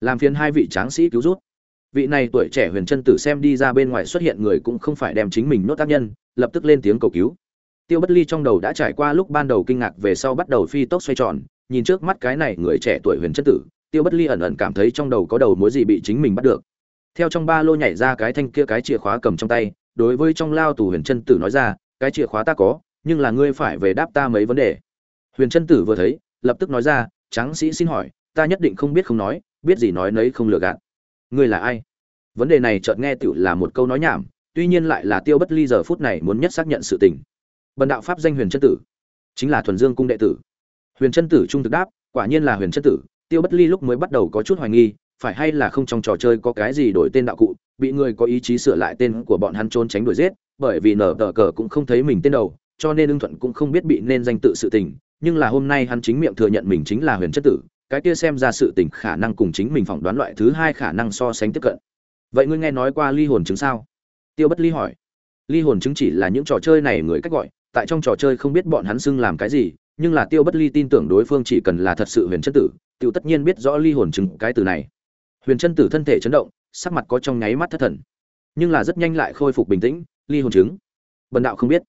làm phiền hai vị tráng sĩ cứu rút. Vị này tuổi trẻ huyền chân tử xem đi ra bên ngoài xuất hiện người cũng không phải đem chính mình nốt tác nhân, lập tức lên tiếng cầu cứu. Tiêu bất ly trong đầu đã trải qua lúc ban đầu kinh ngạc về sau bắt đầu phi tốc xoay tròn, nhìn trước mắt cái này người trẻ tuổi huyền chân tử, tiêu bất ly ẩn ẩn cảm thấy trong đầu có đầu mối gì bị chính mình bắt được. Theo trong ba lô nhảy ra cái thanh kia cái chìa khóa cầm trong tay, đối với trong lao tù huyền chân tử nói ra, cái chìa khóa ta có, nhưng là ngươi phải về đáp ta mấy vấn đề. Huyền chân tử vừa thấy, lập tức nói ra, tráng sĩ xin hỏi ta nhất định không biết không nói, biết gì nói nấy không lừa gạt. Ngươi là ai? Vấn đề này chợt nghe tựu là một câu nói nhảm, tuy nhiên lại là tiêu bất ly giờ phút này muốn nhất xác nhận sự tình. Bần đạo pháp danh huyền chân tử, chính là thuần dương cung đệ tử. Huyền chân tử trung thực đáp, quả nhiên là huyền chân tử, tiêu bất ly lúc mới bắt đầu có chút hoài nghi, phải hay là không trong trò chơi có cái gì đổi tên đạo cụ, bị người có ý chí sửa lại tên của bọn hắn trốn tránh đuổi giết, bởi vì nở tờ cờ cũng không thấy mình tên đầu, cho nên ưng thuận cũng không biết bị nên danh tự sự tình, nhưng là hôm nay hắn chính miệng thừa nhận mình chính là huyền chất tử cái kia xem ra sự tình khả năng cùng chính mình phỏng đoán loại thứ hai khả năng so sánh tiếp cận. Vậy ngươi nghe nói qua ly hồn chứng sao? Tiêu bất ly hỏi. Ly hồn chứng chỉ là những trò chơi này người cách gọi, tại trong trò chơi không biết bọn hắn xưng làm cái gì, nhưng là tiêu bất ly tin tưởng đối phương chỉ cần là thật sự huyền chân tử, tiêu tất nhiên biết rõ ly hồn chứng cái từ này. Huyền chân tử thân thể chấn động, sắc mặt có trong nháy mắt thất thần. Nhưng là rất nhanh lại khôi phục bình tĩnh, ly hồn chứng. Bần đạo không biết.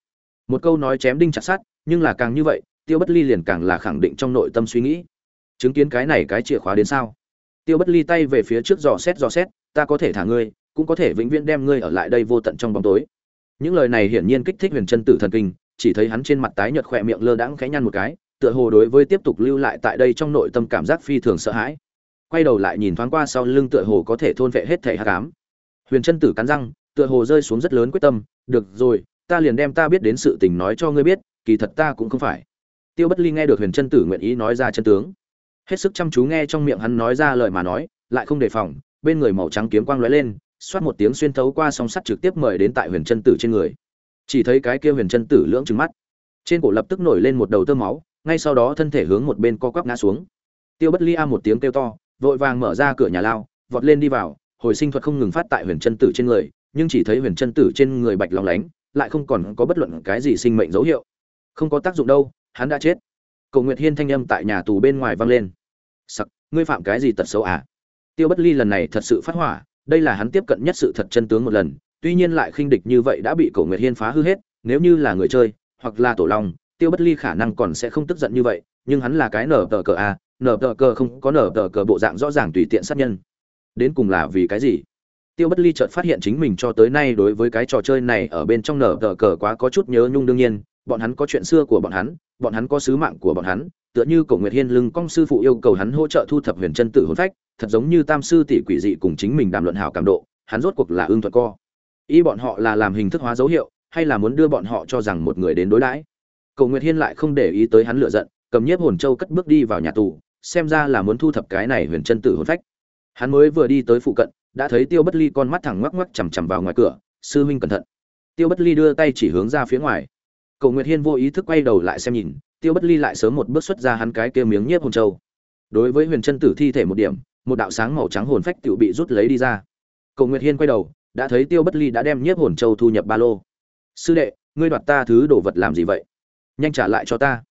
Một câu nói chém đinh chặt sát nhưng là càng như vậy, tiêu bất ly liền càng là khẳng định trong nội tâm suy nghĩ chứng kiến cái này cái chìa khóa đến sao? Tiêu bất ly tay về phía trước dò xét dò xét, ta có thể thả ngươi, cũng có thể vĩnh viễn đem ngươi ở lại đây vô tận trong bóng tối. Những lời này hiển nhiên kích thích huyền chân tử thần kinh, chỉ thấy hắn trên mặt tái nhợt khỏe miệng lơ đãng khẽ nhăn một cái, tựa hồ đối với tiếp tục lưu lại tại đây trong nội tâm cảm giác phi thường sợ hãi. Quay đầu lại nhìn thoáng qua sau lưng tựa hồ có thể thôn vệ hết thể hạ cám huyền chân tử cắn răng, tựa hồ rơi xuống rất lớn quyết tâm, được rồi, ta liền đem ta biết đến sự tình nói cho ngươi biết, kỳ thật ta cũng không phải. Tiêu bất ly nghe được huyền chân tử nguyện ý nói ra chân tướng hết sức chăm chú nghe trong miệng hắn nói ra lời mà nói, lại không đề phòng, bên người màu trắng kiếm quang lóe lên, xoát một tiếng xuyên thấu qua song sắt trực tiếp mời đến tại huyền chân tử trên người. Chỉ thấy cái kia huyền chân tử lưỡng trừng mắt. Trên cổ lập tức nổi lên một đầu tơ máu, ngay sau đó thân thể hướng một bên co quắp ngã xuống. Tiêu bất ly a một tiếng kêu to, vội vàng mở ra cửa nhà lao, vọt lên đi vào, hồi sinh thuật không ngừng phát tại huyền chân tử trên người, nhưng chỉ thấy huyền chân tử trên người bạch lòng lánh, lại không còn có bất luận cái gì sinh mệnh dấu hiệu. Không có tác dụng đâu, hắn đã chết cầu nguyệt hiên thanh âm tại nhà tù bên ngoài vang lên. Sặc, ngươi phạm cái gì tật xấu à? Tiêu bất ly lần này thật sự phát hỏa, đây là hắn tiếp cận nhất sự thật chân tướng một lần, tuy nhiên lại khinh địch như vậy đã bị cầu nguyệt hiên phá hư hết, nếu như là người chơi, hoặc là tổ long, tiêu bất ly khả năng còn sẽ không tức giận như vậy, nhưng hắn là cái nở tờ cờ à nở tờ cờ không có nở tờ cờ bộ dạng rõ ràng tùy tiện sát nhân. Đến cùng là vì cái gì? Tiêu bất ly chợt phát hiện chính mình cho tới nay đối với cái trò chơi này ở bên trong nở tờ cờ quá có chút nhớ nhung đương nhiên bọn hắn có chuyện xưa của bọn hắn bọn hắn có sứ mạng của bọn hắn, tựa như cổ nguyệt hiên lưng công sư phụ yêu cầu hắn hỗ trợ thu thập huyền chân tử hồn phách, thật giống như tam sư tỷ quỷ dị cùng chính mình đàm luận hảo cảm độ, hắn rốt cuộc là ương thuận co. Ý bọn họ là làm hình thức hóa dấu hiệu, hay là muốn đưa bọn họ cho rằng một người đến đối đãi? Cổ nguyệt hiên lại không để ý tới hắn lựa giận, cầm nhiếp hồn châu cất bước đi vào nhà tù, xem ra là muốn thu thập cái này huyền chân tử hồn phách. Hắn mới vừa đi tới phụ cận, đã thấy tiêu bất ly con mắt thẳng ngoắc ngoắc chằm chằm vào ngoài cửa, sư huynh cẩn thận. Tiêu bất ly đưa tay chỉ hướng ra phía ngoài. Cổ nguyệt hiên vô ý thức quay đầu lại xem nhìn, tiêu bất ly lại sớm một bước xuất ra hắn cái kia miếng nhiếp hồn châu. Đối với huyền chân tử thi thể một điểm, một đạo sáng màu trắng hồn phách tiểu bị rút lấy đi ra. Cổ nguyệt hiên quay đầu, đã thấy tiêu bất ly đã đem nhiếp hồn châu thu nhập ba lô. Sư đệ, ngươi đoạt ta thứ đồ vật làm gì vậy? Nhanh trả lại cho ta.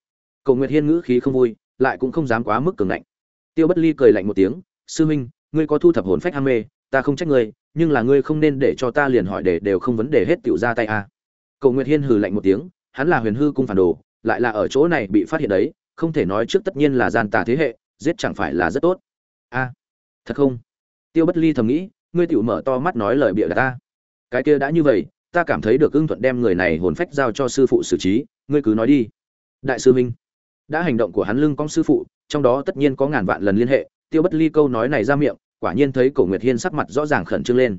Cổ nguyệt hiên ngữ khí không vui, lại cũng không dám quá mức cường ngạnh. Tiêu bất ly cười lạnh một tiếng, sư huynh, ngươi có thu thập hồn phách ham mê, ta không trách ngươi, nhưng là ngươi không nên để cho ta liền hỏi để đều không vấn đề hết tiểu ra tay a à. Cổ nguyệt hiên hừ lạnh một tiếng hắn là huyền hư cung phản đồ, lại là ở chỗ này bị phát hiện đấy, không thể nói trước tất nhiên là gian tà thế hệ, giết chẳng phải là rất tốt. A, thật không? Tiêu bất ly thầm nghĩ, ngươi tiểu mở to mắt nói lời bịa đặt ta. Cái kia đã như vậy, ta cảm thấy được ưng thuận đem người này hồn phách giao cho sư phụ xử trí, ngươi cứ nói đi. Đại sư minh, đã hành động của hắn lưng cong sư phụ, trong đó tất nhiên có ngàn vạn lần liên hệ, tiêu bất ly câu nói này ra miệng, quả nhiên thấy cổ nguyệt hiên sắc mặt rõ ràng khẩn trương lên.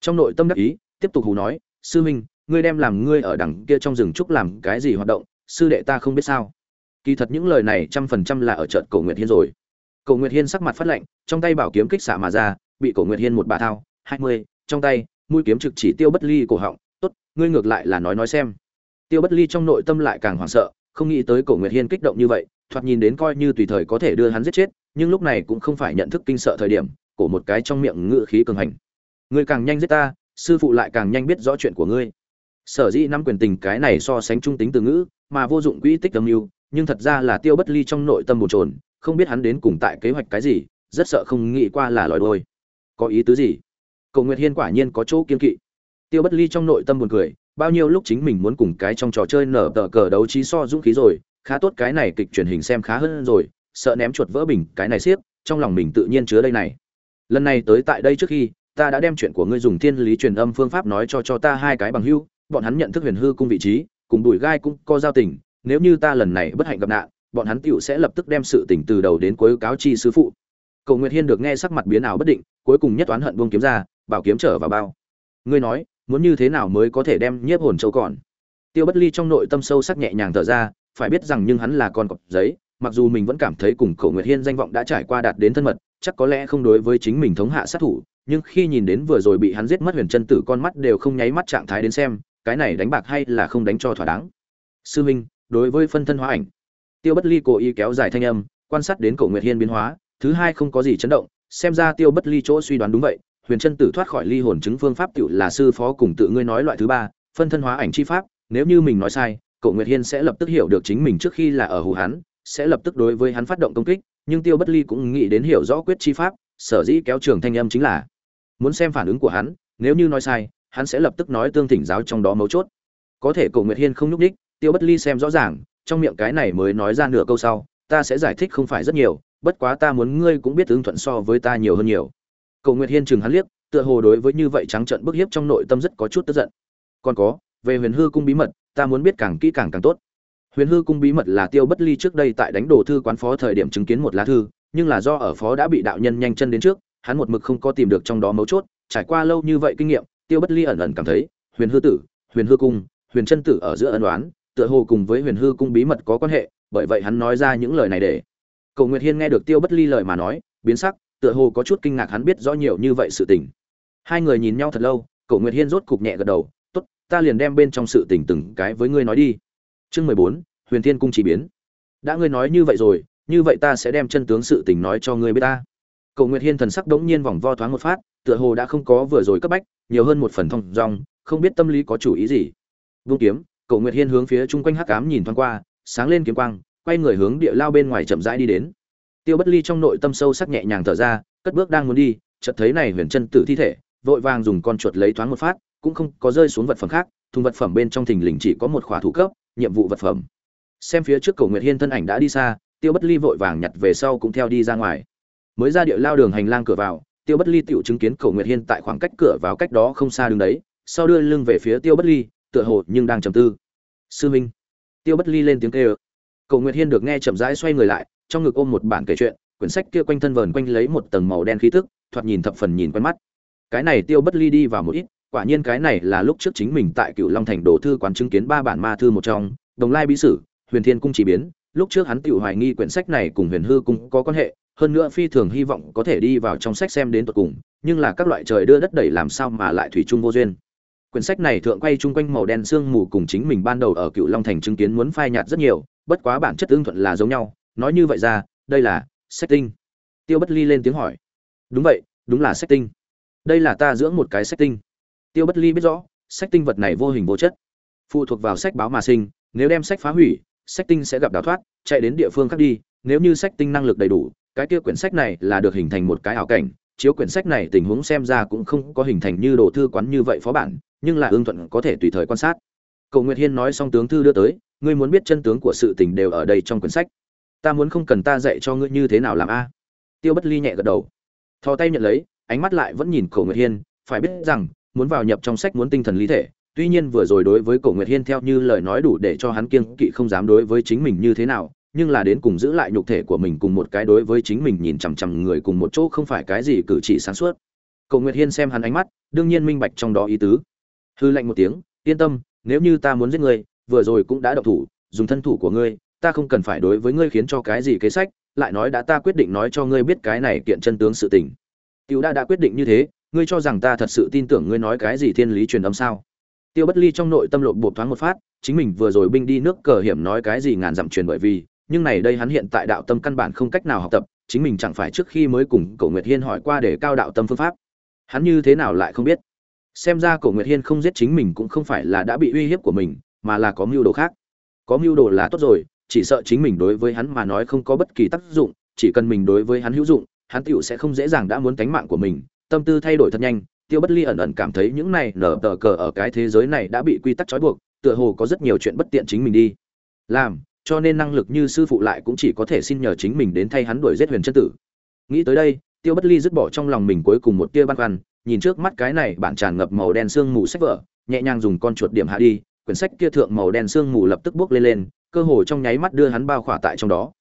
Trong nội tâm đắc ý, tiếp tục hù nói, sư minh ngươi đem làm ngươi ở đằng kia trong rừng trúc làm cái gì hoạt động, sư đệ ta không biết sao. Kỳ thật những lời này trăm phần trăm là ở trận cổ nguyệt hiên rồi. Cổ nguyệt hiên sắc mặt phát lạnh, trong tay bảo kiếm kích xạ mà ra, bị cổ nguyệt hiên một bà thao, hai mươi, trong tay, mũi kiếm trực chỉ tiêu bất ly cổ họng, tốt, ngươi ngược lại là nói nói xem. Tiêu bất ly trong nội tâm lại càng hoảng sợ, không nghĩ tới cổ nguyệt hiên kích động như vậy, thoạt nhìn đến coi như tùy thời có thể đưa hắn giết chết, nhưng lúc này cũng không phải nhận thức kinh sợ thời điểm, cổ một cái trong miệng ngự khí cường hành. Ngươi càng nhanh giết ta, sư phụ lại càng nhanh biết rõ chuyện của ngươi sở dĩ năm quyền tình cái này so sánh trung tính từ ngữ mà vô dụng quỹ tích âm mưu nhưng thật ra là tiêu bất ly trong nội tâm bồn trồn không biết hắn đến cùng tại kế hoạch cái gì rất sợ không nghĩ qua là lòi đôi có ý tứ gì? Cầu nguyệt hiên quả nhiên có chỗ kiên kỵ. Tiêu bất ly trong nội tâm buồn cười bao nhiêu lúc chính mình muốn cùng cái trong trò chơi nở tờ cờ đấu trí so dũng khí rồi khá tốt cái này kịch truyền hình xem khá hơn rồi sợ ném chuột vỡ bình cái này siết, trong lòng mình tự nhiên chứa đây này. Lần này tới tại đây trước khi ta đã đem chuyện của ngươi dùng thiên lý truyền âm phương pháp nói cho cho ta hai cái bằng hưu bọn hắn nhận thức huyền hư cung vị trí, cùng đùi gai cũng có giao tình, nếu như ta lần này bất hạnh gặp nạn, bọn hắn tựu sẽ lập tức đem sự tình từ đầu đến cuối cáo chi sư phụ. Cầu nguyệt hiên được nghe sắc mặt biến ảo bất định, cuối cùng nhất toán hận buông kiếm ra, bảo kiếm trở vào bao. Ngươi nói, muốn như thế nào mới có thể đem nhiếp hồn châu còn? Tiêu bất ly trong nội tâm sâu sắc nhẹ nhàng thở ra, phải biết rằng nhưng hắn là con cọp giấy, mặc dù mình vẫn cảm thấy cùng cầu nguyệt hiên danh vọng đã trải qua đạt đến thân mật, chắc có lẽ không đối với chính mình thống hạ sát thủ, nhưng khi nhìn đến vừa rồi bị hắn giết mất huyền chân tử con mắt đều không nháy mắt trạng thái đến xem cái này đánh bạc hay là không đánh cho thỏa đáng? Sư minh, đối với phân thân hóa ảnh, tiêu bất ly cố ý kéo dài thanh âm, quan sát đến cổ nguyệt hiên biến hóa, thứ hai không có gì chấn động, xem ra tiêu bất ly chỗ suy đoán đúng vậy, huyền chân tử thoát khỏi ly hồn chứng phương pháp tiểu là sư phó cùng tự ngươi nói loại thứ ba, phân thân hóa ảnh chi pháp, nếu như mình nói sai cậu nguyệt hiên sẽ lập tức hiểu được chính mình trước khi là ở hù hắn, sẽ lập tức đối với hắn phát động công kích, nhưng tiêu bất ly cũng nghĩ đến hiểu rõ quyết chi pháp, sở dĩ kéo trường thanh âm chính là muốn xem phản ứng của hắn, nếu như nói sai hắn sẽ lập tức nói tương thỉnh giáo trong đó mấu chốt. Có thể cổ nguyệt hiên không nhúc ních tiêu bất ly xem rõ ràng, trong miệng cái này mới nói ra nửa câu sau, ta sẽ giải thích không phải rất nhiều, bất quá ta muốn ngươi cũng biết ứng thuận so với ta nhiều hơn nhiều. Cổ nguyệt hiên chừng hắn liếc, tựa hồ đối với như vậy trắng trận bức hiếp trong nội tâm rất có chút tức giận. Còn có, về huyền hư cung bí mật, ta muốn biết càng kỹ càng càng tốt. Huyền hư cung bí mật là tiêu bất ly trước đây tại đánh đồ thư quán phó thời điểm chứng kiến một lá thư, nhưng là do ở phó đã bị đạo nhân nhanh chân đến trước, hắn một mực không có tìm được trong đó mấu chốt, trải qua lâu như vậy kinh nghiệm tiêu bất ly ẩn ẩn cảm thấy, huyền hư tử, huyền hư cung, huyền chân tử ở giữa ân đoán tựa hồ cùng với huyền hư cung bí mật có quan hệ, bởi vậy hắn nói ra những lời này để cầu nguyệt hiên nghe được tiêu bất ly lời mà nói, biến sắc, tựa hồ có chút kinh ngạc hắn biết rõ nhiều như vậy sự tình. Hai người nhìn nhau thật lâu, cầu nguyệt hiên rốt cục nhẹ gật đầu, tốt, ta liền đem bên trong sự tình từng cái với ngươi nói đi. Chương mười bốn, huyền thiên cung chỉ biến. Đã ngươi nói như vậy rồi, như vậy ta sẽ đem chân tướng sự tình nói cho ngươi biết ta. Cầu nguyệt hiên thần sắc đống nhiên vòng vo thoáng một phát, tựa hồ đã không có vừa rồi cấp bách nhiều hơn một phần thông dong, không biết tâm lý có chủ ý gì. Vung kiếm, Cổ nguyệt hiên hướng phía chung quanh hắc ám nhìn thoáng qua, sáng lên kiếm quang, quay người hướng địa lao bên ngoài chậm rãi đi đến. Tiêu bất ly trong nội tâm sâu sắc nhẹ nhàng thở ra, cất bước đang muốn đi, chợt thấy này huyền chân tử thi thể, vội vàng dùng con chuột lấy thoáng một phát, cũng không có rơi xuống vật phẩm khác, thùng vật phẩm bên trong thình lình chỉ có một khóa thủ cấp, nhiệm vụ vật phẩm. Xem phía trước Cổ nguyệt hiên thân ảnh đã đi xa, tiêu bất ly vội vàng nhặt về sau cũng theo đi ra ngoài. Mới ra địa lao đường hành lang cửa vào tiêu bất ly tiểu chứng kiến cầu nguyệt hiên tại khoảng cách cửa vào cách đó không xa đứng đấy, sau đưa lưng về phía tiêu bất ly, tựa hồ nhưng đang trầm tư. Sư minh. Tiêu bất ly lên tiếng kêu. Cầu nguyệt hiên được nghe chậm rãi xoay người lại, trong ngực ôm một bản kể chuyện, quyển sách kia quanh thân vờn quanh lấy một tầng màu đen khí tức, thoạt nhìn thập phần nhìn quen mắt. Cái này tiêu bất ly đi vào một ít, quả nhiên cái này là lúc trước chính mình tại cựu long thành đồ thư quán chứng kiến ba bản ma thư một trong, đồng lai bí sử, huyền thiên cung chỉ biến. Lúc trước hắn tự hoài nghi quyển sách này cùng huyền hư cung có quan hệ hơn nữa phi thường hy vọng có thể đi vào trong sách xem đến tận cùng, nhưng là các loại trời đưa đất đẩy làm sao mà lại thủy chung vô duyên. Quyển sách này thượng quay chung quanh màu đen sương mù cùng chính mình ban đầu ở cựu long thành chứng kiến muốn phai nhạt rất nhiều, bất quá bản chất tương thuận là giống nhau. Nói như vậy ra, đây là sách tinh. Tiêu bất ly lên tiếng hỏi. Đúng vậy, đúng là sách tinh. Đây là ta dưỡng một cái sách tinh. Tiêu bất ly biết rõ, sách tinh vật này vô hình vô chất. Phụ thuộc vào sách báo mà sinh, nếu đem sách phá hủy, sách tinh sẽ gặp đào thoát, chạy đến địa phương khác đi, nếu như sách tinh năng lực đầy đủ cái kia quyển sách này là được hình thành một cái ảo cảnh, chiếu quyển sách này tình huống xem ra cũng không có hình thành như đồ thư quán như vậy phó bản, nhưng là ương thuận có thể tùy thời quan sát. Cầu nguyệt hiên nói xong tướng thư đưa tới, ngươi muốn biết chân tướng của sự tình đều ở đây trong quyển sách. Ta muốn không cần ta dạy cho ngươi như thế nào làm a? Tiêu bất ly nhẹ gật đầu. Thò tay nhận lấy, ánh mắt lại vẫn nhìn cầu nguyệt hiên, phải biết rằng, muốn vào nhập trong sách muốn tinh thần lý thể, tuy nhiên vừa rồi đối với Cổ nguyệt hiên theo như lời nói đủ để cho hắn kiên kỵ không dám đối với chính mình như thế nào nhưng là đến cùng giữ lại nhục thể của mình cùng một cái đối với chính mình nhìn chằm chằm người cùng một chỗ không phải cái gì cử chỉ sáng suốt. Cầu nguyệt hiên xem hắn ánh mắt, đương nhiên minh bạch trong đó ý tứ. Hư lạnh một tiếng, yên tâm, nếu như ta muốn giết ngươi, vừa rồi cũng đã động thủ, dùng thân thủ của ngươi, ta không cần phải đối với ngươi khiến cho cái gì kế sách, lại nói đã ta quyết định nói cho ngươi biết cái này kiện chân tướng sự tình. Tiêu đã đã quyết định như thế, ngươi cho rằng ta thật sự tin tưởng ngươi nói cái gì thiên lý truyền âm sao? Tiêu bất ly trong nội tâm lộn bột thoáng một phát, chính mình vừa rồi binh đi nước cờ hiểm nói cái gì ngàn dặm truyền bởi vì nhưng này đây hắn hiện tại đạo tâm căn bản không cách nào học tập, chính mình chẳng phải trước khi mới cùng cổ nguyệt hiên hỏi qua để cao đạo tâm phương pháp. Hắn như thế nào lại không biết? Xem ra cổ nguyệt hiên không giết chính mình cũng không phải là đã bị uy hiếp của mình, mà là có mưu đồ khác. Có mưu đồ là tốt rồi, chỉ sợ chính mình đối với hắn mà nói không có bất kỳ tác dụng, chỉ cần mình đối với hắn hữu dụng, hắn tiểu sẽ không dễ dàng đã muốn tánh mạng của mình. Tâm tư thay đổi thật nhanh, tiêu bất ly ẩn ẩn cảm thấy những này nở tờ cờ ở cái thế giới này đã bị quy tắc trói buộc, tựa hồ có rất nhiều chuyện bất tiện chính mình đi. Làm cho nên năng lực như sư phụ lại cũng chỉ có thể xin nhờ chính mình đến thay hắn đuổi giết huyền chân tử. Nghĩ tới đây, tiêu bất ly dứt bỏ trong lòng mình cuối cùng một tia băn khoăn, nhìn trước mắt cái này bản tràn ngập màu đen sương mù sách vở, nhẹ nhàng dùng con chuột điểm hạ đi, quyển sách kia thượng màu đen sương mù lập tức bước lên lên, cơ hồ trong nháy mắt đưa hắn bao khỏa tại trong đó.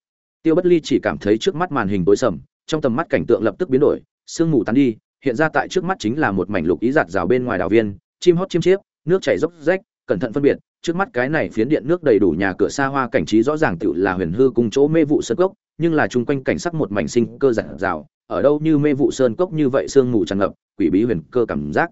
Tiêu bất ly chỉ cảm thấy trước mắt màn hình tối sầm, trong tầm mắt cảnh tượng lập tức biến đổi, sương mù tan đi, hiện ra tại trước mắt chính là một mảnh lục ý giạt rào bên ngoài đảo viên, chim hót chim chiếp nước chảy dốc rách, cẩn thận phân biệt trước mắt cái này phiến điện nước đầy đủ nhà cửa xa hoa cảnh trí rõ ràng tựu là huyền hư cùng chỗ mê vụ sơn cốc, nhưng là chung quanh cảnh sắc một mảnh sinh cơ giản rào ở đâu như mê vụ sơn cốc như vậy sương mù tràn ngập, quỷ bí huyền cơ cảm giác.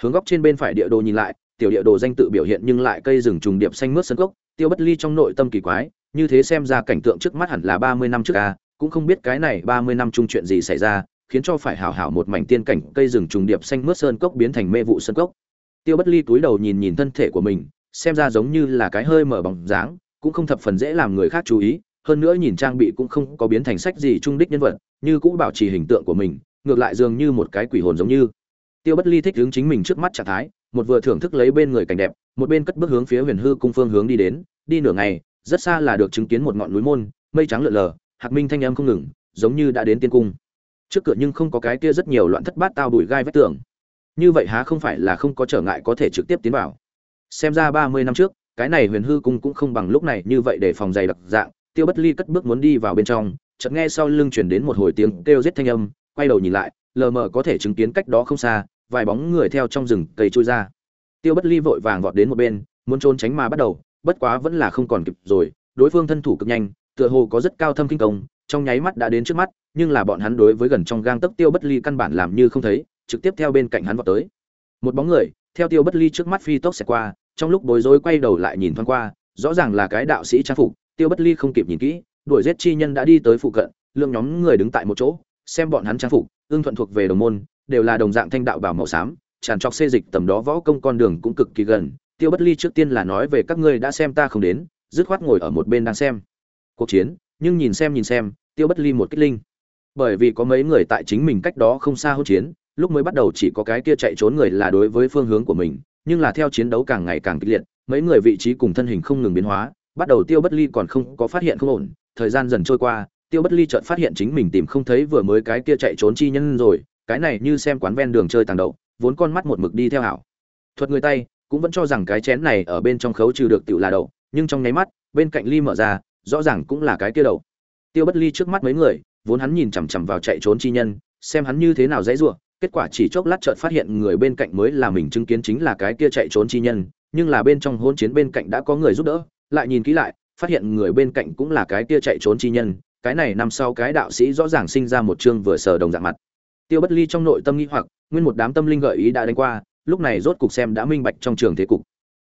Hướng góc trên bên phải địa đồ nhìn lại, tiểu địa đồ danh tự biểu hiện nhưng lại cây rừng trùng điệp xanh mướt sơn cốc, tiêu bất ly trong nội tâm kỳ quái, như thế xem ra cảnh tượng trước mắt hẳn là ba mươi năm trước a cũng không biết cái này ba mươi năm chung chuyện gì xảy ra, khiến cho phải hảo hảo một mảnh tiên cảnh cây rừng trùng điệp xanh mướt sơn cốc biến thành mê vụ sơn cốc. Tiêu bất ly túi đầu nhìn nhìn thân thể của mình xem ra giống như là cái hơi mở bóng dáng, cũng không thập phần dễ làm người khác chú ý, hơn nữa nhìn trang bị cũng không có biến thành sách gì trung đích nhân vật, như cũng bảo trì hình tượng của mình, ngược lại dường như một cái quỷ hồn giống như. Tiêu bất ly thích hướng chính mình trước mắt trạng thái, một vừa thưởng thức lấy bên người cảnh đẹp, một bên cất bước hướng phía huyền hư cung phương hướng đi đến, đi nửa ngày, rất xa là được chứng kiến một ngọn núi môn, mây trắng lượn lờ, hạc minh thanh âm không ngừng, giống như đã đến tiên cung. Trước cửa nhưng không có cái kia rất nhiều loạn thất bát tao đùi gai vách tường. Như vậy há không phải là không có trở ngại có thể trực tiếp tiến vào xem ra ba mươi năm trước, cái này huyền hư cung cũng không bằng lúc này như vậy để phòng dày đặc dạng, tiêu bất ly cất bước muốn đi vào bên trong, chợt nghe sau lưng chuyển đến một hồi tiếng kêu giết thanh âm, quay đầu nhìn lại, lờ mờ có thể chứng kiến cách đó không xa, vài bóng người theo trong rừng cây trôi ra. Tiêu bất ly vội vàng vọt đến một bên, muốn trốn tránh mà bắt đầu, bất quá vẫn là không còn kịp rồi, đối phương thân thủ cực nhanh, tựa hồ có rất cao thâm kinh công, trong nháy mắt đã đến trước mắt, nhưng là bọn hắn đối với gần trong gang tấc tiêu bất ly căn bản làm như không thấy, trực tiếp theo bên cạnh hắn vọt tới. Một bóng người theo tiêu bất ly trước mắt phi tốc xẹt qua, trong lúc bối rối quay đầu lại nhìn thoáng qua, rõ ràng là cái đạo sĩ trang phục, tiêu bất ly không kịp nhìn kỹ, đuổi giết chi nhân đã đi tới phụ cận, lượng nhóm người đứng tại một chỗ, xem bọn hắn trang phục ương thuận thuộc về đồng môn, đều là đồng dạng thanh đạo bảo màu xám, tràn trọc xê dịch tầm đó võ công con đường cũng cực kỳ gần, tiêu bất ly trước tiên là nói về các ngươi đã xem ta không đến, dứt khoát ngồi ở một bên đang xem. Cuộc chiến, nhưng nhìn xem nhìn xem, tiêu bất ly một kích linh. Bởi vì có mấy người tại chính mình cách đó không xa hỗn chiến lúc mới bắt đầu chỉ có cái kia chạy trốn người là đối với phương hướng của mình, nhưng là theo chiến đấu càng ngày càng kịch liệt, mấy người vị trí cùng thân hình không ngừng biến hóa, bắt đầu tiêu bất ly còn không có phát hiện không ổn, thời gian dần trôi qua, tiêu bất ly chợt phát hiện chính mình tìm không thấy vừa mới cái kia chạy trốn chi nhân rồi, cái này như xem quán ven đường chơi tàng đậu, vốn con mắt một mực đi theo hảo thuật người tay, cũng vẫn cho rằng cái chén này ở bên trong khấu trừ được tiểu là đậu, nhưng trong nháy mắt, bên cạnh ly mở ra, rõ ràng cũng là cái kia đậu. Tiêu bất ly trước mắt mấy người, vốn hắn nhìn chằm chằm vào chạy trốn chi nhân, xem hắn như thế nào dãy rủa kết quả chỉ chốc lát chợt phát hiện người bên cạnh mới là mình chứng kiến chính là cái kia chạy trốn chi nhân, nhưng là bên trong hôn chiến bên cạnh đã có người giúp đỡ, lại nhìn kỹ lại, phát hiện người bên cạnh cũng là cái kia chạy trốn chi nhân, cái này nằm sau cái đạo sĩ rõ ràng sinh ra một chương vừa sờ đồng dạng mặt. Tiêu bất ly trong nội tâm nghĩ hoặc, nguyên một đám tâm linh gợi ý đã đánh qua, lúc này rốt cục xem đã minh bạch trong trường thế cục.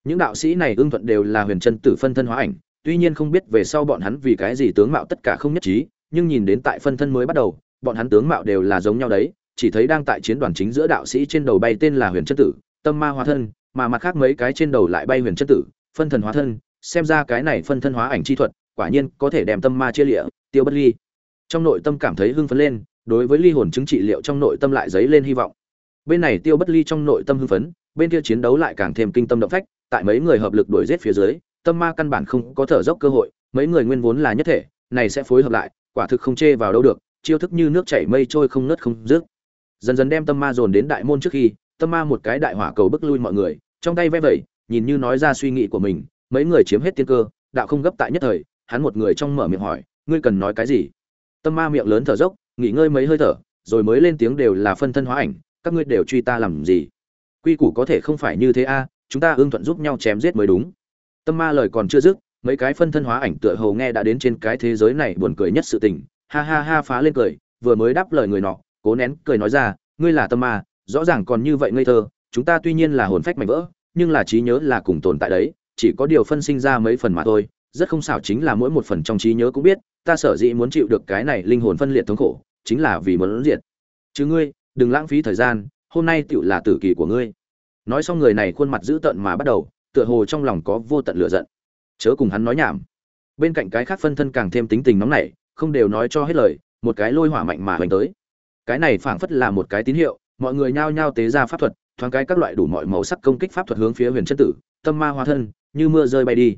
Những đạo sĩ này ưng thuận đều là huyền chân tử phân thân hóa ảnh, tuy nhiên không biết về sau bọn hắn vì cái gì tướng mạo tất cả không nhất trí, nhưng nhìn đến tại phân thân mới bắt đầu, bọn hắn tướng mạo đều là giống nhau đấy chỉ thấy đang tại chiến đoàn chính giữa đạo sĩ trên đầu bay tên là huyền chân tử, tâm ma hóa thân, mà mặt khác mấy cái trên đầu lại bay huyền chân tử, phân thần hóa thân, xem ra cái này phân thân hóa ảnh chi thuật, quả nhiên có thể đem tâm ma chia lịa, tiêu bất ly. Trong nội tâm cảm thấy hưng phấn lên, đối với ly hồn chứng trị liệu trong nội tâm lại dấy lên hy vọng. Bên này tiêu bất ly trong nội tâm hưng phấn, bên kia chiến đấu lại càng thêm kinh tâm động phách, tại mấy người hợp lực đuổi giết phía dưới, tâm ma căn bản không có thở dốc cơ hội, mấy người nguyên vốn là nhất thể, này sẽ phối hợp lại, quả thực không chê vào đâu được, chiêu thức như nước chảy mây trôi không nứt không rước dần dần đem tâm ma dồn đến đại môn trước khi, tâm ma một cái đại hỏa cầu bức lui mọi người, trong tay ve vẩy, nhìn như nói ra suy nghĩ của mình, mấy người chiếm hết tiên cơ, đạo không gấp tại nhất thời, hắn một người trong mở miệng hỏi, ngươi cần nói cái gì? Tâm ma miệng lớn thở dốc, nghỉ ngơi mấy hơi thở, rồi mới lên tiếng đều là phân thân hóa ảnh, các ngươi đều truy ta làm gì? Quy củ có thể không phải như thế a, chúng ta ương thuận giúp nhau chém giết mới đúng. Tâm ma lời còn chưa dứt, mấy cái phân thân hóa ảnh tựa hồ nghe đã đến trên cái thế giới này buồn cười nhất sự tình, ha ha ha phá lên cười, vừa mới đáp lời người nọ cố nén cười nói ra, ngươi là tâm ma, rõ ràng còn như vậy ngây thơ, chúng ta tuy nhiên là hồn phách mạnh vỡ, nhưng là trí nhớ là cùng tồn tại đấy, chỉ có điều phân sinh ra mấy phần mà thôi, rất không xảo chính là mỗi một phần trong trí nhớ cũng biết, ta sở dĩ muốn chịu được cái này linh hồn phân liệt thống khổ, chính là vì muốn diệt. Chứ ngươi, đừng lãng phí thời gian, hôm nay tựu là tử kỳ của ngươi. Nói xong người này khuôn mặt dữ tợn mà bắt đầu, tựa hồ trong lòng có vô tận lửa giận. Chớ cùng hắn nói nhảm. Bên cạnh cái khác phân thân càng thêm tính tình nóng nảy, không đều nói cho hết lời, một cái lôi hỏa mạnh mà hoành tới cái này phảng phất là một cái tín hiệu, mọi người nhao nhao tế ra pháp thuật, thoáng cái các loại đủ mọi màu sắc công kích pháp thuật hướng phía huyền chân tử, tâm ma hóa thân, như mưa rơi bay đi.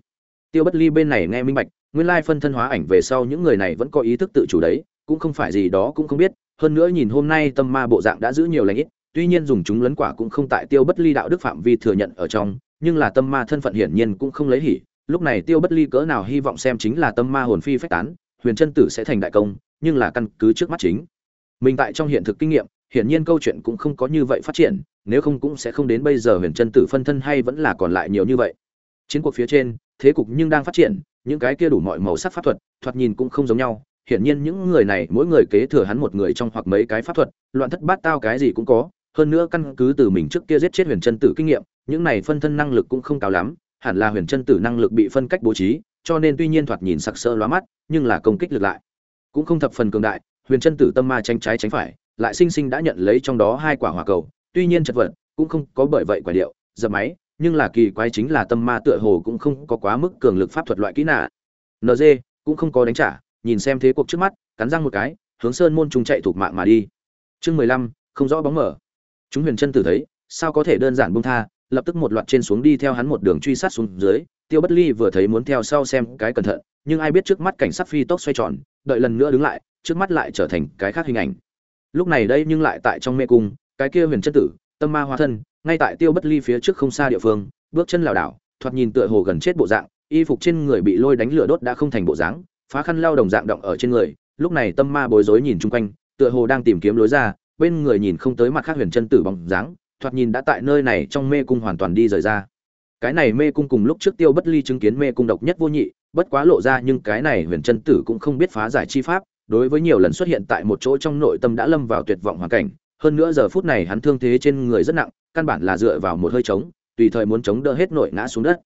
Tiêu bất ly bên này nghe minh bạch, nguyên lai phân thân hóa ảnh về sau những người này vẫn có ý thức tự chủ đấy, cũng không phải gì đó cũng không biết, hơn nữa nhìn hôm nay tâm ma bộ dạng đã giữ nhiều lãnh ít, tuy nhiên dùng chúng lấn quả cũng không tại tiêu bất ly đạo đức phạm vi thừa nhận ở trong, nhưng là tâm ma thân phận hiển nhiên cũng không lấy hỉ, lúc này tiêu bất ly cỡ nào hy vọng xem chính là tâm ma hồn phi phách tán, huyền chân tử sẽ thành đại công, nhưng là căn cứ trước mắt chính mình tại trong hiện thực kinh nghiệm, hiển nhiên câu chuyện cũng không có như vậy phát triển, nếu không cũng sẽ không đến bây giờ huyền chân tử phân thân hay vẫn là còn lại nhiều như vậy. Chiến cuộc phía trên, thế cục nhưng đang phát triển, những cái kia đủ mọi màu sắc pháp thuật, thoạt nhìn cũng không giống nhau, hiển nhiên những người này, mỗi người kế thừa hắn một người trong hoặc mấy cái pháp thuật, loạn thất bát tao cái gì cũng có, hơn nữa căn cứ từ mình trước kia giết chết huyền chân tử kinh nghiệm, những này phân thân năng lực cũng không cao lắm, hẳn là huyền chân tử năng lực bị phân cách bố trí, cho nên tuy nhiên thoạt nhìn sặc sỡ lóa mắt, nhưng là công kích lực lại cũng không thập phần cường đại huyền chân tử tâm ma tranh trái tránh phải, lại sinh sinh đã nhận lấy trong đó hai quả hỏa cầu. Tuy nhiên chật vật, cũng không có bởi vậy quả điệu, dập máy, nhưng là kỳ quái chính là tâm ma tựa hồ cũng không có quá mức cường lực pháp thuật loại kỹ nạ nd cũng không có đánh trả, nhìn xem thế cuộc trước mắt, cắn răng một cái, hướng sơn môn trung chạy thuộc mạng mà đi. Chương mười lăm, không rõ bóng mở. Chúng huyền chân tử thấy, sao có thể đơn giản buông tha, lập tức một loạt trên xuống đi theo hắn một đường truy sát xuống dưới. Tiêu bất ly vừa thấy muốn theo sau xem cái cẩn thận, nhưng ai biết trước mắt cảnh sát phi tốc xoay tròn, đợi lần nữa đứng lại trước mắt lại trở thành cái khác hình ảnh. Lúc này đây nhưng lại tại trong mê cung, cái kia huyền chân tử, tâm ma hóa thân, ngay tại tiêu bất ly phía trước không xa địa phương, bước chân lảo đảo, thoạt nhìn tựa hồ gần chết bộ dạng, y phục trên người bị lôi đánh lửa đốt đã không thành bộ dáng, phá khăn lao đồng dạng động ở trên người, lúc này tâm ma bối rối nhìn chung quanh, tựa hồ đang tìm kiếm lối ra, bên người nhìn không tới mặt khác huyền chân tử bóng dáng, thoạt nhìn đã tại nơi này trong mê cung hoàn toàn đi rời ra. Cái này mê cung cùng lúc trước tiêu bất ly chứng kiến mê cung độc nhất vô nhị, bất quá lộ ra nhưng cái này huyền chân tử cũng không biết phá giải chi pháp đối với nhiều lần xuất hiện tại một chỗ trong nội tâm đã lâm vào tuyệt vọng hoàn cảnh, hơn nữa giờ phút này hắn thương thế trên người rất nặng, căn bản là dựa vào một hơi trống, tùy thời muốn chống đỡ hết nội ngã xuống đất.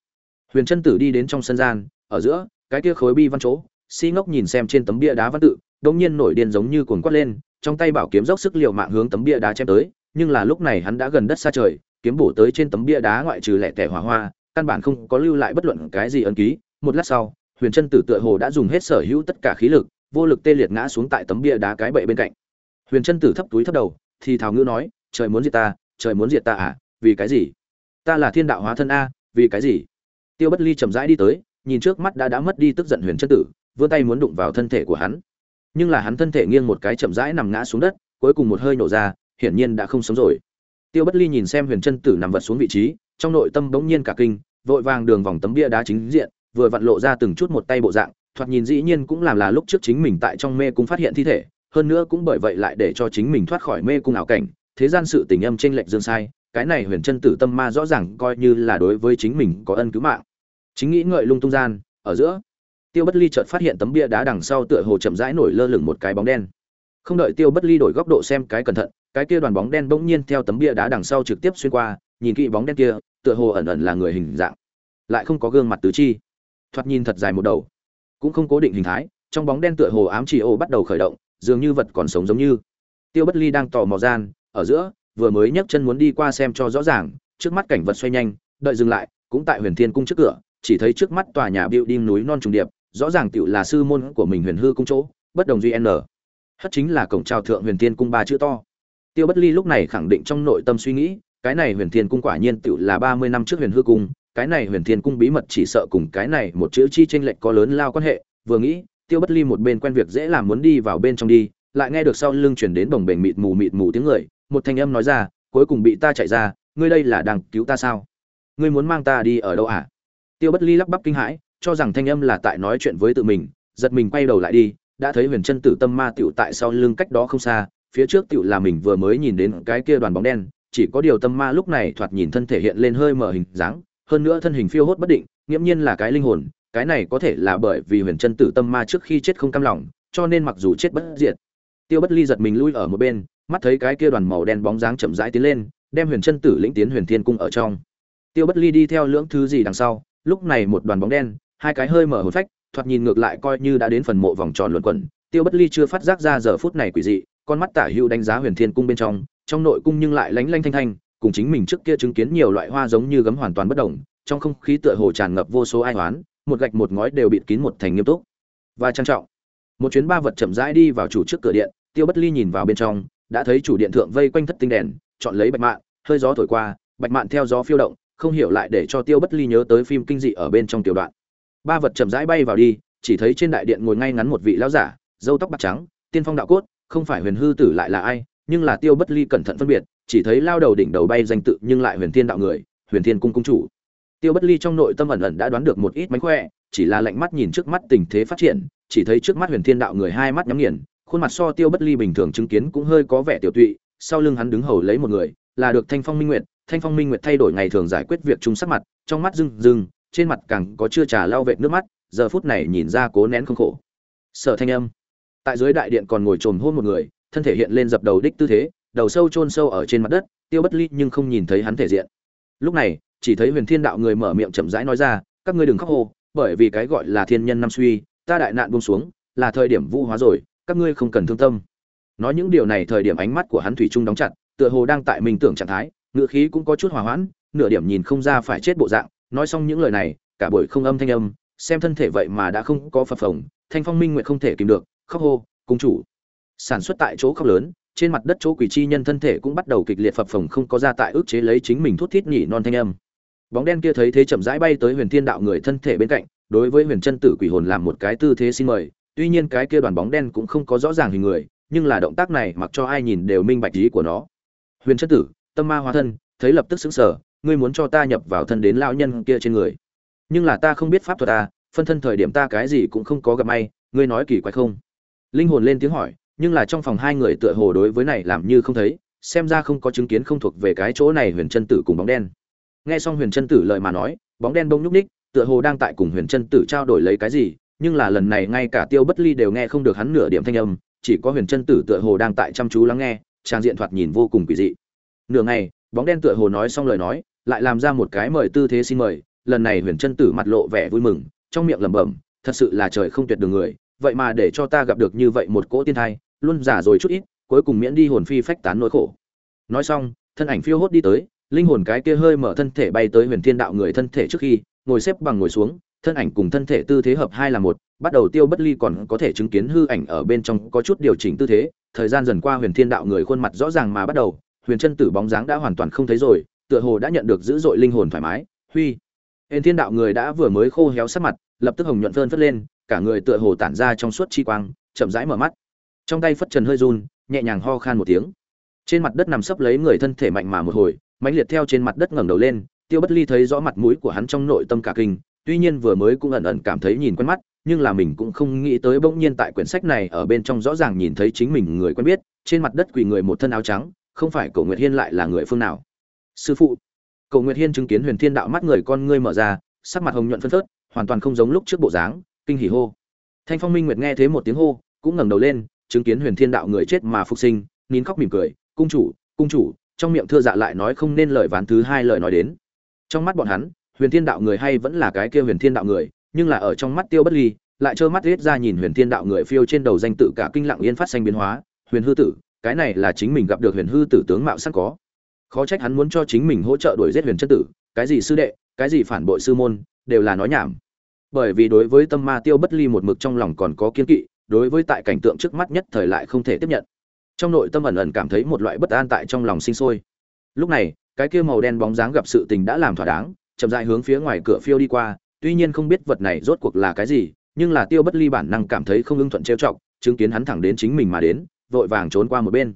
Huyền chân tử đi đến trong sân gian, ở giữa, cái kia khối bi văn chỗ, si ngốc nhìn xem trên tấm bia đá văn tự đột nhiên nổi điên giống như cuồng quát lên, trong tay bảo kiếm dốc sức liều mạng hướng tấm bia đá chém tới, nhưng là lúc này hắn đã gần đất xa trời, kiếm bổ tới trên tấm bia đá ngoại trừ lẻ tẻ hỏa hoa, căn bản không có lưu lại bất luận cái gì ấn ký. Một lát sau, huyền chân tử tựa hồ đã dùng hết sở hữu tất cả khí lực vô lực tê liệt ngã xuống tại tấm bia đá cái bệ bên cạnh. Huyền chân tử thấp túi thấp đầu, thì thào ngữ nói, trời muốn diệt ta, trời muốn diệt ta à vì cái gì? Ta là thiên đạo hóa thân a, vì cái gì? Tiêu bất ly chậm rãi đi tới, nhìn trước mắt đã đã mất đi tức giận huyền chân tử, vươn tay muốn đụng vào thân thể của hắn. Nhưng là hắn thân thể nghiêng một cái chậm rãi nằm ngã xuống đất, cuối cùng một hơi nổ ra, hiển nhiên đã không sống rồi. Tiêu bất ly nhìn xem huyền chân tử nằm vật xuống vị trí, trong nội tâm bỗng nhiên cả kinh, vội vàng đường vòng tấm bia đá chính diện, vừa vặn lộ ra từng chút một tay bộ dạng thoạt nhìn dĩ nhiên cũng làm là lúc trước chính mình tại trong mê cung phát hiện thi thể, hơn nữa cũng bởi vậy lại để cho chính mình thoát khỏi mê cung ảo cảnh, thế gian sự tình âm trên lệch dương sai, cái này huyền chân tử tâm ma rõ ràng coi như là đối với chính mình có ân cứu mạng. Chính nghĩ ngợi lung tung gian, ở giữa, tiêu bất ly chợt phát hiện tấm bia đá đằng sau tựa hồ chậm rãi nổi lơ lửng một cái bóng đen. Không đợi tiêu bất ly đổi góc độ xem cái cẩn thận, cái kia đoàn bóng đen bỗng nhiên theo tấm bia đá đằng sau trực tiếp xuyên qua, nhìn kỹ bóng đen kia, tựa hồ ẩn ẩn là người hình dạng, lại không có gương mặt tứ chi. Thoạt nhìn thật dài một đầu cũng không cố định hình thái, trong bóng đen tựa hồ ám chỉ ô bắt đầu khởi động, dường như vật còn sống giống như. Tiêu bất ly đang tò mò gian, ở giữa, vừa mới nhấc chân muốn đi qua xem cho rõ ràng, trước mắt cảnh vật xoay nhanh, đợi dừng lại, cũng tại huyền thiên cung trước cửa, chỉ thấy trước mắt tòa nhà building núi non trùng điệp, rõ ràng tựu là sư môn của mình huyền hư cung chỗ, bất đồng duy n. Hất chính là cổng trào thượng huyền thiên cung ba chữ to. Tiêu bất ly lúc này khẳng định trong nội tâm suy nghĩ, cái này huyền thiên cung quả nhiên tựu là ba mươi năm trước huyền hư cung cái này huyền thiên cung bí mật chỉ sợ cùng cái này một chữ chi tranh lệch có lớn lao quan hệ, vừa nghĩ, tiêu bất ly một bên quen việc dễ làm muốn đi vào bên trong đi, lại nghe được sau lưng chuyển đến bồng bềnh mịt mù mịt mù tiếng người, một thanh âm nói ra, cuối cùng bị ta chạy ra, ngươi đây là đang cứu ta sao? Ngươi muốn mang ta đi ở đâu à? Tiêu bất ly lắp bắp kinh hãi, cho rằng thanh âm là tại nói chuyện với tự mình, giật mình quay đầu lại đi, đã thấy huyền chân tử tâm ma tiểu tại sau lưng cách đó không xa, phía trước tiểu là mình vừa mới nhìn đến cái kia đoàn bóng đen, chỉ có điều tâm ma lúc này thoạt nhìn thân thể hiện lên hơi mở hình dáng hơn nữa thân hình phiêu hốt bất định, nghiễm nhiên là cái linh hồn, cái này có thể là bởi vì huyền chân tử tâm ma trước khi chết không cam lòng, cho nên mặc dù chết bất diệt, tiêu bất ly giật mình lui ở một bên, mắt thấy cái kia đoàn màu đen bóng dáng chậm rãi tiến lên, đem huyền chân tử lĩnh tiến huyền thiên cung ở trong. Tiêu bất ly đi theo lưỡng thứ gì đằng sau, lúc này một đoàn bóng đen, hai cái hơi mở hồn phách, thoạt nhìn ngược lại coi như đã đến phần mộ vòng tròn luẩn quẩn. Tiêu bất ly chưa phát giác ra giờ phút này quỷ dị, con mắt tả hữu đánh giá huyền thiên cung bên trong trong nội cung nhưng lại lánh lanh thanh thanh cùng chính mình trước kia chứng kiến nhiều loại hoa giống như gấm hoàn toàn bất động trong không khí tựa hồ tràn ngập vô số ai oán, một gạch một ngói đều bịt kín một thành nghiêm túc và trang trọng. Một chuyến ba vật chậm rãi đi vào chủ trước cửa điện, tiêu bất ly nhìn vào bên trong, đã thấy chủ điện thượng vây quanh thất tinh đèn, chọn lấy bạch mạn, hơi gió thổi qua, bạch mạn theo gió phiêu động, không hiểu lại để cho tiêu bất ly nhớ tới phim kinh dị ở bên trong tiểu đoạn. Ba vật chậm rãi bay vào đi, chỉ thấy trên đại điện ngồi ngay ngắn một vị lão giả, râu tóc bạc trắng, tiên phong đạo cốt, không phải huyền hư tử lại là ai, nhưng là tiêu bất ly cẩn thận phân biệt chỉ thấy lao đầu đỉnh đầu bay danh tự nhưng lại huyền thiên đạo người, huyền thiên cung cung chủ. Tiêu bất ly trong nội tâm ẩn ẩn đã đoán được một ít mánh khỏe, chỉ là lạnh mắt nhìn trước mắt tình thế phát triển, chỉ thấy trước mắt huyền thiên đạo người hai mắt nhắm nghiền, khuôn mặt so tiêu bất ly bình thường chứng kiến cũng hơi có vẻ tiểu tụy, sau lưng hắn đứng hầu lấy một người, là được thanh phong minh nguyệt, thanh phong minh nguyệt thay đổi ngày thường giải quyết việc chung sắc mặt, trong mắt rưng rưng, trên mặt càng có chưa trà lau vệt nước mắt, giờ phút này nhìn ra cố nén không khổ. Sở thanh âm, tại dưới đại điện còn ngồi trồm hôn một người, thân thể hiện lên dập đầu đích tư thế đầu sâu chôn sâu ở trên mặt đất, tiêu bất ly nhưng không nhìn thấy hắn thể diện. Lúc này, chỉ thấy huyền thiên đạo người mở miệng chậm rãi nói ra, các ngươi đừng khóc hô, bởi vì cái gọi là thiên nhân năm suy, ta đại nạn buông xuống, là thời điểm vũ hóa rồi, các ngươi không cần thương tâm. Nói những điều này thời điểm ánh mắt của hắn thủy chung đóng chặt, tựa hồ đang tại mình tưởng trạng thái, ngựa khí cũng có chút hòa hoãn, nửa điểm nhìn không ra phải chết bộ dạng. Nói xong những lời này, cả buổi không âm thanh âm, xem thân thể vậy mà đã không có phập phồng, thanh phong minh nguyện không thể kìm được, khóc hô, cung chủ. Sản xuất tại chỗ khóc lớn trên mặt đất chỗ quỷ chi nhân thân thể cũng bắt đầu kịch liệt phập phồng, không có ra tại ức chế lấy chính mình thút thít nhỉ non thanh âm. Bóng đen kia thấy thế chậm rãi bay tới huyền thiên đạo người thân thể bên cạnh, đối với huyền chân tử quỷ hồn làm một cái tư thế xin mời. Tuy nhiên cái kia đoàn bóng đen cũng không có rõ ràng hình người, nhưng là động tác này mặc cho ai nhìn đều minh bạch ý của nó. Huyền chân tử, tâm ma hóa thân, thấy lập tức xứng sở ngươi muốn cho ta nhập vào thân đến lao nhân kia trên người. Nhưng là ta không biết pháp thuật ta phân thân thời điểm ta cái gì cũng không có gặp may, ngươi nói kỳ quái không? Linh hồn lên tiếng hỏi nhưng là trong phòng hai người tựa hồ đối với này làm như không thấy, xem ra không có chứng kiến không thuộc về cái chỗ này huyền chân tử cùng bóng đen. Nghe xong huyền chân tử lời mà nói, bóng đen bông nhúc ních tựa hồ đang tại cùng huyền chân tử trao đổi lấy cái gì, nhưng là lần này ngay cả tiêu bất ly đều nghe không được hắn nửa điểm thanh âm, chỉ có huyền chân tử tựa hồ đang tại chăm chú lắng nghe, trang diện thoạt nhìn vô cùng kỳ dị. Nửa ngày, bóng đen tựa hồ nói xong lời nói, lại làm ra một cái mời tư thế xin mời, lần này huyền chân tử mặt lộ vẻ vui mừng, trong miệng lẩm bẩm, thật sự là trời không tuyệt đường người vậy mà để cho ta gặp được như vậy một cỗ tiên thai, luôn giả rồi chút ít, cuối cùng miễn đi hồn phi phách tán nỗi khổ. Nói xong, thân ảnh phiêu hốt đi tới, linh hồn cái kia hơi mở thân thể bay tới huyền thiên đạo người thân thể trước khi, ngồi xếp bằng ngồi xuống, thân ảnh cùng thân thể tư thế hợp hai là một, bắt đầu tiêu bất ly còn có thể chứng kiến hư ảnh ở bên trong có chút điều chỉnh tư thế, thời gian dần qua huyền thiên đạo người khuôn mặt rõ ràng mà bắt đầu, huyền chân tử bóng dáng đã hoàn toàn không thấy rồi, tựa hồ đã nhận được dữ dội linh hồn thoải mái, huy. Huyền thiên đạo người đã vừa mới khô héo sát mặt, lập tức hồng nhuận phơn phất lên cả người tựa hồ tản ra trong suốt chi quang, chậm rãi mở mắt. Trong tay phất trần hơi run, nhẹ nhàng ho khan một tiếng. Trên mặt đất nằm sấp lấy người thân thể mạnh mà một hồi, mãnh liệt theo trên mặt đất ngẩng đầu lên, tiêu bất ly thấy rõ mặt mũi của hắn trong nội tâm cả kinh, tuy nhiên vừa mới cũng ẩn ẩn cảm thấy nhìn quen mắt, nhưng là mình cũng không nghĩ tới bỗng nhiên tại quyển sách này ở bên trong rõ ràng nhìn thấy chính mình người quen biết, trên mặt đất quỳ người một thân áo trắng, không phải cổ nguyệt hiên lại là người phương nào? Sư phụ, cổ nguyệt hiên chứng kiến huyền thiên đạo mắt người con ngươi mở ra, sắc mặt hồng nhuận phân phớt, hoàn toàn không giống lúc trước bộ dáng kinh hỉ hô. Thanh phong minh nguyệt nghe thấy một tiếng hô, cũng ngẩng đầu lên, chứng kiến huyền thiên đạo người chết mà phục sinh, nín khóc mỉm cười, cung chủ cung chủ. Trong miệng thưa dạ lại nói không nên lời ván thứ hai lời nói đến. Trong mắt bọn hắn, huyền thiên đạo người hay vẫn là cái kia huyền thiên đạo người, nhưng là ở trong mắt tiêu bất ly, lại trơ mắt riết ra nhìn huyền thiên đạo người phiêu trên đầu danh tự cả kinh lặng yên phát sinh biến hóa, huyền hư tử, cái này là chính mình gặp được huyền hư tử tướng mạo sẵn có. Khó trách hắn muốn cho chính mình hỗ trợ đuổi giết huyền chân tử, cái gì sư đệ, cái gì phản bội sư môn, đều là nói nhảm bởi vì đối với tâm ma tiêu bất ly một mực trong lòng còn có kiên kỵ, đối với tại cảnh tượng trước mắt nhất thời lại không thể tiếp nhận. Trong nội tâm ẩn ẩn cảm thấy một loại bất an tại trong lòng sinh sôi. Lúc này, cái kia màu đen bóng dáng gặp sự tình đã làm thỏa đáng, chậm rãi hướng phía ngoài cửa phiêu đi qua, tuy nhiên không biết vật này rốt cuộc là cái gì, nhưng là tiêu bất ly bản năng cảm thấy không ưng thuận trêu chọc, chứng kiến hắn thẳng đến chính mình mà đến, vội vàng trốn qua một bên.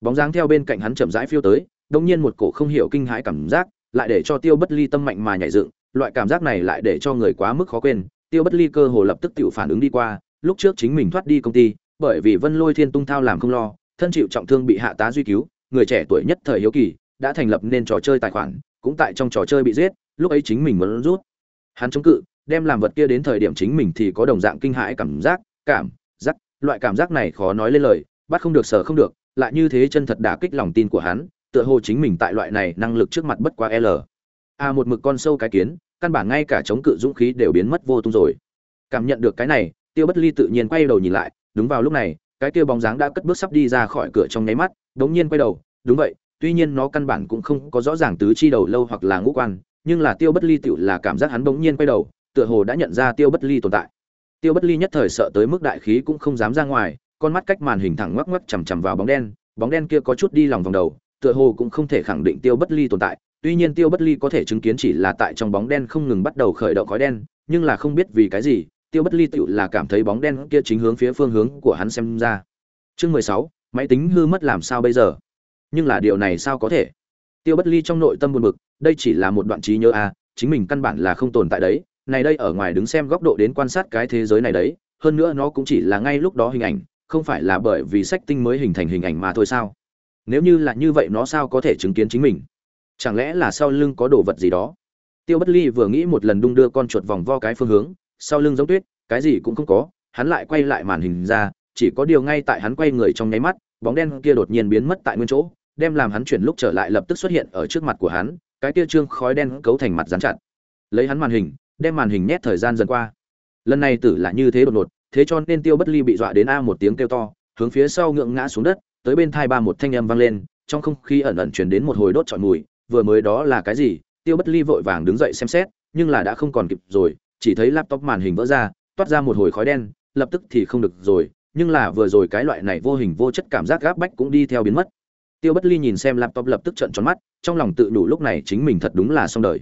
Bóng dáng theo bên cạnh hắn chậm rãi phiêu tới đông nhiên một cổ không hiểu kinh hãi cảm giác, lại để cho tiêu bất ly tâm mạnh mà nhảy dựng loại cảm giác này lại để cho người quá mức khó quên, tiêu bất ly cơ hồ lập tức tự phản ứng đi qua, lúc trước chính mình thoát đi công ty, bởi vì vân lôi thiên tung thao làm không lo, thân chịu trọng thương bị hạ tá duy cứu, người trẻ tuổi nhất thời hiếu kỳ, đã thành lập nên trò chơi tài khoản, cũng tại trong trò chơi bị giết, lúc ấy chính mình muốn rút. Hắn chống cự, đem làm vật kia đến thời điểm chính mình thì có đồng dạng kinh hãi cảm giác cảm giác, loại cảm giác này khó nói lên lời, bắt không được sở không được, lại như thế chân thật đả kích lòng tin của hắn, tựa hồ chính mình tại loại này năng lực trước mặt bất quá l. À một mực con sâu cái kiến, căn bản ngay cả chống cự dũng khí đều biến mất vô tung rồi. Cảm nhận được cái này, tiêu bất ly tự nhiên quay đầu nhìn lại, đúng vào lúc này, cái kia bóng dáng đã cất bước sắp đi ra khỏi cửa trong nháy mắt, đống nhiên quay đầu, đúng vậy, tuy nhiên nó căn bản cũng không có rõ ràng tứ chi đầu lâu hoặc là ngũ quan, nhưng là tiêu bất ly tựu là cảm giác hắn đống nhiên quay đầu, tựa hồ đã nhận ra tiêu bất ly tồn tại. Tiêu bất ly nhất thời sợ tới mức đại khí cũng không dám ra ngoài, con mắt cách màn hình thẳng ngoắc ngoắc chằm chằm vào bóng đen bóng đen kia có chút đi lòng vòng đầu, tựa hồ cũng không thể khẳng định tiêu bất ly tồn tại tuy nhiên tiêu bất ly có thể chứng kiến chỉ là tại trong bóng đen không ngừng bắt đầu khởi động khói đen, nhưng là không biết vì cái gì, tiêu bất ly tựu là cảm thấy bóng đen kia chính hướng phía phương hướng của hắn xem ra. Chương mười sáu, máy tính hư mất làm sao bây giờ? Nhưng là điều này sao có thể? Tiêu bất ly trong nội tâm buồn bực, đây chỉ là một đoạn trí nhớ a chính mình căn bản là không tồn tại đấy, này đây ở ngoài đứng xem góc độ đến quan sát cái thế giới này đấy, hơn nữa nó cũng chỉ là ngay lúc đó hình ảnh, không phải là bởi vì sách tinh mới hình thành hình ảnh mà thôi sao? Nếu như là như vậy nó sao có thể chứng kiến chính mình? Chẳng lẽ là sau lưng có đồ vật gì đó? Tiêu bất ly vừa nghĩ một lần đung đưa con chuột vòng vo cái phương hướng, sau lưng giống tuyết, cái gì cũng không có, hắn lại quay lại màn hình ra, chỉ có điều ngay tại hắn quay người trong nháy mắt, bóng đen kia đột nhiên biến mất tại nguyên chỗ, đem làm hắn chuyển lúc trở lại lập tức xuất hiện ở trước mặt của hắn, cái kia trương khói đen cấu thành mặt dán chặt. Lấy hắn màn hình, đem màn hình nhét thời gian dần qua. Lần này tử là như thế đột ngột, thế cho nên tiêu bất ly bị dọa đến a một tiếng kêu to, hướng phía sau ngượng ngã xuống đất, tới bên thai ba một thanh âm vang lên, trong không khí ẩn ẩn truyền đến một hồi đốt trọi mùi vừa mới đó là cái gì? Tiêu bất ly vội vàng đứng dậy xem xét, nhưng là đã không còn kịp rồi, chỉ thấy laptop màn hình vỡ ra, toát ra một hồi khói đen, lập tức thì không được rồi, nhưng là vừa rồi cái loại này vô hình vô chất cảm giác gáp bách cũng đi theo biến mất. Tiêu bất ly nhìn xem laptop lập tức trợn tròn mắt, trong lòng tự đủ lúc này chính mình thật đúng là xong đời.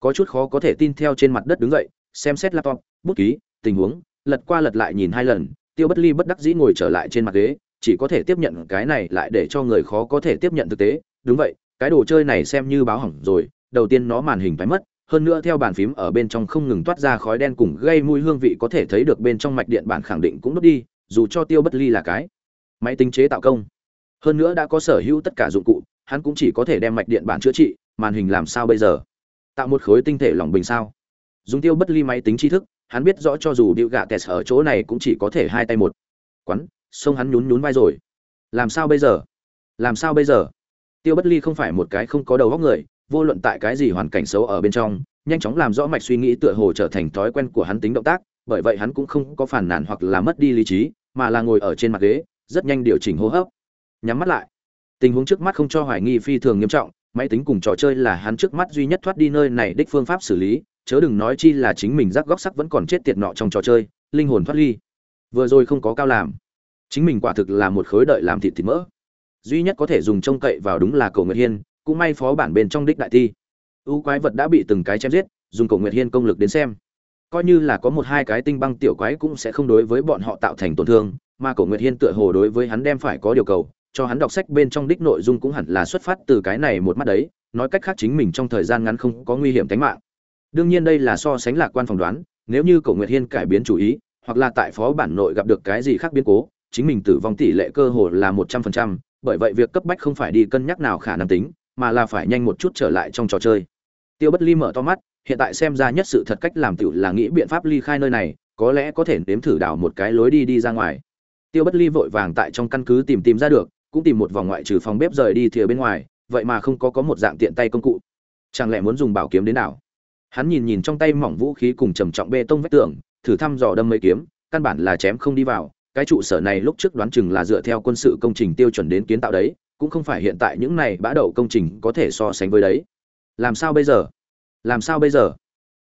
Có chút khó có thể tin theo trên mặt đất đứng dậy, xem xét laptop, bút ký, tình huống, lật qua lật lại nhìn hai lần, tiêu bất ly bất đắc dĩ ngồi trở lại trên mặt ghế, chỉ có thể tiếp nhận cái này lại để cho người khó có thể tiếp nhận thực tế. Đúng vậy cái đồ chơi này xem như báo hỏng rồi, đầu tiên nó màn hình phải mất, hơn nữa theo bàn phím ở bên trong không ngừng toát ra khói đen cùng gây mùi hương vị có thể thấy được bên trong mạch điện bản khẳng định cũng đốt đi, dù cho tiêu bất ly là cái máy tính chế tạo công. Hơn nữa đã có sở hữu tất cả dụng cụ, hắn cũng chỉ có thể đem mạch điện bản chữa trị, màn hình làm sao bây giờ? Tạo một khối tinh thể lỏng bình sao? Dùng tiêu bất ly máy tính tri thức, hắn biết rõ cho dù điệu gạ tes ở chỗ này cũng chỉ có thể hai tay một. Quắn xông hắn nhún nhún vai rồi. Làm sao bây giờ? Làm sao bây giờ? Tiêu bất ly không phải một cái không có đầu góc người, vô luận tại cái gì hoàn cảnh xấu ở bên trong, nhanh chóng làm rõ mạch suy nghĩ tựa hồ trở thành thói quen của hắn tính động tác, bởi vậy hắn cũng không có phản nản hoặc là mất đi lý trí, mà là ngồi ở trên mặt ghế, rất nhanh điều chỉnh hô hấp. Nhắm mắt lại. Tình huống trước mắt không cho hoài nghi phi thường nghiêm trọng, máy tính cùng trò chơi là hắn trước mắt duy nhất thoát đi nơi này đích phương pháp xử lý, chớ đừng nói chi là chính mình rắc góc sắc vẫn còn chết tiệt nọ trong trò chơi, linh hồn thoát ly. Vừa rồi không có cao làm. Chính mình quả thực là một khối đợi làm thịt thịt mỡ duy nhất có thể dùng trông cậy vào đúng là cầu nguyệt hiên, cũng may phó bản bên trong đích đại thi. Ưu quái vật đã bị từng cái chém giết, dùng cầu nguyệt hiên công lực đến xem. Coi như là có một hai cái tinh băng tiểu quái cũng sẽ không đối với bọn họ tạo thành tổn thương, mà cổ nguyệt hiên tựa hồ đối với hắn đem phải có điều cầu, cho hắn đọc sách bên trong đích nội dung cũng hẳn là xuất phát từ cái này một mắt đấy, nói cách khác chính mình trong thời gian ngắn không có nguy hiểm tính mạng. Đương nhiên đây là so sánh lạc quan phỏng đoán, nếu như cổ nguyệt hiên cải biến chủ ý, hoặc là tại phó bản nội gặp được cái gì khác biến cố, chính mình tử vong tỷ lệ cơ hồ là một trăm phần trăm bởi vậy việc cấp bách không phải đi cân nhắc nào khả năng tính, mà là phải nhanh một chút trở lại trong trò chơi. Tiêu bất ly mở to mắt, hiện tại xem ra nhất sự thật cách làm tiểu là nghĩ biện pháp ly khai nơi này, có lẽ có thể nếm thử đào một cái lối đi đi ra ngoài. Tiêu bất ly vội vàng tại trong căn cứ tìm tìm ra được, cũng tìm một vòng ngoại trừ phòng bếp rời đi thìa bên ngoài, vậy mà không có có một dạng tiện tay công cụ. Chẳng lẽ muốn dùng bảo kiếm đến nào hắn nhìn nhìn trong tay mỏng vũ khí cùng trầm trọng bê tông vách tường, thử thăm dò đâm mấy kiếm, căn bản là chém không đi vào cái trụ sở này lúc trước đoán chừng là dựa theo quân sự công trình tiêu chuẩn đến kiến tạo đấy, cũng không phải hiện tại những này bã đậu công trình có thể so sánh với đấy. Làm sao bây giờ? Làm sao bây giờ?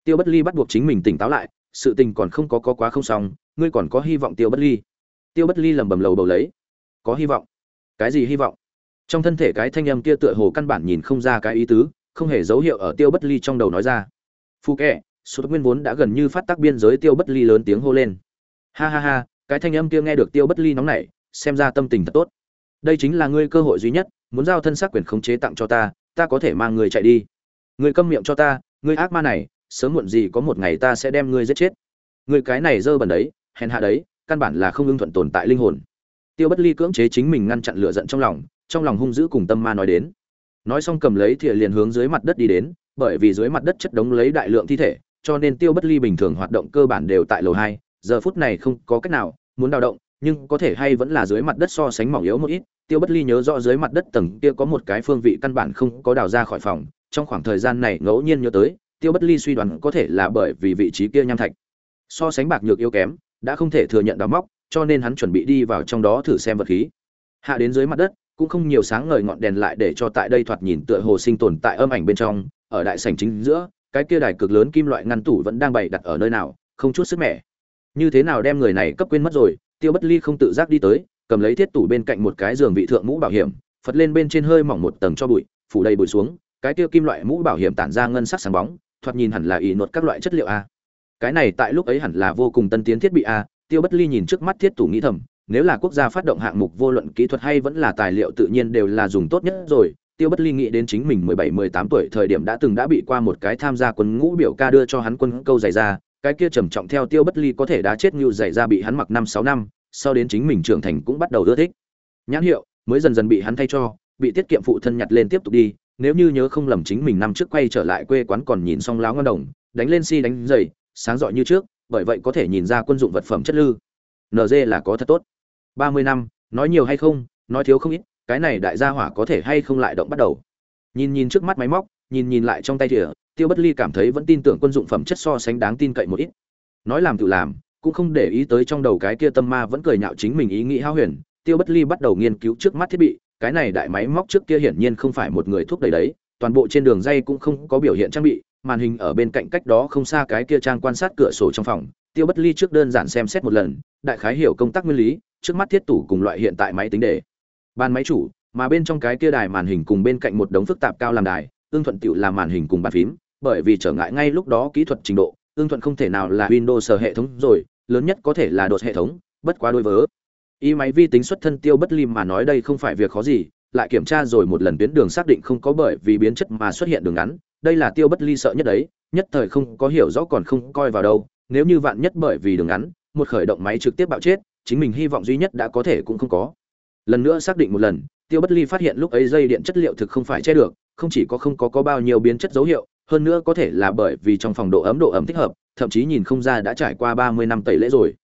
Tiêu bất ly bắt buộc chính mình tỉnh táo lại, sự tình còn không có có quá không xong, ngươi còn có hy vọng tiêu bất ly. Tiêu bất ly lầm bầm lầu bầu lấy. Có hy vọng. Cái gì hy vọng? Trong thân thể cái thanh âm kia tựa hồ căn bản nhìn không ra cái ý tứ, không hề dấu hiệu ở tiêu bất ly trong đầu nói ra. Phu kệ số nguyên vốn đã gần như phát tác biên giới tiêu bất ly lớn tiếng hô lên. Ha ha ha cái thanh âm kia nghe được tiêu bất ly nóng nảy, xem ra tâm tình thật tốt. Đây chính là ngươi cơ hội duy nhất, muốn giao thân xác quyền khống chế tặng cho ta ta có thể mang người chạy đi. Ngươi câm miệng cho ta, ngươi ác ma này, sớm muộn gì có một ngày ta sẽ đem ngươi giết chết. Ngươi cái này dơ bẩn đấy, hèn hạ đấy, căn bản là không ưng thuận tồn tại linh hồn. Tiêu bất ly cưỡng chế chính mình ngăn chặn lửa giận trong lòng trong lòng hung dữ cùng tâm ma nói đến. Nói xong cầm lấy thìa liền hướng dưới mặt đất đi đến, bởi vì dưới mặt đất chất đống lấy đại lượng thi thể, cho nên tiêu bất ly bình thường hoạt động cơ bản đều tại lầu hai, giờ phút này không có cách nào muốn đào động, nhưng có thể hay vẫn là dưới mặt đất so sánh mỏng yếu một ít. Tiêu bất ly nhớ rõ dưới mặt đất tầng kia có một cái phương vị căn bản không có đào ra khỏi phòng. Trong khoảng thời gian này ngẫu nhiên nhớ tới, tiêu bất ly suy đoán có thể là bởi vì vị trí kia nham thạch. So sánh bạc nhược yếu kém, đã không thể thừa nhận đào móc, cho nên hắn chuẩn bị đi vào trong đó thử xem vật khí. Hạ đến dưới mặt đất, cũng không nhiều sáng ngời ngọn đèn lại để cho tại đây thoạt nhìn tựa hồ sinh tồn tại âm ảnh bên trong. Ở đại sảnh chính giữa, cái kia đài cực lớn kim loại ngăn tủ vẫn đang bày đặt ở nơi nào, không chút sức mẻ như thế nào đem người này cấp quên mất rồi, tiêu bất ly không tự giác đi tới, cầm lấy thiết tủ bên cạnh một cái giường vị thượng mũ bảo hiểm, phật lên bên trên hơi mỏng một tầng cho bụi, phủ đầy bụi xuống, cái tiêu kim loại mũ bảo hiểm tản ra ngân sắc sáng bóng, thoạt nhìn hẳn là ỷ nuột các loại chất liệu a. Cái này tại lúc ấy hẳn là vô cùng tân tiến thiết bị a, tiêu bất ly nhìn trước mắt thiết tủ nghĩ thầm, nếu là quốc gia phát động hạng mục vô luận kỹ thuật hay vẫn là tài liệu tự nhiên đều là dùng tốt nhất rồi, tiêu bất ly nghĩ đến chính mình mười bảy, mười tám tuổi thời điểm đã từng đã bị qua một cái tham gia quân ngũ biểu ca đưa cho hắn quân câu giày ra cái kia trầm trọng theo tiêu bất ly có thể đã chết như dày ra bị hắn mặc năm sáu năm, sau đến chính mình trưởng thành cũng bắt đầu ưa thích. Nhãn hiệu, mới dần dần bị hắn thay cho, bị tiết kiệm phụ thân nhặt lên tiếp tục đi, nếu như nhớ không lầm chính mình năm trước quay trở lại quê quán còn nhìn xong láo ngon đồng, đánh lên si đánh dày, sáng rọi như trước, bởi vậy có thể nhìn ra quân dụng vật phẩm chất lư. Nd là có thật tốt. Ba mươi năm, nói nhiều hay không, nói thiếu không ít, cái này đại gia hỏa có thể hay không lại động bắt đầu. Nhìn nhìn trước mắt máy móc nhìn nhìn lại trong tay thìa, tiêu bất ly cảm thấy vẫn tin tưởng quân dụng phẩm chất so sánh đáng tin cậy một ít. Nói làm tự làm, cũng không để ý tới trong đầu cái kia tâm ma vẫn cười nhạo chính mình ý nghĩ hao huyền, tiêu bất ly bắt đầu nghiên cứu trước mắt thiết bị, cái này đại máy móc trước kia hiển nhiên không phải một người thúc đẩy đấy, toàn bộ trên đường dây cũng không có biểu hiện trang bị, màn hình ở bên cạnh cách đó không xa cái kia trang quan sát cửa sổ trong phòng, tiêu bất ly trước đơn giản xem xét một lần, đại khái hiểu công tác nguyên lý, trước mắt thiết tủ cùng loại hiện tại máy tính để. Bàn máy chủ, mà bên trong cái kia đài màn hình cùng bên cạnh một đống phức tạp cao làm đài ương thuận tiểu là màn hình cùng bàn phím, bởi vì trở ngại ngay lúc đó kỹ thuật trình độ ương thuận không thể nào là windows hệ thống rồi, lớn nhất có thể là đột hệ thống, bất quá đôi vớ. Y máy vi tính xuất thân tiêu bất lim mà nói đây không phải việc khó gì, lại kiểm tra rồi một lần tuyến đường xác định không có bởi vì biến chất mà xuất hiện đường ngắn, đây là tiêu bất ly sợ nhất đấy, nhất thời không có hiểu rõ còn không coi vào đâu, nếu như vạn nhất bởi vì đường ngắn, một khởi động máy trực tiếp bạo chết, chính mình hy vọng duy nhất đã có thể cũng không có. Lần nữa xác định một lần tiêu bất ly phát hiện lúc ấy dây điện chất liệu thực không phải che được, không chỉ có không có có bao nhiêu biến chất dấu hiệu, hơn nữa có thể là bởi vì trong phòng độ ấm độ ấm thích hợp, thậm chí nhìn không ra đã trải qua ba mươi năm tẩy lễ rồi.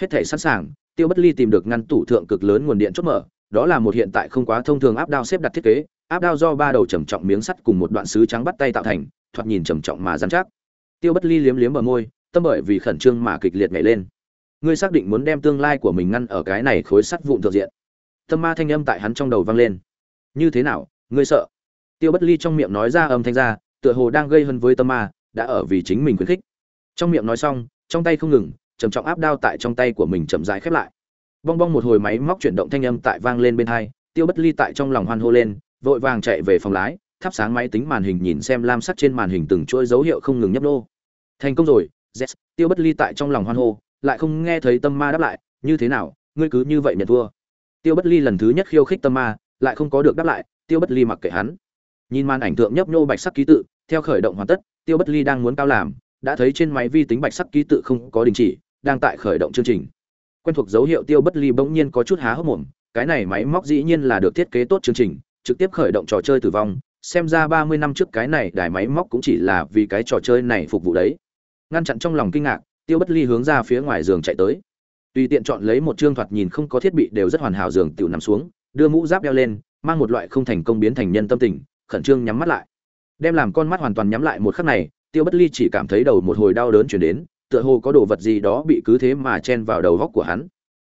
Hết thể sẵn sàng, tiêu bất ly tìm được ngăn tủ thượng cực lớn nguồn điện chốt mở, đó là một hiện tại không quá thông thường áp đao xếp đặt thiết kế, áp đao do ba đầu trầm trọng miếng sắt cùng một đoạn sứ trắng bắt tay tạo thành, thoạt nhìn trầm trọng mà dán chắc. Tiêu bất ly liếm liếm bờ môi, tâm bởi vì khẩn trương mà kịch liệt nhảy lên. Ngươi xác định muốn đem tương lai của mình ngăn ở cái này khối sắt vụn thượng diện tâm ma thanh âm tại hắn trong đầu vang lên. Như thế nào ngươi sợ? Tiêu bất ly trong miệng nói ra âm thanh ra tựa hồ đang gây hấn với tâm ma đã ở vì chính mình khuyến khích. Trong miệng nói xong trong tay không ngừng trầm trọng áp đao tại trong tay của mình chậm rãi khép lại. Bong bong một hồi máy móc chuyển động thanh âm tại vang lên bên hai tiêu bất ly tại trong lòng hoan hô lên vội vàng chạy về phòng lái thắp sáng máy tính màn hình nhìn xem lam sắc trên màn hình từng chuỗi dấu hiệu không ngừng nhấp nô. Thành công rồi yes, tiêu bất ly tại trong lòng hoan hô lại không nghe thấy tâm ma đáp lại như thế nào ngươi cứ như vậy nhận thua tiêu bất ly lần thứ nhất khiêu khích tâm ma, lại không có được đáp lại, tiêu bất ly mặc kệ hắn. Nhìn màn ảnh tượng nhấp nhô bạch sắc ký tự, theo khởi động hoàn tất, tiêu bất ly đang muốn cao làm, đã thấy trên máy vi tính bạch sắc ký tự không có đình chỉ, đang tại khởi động chương trình. Quen thuộc dấu hiệu tiêu bất ly bỗng nhiên có chút há hốc mồm, cái này máy móc dĩ nhiên là được thiết kế tốt chương trình, trực tiếp khởi động trò chơi tử vong, xem ra ba mươi năm trước cái này đài máy móc cũng chỉ là vì cái trò chơi này phục vụ đấy. Ngăn chặn trong lòng kinh ngạc, tiêu bất ly hướng ra phía ngoài giường chạy tới tùy tiện chọn lấy một chương thoạt nhìn không có thiết bị đều rất hoàn hảo giường tiểu nằm xuống, đưa mũ giáp đeo lên, mang một loại không thành công biến thành nhân tâm tình, khẩn trương nhắm mắt lại. Đem làm con mắt hoàn toàn nhắm lại một khắc này, tiêu bất ly chỉ cảm thấy đầu một hồi đau đớn chuyển đến, tựa hồ có đồ vật gì đó bị cứ thế mà chen vào đầu góc của hắn.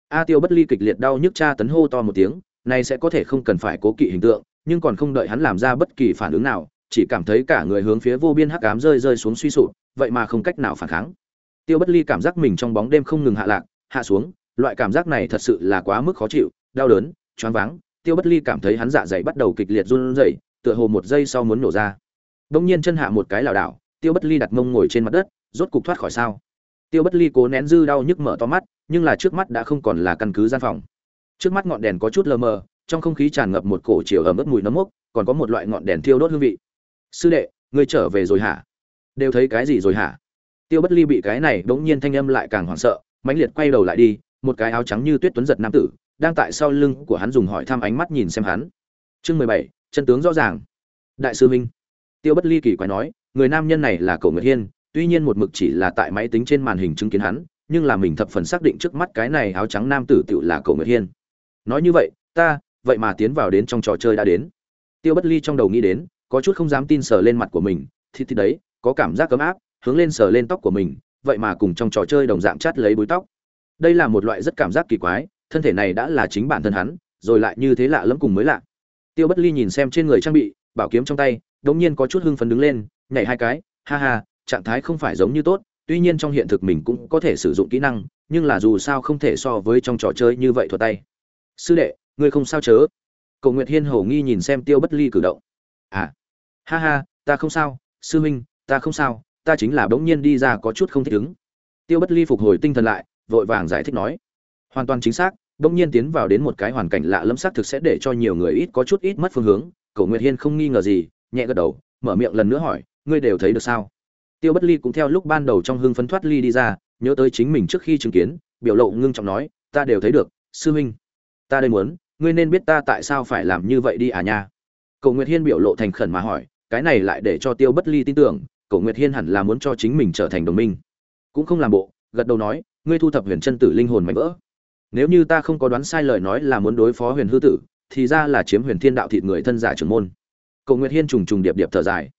A tiêu bất ly kịch liệt đau nhức cha tấn hô to một tiếng, này sẽ có thể không cần phải cố kỵ hình tượng, nhưng còn không đợi hắn làm ra bất kỳ phản ứng nào, chỉ cảm thấy cả người hướng phía vô biên hắc ám rơi rơi xuống suy sụp, vậy mà không cách nào phản kháng. Tiêu bất ly cảm giác mình trong bóng đêm không ngừng hạ lạc hạ xuống, loại cảm giác này thật sự là quá mức khó chịu, đau đớn, choáng váng. Tiêu bất ly cảm thấy hắn dạ dày bắt đầu kịch liệt run rẩy, tựa hồ một giây sau muốn nổ ra. Đông nhiên chân hạ một cái lảo đảo, tiêu bất ly đặt mông ngồi trên mặt đất, rốt cục thoát khỏi sao. Tiêu bất ly cố nén dư đau nhức mở to mắt, nhưng là trước mắt đã không còn là căn cứ gian phòng. Trước mắt ngọn đèn có chút lờ mờ, trong không khí tràn ngập một cổ chiều ẩm ướt mùi nấm mốc, còn có một loại ngọn đèn thiêu đốt hương vị. Sư đệ, ngươi trở về rồi hả? Đều thấy cái gì rồi hả? Tiêu bất ly bị cái này bỗng nhiên thanh âm lại càng hoảng sợ mãnh liệt quay đầu lại đi, một cái áo trắng như tuyết tuấn giật nam tử, đang tại sau lưng của hắn dùng hỏi thăm ánh mắt nhìn xem hắn. Chương mười bảy, chân tướng rõ ràng. Đại sư minh. Tiêu bất ly kỳ quái nói, người nam nhân này là cậu nguyệt hiên, tuy nhiên một mực chỉ là tại máy tính trên màn hình chứng kiến hắn, nhưng là mình thập phần xác định trước mắt cái này áo trắng nam tử tựu là cậu nguyệt hiên. Nói như vậy, ta, vậy mà tiến vào đến trong trò chơi đã đến. Tiêu bất ly trong đầu nghĩ đến, có chút không dám tin sờ lên mặt của mình, thì thì đấy, có cảm giác cấm áp, hướng lên sờ lên tóc của mình vậy mà cùng trong trò chơi đồng dạng chát lấy búi tóc. Đây là một loại rất cảm giác kỳ quái, thân thể này đã là chính bản thân hắn, rồi lại như thế lạ lẫm cùng mới lạ. Tiêu bất ly nhìn xem trên người trang bị, bảo kiếm trong tay đống nhiên có chút hưng phấn đứng lên, nhảy hai cái, ha ha, trạng thái không phải giống như tốt, tuy nhiên trong hiện thực mình cũng có thể sử dụng kỹ năng, nhưng là dù sao không thể so với trong trò chơi như vậy thuật tay. Sư đệ, ngươi không sao chớ. Cầu nguyệt hiên hầu nghi nhìn xem tiêu bất ly cử động. À ha ha, ta không sao, sư huynh, ta không sao ta chính là bỗng nhiên đi ra có chút không thích ứng. Tiêu bất ly phục hồi tinh thần lại, vội vàng giải thích nói. Hoàn toàn chính xác, bỗng nhiên tiến vào đến một cái hoàn cảnh lạ lẫm xác thực sẽ để cho nhiều người ít có chút ít mất phương hướng. Cầu nguyệt hiên không nghi ngờ gì, nhẹ gật đầu, mở miệng lần nữa hỏi, ngươi đều thấy được sao? Tiêu bất ly cũng theo lúc ban đầu trong hưng phấn thoát ly đi ra, nhớ tới chính mình trước khi chứng kiến, biểu lộ ngưng trọng nói, ta đều thấy được, sư huynh. Ta đây muốn, ngươi nên biết ta tại sao phải làm như vậy đi à nha. Cầu nguyệt hiên biểu lộ thành khẩn mà hỏi, cái này lại để cho tiêu bất ly tin tưởng Cổ nguyệt hiên hẳn là muốn cho chính mình trở thành đồng minh. Cũng không làm bộ, gật đầu nói, ngươi thu thập huyền chân tử linh hồn mạnh vỡ. Nếu như ta không có đoán sai lời nói là muốn đối phó huyền hư tử, thì ra là chiếm huyền thiên đạo thịt người thân giả trưởng môn. Cổ nguyệt hiên trùng trùng điệp điệp thở dài.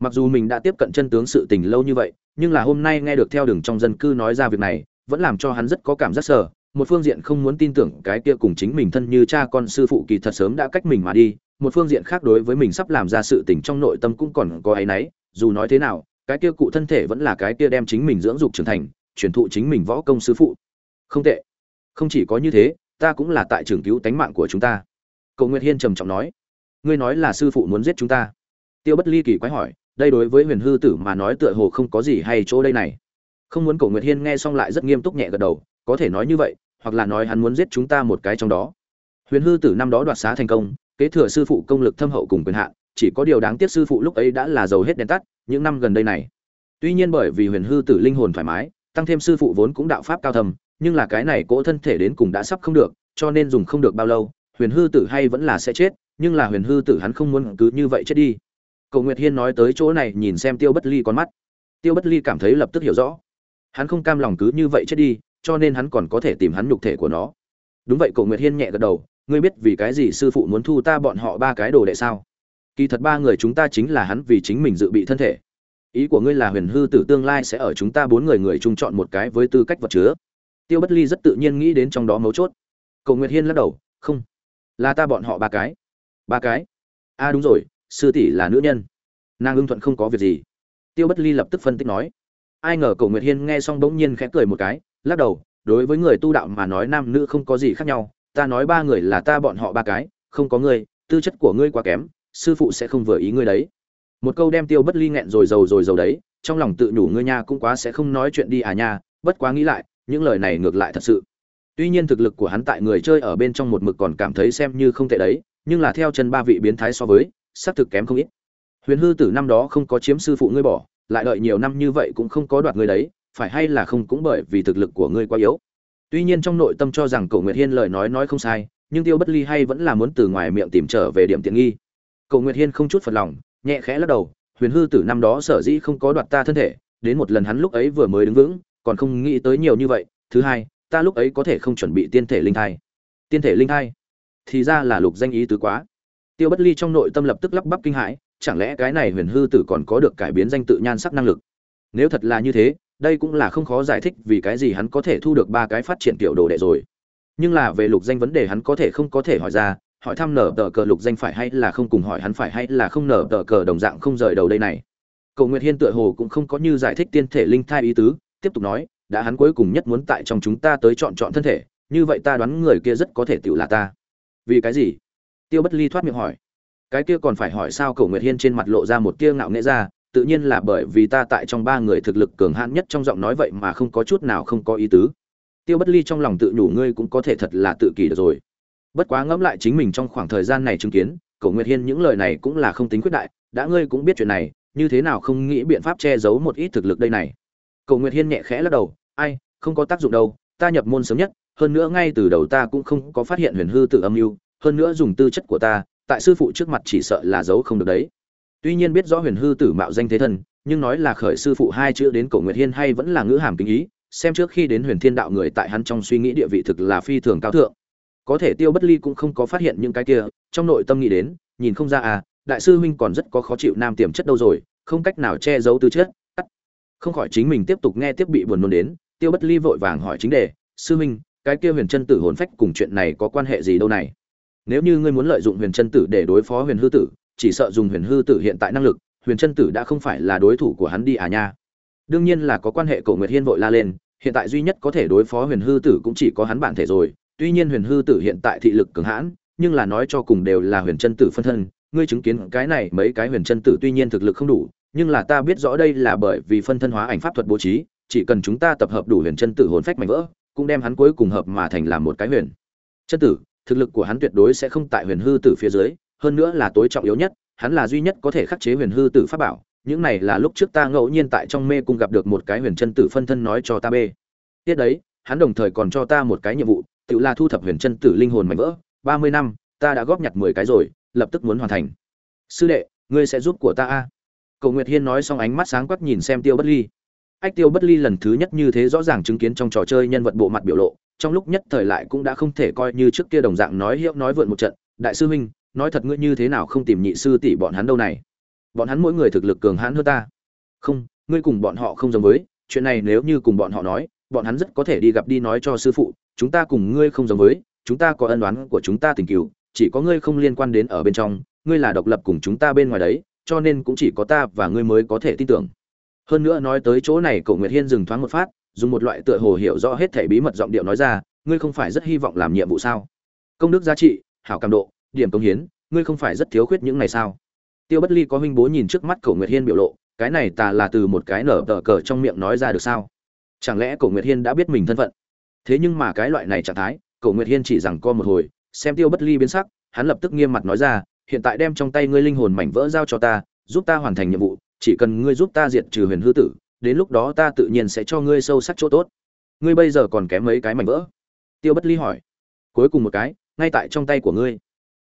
Mặc dù mình đã tiếp cận chân tướng sự tình lâu như vậy, nhưng là hôm nay nghe được theo đường trong dân cư nói ra việc này, vẫn làm cho hắn rất có cảm giác sợ một phương diện không muốn tin tưởng cái kia cùng chính mình thân như cha con sư phụ kỳ thật sớm đã cách mình mà đi, một phương diện khác đối với mình sắp làm ra sự tình trong nội tâm cũng còn có ấy nấy dù nói thế nào, cái kia cụ thân thể vẫn là cái kia đem chính mình dưỡng dục trưởng thành, truyền thụ chính mình võ công sư phụ. Không tệ. Không chỉ có như thế, ta cũng là tại trường cứu tánh mạng của chúng ta. Cậu nguyệt hiên trầm trọng nói. Ngươi nói là sư phụ muốn giết chúng ta. Tiêu bất ly kỳ quái hỏi, đây đối với huyền hư tử mà nói tựa hồ không có gì hay chỗ đây này. Không muốn cổ nguyệt hiên nghe xong lại rất nghiêm túc nhẹ gật đầu, có thể nói như vậy, hoặc là nói hắn muốn giết chúng ta một cái trong đó. Huyền hư tử năm đó đoạt xá thành công, kế thừa sư phụ công lực thâm hậu cùng quyền hạn chỉ có điều đáng tiếc sư phụ lúc ấy đã là dầu hết đèn tắt, những năm gần đây này. Tuy nhiên bởi vì huyền hư tử linh hồn thoải mái, tăng thêm sư phụ vốn cũng đạo pháp cao thầm nhưng là cái này cỗ thân thể đến cùng đã sắp không được, cho nên dùng không được bao lâu, huyền hư tử hay vẫn là sẽ chết, nhưng là huyền hư tử hắn không muốn cứ như vậy chết đi. Cầu nguyệt hiên nói tới chỗ này nhìn xem tiêu bất ly con mắt. Tiêu bất ly cảm thấy lập tức hiểu rõ. Hắn không cam lòng cứ như vậy chết đi, cho nên hắn còn có thể tìm hắn nhục thể của nó. Đúng vậy, cầu nguyệt hiên nhẹ gật đầu, ngươi biết vì cái gì sư phụ muốn thu ta bọn họ ba cái đồ đệ sao? Kỳ thật ba người chúng ta chính là hắn vì chính mình dự bị thân thể. Ý của ngươi là huyền hư tử tương lai sẽ ở chúng ta bốn người người chung chọn một cái với tư cách vật chứa. Tiêu bất ly rất tự nhiên nghĩ đến trong đó mấu chốt. Cầu nguyệt hiên lắc đầu, không, là ta bọn họ ba cái. Ba cái? A à đúng rồi, sư tỷ là nữ nhân. Nàng ưng thuận không có việc gì. Tiêu bất ly lập tức phân tích nói. Ai ngờ cầu nguyệt hiên nghe xong bỗng nhiên khẽ cười một cái, lắc đầu, đối với người tu đạo mà nói nam nữ không có gì khác nhau, ta nói ba người là ta bọn họ ba cái, không có ngươi, tư chất của ngươi quá kém sư phụ sẽ không vừa ý ngươi đấy. Một câu đem tiêu bất ly nghẹn rồi dầu rồi dầu đấy, trong lòng tự nhủ ngươi nha cũng quá sẽ không nói chuyện đi à nha, bất quá nghĩ lại, những lời này ngược lại thật sự. Tuy nhiên thực lực của hắn tại người chơi ở bên trong một mực còn cảm thấy xem như không tệ đấy, nhưng là theo chân ba vị biến thái so với, xác thực kém không ít. Huyền hư tử năm đó không có chiếm sư phụ ngươi bỏ, lại đợi nhiều năm như vậy cũng không có đoạt ngươi đấy, phải hay là không cũng bởi vì thực lực của ngươi quá yếu. Tuy nhiên trong nội tâm cho rằng cậu nguyệt hiên lời nói nói không sai, nhưng tiêu bất ly hay vẫn là muốn từ ngoài miệng tìm trở về điểm tiện nghi cậu nguyệt hiên không chút phật lòng, nhẹ khẽ lắc đầu, huyền hư tử năm đó sở dĩ không có đoạt ta thân thể, đến một lần hắn lúc ấy vừa mới đứng vững, còn không nghĩ tới nhiều như vậy. Thứ hai, ta lúc ấy có thể không chuẩn bị tiên thể linh thai. Tiên thể linh thai? Thì ra là lục danh ý tứ quá. Tiêu bất ly trong nội tâm lập tức lắp bắp kinh hãi, chẳng lẽ cái này huyền hư tử còn có được cải biến danh tự nhan sắc năng lực? Nếu thật là như thế, đây cũng là không khó giải thích vì cái gì hắn có thể thu được ba cái phát triển tiểu đồ đệ rồi. Nhưng là về lục danh vấn đề hắn có thể không có thể hỏi ra hỏi thăm nở tờ cờ lục danh phải hay là không cùng hỏi hắn phải hay là không nở tờ cờ đồng dạng không rời đầu đây này. Cầu nguyệt hiên tựa hồ cũng không có như giải thích tiên thể linh thai ý tứ, tiếp tục nói, đã hắn cuối cùng nhất muốn tại trong chúng ta tới chọn chọn thân thể, như vậy ta đoán người kia rất có thể tự là ta. Vì cái gì? Tiêu bất ly thoát miệng hỏi. Cái kia còn phải hỏi sao cầu nguyệt hiên trên mặt lộ ra một tia ngạo nghễ ra, tự nhiên là bởi vì ta tại trong ba người thực lực cường hãn nhất trong giọng nói vậy mà không có chút nào không có ý tứ. Tiêu bất ly trong lòng tự nhủ ngươi cũng có thể thật là tự kỷ được rồi bất quá ngẫm lại chính mình trong khoảng thời gian này chứng kiến, Cổ nguyệt hiên những lời này cũng là không tính quyết đại, đã ngươi cũng biết chuyện này, như thế nào không nghĩ biện pháp che giấu một ít thực lực đây này. Cổ nguyệt hiên nhẹ khẽ lắc đầu, ai, không có tác dụng đâu, ta nhập môn sớm nhất, hơn nữa ngay từ đầu ta cũng không có phát hiện huyền hư tự âm mưu, hơn nữa dùng tư chất của ta, tại sư phụ trước mặt chỉ sợ là giấu không được đấy. Tuy nhiên biết rõ huyền hư tử mạo danh thế thân, nhưng nói là khởi sư phụ hai chữ đến cổ nguyệt hiên hay vẫn là ngữ hàm kính ý, xem trước khi đến huyền thiên đạo người tại hắn trong suy nghĩ địa vị thực là phi thường cao thượng có thể tiêu bất ly cũng không có phát hiện những cái kia, trong nội tâm nghĩ đến, nhìn không ra à đại sư huynh còn rất có khó chịu nam tiềm chất đâu rồi, không cách nào che giấu tư chất. Không khỏi chính mình tiếp tục nghe tiếp bị buồn nôn đến, tiêu bất ly vội vàng hỏi chính đề, sư huynh, cái kia huyền chân tử hồn phách cùng chuyện này có quan hệ gì đâu này? Nếu như ngươi muốn lợi dụng huyền chân tử để đối phó huyền hư tử, chỉ sợ dùng huyền hư tử hiện tại năng lực, huyền chân tử đã không phải là đối thủ của hắn đi à nha. Đương nhiên là có quan hệ cổ nguyệt hiên vội la lên, hiện tại duy nhất có thể đối phó huyền hư tử cũng chỉ có hắn bản thể rồi tuy nhiên huyền hư tử hiện tại thị lực cường hãn, nhưng là nói cho cùng đều là huyền chân tử phân thân, ngươi chứng kiến cái này mấy cái huyền chân tử tuy nhiên thực lực không đủ, nhưng là ta biết rõ đây là bởi vì phân thân hóa ảnh pháp thuật bố trí, chỉ cần chúng ta tập hợp đủ huyền chân tử hồn phách mạnh vỡ, cũng đem hắn cuối cùng hợp mà thành làm một cái huyền. Chân tử, thực lực của hắn tuyệt đối sẽ không tại huyền hư tử phía dưới, hơn nữa là tối trọng yếu nhất, hắn là duy nhất có thể khắc chế huyền hư tử pháp bảo, những này là lúc trước ta ngẫu nhiên tại trong mê cung gặp được một cái huyền chân tử phân thân nói cho ta bê. Tiết đấy hắn đồng thời còn cho ta một cái nhiệm vụ, tự là thu thập huyền chân tử linh hồn mảnh vỡ. Ba mươi năm, ta đã góp nhặt mười cái rồi, lập tức muốn hoàn thành. Sư đệ, ngươi sẽ giúp của ta a. Cầu nguyệt hiên nói xong ánh mắt sáng quắc nhìn xem tiêu bất ly. Ách, tiêu bất ly lần thứ nhất như thế rõ ràng chứng kiến trong trò chơi nhân vật bộ mặt biểu lộ, trong lúc nhất thời lại cũng đã không thể coi như trước kia đồng dạng nói hiệu nói vượn một trận. Đại sư huynh, nói thật ngươi như thế nào không tìm nhị sư tỷ bọn hắn đâu này? Bọn hắn mỗi người thực lực cường hãn hơn ta. Không, ngươi cùng bọn họ không giống với, chuyện này nếu như cùng bọn họ nói bọn hắn rất có thể đi gặp đi nói cho sư phụ, chúng ta cùng ngươi không giống với, chúng ta có ân đoán của chúng ta tình cựu chỉ có ngươi không liên quan đến ở bên trong, ngươi là độc lập cùng chúng ta bên ngoài đấy, cho nên cũng chỉ có ta và ngươi mới có thể tin tưởng. Hơn nữa nói tới chỗ này cậu nguyệt hiên dừng thoáng một phát, dùng một loại tựa hồ hiểu rõ hết thể bí mật giọng điệu nói ra, ngươi không phải rất hy vọng làm nhiệm vụ sao? Công đức giá trị, hảo cảm độ, điểm công hiến, ngươi không phải rất thiếu khuyết những này sao? Tiêu bất ly có huynh bố nhìn trước mắt cậu nguyệt hiên biểu lộ, cái này ta là từ một cái nở tờ cờ trong miệng nói ra được sao? Chẳng lẽ cổ nguyệt hiên đã biết mình thân phận? Thế nhưng mà cái loại này trạng thái, cổ nguyệt hiên chỉ rằng co một hồi, xem tiêu bất ly biến sắc, hắn lập tức nghiêm mặt nói ra, hiện tại đem trong tay ngươi linh hồn mảnh vỡ giao cho ta, giúp ta hoàn thành nhiệm vụ, chỉ cần ngươi giúp ta diệt trừ huyền hư tử, đến lúc đó ta tự nhiên sẽ cho ngươi sâu sắc chỗ tốt. Ngươi bây giờ còn kém mấy cái mảnh vỡ? Tiêu bất ly hỏi. Cuối cùng một cái, ngay tại trong tay của ngươi.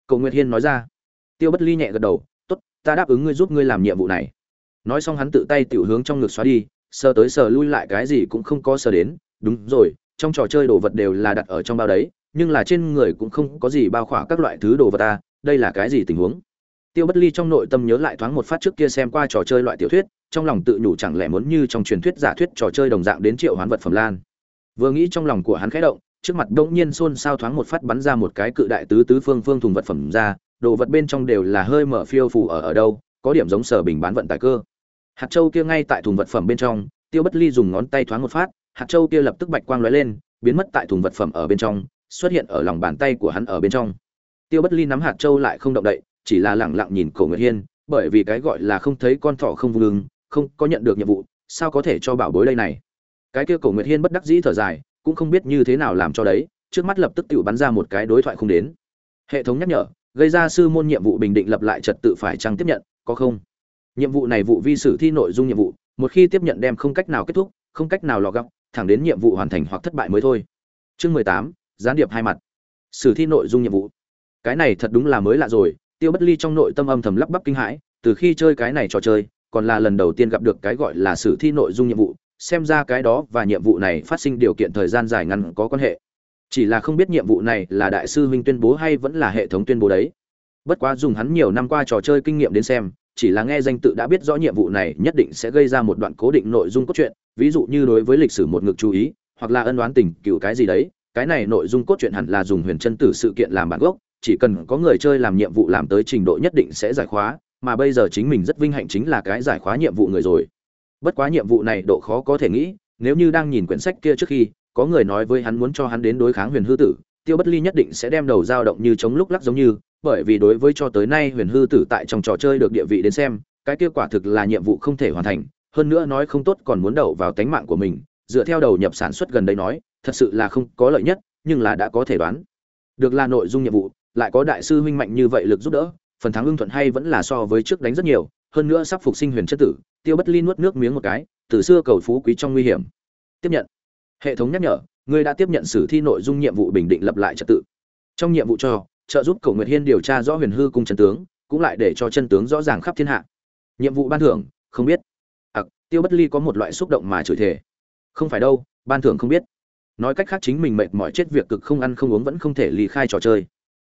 Cầu nguyệt hiên nói ra. Tiêu bất ly nhẹ gật đầu, tốt, ta đáp ứng ngươi giúp ngươi làm nhiệm vụ này. Nói xong hắn tự tay tiểu hướng trong ngực xóa đi sờ tới sờ lui lại cái gì cũng không có sờ đến, đúng rồi, trong trò chơi đồ vật đều là đặt ở trong bao đấy, nhưng là trên người cũng không có gì bao khỏa các loại thứ đồ vật ta đây là cái gì tình huống? Tiêu bất ly trong nội tâm nhớ lại thoáng một phát trước kia xem qua trò chơi loại tiểu thuyết, trong lòng tự nhủ chẳng lẽ muốn như trong truyền thuyết giả thuyết trò chơi đồng dạng đến triệu hoán vật phẩm lan. Vừa nghĩ trong lòng của hắn khẽ động, trước mặt đống nhiên xôn xao thoáng một phát bắn ra một cái cự đại tứ tứ phương phương thùng vật phẩm ra, đồ vật bên trong đều là hơi mở phiêu phủ ở ở đâu, có điểm giống sở bình bán vận tải cơ hạt châu kia ngay tại thùng vật phẩm bên trong, tiêu bất ly dùng ngón tay thoáng một phát, hạt châu kia lập tức bạch quang lóe lên, biến mất tại thùng vật phẩm ở bên trong, xuất hiện ở lòng bàn tay của hắn ở bên trong. Tiêu bất ly nắm hạt châu lại không động đậy, chỉ là lẳng lặng nhìn cổ nguyệt hiên, bởi vì cái gọi là không thấy con thỏ không vương không có nhận được nhiệm vụ, sao có thể cho bảo bối đây này? Cái kia cổ nguyệt hiên bất đắc dĩ thở dài, cũng không biết như thế nào làm cho đấy, trước mắt lập tức tự bắn ra một cái đối thoại không đến. Hệ thống nhắc nhở, gây ra sư môn nhiệm vụ bình định lập lại trật tự phải chăng tiếp nhận, có không? Nhiệm vụ này vụ vi sử thi nội dung nhiệm vụ, một khi tiếp nhận đem không cách nào kết thúc, không cách nào lò gấp thẳng đến nhiệm vụ hoàn thành hoặc thất bại mới thôi. Chương mười tám, gián điệp hai mặt. Sử thi nội dung nhiệm vụ. Cái này thật đúng là mới lạ rồi, tiêu bất ly trong nội tâm âm thầm lắp bắp kinh hãi, từ khi chơi cái này trò chơi, còn là lần đầu tiên gặp được cái gọi là sử thi nội dung nhiệm vụ, xem ra cái đó và nhiệm vụ này phát sinh điều kiện thời gian dài ngắn có quan hệ. Chỉ là không biết nhiệm vụ này là đại sư huynh tuyên bố hay vẫn là hệ thống tuyên bố đấy. Bất quá dùng hắn nhiều năm qua trò chơi kinh nghiệm đến xem chỉ là nghe danh tự đã biết rõ nhiệm vụ này nhất định sẽ gây ra một đoạn cố định nội dung cốt truyện, ví dụ như đối với lịch sử một ngực chú ý, hoặc là ân đoán tình cựu cái gì đấy, cái này nội dung cốt truyện hẳn là dùng huyền chân tử sự kiện làm bản gốc, chỉ cần có người chơi làm nhiệm vụ làm tới trình độ nhất định sẽ giải khóa, mà bây giờ chính mình rất vinh hạnh chính là cái giải khóa nhiệm vụ người rồi. Bất quá nhiệm vụ này độ khó có thể nghĩ, nếu như đang nhìn quyển sách kia trước khi, có người nói với hắn muốn cho hắn đến đối kháng huyền hư tử tiêu bất ly nhất định sẽ đem đầu dao động như chống lúc lắc giống như, bởi vì đối với cho tới nay huyền hư tử tại trong trò chơi được địa vị đến xem, cái kia quả thực là nhiệm vụ không thể hoàn thành, hơn nữa nói không tốt còn muốn đậu vào tánh mạng của mình, dựa theo đầu nhập sản xuất gần đây nói, thật sự là không có lợi nhất, nhưng là đã có thể đoán. Được là nội dung nhiệm vụ, lại có đại sư huynh mạnh như vậy lực giúp đỡ, phần thắng ưng thuận hay vẫn là so với trước đánh rất nhiều, hơn nữa sắp phục sinh huyền chất tử, tiêu bất ly nuốt nước miếng một cái, từ xưa cầu phú quý trong nguy hiểm. Tiếp nhận. Hệ thống nhắc nhở ngươi đã tiếp nhận sử thi nội dung nhiệm vụ bình định lập lại trật tự. Trong nhiệm vụ cho, trợ giúp cầu nguyệt hiên điều tra rõ huyền hư cung chân tướng, cũng lại để cho chân tướng rõ ràng khắp thiên hạ. Nhiệm vụ ban thưởng, không biết. Ặc, tiêu bất ly có một loại xúc động mà chửi thề. Không phải đâu, ban thưởng không biết. Nói cách khác chính mình mệt mỏi chết việc cực không ăn không uống vẫn không thể ly khai trò chơi.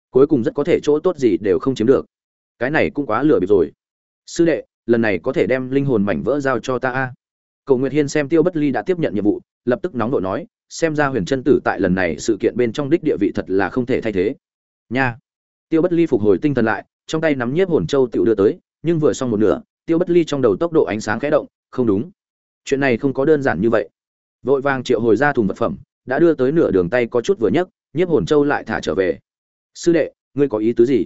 Cuối cùng rất có thể chỗ tốt gì đều không chiếm được. Cái này cũng quá lừa bịp rồi. Sư đệ, lần này có thể đem linh hồn mảnh vỡ giao cho ta a. Cầu nguyệt hiên xem tiêu bất ly đã tiếp nhận nhiệm vụ, lập tức nóng đội nói xem ra huyền chân tử tại lần này sự kiện bên trong đích địa vị thật là không thể thay thế. Nha. Tiêu bất ly phục hồi tinh thần lại, trong tay nắm nhiếp hồn châu tự đưa tới, nhưng vừa xong một nửa, tiêu bất ly trong đầu tốc độ ánh sáng khẽ động, không đúng. Chuyện này không có đơn giản như vậy. Vội vàng triệu hồi ra thùng vật phẩm, đã đưa tới nửa đường tay có chút vừa nhấc, nhiếp hồn châu lại thả trở về. Sư đệ, ngươi có ý tứ gì?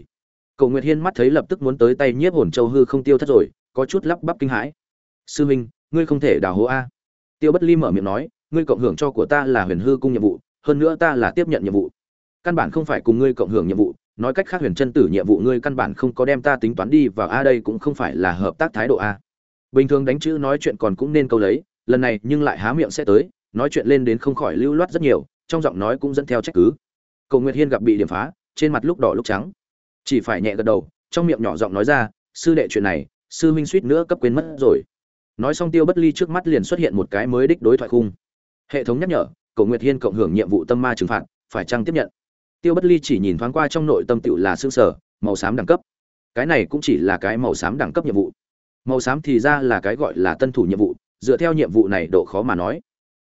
Cầu nguyệt hiên mắt thấy lập tức muốn tới tay nhiếp hồn châu hư không tiêu thất rồi, có chút lắp bắp kinh hãi. Sư huynh ngươi không thể đào hố a. Tiêu bất ly mở miệng nói ngươi cộng hưởng cho của ta là huyền hư cung nhiệm vụ, hơn nữa ta là tiếp nhận nhiệm vụ. Căn bản không phải cùng ngươi cộng hưởng nhiệm vụ, nói cách khác huyền chân tử nhiệm vụ ngươi căn bản không có đem ta tính toán đi vào a đây cũng không phải là hợp tác thái độ a. Bình thường đánh chữ nói chuyện còn cũng nên câu lấy, lần này nhưng lại há miệng sẽ tới, nói chuyện lên đến không khỏi lưu loát rất nhiều, trong giọng nói cũng dẫn theo trách cứ. Cầu nguyệt hiên gặp bị điểm phá, trên mặt lúc đỏ lúc trắng. Chỉ phải nhẹ gật đầu, trong miệng nhỏ giọng nói ra, sư đệ chuyện này, sư minh suýt nữa cấp quên mất rồi. Nói xong tiêu bất ly trước mắt liền xuất hiện một cái mới đích đối thoại khung hệ thống nhắc nhở cầu nguyệt hiên cộng hưởng nhiệm vụ tâm ma trừng phạt, phải chăng tiếp nhận? Tiêu bất ly chỉ nhìn thoáng qua trong nội tâm tựu là xương sở màu xám đẳng cấp. Cái này cũng chỉ là cái màu xám đẳng cấp nhiệm vụ. Màu xám thì ra là cái gọi là tân thủ nhiệm vụ, dựa theo nhiệm vụ này độ khó mà nói.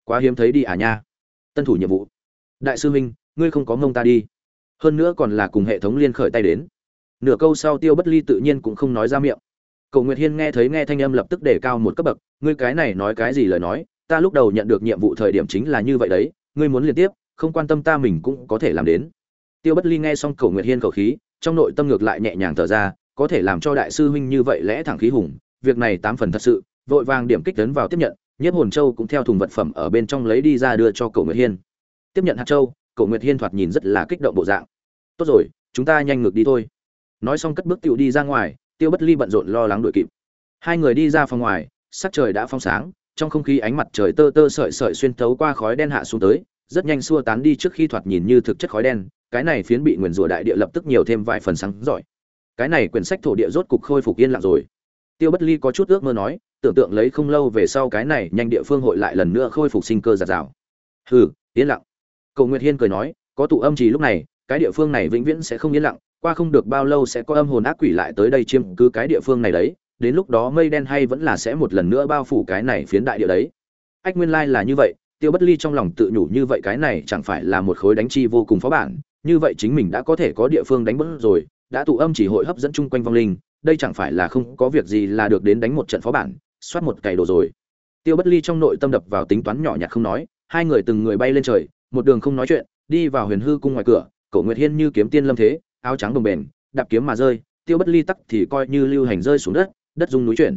Quá hiếm thấy đi à nha. Tân thủ nhiệm vụ. Đại sư huynh ngươi không có mông ta đi. Hơn nữa còn là cùng hệ thống liên khởi tay đến. Nửa câu sau tiêu bất ly tự nhiên cũng không nói ra miệng. Cầu nguyệt hiên nghe thấy nghe thanh âm lập tức đề cao một cấp bậc, ngươi cái này nói cái gì lời nói ta lúc đầu nhận được nhiệm vụ thời điểm chính là như vậy đấy, ngươi muốn liên tiếp, không quan tâm ta mình cũng có thể làm đến. Tiêu bất ly nghe xong cầu nguyệt hiên cầu khí, trong nội tâm ngược lại nhẹ nhàng thở ra, có thể làm cho đại sư huynh như vậy lẽ thẳng khí hùng, việc này tám phần thật sự, vội vàng điểm kích tấn vào tiếp nhận nhất hồn châu cũng theo thùng vật phẩm ở bên trong lấy đi ra đưa cho cầu nguyệt hiên. Tiếp nhận hạt châu, cầu nguyệt hiên thoạt nhìn rất là kích động bộ dạng. Tốt rồi, chúng ta nhanh ngược đi thôi. Nói xong cất bước tựu đi ra ngoài, tiêu bất ly bận rộn lo lắng đuổi kịp. Hai người đi ra phòng ngoài, sắc trời đã phong sáng trong không khí ánh mặt trời tơ tơ sợi sợi xuyên thấu qua khói đen hạ xuống tới, rất nhanh xua tán đi trước khi thoạt nhìn như thực chất khói đen, cái này phiến bị nguyền rủa đại địa lập tức nhiều thêm vài phần sáng giỏi. Cái này quyển sách thổ địa rốt cục khôi phục yên lặng rồi. Tiêu bất ly có chút ước mơ nói, tưởng tượng lấy không lâu về sau cái này nhanh địa phương hội lại lần nữa khôi phục sinh cơ giạt rào. Hừ, yên lặng. Cầu nguyệt hiên cười nói, có tụ âm trì lúc này, cái địa phương này vĩnh viễn sẽ không yên lặng, qua không được bao lâu sẽ có âm hồn ác quỷ lại tới đây chiếm cứ cái địa phương này đấy đến lúc đó mây đen hay vẫn là sẽ một lần nữa bao phủ cái này phiến đại địa đấy. Ách, nguyên lai là như vậy, tiêu bất ly trong lòng tự nhủ như vậy cái này chẳng phải là một khối đánh chi vô cùng phó bản, như vậy chính mình đã có thể có địa phương đánh bớt rồi, đã tụ âm chỉ hội hấp dẫn chung quanh vong linh, đây chẳng phải là không có việc gì là được đến đánh một trận phó bản soát một cày đồ rồi. Tiêu bất ly trong nội tâm đập vào tính toán nhỏ nhặt không nói, hai người từng người bay lên trời, một đường không nói chuyện, đi vào huyền hư cung ngoài cửa, cổ nguyệt hiên như kiếm tiên lâm thế, áo trắng đồng bền đạp kiếm mà rơi, tiêu bất ly tắc thì coi như lưu hành rơi xuống đất đất dung núi chuyển.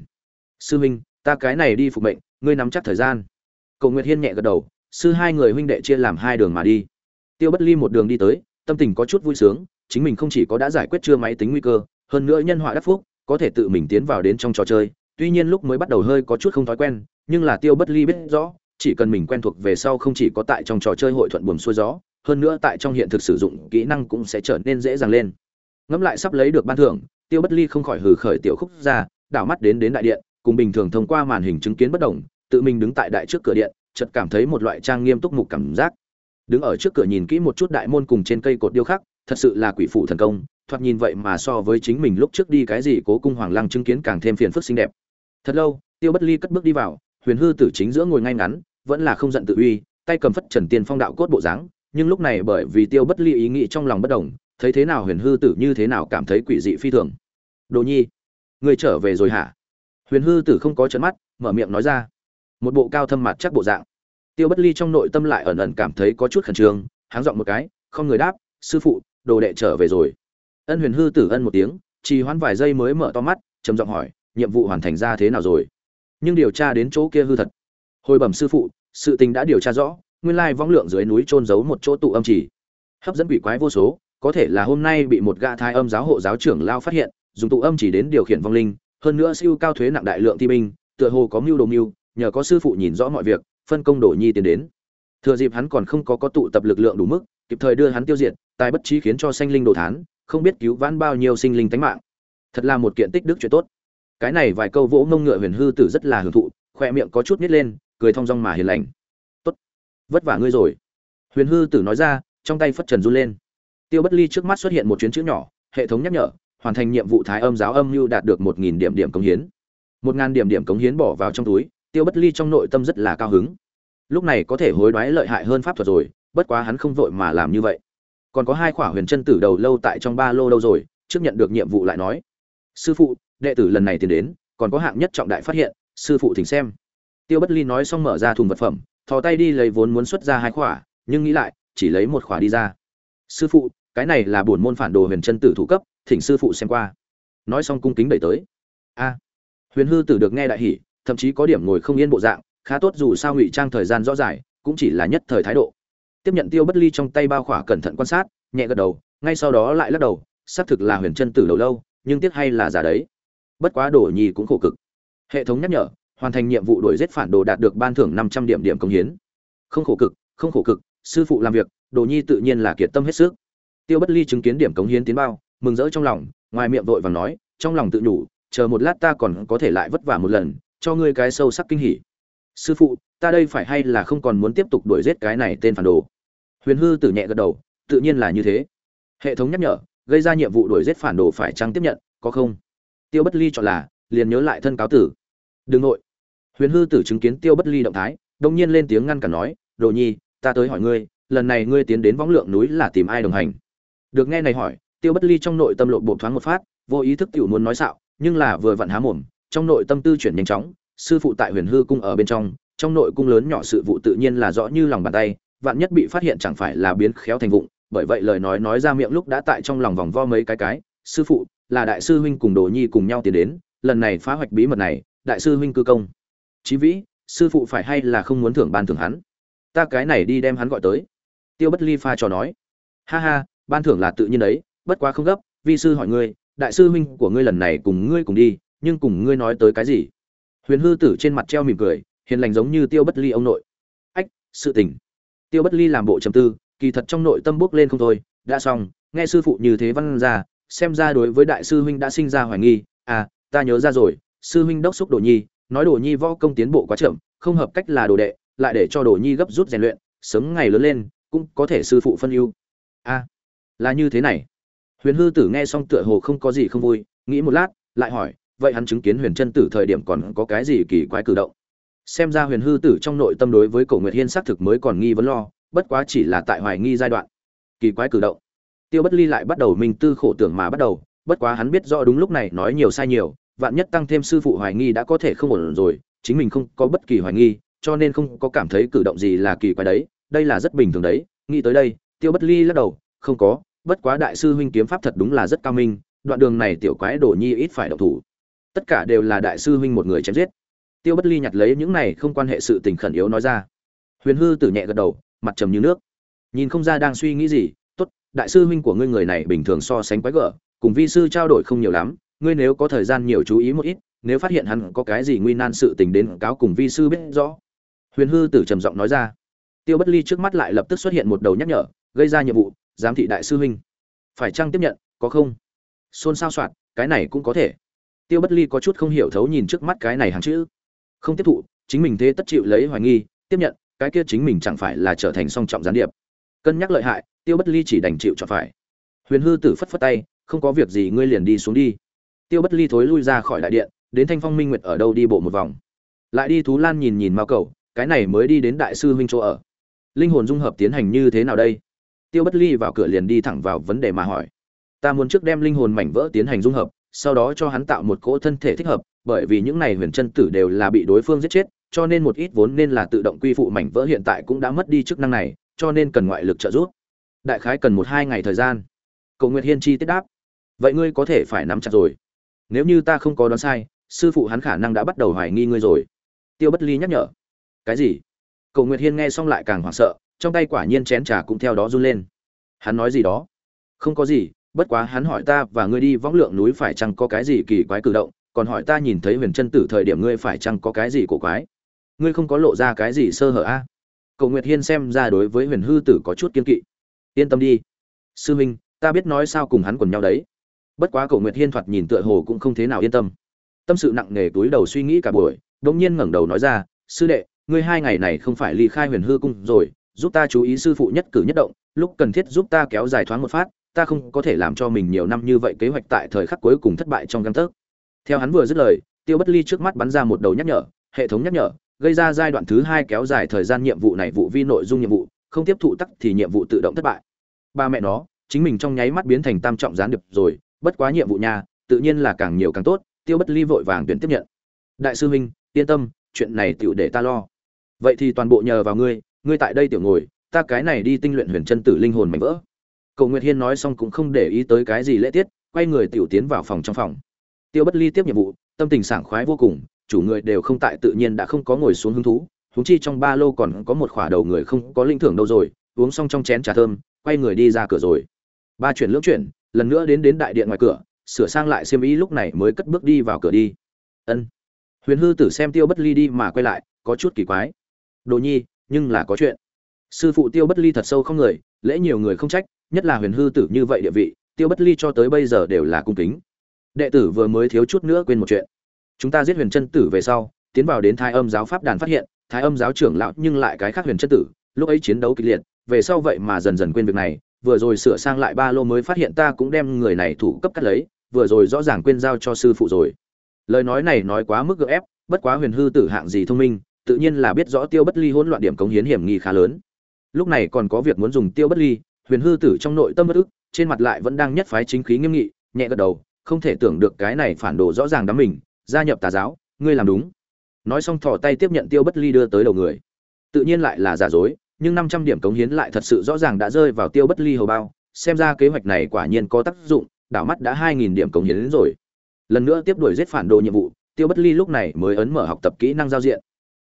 Sư minh, ta cái này đi phục mệnh, ngươi nắm chắc thời gian. Cổ nguyệt hiên nhẹ gật đầu, sư hai người huynh đệ chia làm hai đường mà đi. Tiêu bất ly một đường đi tới, tâm tình có chút vui sướng, chính mình không chỉ có đã giải quyết chưa máy tính nguy cơ, hơn nữa nhân họa đắc phúc, có thể tự mình tiến vào đến trong trò chơi. Tuy nhiên lúc mới bắt đầu hơi có chút không thói quen, nhưng là tiêu bất ly biết rõ, chỉ cần mình quen thuộc về sau không chỉ có tại trong trò chơi hội thuận buồm xuôi gió, hơn nữa tại trong hiện thực sử dụng, kỹ năng cũng sẽ trở nên dễ dàng lên. Ngẫm lại sắp lấy được ban thưởng, tiêu bất ly không khỏi hừ khởi tiểu khúc ra đảo mắt đến đến đại điện cùng bình thường thông qua màn hình chứng kiến bất động, tự mình đứng tại đại trước cửa điện chợt cảm thấy một loại trang nghiêm túc mục cảm giác. Đứng ở trước cửa nhìn kỹ một chút đại môn cùng trên cây cột điêu khắc thật sự là quỷ phụ thần công thoạt nhìn vậy mà so với chính mình lúc trước đi cái gì cố cung hoàng lăng chứng kiến càng thêm phiền phức xinh đẹp. Thật lâu tiêu bất ly cất bước đi vào huyền hư tử chính giữa ngồi ngay ngắn vẫn là không giận tự uy tay cầm phất trần tiên phong đạo cốt bộ dáng nhưng lúc này bởi vì tiêu bất ly ý nghĩ trong lòng bất động, thấy thế nào huyền hư tử như thế nào cảm thấy quỷ dị phi thường. Đồ nhi người trở về rồi hả? Huyền hư tử không có chấn mắt, mở miệng nói ra. Một bộ cao thâm mặt chắc bộ dạng. Tiêu bất ly trong nội tâm lại ẩn ẩn cảm thấy có chút khẩn trương, háng giọng một cái, không người đáp, sư phụ, đồ đệ trở về rồi. Ân huyền hư tử ân một tiếng, trì hoãn vài giây mới mở to mắt, trầm giọng hỏi, nhiệm vụ hoàn thành ra thế nào rồi? Nhưng điều tra đến chỗ kia hư thật. Hồi bẩm sư phụ, sự tình đã điều tra rõ, nguyên lai võng lượng dưới núi trôn giấu một chỗ tụ âm chỉ hấp dẫn quỷ quái vô số, có thể là hôm nay bị một gã thai âm giáo hộ giáo trưởng lao phát hiện dùng tụ âm chỉ đến điều khiển vong linh, hơn nữa siêu cao thuế nặng đại lượng thi binh, tựa hồ có mưu đồ mưu, nhờ có sư phụ nhìn rõ mọi việc, phân công đổ nhi tiến đến. Thừa dịp hắn còn không có có tụ tập lực lượng đủ mức, kịp thời đưa hắn tiêu diệt, tài bất trí khiến cho sanh linh đồ thán, không biết cứu vãn bao nhiêu sinh linh tánh mạng. Thật là một kiện tích đức chuyện tốt. Cái này vài câu vỗ ngông ngựa huyền hư tử rất là hưởng thụ khoe miệng có chút nít lên, cười thong dong mà hiền lành. Tốt, vất vả ngươi rồi. Huyền hư tử nói ra, trong tay phất trần run lên. Tiêu bất ly trước mắt xuất hiện một chuyến chữ nhỏ, hệ thống nhắc nhở hoàn thành nhiệm vụ thái âm giáo âm mưu đạt được một nghìn điểm điểm cống hiến. Một ngàn điểm điểm cống hiến bỏ vào trong túi, tiêu bất ly trong nội tâm rất là cao hứng. Lúc này có thể hối đoái lợi hại hơn pháp thuật rồi, bất quá hắn không vội mà làm như vậy. Còn có hai khỏa huyền chân tử đầu lâu tại trong ba lô đâu rồi, trước nhận được nhiệm vụ lại nói. Sư phụ, đệ tử lần này tiến đến, còn có hạng nhất trọng đại phát hiện, sư phụ thỉnh xem. Tiêu bất ly nói xong mở ra thùng vật phẩm, thò tay đi lấy vốn muốn xuất ra hai khỏa, nhưng nghĩ lại, chỉ lấy một khỏa đi ra. Sư phụ, cái này là bổn môn phản đồ huyền chân tử thủ cấp thỉnh sư phụ xem qua. Nói xong cung kính đẩy tới. A. Huyền hư tử được nghe đại hỉ, thậm chí có điểm ngồi không yên bộ dạng, khá tốt dù sao ngụy trang thời gian rõ dài cũng chỉ là nhất thời thái độ. Tiếp nhận tiêu bất ly trong tay bao khỏa cẩn thận quan sát, nhẹ gật đầu, ngay sau đó lại lắc đầu, xác thực là huyền chân tử đầu lâu, nhưng tiếc hay là giả đấy. Bất quá đổ nhi cũng khổ cực. Hệ thống nhắc nhở, hoàn thành nhiệm vụ đổi giết phản đồ đạt được ban thưởng năm trăm điểm điểm công hiến. Không khổ cực, không khổ cực, sư phụ làm việc, đồ nhi tự nhiên là kiệt tâm hết sức. Tiêu bất ly chứng kiến điểm cống hiến tiến bao mừng rỡ trong lòng, ngoài miệng vội vàng nói, trong lòng tự nhủ, chờ một lát ta còn có thể lại vất vả một lần, cho ngươi cái sâu sắc kinh hỉ. Sư phụ, ta đây phải hay là không còn muốn tiếp tục đuổi giết cái này tên phản đồ? Huyền hư tử nhẹ gật đầu, tự nhiên là như thế. Hệ thống nhắc nhở, gây ra nhiệm vụ đuổi giết phản đồ phải chăng tiếp nhận, có không? Tiêu bất ly chọn là, liền nhớ lại thân cáo tử. Đừng nội. Huyền hư tử chứng kiến tiêu bất ly động thái đông nhiên lên tiếng ngăn cản nói, đồ nhi, ta tới hỏi ngươi, lần này ngươi tiến đến võng lượng núi là tìm ai đồng hành? Được nghe này hỏi tiêu bất ly trong nội tâm lộn bộ thoáng một phát, vô ý thức tiểu muốn nói xạo, nhưng là vừa vặn há mồm, trong nội tâm tư chuyển nhanh chóng, sư phụ tại huyền hư cung ở bên trong trong nội cung lớn nhỏ sự vụ tự nhiên là rõ như lòng bàn tay, vạn nhất bị phát hiện chẳng phải là biến khéo thành vụng, bởi vậy lời nói nói ra miệng lúc đã tại trong lòng vòng vo mấy cái cái, sư phụ, là đại sư huynh cùng đồ nhi cùng nhau tiến đến, lần này phá hoạch bí mật này, đại sư huynh cư công. Chí vĩ, sư phụ phải hay là không muốn thưởng ban thưởng hắn? Ta cái này đi đem hắn gọi tới. Tiêu bất ly pha trò nói. Ha ha, ban thưởng là tự nhiên đấy bất quá không gấp vi sư hỏi ngươi đại sư huynh của ngươi lần này cùng ngươi cùng đi nhưng cùng ngươi nói tới cái gì? Huyền hư tử trên mặt treo mỉm cười hiền lành giống như tiêu bất ly ông nội. Ách sự tình. Tiêu bất ly làm bộ trầm tư kỳ thật trong nội tâm bước lên không thôi đã xong nghe sư phụ như thế văn ra xem ra đối với đại sư huynh đã sinh ra hoài nghi à ta nhớ ra rồi sư huynh đốc xúc đồ nhi nói đồ nhi võ công tiến bộ quá chậm không hợp cách là đồ đệ lại để cho đồ nhi gấp rút rèn luyện sớm ngày lớn lên cũng có thể sư phụ phân ưu. A à, là như thế này huyền hư tử nghe xong tựa hồ không có gì không vui, nghĩ một lát, lại hỏi, vậy hắn chứng kiến huyền chân tử thời điểm còn có cái gì kỳ quái cử động? Xem ra huyền hư tử trong nội tâm đối với cổ nguyệt hiên xác thực mới còn nghi vấn lo, bất quá chỉ là tại hoài nghi giai đoạn. Kỳ quái cử động. Tiêu bất ly lại bắt đầu minh tư khổ tưởng mà bắt đầu, bất quá hắn biết rõ đúng lúc này nói nhiều sai nhiều, vạn nhất tăng thêm sư phụ hoài nghi đã có thể không ổn rồi, chính mình không có bất kỳ hoài nghi, cho nên không có cảm thấy cử động gì là kỳ quái đấy, đây là rất bình thường đấy, nghĩ tới đây, tiêu bất ly lắc đầu, không có bất quá đại sư huynh kiếm pháp thật đúng là rất cao minh, đoạn đường này tiểu quái đổ nhi ít phải động thủ. Tất cả đều là đại sư huynh một người chém giết. Tiêu bất ly nhặt lấy những này không quan hệ sự tình khẩn yếu nói ra. Huyền hư tử nhẹ gật đầu, mặt trầm như nước. Nhìn không ra đang suy nghĩ gì, tốt, đại sư huynh của ngươi người này bình thường so sánh quái gở, cùng vi sư trao đổi không nhiều lắm, ngươi nếu có thời gian nhiều chú ý một ít, nếu phát hiện hắn có cái gì nguy nan sự tình đến cáo cùng vi sư biết rõ. Huyền hư tử trầm giọng nói ra. Tiêu bất ly trước mắt lại lập tức xuất hiện một đầu nhắc nhở, gây ra nhiệm vụ giám thị đại sư huynh. Phải chăng tiếp nhận, có không? Xôn xao soạt cái này cũng có thể. Tiêu bất ly có chút không hiểu thấu nhìn trước mắt cái này hàng chữ. Không tiếp thụ, chính mình thế tất chịu lấy hoài nghi, tiếp nhận, cái kia chính mình chẳng phải là trở thành song trọng gián điệp. Cân nhắc lợi hại, tiêu bất ly chỉ đành chịu chọn phải. Huyền hư tử phất phất tay, không có việc gì ngươi liền đi xuống đi. Tiêu bất ly thối lui ra khỏi đại điện, đến thanh phong minh nguyệt ở đâu đi bộ một vòng. Lại đi thú lan nhìn nhìn mao cầu, cái này mới đi đến đại sư huynh chỗ ở. Linh hồn dung hợp tiến hành như thế nào đây? Tiêu bất ly vào cửa liền đi thẳng vào vấn đề mà hỏi. Ta muốn trước đem linh hồn mảnh vỡ tiến hành dung hợp, sau đó cho hắn tạo một cỗ thân thể thích hợp, bởi vì những này huyền chân tử đều là bị đối phương giết chết, cho nên một ít vốn nên là tự động quy phụ mảnh vỡ hiện tại cũng đã mất đi chức năng này, cho nên cần ngoại lực trợ giúp. Đại khái cần một hai ngày thời gian. Cầu nguyệt hiên chi tiết đáp. Vậy ngươi có thể phải nắm chặt rồi. Nếu như ta không có đoán sai, sư phụ hắn khả năng đã bắt đầu hoài nghi ngươi rồi. Tiêu bất ly nhắc nhở. Cái gì? Cầu nguyệt hiên nghe xong lại càng hoảng sợ trong tay quả nhiên chén trà cũng theo đó run lên. Hắn nói gì đó? Không có gì, bất quá hắn hỏi ta và ngươi đi võng lượng núi phải chăng có cái gì kỳ quái cử động, còn hỏi ta nhìn thấy huyền chân tử thời điểm ngươi phải chăng có cái gì cổ quái. Ngươi không có lộ ra cái gì sơ hở a? À? cầu nguyệt hiên xem ra đối với huyền hư tử có chút kiên kỵ. Yên tâm đi. Sư huynh ta biết nói sao cùng hắn quần nhau đấy. Bất quá cầu nguyệt hiên thoạt nhìn tựa hồ cũng không thế nào yên tâm. Tâm sự nặng nề túi đầu suy nghĩ cả buổi, đột nhiên ngẩng đầu nói ra, sư đệ, ngươi hai ngày này không phải ly khai huyền hư cung rồi giúp ta chú ý sư phụ nhất cử nhất động, lúc cần thiết giúp ta kéo dài thoáng một phát, ta không có thể làm cho mình nhiều năm như vậy kế hoạch tại thời khắc cuối cùng thất bại trong găng tấc. Theo hắn vừa dứt lời, tiêu bất ly trước mắt bắn ra một đầu nhắc nhở, hệ thống nhắc nhở, gây ra giai đoạn thứ hai kéo dài thời gian nhiệm vụ này vụ vi nội dung nhiệm vụ, không tiếp thụ tắc thì nhiệm vụ tự động thất bại. Ba mẹ nó, chính mình trong nháy mắt biến thành tam trọng gián điệp rồi, bất quá nhiệm vụ nhà, tự nhiên là càng nhiều càng tốt, tiêu bất ly vội vàng tuyển tiếp nhận. Đại sư huynh yên tâm, chuyện này tựu để ta lo. Vậy thì toàn bộ nhờ vào ngươi ngươi tại đây tiểu ngồi, ta cái này đi tinh luyện huyền chân tử linh hồn mảnh vỡ. Cầu nguyệt hiên nói xong cũng không để ý tới cái gì lễ tiết, quay người tiểu tiến vào phòng trong phòng. Tiêu bất ly tiếp nhiệm vụ, tâm tình sảng khoái vô cùng, chủ người đều không tại tự nhiên đã không có ngồi xuống hứng thú, huống chi trong ba lô còn có một khỏa đầu người không có linh thưởng đâu rồi, uống xong trong chén trà thơm, quay người đi ra cửa rồi. Ba chuyển lưỡng chuyển, lần nữa đến đến đại điện ngoài cửa, sửa sang lại xiêm ý lúc này mới cất bước đi vào cửa đi. Ân. Huyền hư tử xem tiêu bất ly đi mà quay lại, có chút kỳ quái. Đồ nhi nhưng là có chuyện. Sư phụ tiêu bất ly thật sâu không người, lễ nhiều người không trách, nhất là huyền hư tử như vậy địa vị, tiêu bất ly cho tới bây giờ đều là cung kính. Đệ tử vừa mới thiếu chút nữa quên một chuyện. Chúng ta giết huyền chân tử về sau, tiến vào đến thái âm giáo pháp đàn phát hiện, thái âm giáo trưởng lão nhưng lại cái khác huyền chân tử, lúc ấy chiến đấu kịch liệt, về sau vậy mà dần dần quên việc này, vừa rồi sửa sang lại ba lô mới phát hiện ta cũng đem người này thủ cấp cắt lấy, vừa rồi rõ ràng quên giao cho sư phụ rồi. Lời nói này nói quá mức gượng ép, bất quá huyền hư tử hạng gì thông minh tự nhiên là biết rõ tiêu bất ly hỗn loạn điểm cống hiến hiểm nghi khá lớn. Lúc này còn có việc muốn dùng tiêu bất ly, huyền hư tử trong nội tâm bất ức, trên mặt lại vẫn đang nhất phái chính khí nghiêm nghị, nhẹ gật đầu, không thể tưởng được cái này phản đồ rõ ràng đắm mình, gia nhập tà giáo, ngươi làm đúng. Nói xong thò tay tiếp nhận tiêu bất ly đưa tới đầu người. Tự nhiên lại là giả dối, nhưng năm trăm điểm cống hiến lại thật sự rõ ràng đã rơi vào tiêu bất ly hầu bao, xem ra kế hoạch này quả nhiên có tác dụng, đảo mắt đã hai nghìn điểm cống hiến đến rồi. Lần nữa tiếp đuổi giết phản đồ nhiệm vụ, tiêu bất ly lúc này mới ấn mở học tập kỹ năng giao diện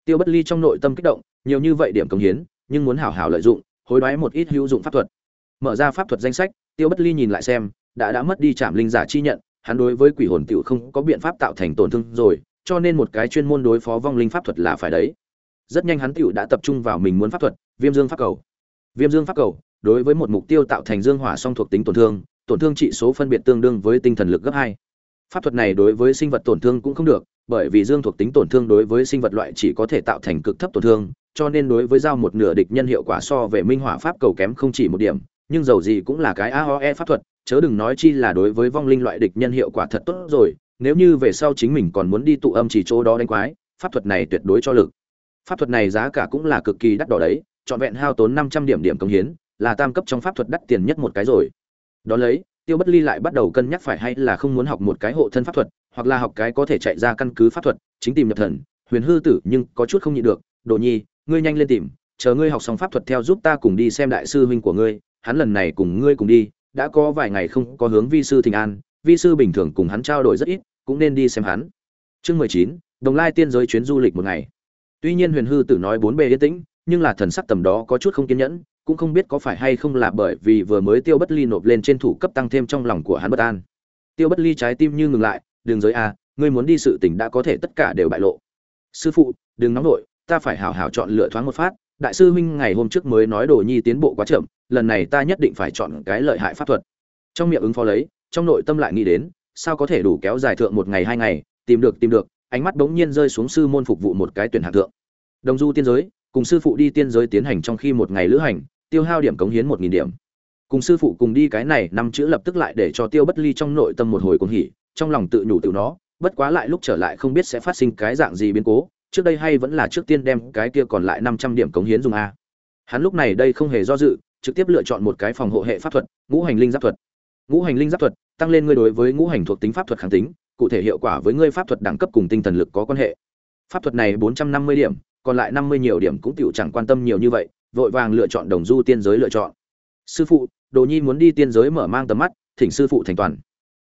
tiêu bất ly trong nội tâm kích động, nhiều như vậy điểm cống hiến, nhưng muốn hảo hảo lợi dụng, hối đoái một ít hữu dụng pháp thuật. Mở ra pháp thuật danh sách, tiêu bất ly nhìn lại xem, đã đã mất đi Trảm linh giả chi nhận, hắn đối với quỷ hồn tiểu không có biện pháp tạo thành tổn thương rồi, cho nên một cái chuyên môn đối phó vong linh pháp thuật là phải đấy. Rất nhanh hắn tiểu đã tập trung vào mình muốn pháp thuật, viêm dương pháp cầu. Viêm dương pháp cầu, đối với một mục tiêu tạo thành dương hỏa song thuộc tính tổn thương tổn thương trị số phân biệt tương đương với tinh thần lực gấp hai. Pháp thuật này đối với sinh vật tổn thương cũng không được bởi vì dương thuộc tính tổn thương đối với sinh vật loại chỉ có thể tạo thành cực thấp tổn thương, cho nên đối với giao một nửa địch nhân hiệu quả so về minh hỏa pháp cầu kém không chỉ một điểm, nhưng dầu gì cũng là cái aoe pháp thuật, chớ đừng nói chi là đối với vong linh loại địch nhân hiệu quả thật tốt rồi, nếu như về sau chính mình còn muốn đi tụ âm chỉ chỗ đó đánh quái, pháp thuật này tuyệt đối cho lực. Pháp thuật này giá cả cũng là cực kỳ đắt đỏ đấy, trọn vẹn hao tốn năm trăm điểm điểm công hiến, là tam cấp trong pháp thuật đắt tiền nhất một cái rồi. Đó lấy, tiêu bất ly lại bắt đầu cân nhắc phải hay là không muốn học một cái hộ thân pháp thuật hoặc là học cái có thể chạy ra căn cứ pháp thuật, chính tìm nhập thần, huyền hư tử nhưng có chút không nhịn được, đồ nhi, ngươi nhanh lên tìm, chờ ngươi học xong pháp thuật theo giúp ta cùng đi xem đại sư huynh của ngươi, hắn lần này cùng ngươi cùng đi, đã có vài ngày không có hướng vi sư thịnh an, vi sư bình thường cùng hắn trao đổi rất ít, cũng nên đi xem hắn. Chương mười chín, đồng lai tiên giới chuyến du lịch một ngày. Tuy nhiên huyền hư tử nói bốn bề yên tĩnh, nhưng là thần sắc tầm đó có chút không kiên nhẫn, cũng không biết có phải hay không là bởi vì vừa mới tiêu bất ly nộp lên trên thủ cấp tăng thêm trong lòng của hắn bất an. Tiêu bất ly trái tim như ngừng lại đường giới a, ngươi muốn đi sự tình đã có thể tất cả đều bại lộ. Sư phụ, đừng nóng nổi ta phải hảo hảo chọn lựa thoáng một phát. Đại sư huynh ngày hôm trước mới nói đồ nhi tiến bộ quá chậm, lần này ta nhất định phải chọn cái lợi hại pháp thuật. Trong miệng ứng phó lấy, trong nội tâm lại nghĩ đến, sao có thể đủ kéo dài thượng một ngày hai ngày, tìm được tìm được, ánh mắt bỗng nhiên rơi xuống sư môn phục vụ một cái tuyển hạng thượng. Đồng du tiên giới, cùng sư phụ đi tiên giới tiến hành trong khi một ngày lữ hành, tiêu hao điểm cống hiến một nghìn điểm. Cùng sư phụ cùng đi cái này, năm chữ lập tức lại để cho tiêu bất ly trong nội tâm một hồi cuồng hỉ trong lòng tự nhủ tự nó, bất quá lại lúc trở lại không biết sẽ phát sinh cái dạng gì biến cố, trước đây hay vẫn là trước tiên đem cái kia còn lại năm trăm điểm cống hiến dùng a. Hắn lúc này đây không hề do dự, trực tiếp lựa chọn một cái phòng hộ hệ pháp thuật, ngũ hành linh giáp thuật. Ngũ hành linh giáp thuật, tăng lên ngươi đối với ngũ hành thuộc tính pháp thuật kháng tính, cụ thể hiệu quả với ngươi pháp thuật đẳng cấp cùng tinh thần lực có quan hệ. Pháp thuật này bốn trăm năm mươi điểm, còn lại năm mươi nhiều điểm cũng tiểu chẳng quan tâm nhiều như vậy, vội vàng lựa chọn đồng du tiên giới lựa chọn. Sư phụ, đồ nhi muốn đi tiên giới mở mang tầm mắt, thỉnh sư phụ thành toàn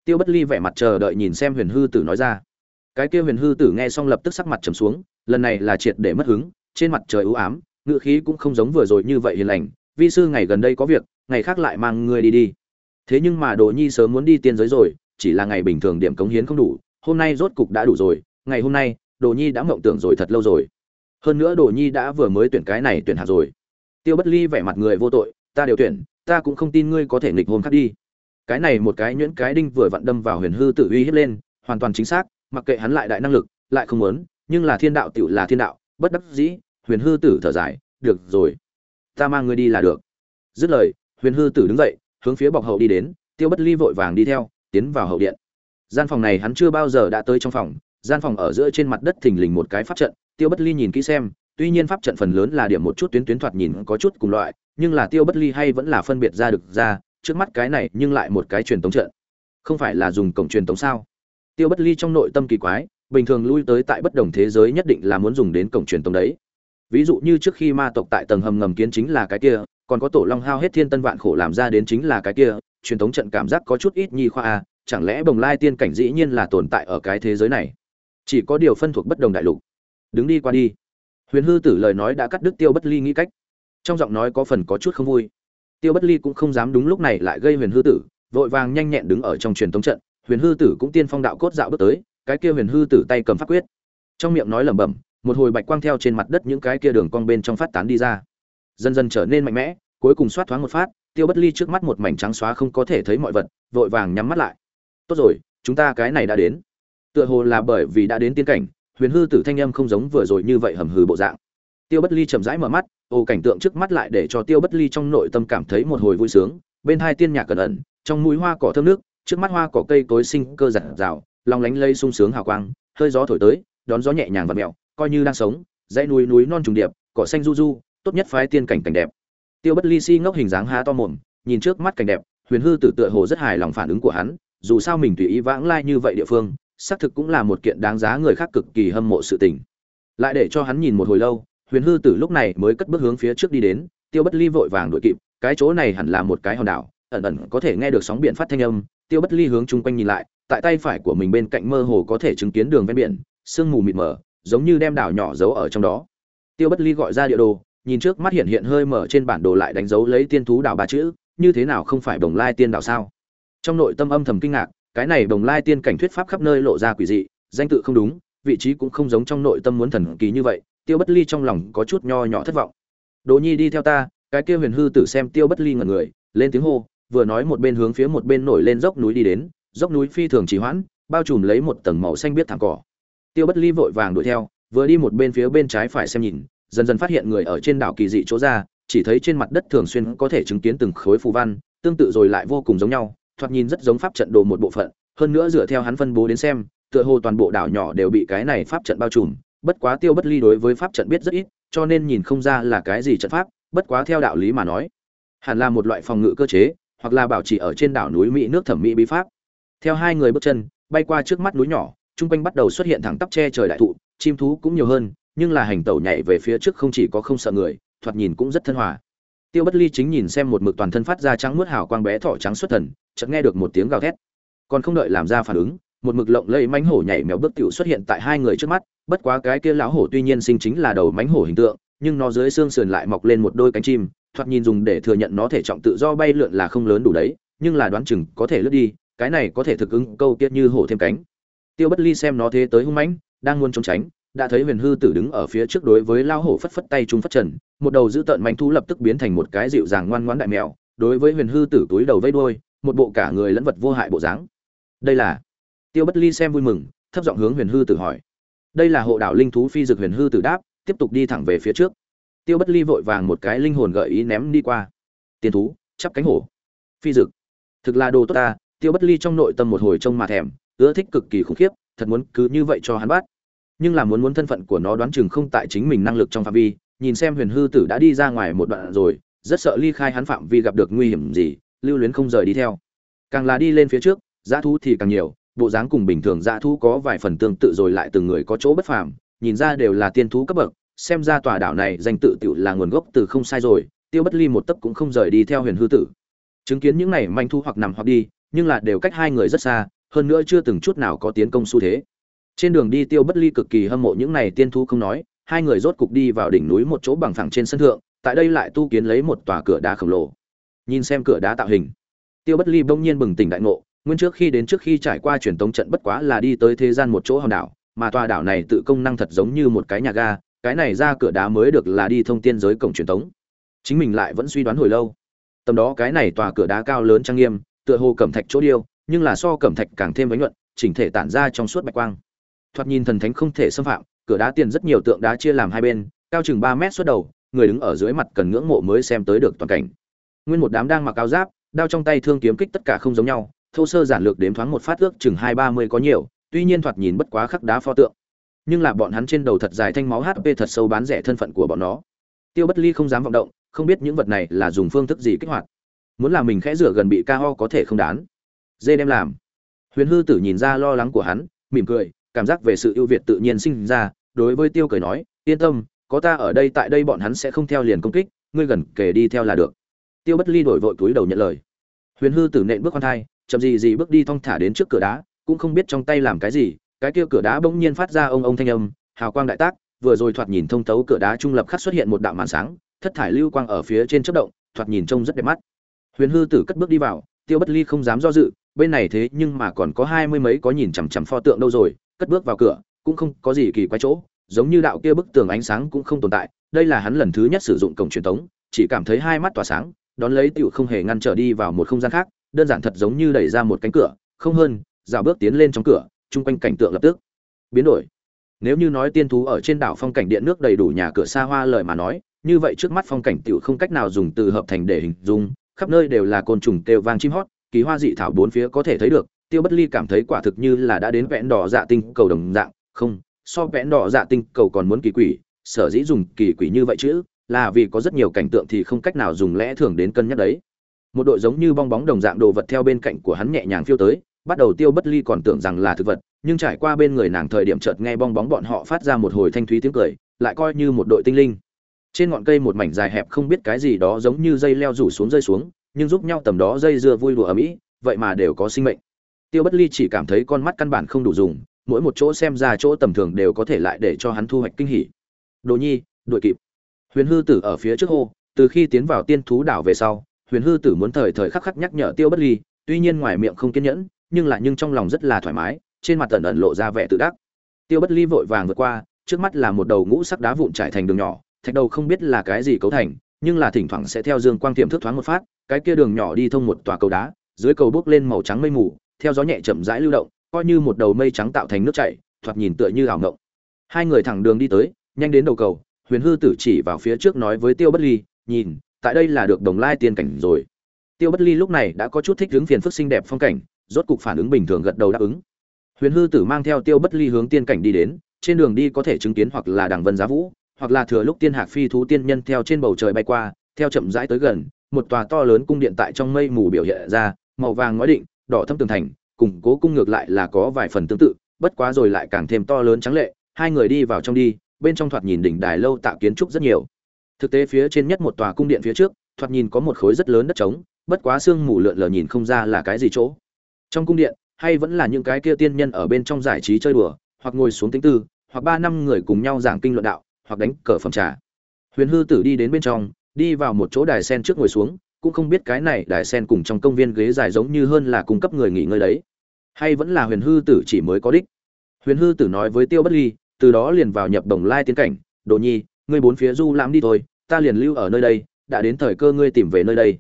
tiêu bất ly vẻ mặt chờ đợi nhìn xem huyền hư tử nói ra. Cái kia huyền hư tử nghe xong lập tức sắc mặt trầm xuống, lần này là triệt để mất hứng, trên mặt trời ưu ám ngựa khí cũng không giống vừa rồi như vậy hiền lành. Vi sư, ngày gần đây có việc, ngày khác lại mang ngươi đi đi. Thế nhưng mà đồ nhi sớm muốn đi tiên giới rồi, chỉ là ngày bình thường điểm cống hiến không đủ, hôm nay rốt cục đã đủ rồi, ngày hôm nay đồ nhi đã mộng tưởng rồi thật lâu rồi. Hơn nữa đồ nhi đã vừa mới tuyển cái này tuyển hạt rồi. Tiêu bất ly vẻ mặt người vô tội, ta đều tuyển, ta cũng không tin ngươi có thể nghịch hôm khác đi cái này một cái nhuyễn cái đinh vừa vặn đâm vào huyền hư tự uy hiếp lên, hoàn toàn chính xác, mặc kệ hắn lại đại năng lực, lại không muốn, nhưng là thiên đạo tựu là thiên đạo, bất đắc dĩ, huyền hư tử thở dài, được rồi, ta mang ngươi đi là được. Dứt lời, huyền hư tử đứng dậy, hướng phía bọc hậu đi đến, tiêu bất ly vội vàng đi theo, tiến vào hậu điện. Gian phòng này hắn chưa bao giờ đã tới trong phòng, gian phòng ở giữa trên mặt đất thình lình một cái pháp trận, tiêu bất ly nhìn kỹ xem, tuy nhiên pháp trận phần lớn là điểm một chút tuyến tuyến thoạt nhìn có chút cùng loại, nhưng là tiêu bất ly hay vẫn là phân biệt ra được ra trước mắt cái này nhưng lại một cái truyền tống trận. Không phải là dùng cổng truyền tống sao? Tiêu bất ly trong nội tâm kỳ quái, bình thường lui tới tại bất đồng thế giới nhất định là muốn dùng đến cổng truyền tống đấy. Ví dụ như trước khi ma tộc tại tầng hầm ngầm kiến chính là cái kia, còn có tổ long hao hết thiên tân vạn khổ làm ra đến chính là cái kia, truyền thống trận cảm giác có chút ít nhi khoa a chẳng lẽ bồng lai tiên cảnh dĩ nhiên là tồn tại ở cái thế giới này? Chỉ có điều phân thuộc bất đồng đại lục. Đứng đi qua đi. Huyền hư tử lời nói đã cắt đứt tiêu bất ly nghĩ cách. Trong giọng nói có phần có chút không vui tiêu bất ly cũng không dám đúng lúc này lại gây huyền hư tử, vội vàng nhanh nhẹn đứng ở trong truyền thống trận. Huyền hư tử cũng tiên phong đạo cốt dạo bước tới, cái kia huyền hư tử tay cầm pháp quyết. Trong miệng nói lẩm bẩm, một hồi bạch quang theo trên mặt đất những cái kia đường cong bên trong phát tán đi ra. Dần dần trở nên mạnh mẽ, cuối cùng xoát thoáng một phát, tiêu bất ly trước mắt một mảnh trắng xóa không có thể thấy mọi vật, vội vàng nhắm mắt lại. Tốt rồi, chúng ta cái này đã đến. Tựa hồ là bởi vì đã đến tiên cảnh, huyền hư tử thanh âm không giống vừa rồi như vậy hầm hừ bộ dạng tiêu bất ly chậm rãi mở mắt ô cảnh tượng trước mắt lại để cho tiêu bất ly trong nội tâm cảm thấy một hồi vui sướng. Bên hai tiên nhạc cẩn ẩn, trong mũi hoa cỏ thơm nước, trước mắt hoa cỏ cây cối sinh cơ giặt rào lòng lánh lây sung sướng hào quang, hơi gió thổi tới, đón gió nhẹ nhàng và mẹo, coi như đang sống, dãy núi núi non trùng điệp, cỏ xanh du du, tốt nhất phái tiên cảnh cảnh đẹp. Tiêu bất ly si ngốc hình dáng há to mồm, nhìn trước mắt cảnh đẹp, huyền hư tử tựa hồ rất hài lòng phản ứng của hắn, dù sao mình tùy ý vãng lai như vậy địa phương, xác thực cũng là một kiện đáng giá người khác cực kỳ hâm mộ sự tình. Lại để cho hắn nhìn một hồi lâu huyền hư tử lúc này mới cất bước hướng phía trước đi đến, tiêu bất ly vội vàng đuổi kịp, cái chỗ này hẳn là một cái hòn đảo, ẩn ẩn có thể nghe được sóng biển phát thanh âm, tiêu bất ly hướng chung quanh nhìn lại, tại tay phải của mình bên cạnh mơ hồ có thể chứng kiến đường ven biển, sương mù mịt mờ, giống như đem đảo nhỏ giấu ở trong đó. Tiêu bất ly gọi ra địa đồ, nhìn trước mắt hiện hiện hơi mở trên bản đồ lại đánh dấu lấy tiên thú đảo ba chữ, như thế nào không phải đồng lai tiên đảo sao? Trong nội tâm âm thầm kinh ngạc, cái này đồng lai tiên cảnh thuyết pháp khắp nơi lộ ra quỷ dị, danh tự không đúng, vị trí cũng không giống trong nội tâm muốn thần kỳ như vậy tiêu bất ly trong lòng có chút nho nhỏ thất vọng. Đỗ nhi đi theo ta, cái kia huyền hư tử xem tiêu bất ly ngẩn người, lên tiếng hô, vừa nói một bên hướng phía một bên nổi lên dốc núi đi đến, dốc núi phi thường trì hoãn, bao trùm lấy một tầng màu xanh biết thẳng cỏ. Tiêu bất ly vội vàng đuổi theo, vừa đi một bên phía bên trái phải xem nhìn, dần dần phát hiện người ở trên đảo kỳ dị chỗ ra, chỉ thấy trên mặt đất thường xuyên có thể chứng kiến từng khối phù văn, tương tự rồi lại vô cùng giống nhau, thoạt nhìn rất giống pháp trận đồ một bộ phận, hơn nữa dựa theo hắn phân bố đến xem, tựa hồ toàn bộ đảo nhỏ đều bị cái này pháp trận bao trùm bất quá tiêu bất ly đối với pháp trận biết rất ít, cho nên nhìn không ra là cái gì trận pháp, bất quá theo đạo lý mà nói, hẳn là một loại phòng ngự cơ chế, hoặc là bảo trì ở trên đảo núi mỹ nước thẩm mỹ bí pháp. Theo hai người bước chân, bay qua trước mắt núi nhỏ, chung quanh bắt đầu xuất hiện thẳng tắp che trời đại thụ, chim thú cũng nhiều hơn, nhưng là hành tẩu nhảy về phía trước không chỉ có không sợ người, thoạt nhìn cũng rất thân hòa. Tiêu bất ly chính nhìn xem một mực toàn thân phát ra trắng muốt hào quang bé thỏ trắng xuất thần, chợt nghe được một tiếng gào thét. Còn không đợi làm ra phản ứng một mực lộng lẫy mánh hổ nhảy mèo bước tiểu xuất hiện tại hai người trước mắt, bất quá cái kia lão hổ tuy nhiên sinh chính là đầu mánh hổ hình tượng, nhưng nó dưới xương sườn lại mọc lên một đôi cánh chim, thoạt nhìn dùng để thừa nhận nó thể trọng tự do bay lượn là không lớn đủ đấy, nhưng là đoán chừng có thể lướt đi, cái này có thể thực ứng câu tiết như hổ thêm cánh. Tiêu bất ly xem nó thế tới hung mãnh, đang muốn trốn tránh, đã thấy huyền hư tử đứng ở phía trước đối với lão hổ phất phất tay trung phất trần, một đầu giữ tợn manh thú lập tức biến thành một cái dịu dàng ngoan ngoãn đại mèo, đối với huyền hư tử túi đầu vây đuôi, một bộ cả người lẫn vật vô hại bộ dáng. Đây là tiêu bất ly xem vui mừng, thấp giọng hướng huyền hư tử hỏi. Đây là hộ đảo linh thú phi dực huyền hư tử đáp, tiếp tục đi thẳng về phía trước. Tiêu bất ly vội vàng một cái linh hồn gợi ý ném đi qua. Tiền thú, chắp cánh hổ. Phi dực thực là đồ tốt ta, tiêu bất ly trong nội tâm một hồi trông mà thèm, ưa thích cực kỳ khủng khiếp, thật muốn cứ như vậy cho hắn bắt. Nhưng là muốn muốn thân phận của nó đoán chừng không tại chính mình năng lực trong phạm vi, nhìn xem huyền hư tử đã đi ra ngoài một đoạn rồi, rất sợ ly khai hắn phạm vi gặp được nguy hiểm gì, lưu luyến không rời đi theo. Càng là đi lên phía trước dã thú thì càng nhiều bộ dáng cùng bình thường dã thú có vài phần tương tự rồi lại từng người có chỗ bất phàm, nhìn ra đều là tiên thú cấp bậc, xem ra tòa đảo này danh tự tiểu là nguồn gốc từ không sai rồi, tiêu bất ly một tấc cũng không rời đi theo huyền hư tử. Chứng kiến những này manh thu hoặc nằm hoặc đi, nhưng là đều cách hai người rất xa, hơn nữa chưa từng chút nào có tiến công xu thế. Trên đường đi tiêu bất ly cực kỳ hâm mộ những này tiên thú không nói, hai người rốt cục đi vào đỉnh núi một chỗ bằng phẳng trên sân thượng, tại đây lại tu kiến lấy một tòa cửa đá khổng lồ. Nhìn xem cửa đá tạo hình. Tiêu bất ly bỗng nhiên bừng tỉnh đại ngộ nguyên trước khi đến trước khi trải qua truyền tống trận bất quá là đi tới thế gian một chỗ hòn đảo, mà tòa đảo này tự công năng thật giống như một cái nhà ga, cái này ra cửa đá mới được là đi thông tiên giới cổng truyền tống. Chính mình lại vẫn suy đoán hồi lâu. Tầm đó cái này tòa cửa đá cao lớn trang nghiêm, tựa hồ cẩm thạch chỗ điêu, nhưng là so cẩm thạch càng thêm vánh nhuận, chỉnh thể tản ra trong suốt bạch quang. Thoạt nhìn thần thánh không thể xâm phạm, cửa đá tiền rất nhiều tượng đá chia làm hai bên, cao chừng ba mét suốt đầu, người đứng ở dưới mặt cần ngưỡng mộ mới xem tới được toàn cảnh. Nguyên một đám đang mặc áo giáp, đao trong tay thương kiếm kích tất cả không giống nhau thô sơ giản lược đếm thoáng một phát ước chừng hai ba mươi có nhiều, tuy nhiên thoạt nhìn bất quá khắc đá pho tượng. Nhưng là bọn hắn trên đầu thật dài thanh máu hp thật sâu bán rẻ thân phận của bọn nó. Tiêu bất ly không dám vọng động, không biết những vật này là dùng phương thức gì kích hoạt. Muốn làm mình khẽ rửa gần bị ca ho có thể không đán dê đem làm. Huyền hư tử nhìn ra lo lắng của hắn, mỉm cười, cảm giác về sự ưu việt tự nhiên sinh ra, đối với tiêu cười nói, yên tâm, có ta ở đây tại đây bọn hắn sẽ không theo liền công kích, ngươi gần kể đi theo là được. Tiêu bất ly đổi vội túi đầu nhận lời. Huyền hư tử nện bước con thai chậm gì gì bước đi thong thả đến trước cửa đá, cũng không biết trong tay làm cái gì, cái kia cửa đá bỗng nhiên phát ra ông ông thanh âm, hào quang đại tác, vừa rồi thoạt nhìn thông thấu cửa đá trung lập khắc xuất hiện một đạo màn sáng, thất thải lưu quang ở phía trên chớp động, thoạt nhìn trông rất đẹp mắt. Huyền hư tử cất bước đi vào, tiêu bất ly không dám do dự, bên này thế nhưng mà còn có hai mươi mấy có nhìn chằm chằm pho tượng đâu rồi, cất bước vào cửa, cũng không có gì kỳ quái chỗ, giống như đạo kia bức tường ánh sáng cũng không tồn tại, đây là hắn lần thứ nhất sử dụng cổng truyền thống, chỉ cảm thấy hai mắt tỏa sáng, đón lấy tiểu không hề ngăn trở đi vào một không gian khác đơn giản thật giống như đẩy ra một cánh cửa, không hơn, dạo bước tiến lên trong cửa, chung quanh cảnh tượng lập tức biến đổi. Nếu như nói tiên thú ở trên đảo phong cảnh điện nước đầy đủ nhà cửa xa hoa lời mà nói, như vậy trước mắt phong cảnh tiểu không cách nào dùng từ hợp thành để hình dung, khắp nơi đều là côn trùng kêu vang chim hót, kỳ hoa dị thảo bốn phía có thể thấy được, tiêu bất ly cảm thấy quả thực như là đã đến vẽn đỏ dạ tinh cầu đồng dạng, không, so vẽn đỏ dạ tinh cầu còn muốn kỳ quỷ, sở dĩ dùng kỳ quỷ như vậy chứ, là vì có rất nhiều cảnh tượng thì không cách nào dùng lẽ thường đến cân nhắc đấy một đội giống như bong bóng đồng dạng đồ vật theo bên cạnh của hắn nhẹ nhàng phiêu tới, bắt đầu tiêu bất ly còn tưởng rằng là thực vật, nhưng trải qua bên người nàng thời điểm chợt nghe bong bóng bọn họ phát ra một hồi thanh thúy tiếng cười, lại coi như một đội tinh linh. Trên ngọn cây một mảnh dài hẹp không biết cái gì đó giống như dây leo rủ xuống rơi xuống, nhưng giúp nhau tầm đó dây dưa vui đùa ở mỹ vậy mà đều có sinh mệnh. Tiêu bất ly chỉ cảm thấy con mắt căn bản không đủ dùng, mỗi một chỗ xem ra chỗ tầm thường đều có thể lại để cho hắn thu hoạch kinh hỉ. Đồ nhi, đội kịp. Huyền hư tử ở phía trước hô, từ khi tiến vào tiên thú đảo về sau huyền hư tử muốn thời thời khắc khắc nhắc nhở tiêu bất ly, tuy nhiên ngoài miệng không kiên nhẫn, nhưng lại nhưng trong lòng rất là thoải mái, trên mặt tần ẩn lộ ra vẻ tự đắc. Tiêu bất ly vội vàng vượt qua, trước mắt là một đầu ngũ sắc đá vụn trải thành đường nhỏ, thạch đầu không biết là cái gì cấu thành, nhưng là thỉnh thoảng sẽ theo dương quang tiệm thước thoáng một phát, cái kia đường nhỏ đi thông một tòa cầu đá, dưới cầu bước lên màu trắng mây mù, theo gió nhẹ chậm rãi lưu động, coi như một đầu mây trắng tạo thành nước chảy, thoạt nhìn tựa như ảo ngộng hai người thẳng đường đi tới, nhanh đến đầu cầu, huyền hư tử chỉ vào phía trước nói với tiêu bất ly, nhìn tại đây là được đồng lai tiên cảnh rồi. Tiêu bất ly lúc này đã có chút thích hướng phiền phức xinh đẹp phong cảnh, rốt cục phản ứng bình thường gật đầu đáp ứng. Huyền hư tử mang theo tiêu bất ly hướng tiên cảnh đi đến, trên đường đi có thể chứng kiến hoặc là đằng vân giá vũ, hoặc là thừa lúc tiên hạc phi thú tiên nhân theo trên bầu trời bay qua, theo chậm rãi tới gần, một tòa to lớn cung điện tại trong mây mù biểu hiện ra, màu vàng ngói định, đỏ thâm tường thành, củng cố cung ngược lại là có vài phần tương tự, bất quá rồi lại càng thêm to lớn trắng lệ, hai người đi vào trong đi, bên trong thoạt nhìn đỉnh đài lâu tạo kiến trúc rất nhiều thực tế phía trên nhất một tòa cung điện phía trước, thoạt nhìn có một khối rất lớn đất trống, bất quá sương mù lượn lờ nhìn không ra là cái gì chỗ. Trong cung điện, hay vẫn là những cái kia tiên nhân ở bên trong giải trí chơi đùa, hoặc ngồi xuống tính tư, hoặc ba năm người cùng nhau giảng kinh luận đạo, hoặc đánh cờ phẩm trà. Huyền hư tử đi đến bên trong, đi vào một chỗ đài sen trước ngồi xuống, cũng không biết cái này đài sen cùng trong công viên ghế dài giống như hơn là cung cấp người nghỉ ngơi đấy. Hay vẫn là huyền hư tử chỉ mới có đích. Huyền hư tử nói với tiêu bất ly, từ đó liền vào nhập đồng lai tiến cảnh, đồ nhi ngươi bốn phía du lãm đi thôi, ta liền lưu ở nơi đây, đã đến thời cơ ngươi tìm về nơi đây.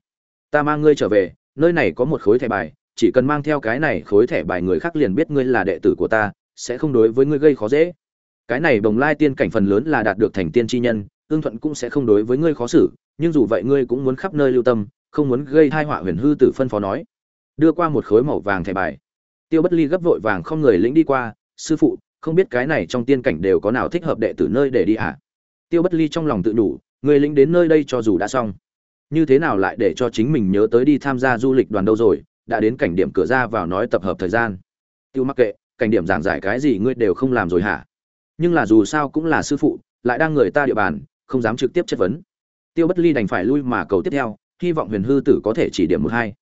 Ta mang ngươi trở về, nơi này có một khối thẻ bài, chỉ cần mang theo cái này khối thẻ bài người khác liền biết ngươi là đệ tử của ta, sẽ không đối với ngươi gây khó dễ. Cái này đồng lai tiên cảnh phần lớn là đạt được thành tiên chi nhân ương thuận cũng sẽ không đối với ngươi khó xử, nhưng dù vậy ngươi cũng muốn khắp nơi lưu tâm, không muốn gây tai họa huyền hư tử phân phó nói. Đưa qua một khối màu vàng thẻ bài. Tiêu bất ly gấp vội vàng không người lĩnh đi qua, sư phụ, không biết cái này trong tiên cảnh đều có nào thích hợp đệ tử nơi để đi ạ? à? Tiêu bất ly trong lòng tự đủ người lĩnh đến nơi đây cho dù đã xong, như thế nào lại để cho chính mình nhớ tới đi tham gia du lịch đoàn đâu rồi, đã đến cảnh điểm cửa ra vào nói tập hợp thời gian. Tiêu mắc kệ, cảnh điểm giảng giải cái gì ngươi đều không làm rồi hả? Nhưng là dù sao cũng là sư phụ, lại đang người ta địa bàn, không dám trực tiếp chất vấn. Tiêu bất ly đành phải lui mà cầu tiếp theo, hy vọng huyền hư tử có thể chỉ điểm một hai.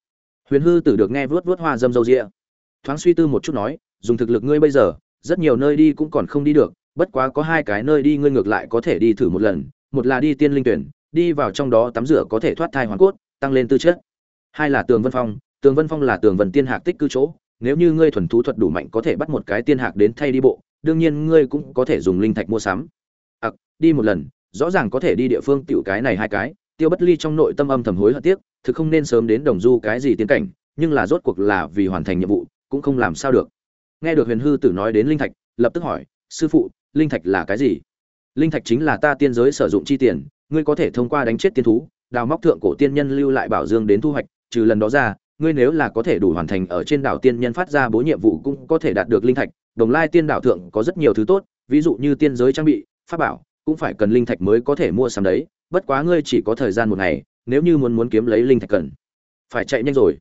Huyền hư tử được nghe vớt vớt hoa dâm dâu rịa thoáng suy tư một chút nói, dùng thực lực ngươi bây giờ, rất nhiều nơi đi cũng còn không đi được bất quá có hai cái nơi đi ngươi ngược lại có thể đi thử một lần, một là đi tiên linh tuyển, đi vào trong đó tắm rửa có thể thoát thai hoàn cốt, tăng lên tư chất. Hai là tường vân phong, tường vân phong là tường vân tiên hạc tích cư chỗ, nếu như ngươi thuần thú thuật đủ mạnh có thể bắt một cái tiên hạc đến thay đi bộ, đương nhiên ngươi cũng có thể dùng linh thạch mua sắm. Ặc, đi một lần, rõ ràng có thể đi địa phương tiểu cái này hai cái, tiêu bất ly trong nội tâm âm thầm hối hận tiếc, thực không nên sớm đến đồng du cái gì tiến cảnh, nhưng là rốt cuộc là vì hoàn thành nhiệm vụ, cũng không làm sao được. Nghe được huyền hư tử nói đến linh thạch, lập tức hỏi, sư phụ linh thạch là cái gì? Linh thạch chính là ta tiên giới sử dụng chi tiền, ngươi có thể thông qua đánh chết tiên thú, đào móc thượng cổ tiên nhân lưu lại bảo dương đến thu hoạch, trừ lần đó ra, ngươi nếu là có thể đủ hoàn thành ở trên đảo tiên nhân phát ra bố nhiệm vụ cũng có thể đạt được linh thạch. Đồng lai tiên đảo thượng có rất nhiều thứ tốt, ví dụ như tiên giới trang bị, pháp bảo, cũng phải cần linh thạch mới có thể mua sắm đấy. Bất quá ngươi chỉ có thời gian một ngày, nếu như muốn muốn kiếm lấy linh thạch cần, phải chạy nhanh rồi.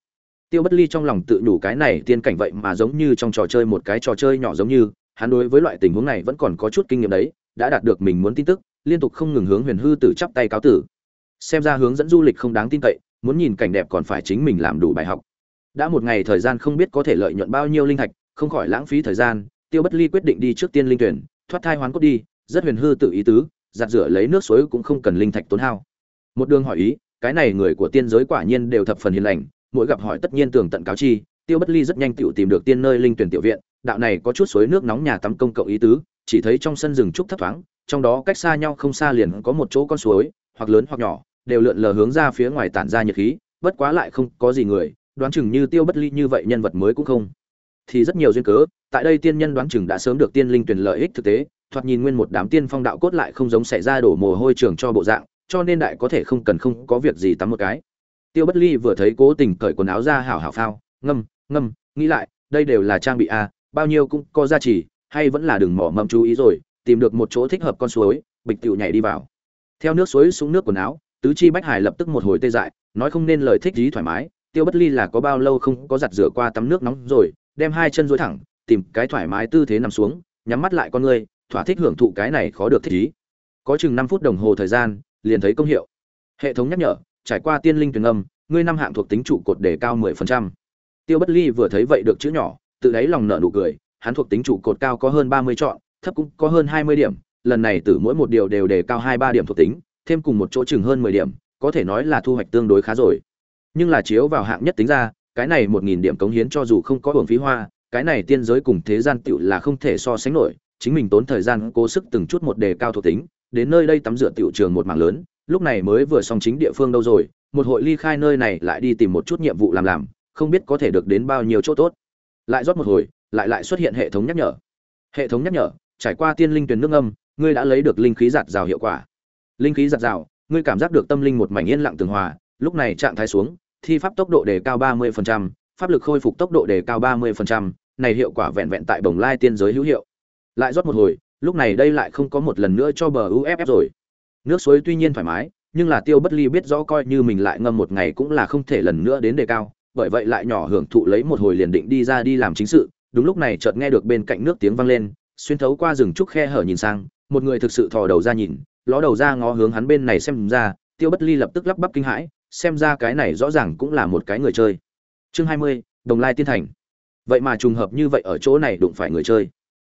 Tiêu bất ly trong lòng tự nhủ cái này tiên cảnh vậy mà giống như trong trò chơi một cái trò chơi nhỏ giống như hắn đối với loại tình huống này vẫn còn có chút kinh nghiệm đấy, đã đạt được mình muốn tin tức, liên tục không ngừng hướng huyền hư tử chắp tay cáo tử. Xem ra hướng dẫn du lịch không đáng tin cậy, muốn nhìn cảnh đẹp còn phải chính mình làm đủ bài học. Đã một ngày thời gian không biết có thể lợi nhuận bao nhiêu linh thạch, không khỏi lãng phí thời gian, tiêu bất ly quyết định đi trước tiên linh tuyển, thoát thai hoán cốt đi, rất huyền hư tự ý tứ, giặt rửa lấy nước suối cũng không cần linh thạch tốn hao. Một đường hỏi ý, cái này người của tiên giới quả nhiên đều thập phần hiền lành, mỗi gặp hỏi tất nhiên tường tận cáo chi tiêu bất ly rất nhanh tựu tìm được tiên nơi linh tuyển tiểu viện, đạo này có chút suối nước nóng nhà tắm công cộng ý tứ, chỉ thấy trong sân rừng trúc thấp thoáng, trong đó cách xa nhau không xa liền có một chỗ con suối, hoặc lớn hoặc nhỏ, đều lượn lờ hướng ra phía ngoài tản ra nhiệt khí, bất quá lại không có gì người, đoán chừng như tiêu bất ly như vậy nhân vật mới cũng không. Thì rất nhiều duyên cớ, tại đây tiên nhân đoán chừng đã sớm được tiên linh tuyển lợi ích thực tế, thoạt nhìn nguyên một đám tiên phong đạo cốt lại không giống xảy ra đổ mồ hôi trường cho bộ dạng, cho nên đại có thể không cần không có việc gì tắm một cái. Tiêu bất ly vừa thấy cố tình cởi quần áo ra hảo hảo phao, ngâm ngâm, nghĩ lại, đây đều là trang bị a, bao nhiêu cũng có giá trị, hay vẫn là đừng mỏ mẫm chú ý rồi, tìm được một chỗ thích hợp con suối, bịch tựu nhảy đi vào. Theo nước suối xuống nước quần áo, tứ chi bách hải lập tức một hồi tê dại, nói không nên lời thích gì thoải mái, tiêu bất ly là có bao lâu không có giặt rửa qua tắm nước nóng rồi, đem hai chân duỗi thẳng, tìm cái thoải mái tư thế nằm xuống, nhắm mắt lại con người, thỏa thích hưởng thụ cái này khó được thích ý. Có chừng năm phút đồng hồ thời gian, liền thấy công hiệu. Hệ thống nhắc nhở, trải qua tiên linh tuyển âm, ngươi năm hạng thuộc tính trụ cột đề cao 10% tiêu bất ly vừa thấy vậy được chữ nhỏ, tự đáy lòng nở nụ cười, hắn thuộc tính trụ cột cao có hơn 30 chọn, thấp cũng có hơn 20 điểm, lần này từ mỗi một điều đều đề cao hai ba điểm thuộc tính, thêm cùng một chỗ chừng hơn 10 điểm, có thể nói là thu hoạch tương đối khá rồi. Nhưng là chiếu vào hạng nhất tính ra, cái này một nghìn điểm cống hiến cho dù không có hưởng phí hoa, cái này tiên giới cùng thế gian tiểu là không thể so sánh nổi, chính mình tốn thời gian cố sức từng chút một đề cao thuộc tính, đến nơi đây tắm rửa tiểu trường một mảng lớn, lúc này mới vừa xong chính địa phương đâu rồi, một hội ly khai nơi này lại đi tìm một chút nhiệm vụ làm làm không biết có thể được đến bao nhiêu chỗ tốt lại rót một hồi lại lại xuất hiện hệ thống nhắc nhở hệ thống nhắc nhở trải qua tiên linh tuyển nước âm ngươi đã lấy được linh khí giạt rào hiệu quả linh khí giạt rào ngươi cảm giác được tâm linh một mảnh yên lặng tường hòa lúc này trạng thái xuống thi pháp tốc độ đề cao 30%, pháp lực khôi phục tốc độ đề cao 30%, này hiệu quả vẹn vẹn tại Bồng Lai tiên giới hữu hiệu. Lại rót một hồi, lúc này đây lại không có một lần nữa cho bờ UFF rồi. Nước suối tuy nhiên thoải mái, nhưng là Tiêu Bất Ly biết rõ coi như mình lại ngâm một ngày cũng là không thể lần nữa đến đề cao, bởi vậy lại nhỏ hưởng thụ lấy một hồi liền định đi ra đi làm chính sự, đúng lúc này chợt nghe được bên cạnh nước tiếng vang lên, xuyên thấu qua rừng trúc khe hở nhìn sang, một người thực sự thò đầu ra nhìn, ló đầu ra ngó hướng hắn bên này xem ra, Tiêu Bất Ly lập tức lắp bắp kinh hãi, xem ra cái này rõ ràng cũng là một cái người chơi. Chương hai mươi đồng lai tiên thành. Vậy mà trùng hợp như vậy ở chỗ này đụng phải người chơi.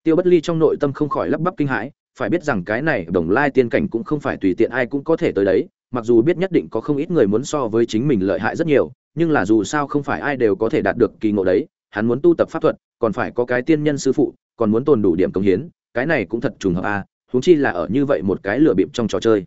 Tiêu bất ly trong nội tâm không khỏi lắp bắp kinh hãi phải biết rằng cái này đồng lai tiên cảnh cũng không phải tùy tiện ai cũng có thể tới đấy mặc dù biết nhất định có không ít người muốn so với chính mình lợi hại rất nhiều nhưng là dù sao không phải ai đều có thể đạt được kỳ ngộ đấy hắn muốn tu tập pháp thuật còn phải có cái tiên nhân sư phụ còn muốn tồn đủ điểm công hiến cái này cũng thật trùng hợp a à, huống chi là ở như vậy một cái lựa bịp trong trò chơi.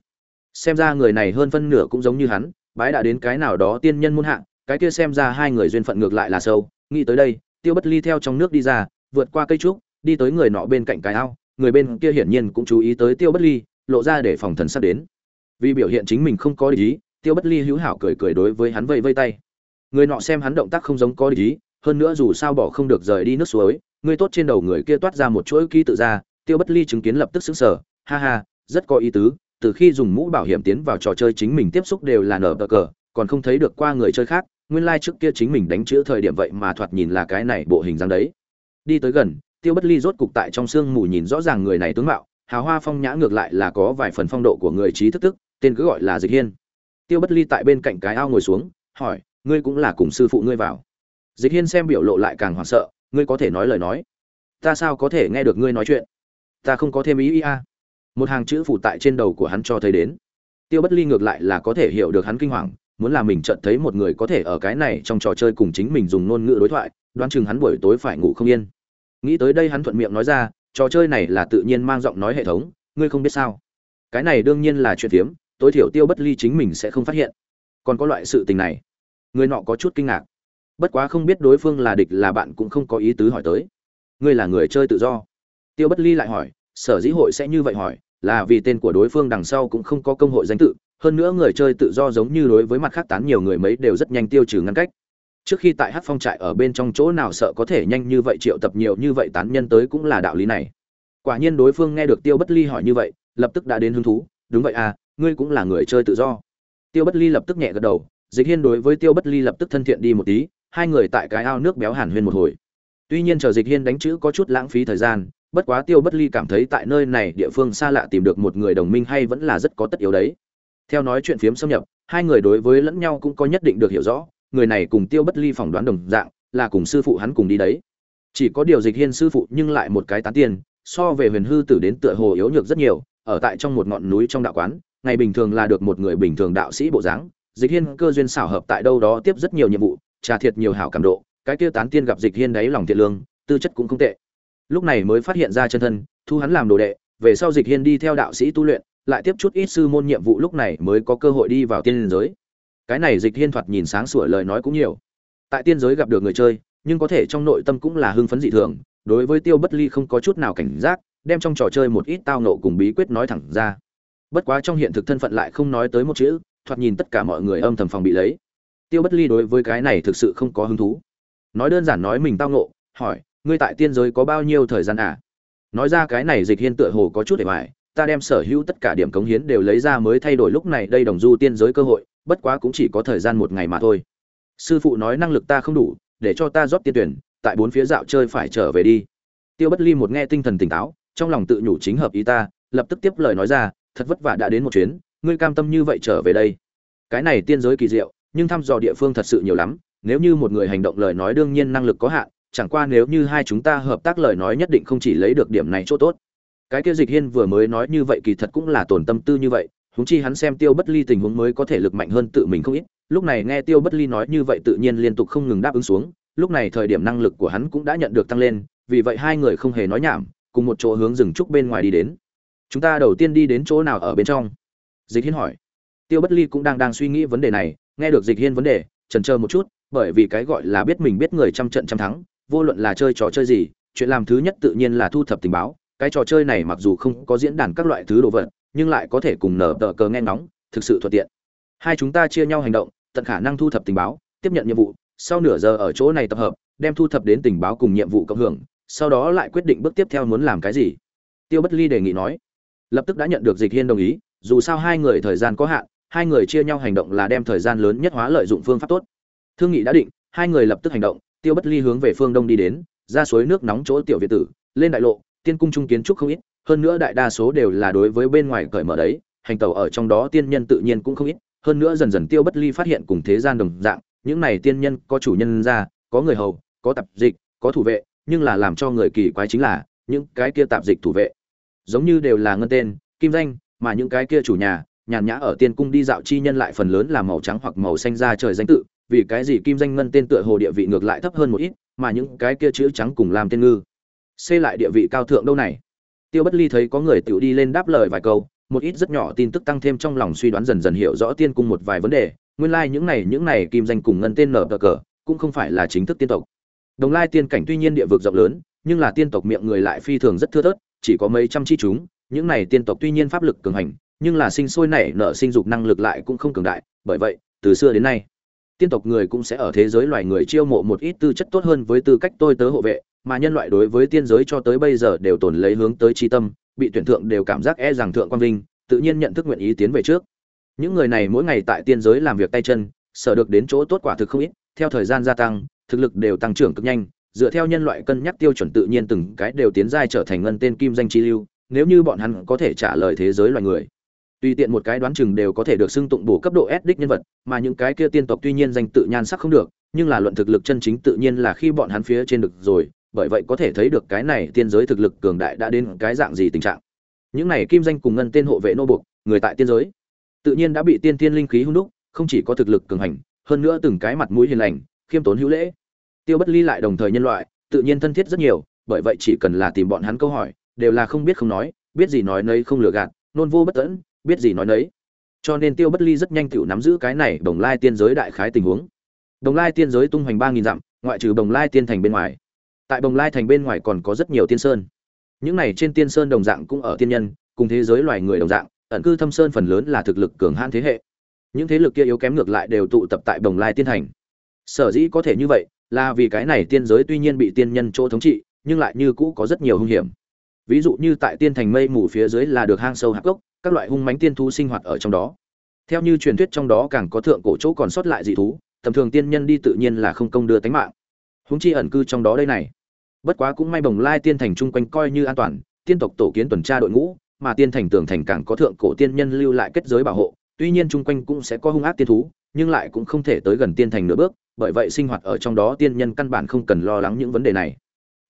Xem ra người này hơn phân nửa cũng giống như hắn bái đã đến cái nào đó tiên nhân muôn hạng cái kia xem ra hai người duyên phận ngược lại là sâu nghĩ tới đây tiêu bất ly theo trong nước đi ra vượt qua cây trúc đi tới người nọ bên cạnh cái ao người bên kia hiển nhiên cũng chú ý tới tiêu bất ly lộ ra để phòng thần sắp đến. Vì biểu hiện chính mình không có ý tiêu bất ly hữu hảo cười cười đối với hắn vây vây tay người nọ xem hắn động tác không giống có lý, hơn nữa dù sao bỏ không được rời đi nước suối người tốt trên đầu người kia toát ra một chuỗi ký tự ra tiêu bất ly chứng kiến lập tức xứng sở ha ha rất có ý tứ từ khi dùng mũ bảo hiểm tiến vào trò chơi chính mình tiếp xúc đều là nở bờ cờ còn không thấy được qua người chơi khác nguyên lai、like、trước kia chính mình đánh chữ thời điểm vậy mà thoạt nhìn là cái này bộ hình dáng đấy. Đi tới gần tiêu bất ly rốt cục tại trong sương mù nhìn rõ ràng người này tướng mạo hào hoa phong nhã ngược lại là có vài phần phong độ của người trí thức tức tên cứ gọi là dịch hiên. Tiêu bất ly tại bên cạnh cái ao ngồi xuống hỏi ngươi cũng là cùng sư phụ ngươi vào. Dịch hiên xem biểu lộ lại càng hoảng sợ, ngươi có thể nói lời nói. Ta sao có thể nghe được ngươi nói chuyện? Ta không có thêm ý ý a. Một hàng chữ phụ tại trên đầu của hắn cho thấy đến. Tiêu bất ly ngược lại là có thể hiểu được hắn kinh hoàng, muốn là mình chợt thấy một người có thể ở cái này trong trò chơi cùng chính mình dùng ngôn ngữ đối thoại, đoán chừng hắn buổi tối phải ngủ không yên. Nghĩ tới đây hắn thuận miệng nói ra, trò chơi này là tự nhiên mang giọng nói hệ thống, ngươi không biết sao. Cái này đương nhiên là chuyện tiếm tối thiểu tiêu bất ly chính mình sẽ không phát hiện. Còn có loại sự tình này người nọ có chút kinh ngạc. Bất quá không biết đối phương là địch là bạn cũng không có ý tứ hỏi tới. Ngươi là người chơi tự do. Tiêu bất ly lại hỏi, sở dĩ hội sẽ như vậy hỏi, là vì tên của đối phương đằng sau cũng không có công hội danh tự, hơn nữa người chơi tự do giống như đối với mặt khác tán nhiều người mấy đều rất nhanh tiêu trừ ngăn cách. Trước khi tại hát phong trại ở bên trong chỗ nào sợ có thể nhanh như vậy triệu tập nhiều như vậy tán nhân tới cũng là đạo lý này. Quả nhiên đối phương nghe được tiêu bất ly hỏi như vậy, lập tức đã đến hứng thú, đúng vậy à ngươi cũng là người chơi tự do. Tiêu bất ly lập tức nhẹ gật đầu dịch hiên đối với tiêu bất ly lập tức thân thiện đi một tí, hai người tại cái ao nước béo hàn huyên một hồi. Tuy nhiên chờ dịch hiên đánh chữ có chút lãng phí thời gian, bất quá tiêu bất ly cảm thấy tại nơi này địa phương xa lạ tìm được một người đồng minh hay vẫn là rất có tất yếu đấy. Theo nói chuyện phiếm xâm nhập, hai người đối với lẫn nhau cũng có nhất định được hiểu rõ, người này cùng tiêu bất ly phỏng đoán đồng dạng, là cùng sư phụ hắn cùng đi đấy. Chỉ có điều dịch hiên sư phụ nhưng lại một cái tán tiền, so về huyền hư tử đến tựa hồ yếu nhược rất nhiều, ở tại trong một ngọn núi trong đạo quán, ngày bình thường là được một người bình thường đạo sĩ bộ dáng dịch hiên cơ duyên xảo hợp tại đâu đó tiếp rất nhiều nhiệm vụ, trà thiệt nhiều hảo cảm độ, cái kia tán tiên gặp dịch hiên đáy lòng thiện lương, tư chất cũng không tệ. Lúc này mới phát hiện ra chân thân, thu hắn làm đồ đệ, về sau dịch hiên đi theo đạo sĩ tu luyện, lại tiếp chút ít sư môn nhiệm vụ lúc này mới có cơ hội đi vào tiên giới. Cái này dịch hiên thoạt nhìn sáng sủa lời nói cũng nhiều. Tại tiên giới gặp được người chơi, nhưng có thể trong nội tâm cũng là hưng phấn dị thường, đối với tiêu bất ly không có chút nào cảnh giác, đem trong trò chơi một ít tao nộ cùng bí quyết nói thẳng ra. Bất quá trong hiện thực thân phận lại không nói tới một chữ thoạt nhìn tất cả mọi người âm thầm phòng bị lấy. Tiêu bất ly đối với cái này thực sự không có hứng thú. Nói đơn giản nói mình tao ngộ, hỏi ngươi tại tiên giới có bao nhiêu thời gian à? Nói ra cái này dịch hiên tựa hồ có chút để hoài ta đem sở hữu tất cả điểm cống hiến đều lấy ra mới thay đổi lúc này đây đồng du tiên giới cơ hội bất quá cũng chỉ có thời gian một ngày mà thôi. Sư phụ nói năng lực ta không đủ để cho ta rót tiên tuyển tại bốn phía dạo chơi phải trở về đi. Tiêu bất ly một nghe tinh thần tỉnh táo trong lòng tự nhủ chính hợp ý ta lập tức tiếp lời nói ra thật vất vả đã đến một chuyến ngươi cam tâm như vậy trở về đây. Cái này tiên giới kỳ diệu, nhưng thăm dò địa phương thật sự nhiều lắm, nếu như một người hành động lời nói đương nhiên năng lực có hạn, chẳng qua nếu như hai chúng ta hợp tác lời nói nhất định không chỉ lấy được điểm này chỗ tốt. Cái kia dịch hiên vừa mới nói như vậy kỳ thật cũng là tổn tâm tư như vậy húng chi hắn xem tiêu bất ly tình huống mới có thể lực mạnh hơn tự mình không ít, lúc này nghe tiêu bất ly nói như vậy tự nhiên liên tục không ngừng đáp ứng xuống, lúc này thời điểm năng lực của hắn cũng đã nhận được tăng lên, vì vậy hai người không hề nói nhảm, cùng một chỗ hướng rừng trúc bên ngoài đi đến. Chúng ta đầu tiên đi đến chỗ nào ở bên trong? Dịch hiên hỏi. Tiêu bất ly cũng đang đang suy nghĩ vấn đề này, nghe được dịch hiên vấn đề, chần chờ một chút, bởi vì cái gọi là biết mình biết người trăm trận trăm thắng, vô luận là chơi trò chơi gì, chuyện làm thứ nhất tự nhiên là thu thập tình báo, cái trò chơi này mặc dù không có diễn đàn các loại thứ đồ vật, nhưng lại có thể cùng nở tờ cờ nghe ngóng, thực sự thuận tiện. Hai chúng ta chia nhau hành động, tận khả năng thu thập tình báo, tiếp nhận nhiệm vụ, sau nửa giờ ở chỗ này tập hợp, đem thu thập đến tình báo cùng nhiệm vụ cộng hưởng, sau đó lại quyết định bước tiếp theo muốn làm cái gì. Tiêu bất ly đề nghị nói. Lập tức đã nhận được dịch hiên đồng ý dù sao hai người thời gian có hạn, hai người chia nhau hành động là đem thời gian lớn nhất hóa lợi dụng phương pháp tốt. Thương nghị đã định, hai người lập tức hành động, tiêu bất ly hướng về phương đông đi đến, ra suối nước nóng chỗ tiểu việt tử, lên đại lộ, tiên cung trung kiến trúc không ít, hơn nữa đại đa số đều là đối với bên ngoài cởi mở đấy, hành tẩu ở trong đó tiên nhân tự nhiên cũng không ít, hơn nữa dần dần tiêu bất ly phát hiện cùng thế gian đồng dạng, những này tiên nhân có chủ nhân ra, có người hầu, có tạp dịch, có thủ vệ, nhưng là làm cho người kỳ quái chính là, những cái kia tạp dịch thủ vệ, giống như đều là ngân tên, kim danh mà những cái kia chủ nhà, nhàn nhã ở tiên cung đi dạo chi nhân lại phần lớn là màu trắng hoặc màu xanh ra trời danh tự, vì cái gì kim danh ngân tên tựa hồ địa vị ngược lại thấp hơn một ít, mà những cái kia chữ trắng cùng làm tên ngư. Xê lại địa vị cao thượng đâu này? Tiêu bất ly thấy có người tiểu đi lên đáp lời vài câu, một ít rất nhỏ tin tức tăng thêm trong lòng suy đoán dần dần hiểu rõ tiên cung một vài vấn đề, nguyên lai like những này những này kim danh cùng ngân tên nở cờ cờ, cũng không phải là chính thức tiên tộc. Đồng lai tiên cảnh tuy nhiên địa vực rộng lớn, nhưng là tiên tộc miệng người lại phi thường rất thưa thớt, chỉ có mấy trăm chi chúng những này tiên tộc tuy nhiên pháp lực cường hành, nhưng là sinh sôi nảy nở sinh dục năng lực lại cũng không cường đại, bởi vậy, từ xưa đến nay, tiên tộc người cũng sẽ ở thế giới loài người chiêu mộ một ít tư chất tốt hơn với tư cách tôi tớ hộ vệ, mà nhân loại đối với tiên giới cho tới bây giờ đều tồn lấy hướng tới tri tâm, bị tuyển thượng đều cảm giác e rằng thượng quang vinh, tự nhiên nhận thức nguyện ý tiến về trước. Những người này mỗi ngày tại tiên giới làm việc tay chân, sở được đến chỗ tốt quả thực không ít, theo thời gian gia tăng, thực lực đều tăng trưởng cực nhanh, dựa theo nhân loại cân nhắc tiêu chuẩn tự nhiên từng cái đều tiến giai trở thành ngân tên kim danh chi lưu nếu như bọn hắn có thể trả lời thế giới loài người tùy tiện một cái đoán chừng đều có thể được xưng tụng bổ cấp độ S đích nhân vật, mà những cái kia tiên tộc tuy nhiên danh tự nhan sắc không được, nhưng là luận thực lực chân chính tự nhiên là khi bọn hắn phía trên được rồi, bởi vậy có thể thấy được cái này tiên giới thực lực cường đại đã đến cái dạng gì tình trạng. Những này kim danh cùng ngân tên hộ vệ nô buộc, người tại tiên giới, tự nhiên đã bị tiên tiên linh khí hung đúc, không chỉ có thực lực cường hành, hơn nữa từng cái mặt mũi hiền lành, khiêm tốn hữu lễ. Tiêu Bất Ly lại đồng thời nhân loại, tự nhiên thân thiết rất nhiều, bởi vậy chỉ cần là tìm bọn hắn câu hỏi, đều là không biết không nói, biết gì nói nấy không lừa gạt, nôn vô bất tẫn, biết gì nói nấy. Cho nên tiêu bất ly rất nhanh tựu nắm giữ cái này đồng lai tiên giới đại khái tình huống. Đồng lai tiên giới tung hoành ba nghìn dặm ngoại trừ đồng lai tiên thành bên ngoài. Tại đồng lai thành bên ngoài còn có rất nhiều tiên sơn. Những này trên tiên sơn đồng dạng cũng ở tiên nhân cùng thế giới loài người đồng dạng ẩn cư thâm sơn phần lớn là thực lực cường hãn thế hệ. Những thế lực kia yếu kém ngược lại đều tụ tập tại đồng lai tiên thành. Sở dĩ có thể như vậy là vì cái này tiên giới tuy nhiên bị tiên nhân chỗ thống trị nhưng lại như cũ có rất nhiều hung hiểm ví dụ như tại tiên thành mây mù phía dưới là được hang sâu hạc gốc các loại hung mãnh tiên thú sinh hoạt ở trong đó. Theo như truyền thuyết trong đó càng có thượng cổ chỗ còn sót lại dị thú, tầm thường tiên nhân đi tự nhiên là không công đưa tánh mạng. húng chi ẩn cư trong đó đây này. bất quá cũng may bồng lai tiên thành chung quanh coi như an toàn tiên tộc tổ kiến tuần tra đội ngũ mà tiên thành tường thành càng có thượng cổ tiên nhân lưu lại kết giới bảo hộ tuy nhiên chung quanh cũng sẽ có hung ác tiên thú nhưng lại cũng không thể tới gần tiên thành nửa bước bởi vậy sinh hoạt ở trong đó tiên nhân căn bản không cần lo lắng những vấn đề này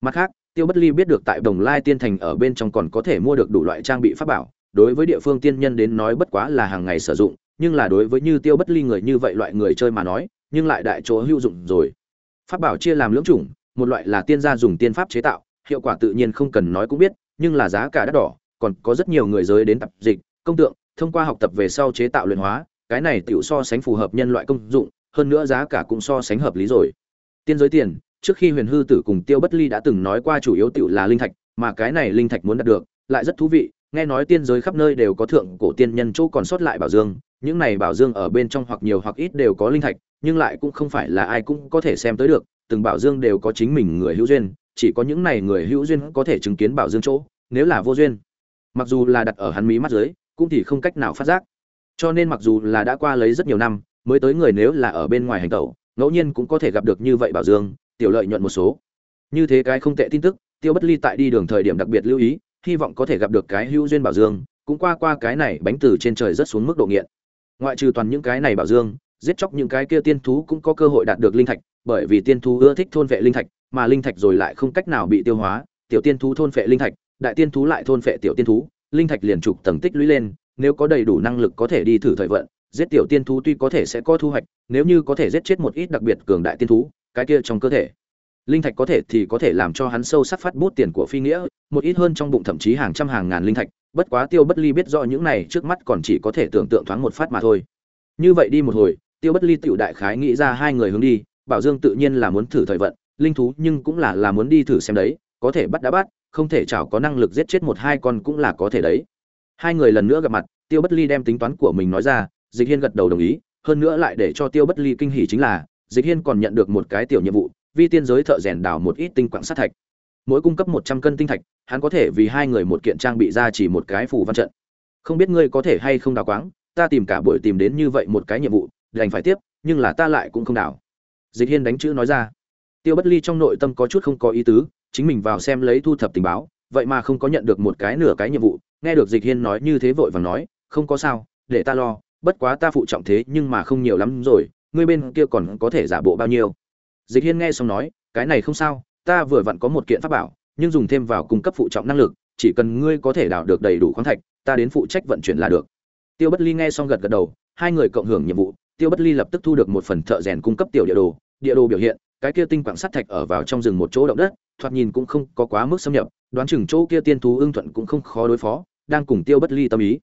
mặt khác tiêu bất ly biết được tại đồng lai tiên thành ở bên trong còn có thể mua được đủ loại trang bị pháp bảo, đối với địa phương tiên nhân đến nói bất quá là hàng ngày sử dụng, nhưng là đối với như tiêu bất ly người như vậy loại người chơi mà nói, nhưng lại đại chỗ hữu dụng rồi. Pháp bảo chia làm lưỡng chủng, một loại là tiên gia dùng tiên pháp chế tạo, hiệu quả tự nhiên không cần nói cũng biết, nhưng là giá cả đắt đỏ, còn có rất nhiều người giới đến tập dịch, công tượng, thông qua học tập về sau chế tạo luyện hóa, cái này tiểu so sánh phù hợp nhân loại công dụng, hơn nữa giá cả cũng so sánh hợp lý rồi. Tiên giới tiền trước khi huyền hư tử cùng tiêu bất ly đã từng nói qua chủ yếu tựu là linh thạch, mà cái này linh thạch muốn đạt được, lại rất thú vị, nghe nói tiên giới khắp nơi đều có thượng cổ tiên nhân chỗ còn sót lại bảo dương, những này bảo dương ở bên trong hoặc nhiều hoặc ít đều có linh thạch, nhưng lại cũng không phải là ai cũng có thể xem tới được, từng bảo dương đều có chính mình người hữu duyên, chỉ có những này người hữu duyên có thể chứng kiến bảo dương chỗ, nếu là vô duyên. Mặc dù là đặt ở hắn mí mắt dưới, cũng thì không cách nào phát giác. Cho nên mặc dù là đã qua lấy rất nhiều năm, mới tới người nếu là ở bên ngoài hành tẩu, ngẫu nhiên cũng có thể gặp được như vậy bảo dương tiểu lợi nhuận một số. Như thế cái không tệ tin tức, tiêu bất ly tại đi đường thời điểm đặc biệt lưu ý, hy vọng có thể gặp được cái hữu duyên bảo dương, cũng qua qua cái này bánh từ trên trời rất xuống mức độ nghiện. Ngoại trừ toàn những cái này bảo dương, giết chóc những cái kia tiên thú cũng có cơ hội đạt được linh thạch, bởi vì tiên thú ưa thích thôn vệ linh thạch, mà linh thạch rồi lại không cách nào bị tiêu hóa, tiểu tiên thú thôn vệ linh thạch, đại tiên thú lại thôn vệ tiểu tiên thú, linh thạch liền trục tầng tích lũy lên, nếu có đầy đủ năng lực có thể đi thử thời vận, giết tiểu tiên thú tuy có thể sẽ có thu hoạch, nếu như có thể giết chết một ít đặc biệt cường đại tiên thú cái kia trong cơ thể. Linh thạch có thể thì có thể làm cho hắn sâu sắc phát bút tiền của phi nghĩa, một ít hơn trong bụng thậm chí hàng trăm hàng ngàn linh thạch, bất quá tiêu bất ly biết rõ những này trước mắt còn chỉ có thể tưởng tượng thoáng một phát mà thôi. Như vậy đi một hồi, tiêu bất ly tựu đại khái nghĩ ra hai người hướng đi, bảo dương tự nhiên là muốn thử thời vận, linh thú nhưng cũng là là muốn đi thử xem đấy, có thể bắt đã bắt, không thể chảo có năng lực giết chết một hai con cũng là có thể đấy. Hai người lần nữa gặp mặt, tiêu bất ly đem tính toán của mình nói ra, dịch hiên gật đầu đồng ý, hơn nữa lại để cho tiêu bất ly kinh hỉ chính là dịch hiên còn nhận được một cái tiểu nhiệm vụ, vi tiên giới thợ rèn đào một ít tinh quặng sát thạch. Mỗi cung cấp một trăm cân tinh thạch, hắn có thể vì hai người một kiện trang bị ra chỉ một cái phù văn trận. Không biết ngươi có thể hay không đào quáng, ta tìm cả buổi tìm đến như vậy một cái nhiệm vụ, đành phải tiếp, nhưng là ta lại cũng không đào. Dịch hiên đánh chữ nói ra. Tiêu bất ly trong nội tâm có chút không có ý tứ, chính mình vào xem lấy thu thập tình báo, vậy mà không có nhận được một cái nửa cái nhiệm vụ, nghe được dịch hiên nói như thế vội vàng nói, không có sao, để ta lo, bất quá ta phụ trọng thế nhưng mà không nhiều lắm rồi ngươi bên kia còn có thể giả bộ bao nhiêu? Dịch hiên nghe xong nói, cái này không sao, ta vừa vặn có một kiện pháp bảo, nhưng dùng thêm vào cung cấp phụ trọng năng lực, chỉ cần ngươi có thể đào được đầy đủ khoáng thạch, ta đến phụ trách vận chuyển là được. Tiêu bất ly nghe xong gật gật đầu, hai người cộng hưởng nhiệm vụ, tiêu bất ly lập tức thu được một phần thợ rèn cung cấp tiểu địa đồ địa đồ biểu hiện, cái kia tinh quảng sắt thạch ở vào trong rừng một chỗ động đất, thoạt nhìn cũng không có quá mức xâm nhập, đoán chừng chỗ kia tiên thú ưng thuận cũng không khó đối phó, đang cùng tiêu bất ly tâm ý.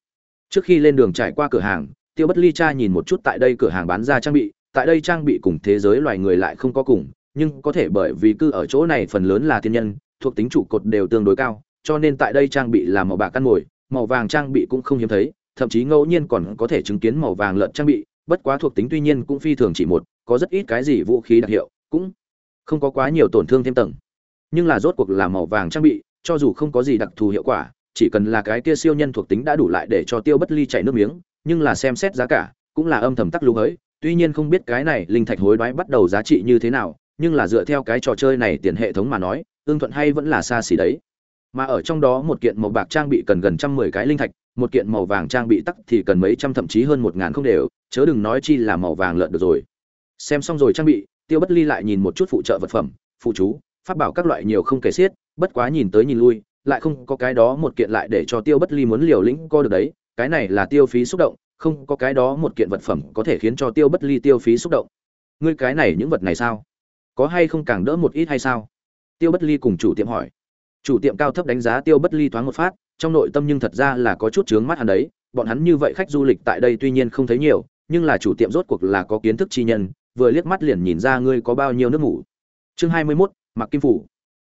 Trước khi lên đường trải qua cửa hàng tiêu bất ly cha nhìn một chút tại đây cửa hàng bán ra trang bị, tại đây trang bị cùng thế giới loài người lại không có cùng, nhưng có thể bởi vì cư ở chỗ này phần lớn là tiên nhân, thuộc tính trụ cột đều tương đối cao, cho nên tại đây trang bị là màu bạc căn mồi màu vàng trang bị cũng không hiếm thấy, thậm chí ngẫu nhiên còn có thể chứng kiến màu vàng lợn trang bị, bất quá thuộc tính tuy nhiên cũng phi thường chỉ một, có rất ít cái gì vũ khí đặc hiệu, cũng không có quá nhiều tổn thương thêm tầng. Nhưng là rốt cuộc là màu vàng trang bị, cho dù không có gì đặc thù hiệu quả chỉ cần là cái kia siêu nhân thuộc tính đã đủ lại để cho tiêu bất ly chảy nước miếng, nhưng là xem xét giá cả, cũng là âm thầm tắc lưu ấy. Tuy nhiên không biết cái này linh thạch hối đoái bắt đầu giá trị như thế nào, nhưng là dựa theo cái trò chơi này tiền hệ thống mà nói, ương thuận hay vẫn là xa xỉ đấy. Mà ở trong đó một kiện màu bạc trang bị cần gần trăm mười cái linh thạch, một kiện màu vàng trang bị tắc thì cần mấy trăm thậm chí hơn một ngàn không đều, chớ đừng nói chi là màu vàng lợn được rồi. Xem xong rồi trang bị, tiêu bất ly lại nhìn một chút phụ trợ vật phẩm, phụ chú phát bảo các loại nhiều không kể xiết, bất quá nhìn tới nhìn lui lại không có cái đó một kiện lại để cho tiêu bất ly muốn liều lĩnh co được đấy cái này là tiêu phí xúc động không có cái đó một kiện vật phẩm có thể khiến cho tiêu bất ly tiêu phí xúc động. Ngươi cái này những vật này sao? Có hay không càng đỡ một ít hay sao? Tiêu bất ly cùng chủ tiệm hỏi. Chủ tiệm cao thấp đánh giá tiêu bất ly thoáng một phát trong nội tâm nhưng thật ra là có chút chướng mắt hắn đấy bọn hắn như vậy khách du lịch tại đây tuy nhiên không thấy nhiều nhưng là chủ tiệm rốt cuộc là có kiến thức chi nhân vừa liếc mắt liền nhìn ra ngươi có bao nhiêu nước ngủ. Chương hai mươi 21, mặc kim phủ.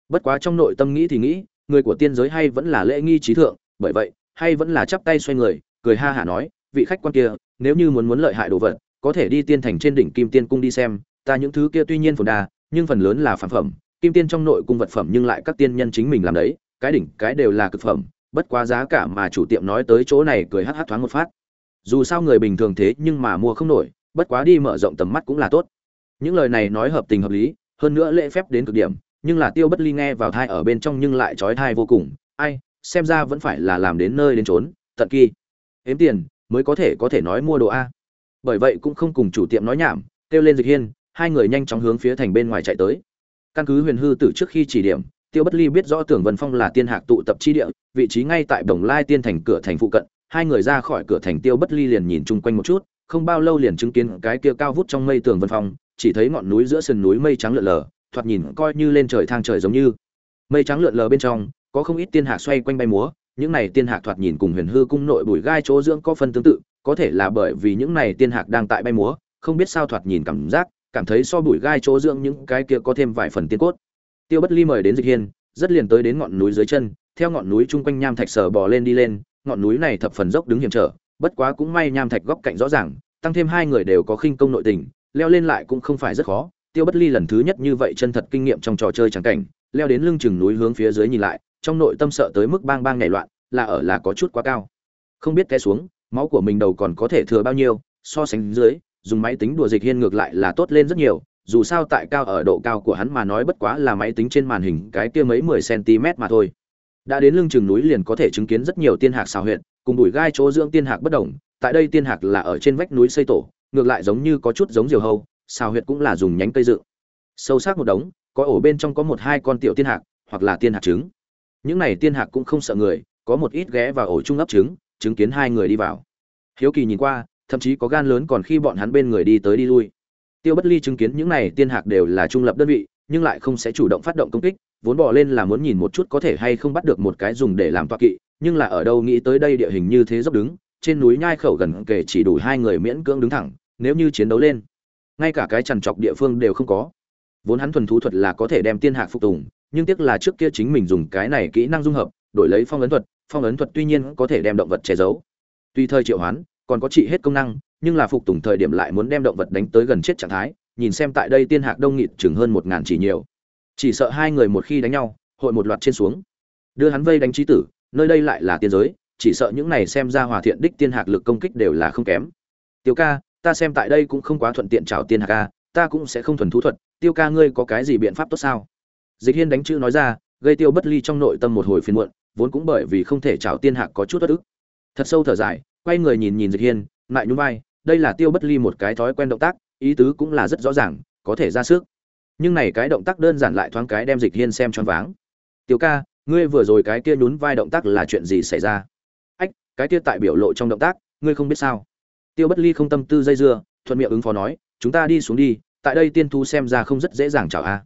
Bất quá trong nội tâm nghĩ thì nghĩ người của tiên giới hay vẫn là lễ nghi trí thượng, bởi vậy, hay vẫn là chắp tay xoay người, cười ha hả nói, vị khách quan kia, nếu như muốn muốn lợi hại đồ vật, có thể đi tiên thành trên đỉnh kim tiên cung đi xem, ta những thứ kia tuy nhiên phồn đa, nhưng phần lớn là phản phẩm, kim tiên trong nội cung vật phẩm nhưng lại các tiên nhân chính mình làm đấy, cái đỉnh, cái đều là cực phẩm, bất quá giá cả mà chủ tiệm nói tới chỗ này cười hắt hắt thoáng một phát. Dù sao người bình thường thế nhưng mà mua không nổi, bất quá đi mở rộng tầm mắt cũng là tốt. Những lời này nói hợp tình hợp lý, hơn nữa lễ phép đến cực điểm nhưng là tiêu bất ly nghe vào thai ở bên trong nhưng lại trói thai vô cùng. Ai, xem ra vẫn phải là làm đến nơi đến trốn tận kỳ. Ếm tiền, mới có thể có thể nói mua đồ a. Bởi vậy cũng không cùng chủ tiệm nói nhảm, kêu lên dịch hiên, hai người nhanh chóng hướng phía thành bên ngoài chạy tới. Căn cứ huyền hư từ trước khi chỉ điểm, tiêu bất ly biết rõ tưởng vân phong là tiên hạc tụ tập chi địa, vị trí ngay tại đồng lai tiên thành cửa thành phụ cận. Hai người ra khỏi cửa thành tiêu bất ly liền nhìn chung quanh một chút, không bao lâu liền chứng kiến cái kia cao vút trong mây tường vân phong, chỉ thấy ngọn núi giữa sườn núi mây trắng lượn lờ thoạt nhìn coi như lên trời thang trời giống như. Mây trắng lượn lờ bên trong, có không ít tiên hạc xoay quanh bay múa, những này tiên hạc thoạt nhìn cùng huyền hư cung nội bùi gai chỗ dưỡng có phân tương tự, có thể là bởi vì những này tiên hạc đang tại bay múa, không biết sao thoạt nhìn cảm giác, cảm thấy so bùi gai chỗ dưỡng những cái kia có thêm vài phần tiên cốt. Tiêu bất ly mời đến dịch hiên, rất liền tới đến ngọn núi dưới chân, theo ngọn núi chung quanh nham thạch sở bò lên đi lên, ngọn núi này thập phần dốc đứng hiểm trở, bất quá cũng may nham thạch góc cạnh rõ ràng, tăng thêm hai người đều có khinh công nội tình, leo lên lại cũng không phải rất khó tiêu bất ly lần thứ nhất như vậy chân thật kinh nghiệm trong trò chơi trắng cảnh, leo đến lưng chừng núi hướng phía dưới nhìn lại, trong nội tâm sợ tới mức bang bang nhảy loạn, là ở là có chút quá cao. Không biết té xuống, máu của mình đầu còn có thể thừa bao nhiêu, so sánh dưới, dùng máy tính đùa dịch hiên ngược lại là tốt lên rất nhiều, dù sao tại cao ở độ cao của hắn mà nói bất quá là máy tính trên màn hình cái kia mấy mười cm mà thôi. Đã đến lưng chừng núi liền có thể chứng kiến rất nhiều tiên hạc xào huyện cùng đùi gai chỗ dưỡng tiên hạc bất đồng, tại đây tiên hạc là ở trên vách núi xây tổ, ngược lại giống như có chút giống diều hâu xào huyệt cũng là dùng nhánh cây dựng sâu sắc một đống, có ổ bên trong có một hai con tiểu tiên hạc, hoặc là tiên hạc trứng. Những này tiên hạc cũng không sợ người, có một ít ghé vào ổ chung ấp trứng, chứng kiến hai người đi vào. Hiếu kỳ nhìn qua, thậm chí có gan lớn còn khi bọn hắn bên người đi tới đi lui. Tiêu bất ly chứng kiến những này tiên hạc đều là trung lập đơn vị, nhưng lại không sẽ chủ động phát động công kích, vốn bỏ lên là muốn nhìn một chút có thể hay không bắt được một cái dùng để làm toa kỵ, nhưng là ở đâu nghĩ tới đây địa hình như thế dốc đứng, trên núi nhai khẩu gần kể chỉ đủ hai người miễn cưỡng đứng thẳng, nếu như chiến đấu lên ngay cả cái chằn trọc địa phương đều không có. Vốn hắn thuần thú thuật là có thể đem tiên hạc phục tùng, nhưng tiếc là trước kia chính mình dùng cái này kỹ năng dung hợp, đổi lấy phong ấn thuật, phong ấn thuật tuy nhiên có thể đem động vật che giấu. Tuy thời triệu hoán, còn có trị hết công năng, nhưng là phục tùng thời điểm lại muốn đem động vật đánh tới gần chết trạng thái, nhìn xem tại đây tiên hạc đông nghịt chừng hơn một ngàn chỉ nhiều. Chỉ sợ hai người một khi đánh nhau, hội một loạt trên xuống. Đưa hắn vây đánh trí tử, nơi đây lại là tiên giới, chỉ sợ những này xem ra hòa thiện đích tiên hạc lực công kích đều là không kém. Tiêu ca ta xem tại đây cũng không quá thuận tiện chào tiên hạc ca, ta cũng sẽ không thuần thú thuật, tiêu ca ngươi có cái gì biện pháp tốt sao? Dịch hiên đánh chữ nói ra, gây tiêu bất ly trong nội tâm một hồi phiền muộn, vốn cũng bởi vì không thể chào tiên hạc có chút bất ức. Thật sâu thở dài, quay người nhìn nhìn dịch hiên, lại nhún vai, đây là tiêu bất ly một cái thói quen động tác, ý tứ cũng là rất rõ ràng, có thể ra sức. Nhưng này cái động tác đơn giản lại thoáng cái đem dịch hiên xem choáng váng. Tiêu ca, ngươi vừa rồi cái kia nhún vai động tác là chuyện gì xảy ra? Ách, cái kia tại biểu lộ trong động tác, ngươi không biết sao? Tiêu bất ly không tâm tư dây dưa, thuận miệng ứng phó nói, chúng ta đi xuống đi, tại đây tiên thú xem ra không rất dễ dàng chào a.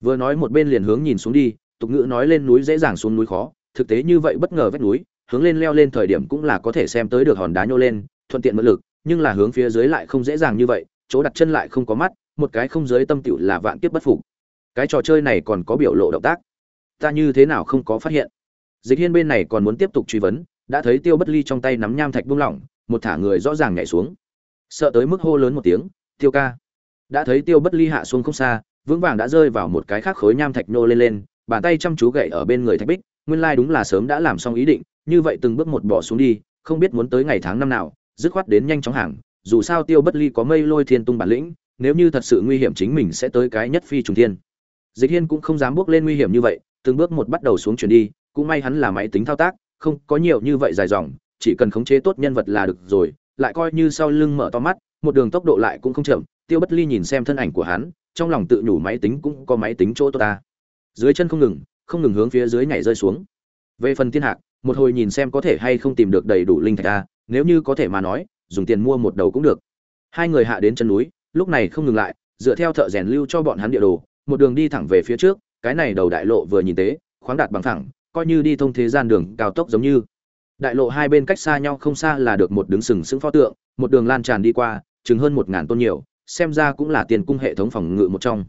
Vừa nói một bên liền hướng nhìn xuống đi, tục ngữ nói lên núi dễ dàng xuống núi khó, thực tế như vậy bất ngờ vách núi, hướng lên leo lên thời điểm cũng là có thể xem tới được hòn đá nhô lên, thuận tiện mượn lực, nhưng là hướng phía dưới lại không dễ dàng như vậy, chỗ đặt chân lại không có mắt, một cái không dưới tâm tiểu là vạn kiếp bất phục. Cái trò chơi này còn có biểu lộ động tác. Ta như thế nào không có phát hiện? Dịch hiên bên này còn muốn tiếp tục truy vấn, đã thấy tiêu bất ly trong tay nắm nham thạch buông lỏng một thả người rõ ràng nhảy xuống. Sợ tới mức hô lớn một tiếng, tiêu ca. Đã thấy tiêu bất ly hạ xuống không xa, vững vàng đã rơi vào một cái khác khối nham thạch nô lên lên, bàn tay chăm chú gậy ở bên người thạch bích, nguyên lai đúng là sớm đã làm xong ý định, như vậy từng bước một bỏ xuống đi, không biết muốn tới ngày tháng năm nào, dứt khoát đến nhanh chóng hàng, dù sao tiêu bất ly có mây lôi thiên tung bản lĩnh, nếu như thật sự nguy hiểm chính mình sẽ tới cái nhất phi trùng thiên. Dịch hiên cũng không dám bước lên nguy hiểm như vậy, từng bước một bắt đầu xuống chuyển đi, cũng may hắn là máy tính thao tác, không có nhiều như vậy dài dòng chỉ cần khống chế tốt nhân vật là được rồi, lại coi như sau lưng mở to mắt, một đường tốc độ lại cũng không chậm. Tiêu bất ly nhìn xem thân ảnh của hắn, trong lòng tự nhủ máy tính cũng có máy tính chỗ tốt ta. Dưới chân không ngừng không ngừng hướng phía dưới nhảy rơi xuống. Về phần thiên hạc, một hồi nhìn xem có thể hay không tìm được đầy đủ linh thạch a nếu như có thể mà nói, dùng tiền mua một đầu cũng được. Hai người hạ đến chân núi, lúc này không ngừng lại, dựa theo thợ rèn lưu cho bọn hắn địa đồ, một đường đi thẳng về phía trước, cái này đầu đại lộ vừa nhìn tế, khoáng đạt bằng thẳng coi như đi thông thế gian đường cao tốc giống như đại lộ hai bên cách xa nhau không xa là được một đứng sừng sững pho tượng, một đường lan tràn đi qua, chừng hơn một ngàn tôn nhiều, xem ra cũng là tiền cung hệ thống phòng ngự một trong.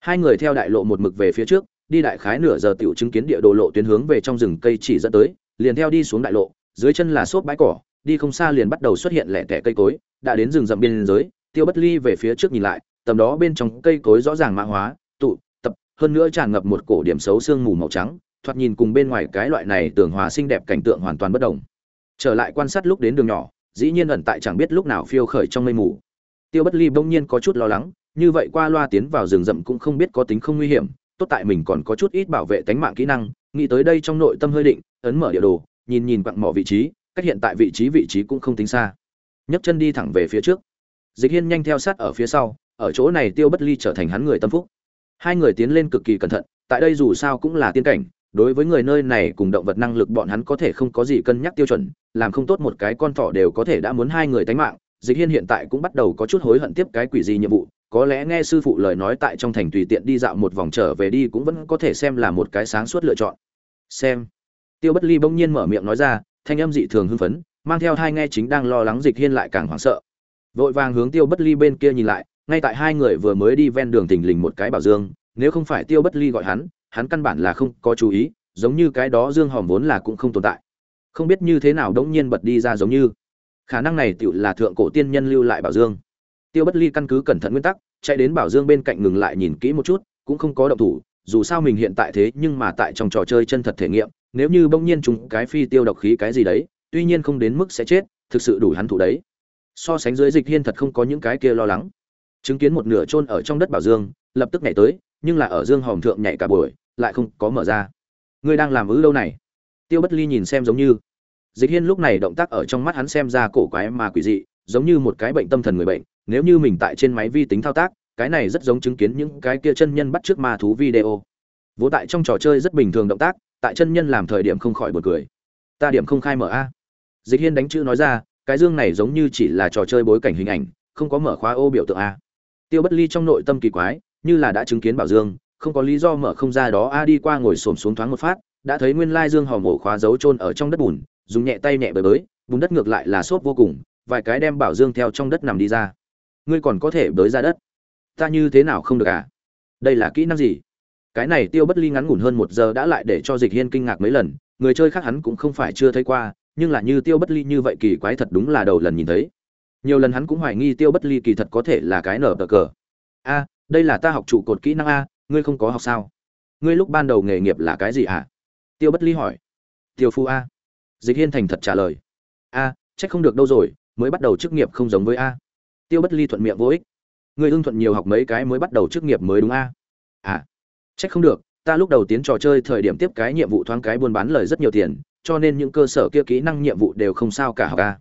Hai người theo đại lộ một mực về phía trước, đi đại khái nửa giờ tiểu chứng kiến địa đồ lộ tuyến hướng về trong rừng cây chỉ dẫn tới, liền theo đi xuống đại lộ, dưới chân là xốp bãi cỏ, đi không xa liền bắt đầu xuất hiện lẻ tẻ cây cối, đã đến rừng rậm biên giới, tiêu bất ly về phía trước nhìn lại, tầm đó bên trong cây cối rõ ràng mã hóa, tụ, tập, hơn nữa tràn ngập một cổ điểm xấu sương mù màu trắng thoạt nhìn cùng bên ngoài cái loại này tưởng hòa xinh đẹp cảnh tượng hoàn toàn bất đồng. Trở lại quan sát lúc đến đường nhỏ, dĩ nhiên ẩn tại chẳng biết lúc nào phiêu khởi trong mây mù. Tiêu bất ly bỗng nhiên có chút lo lắng, như vậy qua loa tiến vào rừng rậm cũng không biết có tính không nguy hiểm, tốt tại mình còn có chút ít bảo vệ tánh mạng kỹ năng, nghĩ tới đây trong nội tâm hơi định, ấn mở địa đồ, nhìn nhìn quặng mỏ vị trí, cách hiện tại vị trí vị trí cũng không tính xa. Nhấc chân đi thẳng về phía trước. Dịch hiên nhanh theo sát ở phía sau, ở chỗ này tiêu bất ly trở thành hắn người tâm phúc. Hai người tiến lên cực kỳ cẩn thận, tại đây dù sao cũng là tiên cảnh đối với người nơi này cùng động vật năng lực bọn hắn có thể không có gì cân nhắc tiêu chuẩn, làm không tốt một cái con thỏ đều có thể đã muốn hai người tánh mạng. Dịch hiên hiện tại cũng bắt đầu có chút hối hận tiếp cái quỷ gì nhiệm vụ, có lẽ nghe sư phụ lời nói tại trong thành tùy tiện đi dạo một vòng trở về đi cũng vẫn có thể xem là một cái sáng suốt lựa chọn. Xem. Tiêu bất ly bỗng nhiên mở miệng nói ra, thanh âm dị thường hưng phấn, mang theo hai nghe chính đang lo lắng dịch hiên lại càng hoảng sợ. Vội vàng hướng tiêu bất ly bên kia nhìn lại, ngay tại hai người vừa mới đi ven đường thình lình một cái bảo dương, nếu không phải tiêu bất ly gọi hắn hắn căn bản là không có chú ý, giống như cái đó dương hòm vốn là cũng không tồn tại. Không biết như thế nào đống nhiên bật đi ra giống như. Khả năng này tựu là thượng cổ tiên nhân lưu lại bảo dương. Tiêu bất ly căn cứ cẩn thận nguyên tắc, chạy đến bảo dương bên cạnh ngừng lại nhìn kỹ một chút, cũng không có động thủ, dù sao mình hiện tại thế nhưng mà tại trong trò chơi chân thật thể nghiệm, nếu như bỗng nhiên chúng cái phi tiêu độc khí cái gì đấy, tuy nhiên không đến mức sẽ chết, thực sự đủ hắn thủ đấy. So sánh dưới dịch hiên thật không có những cái kia lo lắng. Chứng kiến một nửa chôn ở trong đất bảo dương, lập tức nhảy tới nhưng là ở dương hòm thượng nhảy cả buổi, lại không có mở ra. Ngươi đang làm ứ lâu này? Tiêu bất ly nhìn xem giống như, dịch hiên lúc này động tác ở trong mắt hắn xem ra cổ quái mà quỷ dị, giống như một cái bệnh tâm thần người bệnh, nếu như mình tại trên máy vi tính thao tác, cái này rất giống chứng kiến những cái kia chân nhân bắt trước ma thú video. Vô tại trong trò chơi rất bình thường động tác, tại chân nhân làm thời điểm không khỏi buồn cười. Ta điểm không khai mở a. Dịch hiên đánh chữ nói ra, cái dương này giống như chỉ là trò chơi bối cảnh hình ảnh, không có mở khóa ô biểu tượng a. Tiêu bất ly trong nội tâm kỳ quái như là đã chứng kiến bảo dương, không có lý do mở không ra đó. A đi qua ngồi xổm xuống thoáng một phát, đã thấy nguyên lai dương hòm ổ khóa dấu trôn ở trong đất bùn, dùng nhẹ tay nhẹ bới bới, bùn đất ngược lại là xốp vô cùng, vài cái đem bảo dương theo trong đất nằm đi ra. Ngươi còn có thể bới ra đất. Ta như thế nào không được à? Đây là kỹ năng gì? Cái này tiêu bất ly ngắn ngủn hơn một giờ đã lại để cho dịch hiên kinh ngạc mấy lần, người chơi khác hắn cũng không phải chưa thấy qua, nhưng là như tiêu bất ly như vậy kỳ quái thật đúng là đầu lần nhìn thấy. Nhiều lần hắn cũng hoài nghi tiêu bất ly kỳ thật có thể là cái nở tờ cờ. A đây là ta học trụ cột kỹ năng a ngươi không có học sao? Ngươi lúc ban đầu nghề nghiệp là cái gì hả? Tiêu bất ly hỏi. Tiêu phu a. Dịch hiên thành thật trả lời. A à, trách không được đâu rồi mới bắt đầu chức nghiệp không giống với a. Tiêu bất ly thuận miệng vô ích. Ngươi hưng thuận nhiều học mấy cái mới bắt đầu chức nghiệp mới đúng a. À trách không được ta lúc đầu tiến trò chơi thời điểm tiếp cái nhiệm vụ thoáng cái buôn bán lời rất nhiều tiền cho nên những cơ sở kia kỹ năng nhiệm vụ đều không sao cả học a.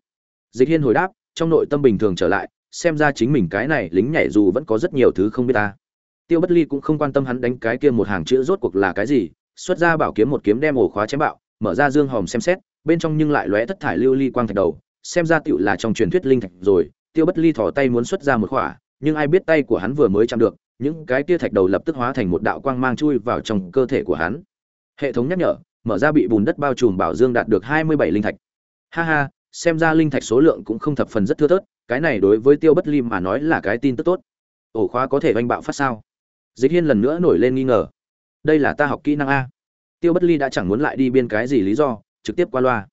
Dịch hiên hồi đáp trong nội tâm bình thường trở lại xem ra chính mình cái này lính nhảy dù vẫn có rất nhiều thứ không biết ta. Tiêu bất ly cũng không quan tâm hắn đánh cái kia một hàng chữ rốt cuộc là cái gì, xuất ra bảo kiếm một kiếm đem ổ khóa chém bạo, mở ra dương hòm xem xét, bên trong nhưng lại lóe thất thải lưu ly quang thạch đầu, xem ra tựu là trong truyền thuyết linh thạch rồi. Tiêu bất ly thò tay muốn xuất ra một khỏa, nhưng ai biết tay của hắn vừa mới chạm được, những cái kia thạch đầu lập tức hóa thành một đạo quang mang chui vào trong cơ thể của hắn. Hệ thống nhắc nhở, mở ra bị bùn đất bao trùm bảo dương đạt được hai mươi bảy linh thạch. Ha ha, xem ra linh thạch số lượng cũng không thập phần rất thưa thớt cái này đối với tiêu bất ly mà nói là cái tin tức tốt. Ổ khóa có thể oanh bạo phát sao? Dịch hiên lần nữa nổi lên nghi ngờ. Đây là ta học kỹ năng a. Tiêu bất ly đã chẳng muốn lại đi biên cái gì lý do, trực tiếp qua loa.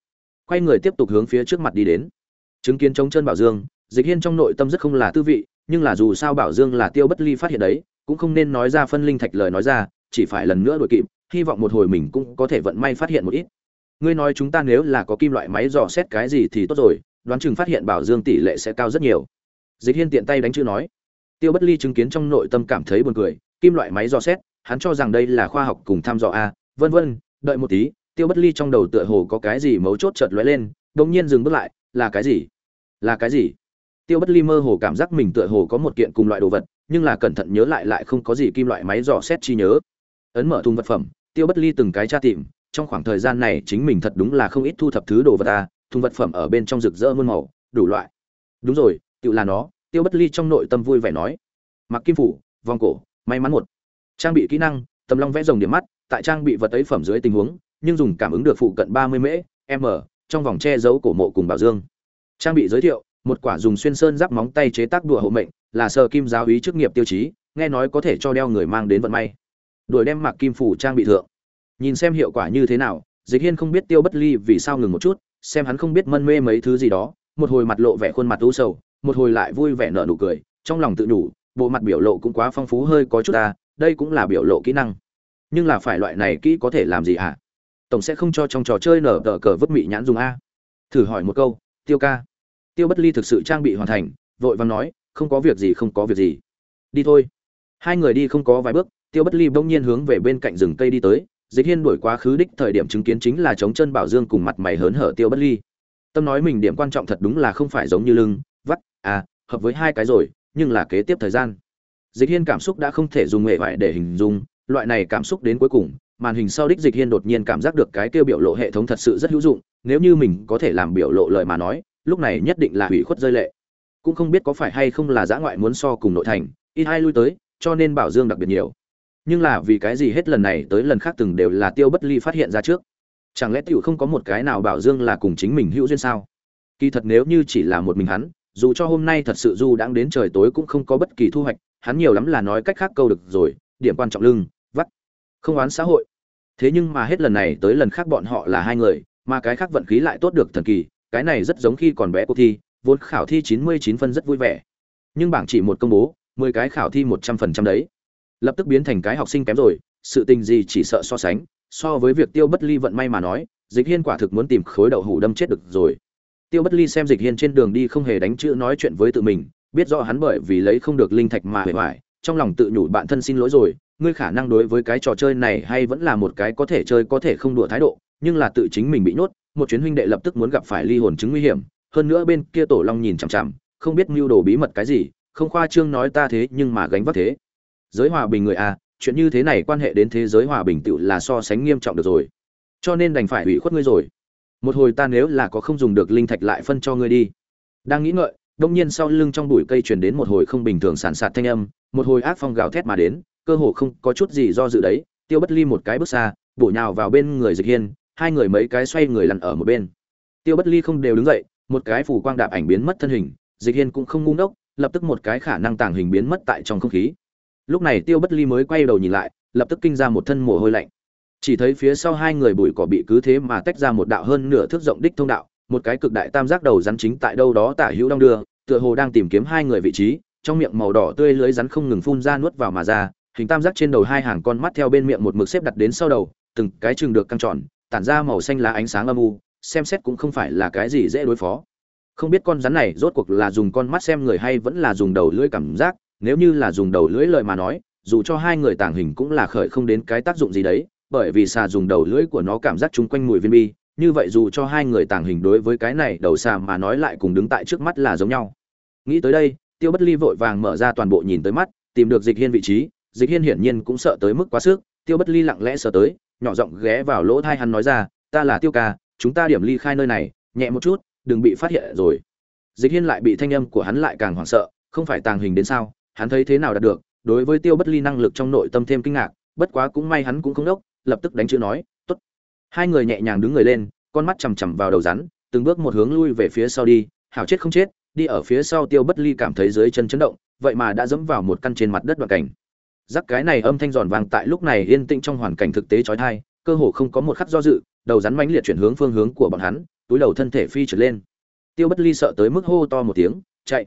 Quay người tiếp tục hướng phía trước mặt đi đến. Chứng kiến trống chân bảo dương, dịch hiên trong nội tâm rất không là tư vị, nhưng là dù sao bảo dương là tiêu bất ly phát hiện đấy, cũng không nên nói ra phân linh thạch lời nói ra, chỉ phải lần nữa đuổi kịp, hy vọng một hồi mình cũng có thể vận may phát hiện một ít. Ngươi nói chúng ta nếu là có kim loại máy dò xét cái gì thì tốt rồi đoán chừng phát hiện bảo dương tỷ lệ sẽ cao rất nhiều. Dịch hiên tiện tay đánh chữ nói. Tiêu bất ly chứng kiến trong nội tâm cảm thấy buồn cười, kim loại máy dò xét, hắn cho rằng đây là khoa học cùng thăm dò a, vân vân, đợi một tí, tiêu bất ly trong đầu tựa hồ có cái gì mấu chốt chợt lóe lên, đột nhiên dừng bước lại, là cái gì? Là cái gì? Tiêu bất ly mơ hồ cảm giác mình tựa hồ có một kiện cùng loại đồ vật, nhưng là cẩn thận nhớ lại lại không có gì kim loại máy dò xét chi nhớ. Ấn mở thùng vật phẩm, tiêu bất ly từng cái tra tìm, trong khoảng thời gian này chính mình thật đúng là không ít thu thập thứ đồ vật ta thùng vật phẩm ở bên trong rực rỡ muôn màu, đủ loại. Đúng rồi tự là nó, tiêu bất ly trong nội tâm vui vẻ nói. Mặc kim phủ, vòng cổ, may mắn một. Trang bị kỹ năng, tầm long vẽ rồng điểm mắt, tại trang bị vật ấy phẩm dưới tình huống, nhưng dùng cảm ứng được phụ cận ba mươi mễ, m, trong vòng che giấu cổ mộ cùng bảo dương. Trang bị giới thiệu, một quả dùng xuyên sơn giáp móng tay chế tác đùa hộ mệnh, là sơ kim giáo ý chức nghiệp tiêu chí, nghe nói có thể cho đeo người mang đến vận may. Đuổi đem mặc kim phủ trang bị thượng. Nhìn xem hiệu quả như thế nào, dịch hiên không biết tiêu bất ly vì sao ngừng một chút xem hắn không biết mân mê mấy thứ gì đó, một hồi mặt lộ vẻ khuôn mặt u sầu, một hồi lại vui vẻ nở nụ cười, trong lòng tự nhủ bộ mặt biểu lộ cũng quá phong phú hơi có chút ta đây cũng là biểu lộ kỹ năng. Nhưng là phải loại này kỹ có thể làm gì à? Tổng sẽ không cho trong trò chơi nở tờ cờ vứt mị nhãn dùng a. Thử hỏi một câu, tiêu ca. Tiêu bất ly thực sự trang bị hoàn thành, vội vàng nói, không có việc gì, không có việc gì. Đi thôi. Hai người đi không có vài bước, tiêu bất ly bỗng nhiên hướng về bên cạnh rừng cây đi tới dịch hiên đổi quá khứ đích thời điểm chứng kiến chính là chống chân bảo dương cùng mặt mày hớn hở tiêu bất ly. Tâm nói mình điểm quan trọng thật đúng là không phải giống như lưng, vắt à hợp với hai cái rồi, nhưng là kế tiếp thời gian. Dịch hiên cảm xúc đã không thể dùng nghệ vải để hình dung, loại này cảm xúc đến cuối cùng, màn hình sau đích dịch hiên đột nhiên cảm giác được cái tiêu biểu lộ hệ thống thật sự rất hữu dụng, nếu như mình có thể làm biểu lộ lời mà nói, lúc này nhất định là hủy khuất rơi lệ. Cũng không biết có phải hay không là giã ngoại muốn so cùng nội thành, ít hai lui tới, cho nên bảo dương đặc biệt nhiều nhưng là vì cái gì hết lần này tới lần khác từng đều là tiêu bất ly phát hiện ra trước? Chẳng lẽ tiểu không có một cái nào bảo dương là cùng chính mình hữu duyên sao? Kỳ thật nếu như chỉ là một mình hắn, dù cho hôm nay thật sự du đãng đến trời tối cũng không có bất kỳ thu hoạch, hắn nhiều lắm là nói cách khác câu được rồi, điểm quan trọng lưng, vắt. Không oán xã hội. Thế nhưng mà hết lần này tới lần khác bọn họ là hai người, mà cái khác vận khí lại tốt được thần kỳ, cái này rất giống khi còn bé cuộc thi, vốn khảo thi chín mươi chín phân rất vui vẻ. Nhưng bảng chỉ một công bố, mười cái khảo thi một trăm phần trăm đấy lập tức biến thành cái học sinh kém rồi, sự tình gì chỉ sợ so sánh, so với việc tiêu bất ly vận may mà nói, dịch hiên quả thực muốn tìm khối đậu hủ đâm chết được rồi. Tiêu bất ly xem dịch hiên trên đường đi không hề đánh chữ nói chuyện với tự mình, biết rõ hắn bởi vì lấy không được linh thạch mà hề hoài trong lòng tự nhủ bạn thân xin lỗi rồi, ngươi khả năng đối với cái trò chơi này hay vẫn là một cái có thể chơi có thể không đùa thái độ, nhưng là tự chính mình bị nhốt, một chuyến huynh đệ lập tức muốn gặp phải ly hồn chứng nguy hiểm, hơn nữa bên kia tổ long nhìn chằm chằm, không biết mưu đồ bí mật cái gì, không khoa trương nói ta thế nhưng mà gánh vác thế giới hòa bình người a chuyện như thế này quan hệ đến thế giới hòa bình tựu là so sánh nghiêm trọng được rồi. Cho nên đành phải ủy khuất ngươi rồi. Một hồi ta nếu là có không dùng được linh thạch lại phân cho ngươi đi. Đang nghĩ ngợi, đông nhiên sau lưng trong bụi cây truyền đến một hồi không bình thường sản sạt thanh âm, một hồi ác phong gào thét mà đến, cơ hồ không có chút gì do dự đấy, tiêu bất ly một cái bước xa, bổ nhào vào bên người dịch hiên, hai người mấy cái xoay người lăn ở một bên. Tiêu bất ly không đều đứng dậy, một cái phủ quang đạp ảnh biến mất thân hình, dịch hiên cũng không ngu ngốc, lập tức một cái khả năng tàng hình biến mất tại trong không khí lúc này tiêu bất ly mới quay đầu nhìn lại, lập tức kinh ra một thân mồ hôi lạnh. Chỉ thấy phía sau hai người bụi cỏ bị cứ thế mà tách ra một đạo hơn nửa thước rộng đích thông đạo, một cái cực đại tam giác đầu rắn chính tại đâu đó tả hữu đong đưa, tựa hồ đang tìm kiếm hai người vị trí, trong miệng màu đỏ tươi lưới rắn không ngừng phun ra nuốt vào mà ra, hình tam giác trên đầu hai hàng con mắt theo bên miệng một mực xếp đặt đến sau đầu, từng cái chừng được căng tròn, tản ra màu xanh lá ánh sáng âm u, xem xét cũng không phải là cái gì dễ đối phó. Không biết con rắn này rốt cuộc là dùng con mắt xem người hay vẫn là dùng đầu lưỡi cảm giác nếu như là dùng đầu lưỡi lời mà nói, dù cho hai người tàng hình cũng là khởi không đến cái tác dụng gì đấy, bởi vì xà dùng đầu lưỡi của nó cảm giác chung quanh mùi viên bi, như vậy dù cho hai người tàng hình đối với cái này đầu xà mà nói lại cùng đứng tại trước mắt là giống nhau. Nghĩ tới đây, tiêu bất ly vội vàng mở ra toàn bộ nhìn tới mắt, tìm được dịch hiên vị trí, dịch hiên hiển nhiên cũng sợ tới mức quá sức, tiêu bất ly lặng lẽ sợ tới, nhỏ giọng ghé vào lỗ thai hắn nói ra, ta là tiêu ca, chúng ta điểm ly khai nơi này, nhẹ một chút, đừng bị phát hiện rồi. Dịch hiên lại bị thanh âm của hắn lại càng hoảng sợ, không phải tàng hình đến sao? Hắn thấy thế nào đạt được, đối với tiêu bất ly năng lực trong nội tâm thêm kinh ngạc, bất quá cũng may hắn cũng không đốc, lập tức đánh chữ nói, tốt. Hai người nhẹ nhàng đứng người lên, con mắt chằm chằm vào đầu rắn, từng bước một hướng lui về phía sau đi, hảo chết không chết, đi ở phía sau tiêu bất ly cảm thấy dưới chân chấn động, vậy mà đã dẫm vào một căn trên mặt đất đoạn cảnh. Rắc cái này âm thanh giòn vàng tại lúc này yên tĩnh trong hoàn cảnh thực tế trói thai cơ hồ không có một khắc do dự, đầu rắn mãnh liệt chuyển hướng phương hướng của bọn hắn, túi đầu thân thể phi trở lên. Tiêu bất ly sợ tới mức hô to một tiếng, chạy.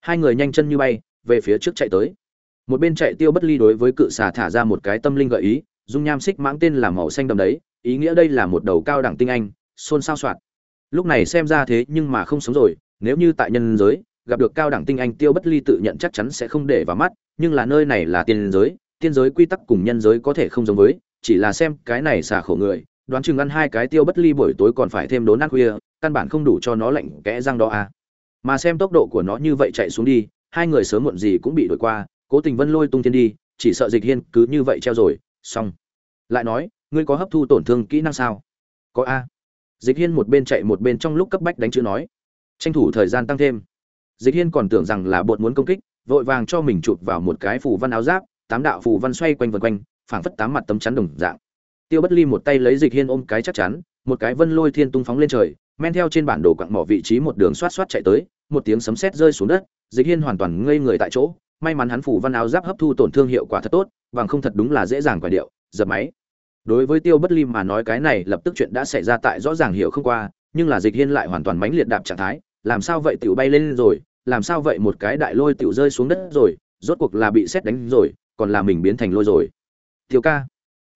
Hai người nhanh chân như bay về phía trước chạy tới một bên chạy tiêu bất ly đối với cự xà thả ra một cái tâm linh gợi ý, dung nham xích mãng tên là màu xanh đậm đấy, ý nghĩa đây là một đầu cao đẳng tinh anh, xôn xao soạt lúc này xem ra thế nhưng mà không sống rồi, nếu như tại nhân giới, gặp được cao đẳng tinh anh tiêu bất ly tự nhận chắc chắn sẽ không để vào mắt, nhưng là nơi này là tiên giới tiên giới quy tắc cùng nhân giới có thể không giống với, chỉ là xem cái này xả khổ người, đoán chừng ăn hai cái tiêu bất ly buổi tối còn phải thêm đốn ăn khuya, căn bản không đủ cho nó lạnh kẽ răng đó à. mà xem tốc độ của nó như vậy chạy xuống đi hai người sớm muộn gì cũng bị đuổi qua, cố tình vân lôi tung thiên đi, chỉ sợ dịch hiên cứ như vậy treo rồi, xong. Lại nói, ngươi có hấp thu tổn thương kỹ năng sao? Có a. Dịch hiên một bên chạy một bên trong lúc cấp bách đánh chữ nói. Tranh thủ thời gian tăng thêm. Dịch hiên còn tưởng rằng là bột muốn công kích, vội vàng cho mình chụp vào một cái phù văn áo giáp, tám đạo phù văn xoay quanh vần quanh, phảng phất tám mặt tấm chắn đồng dạng. Tiêu bất ly một tay lấy dịch hiên ôm cái chắc chắn, một cái vân lôi thiên tung phóng lên trời, men theo trên bản đồ quặng mỏ vị trí một đường xoát xoát chạy tới một tiếng sấm sét rơi xuống đất, dịch hiên hoàn toàn ngây người tại chỗ, may mắn hắn phủ văn áo giáp hấp thu tổn thương hiệu quả thật tốt, bằng không thật đúng là dễ dàng quả điệu giật máy. Đối với tiêu bất ly mà nói cái này lập tức chuyện đã xảy ra tại rõ ràng hiểu không qua, nhưng là dịch hiên lại hoàn toàn mãnh liệt đạp trạng thái, làm sao vậy tiểu bay lên rồi, làm sao vậy một cái đại lôi tiểu rơi xuống đất rồi, rốt cuộc là bị sét đánh rồi, còn là mình biến thành lôi rồi. Tiêu ca.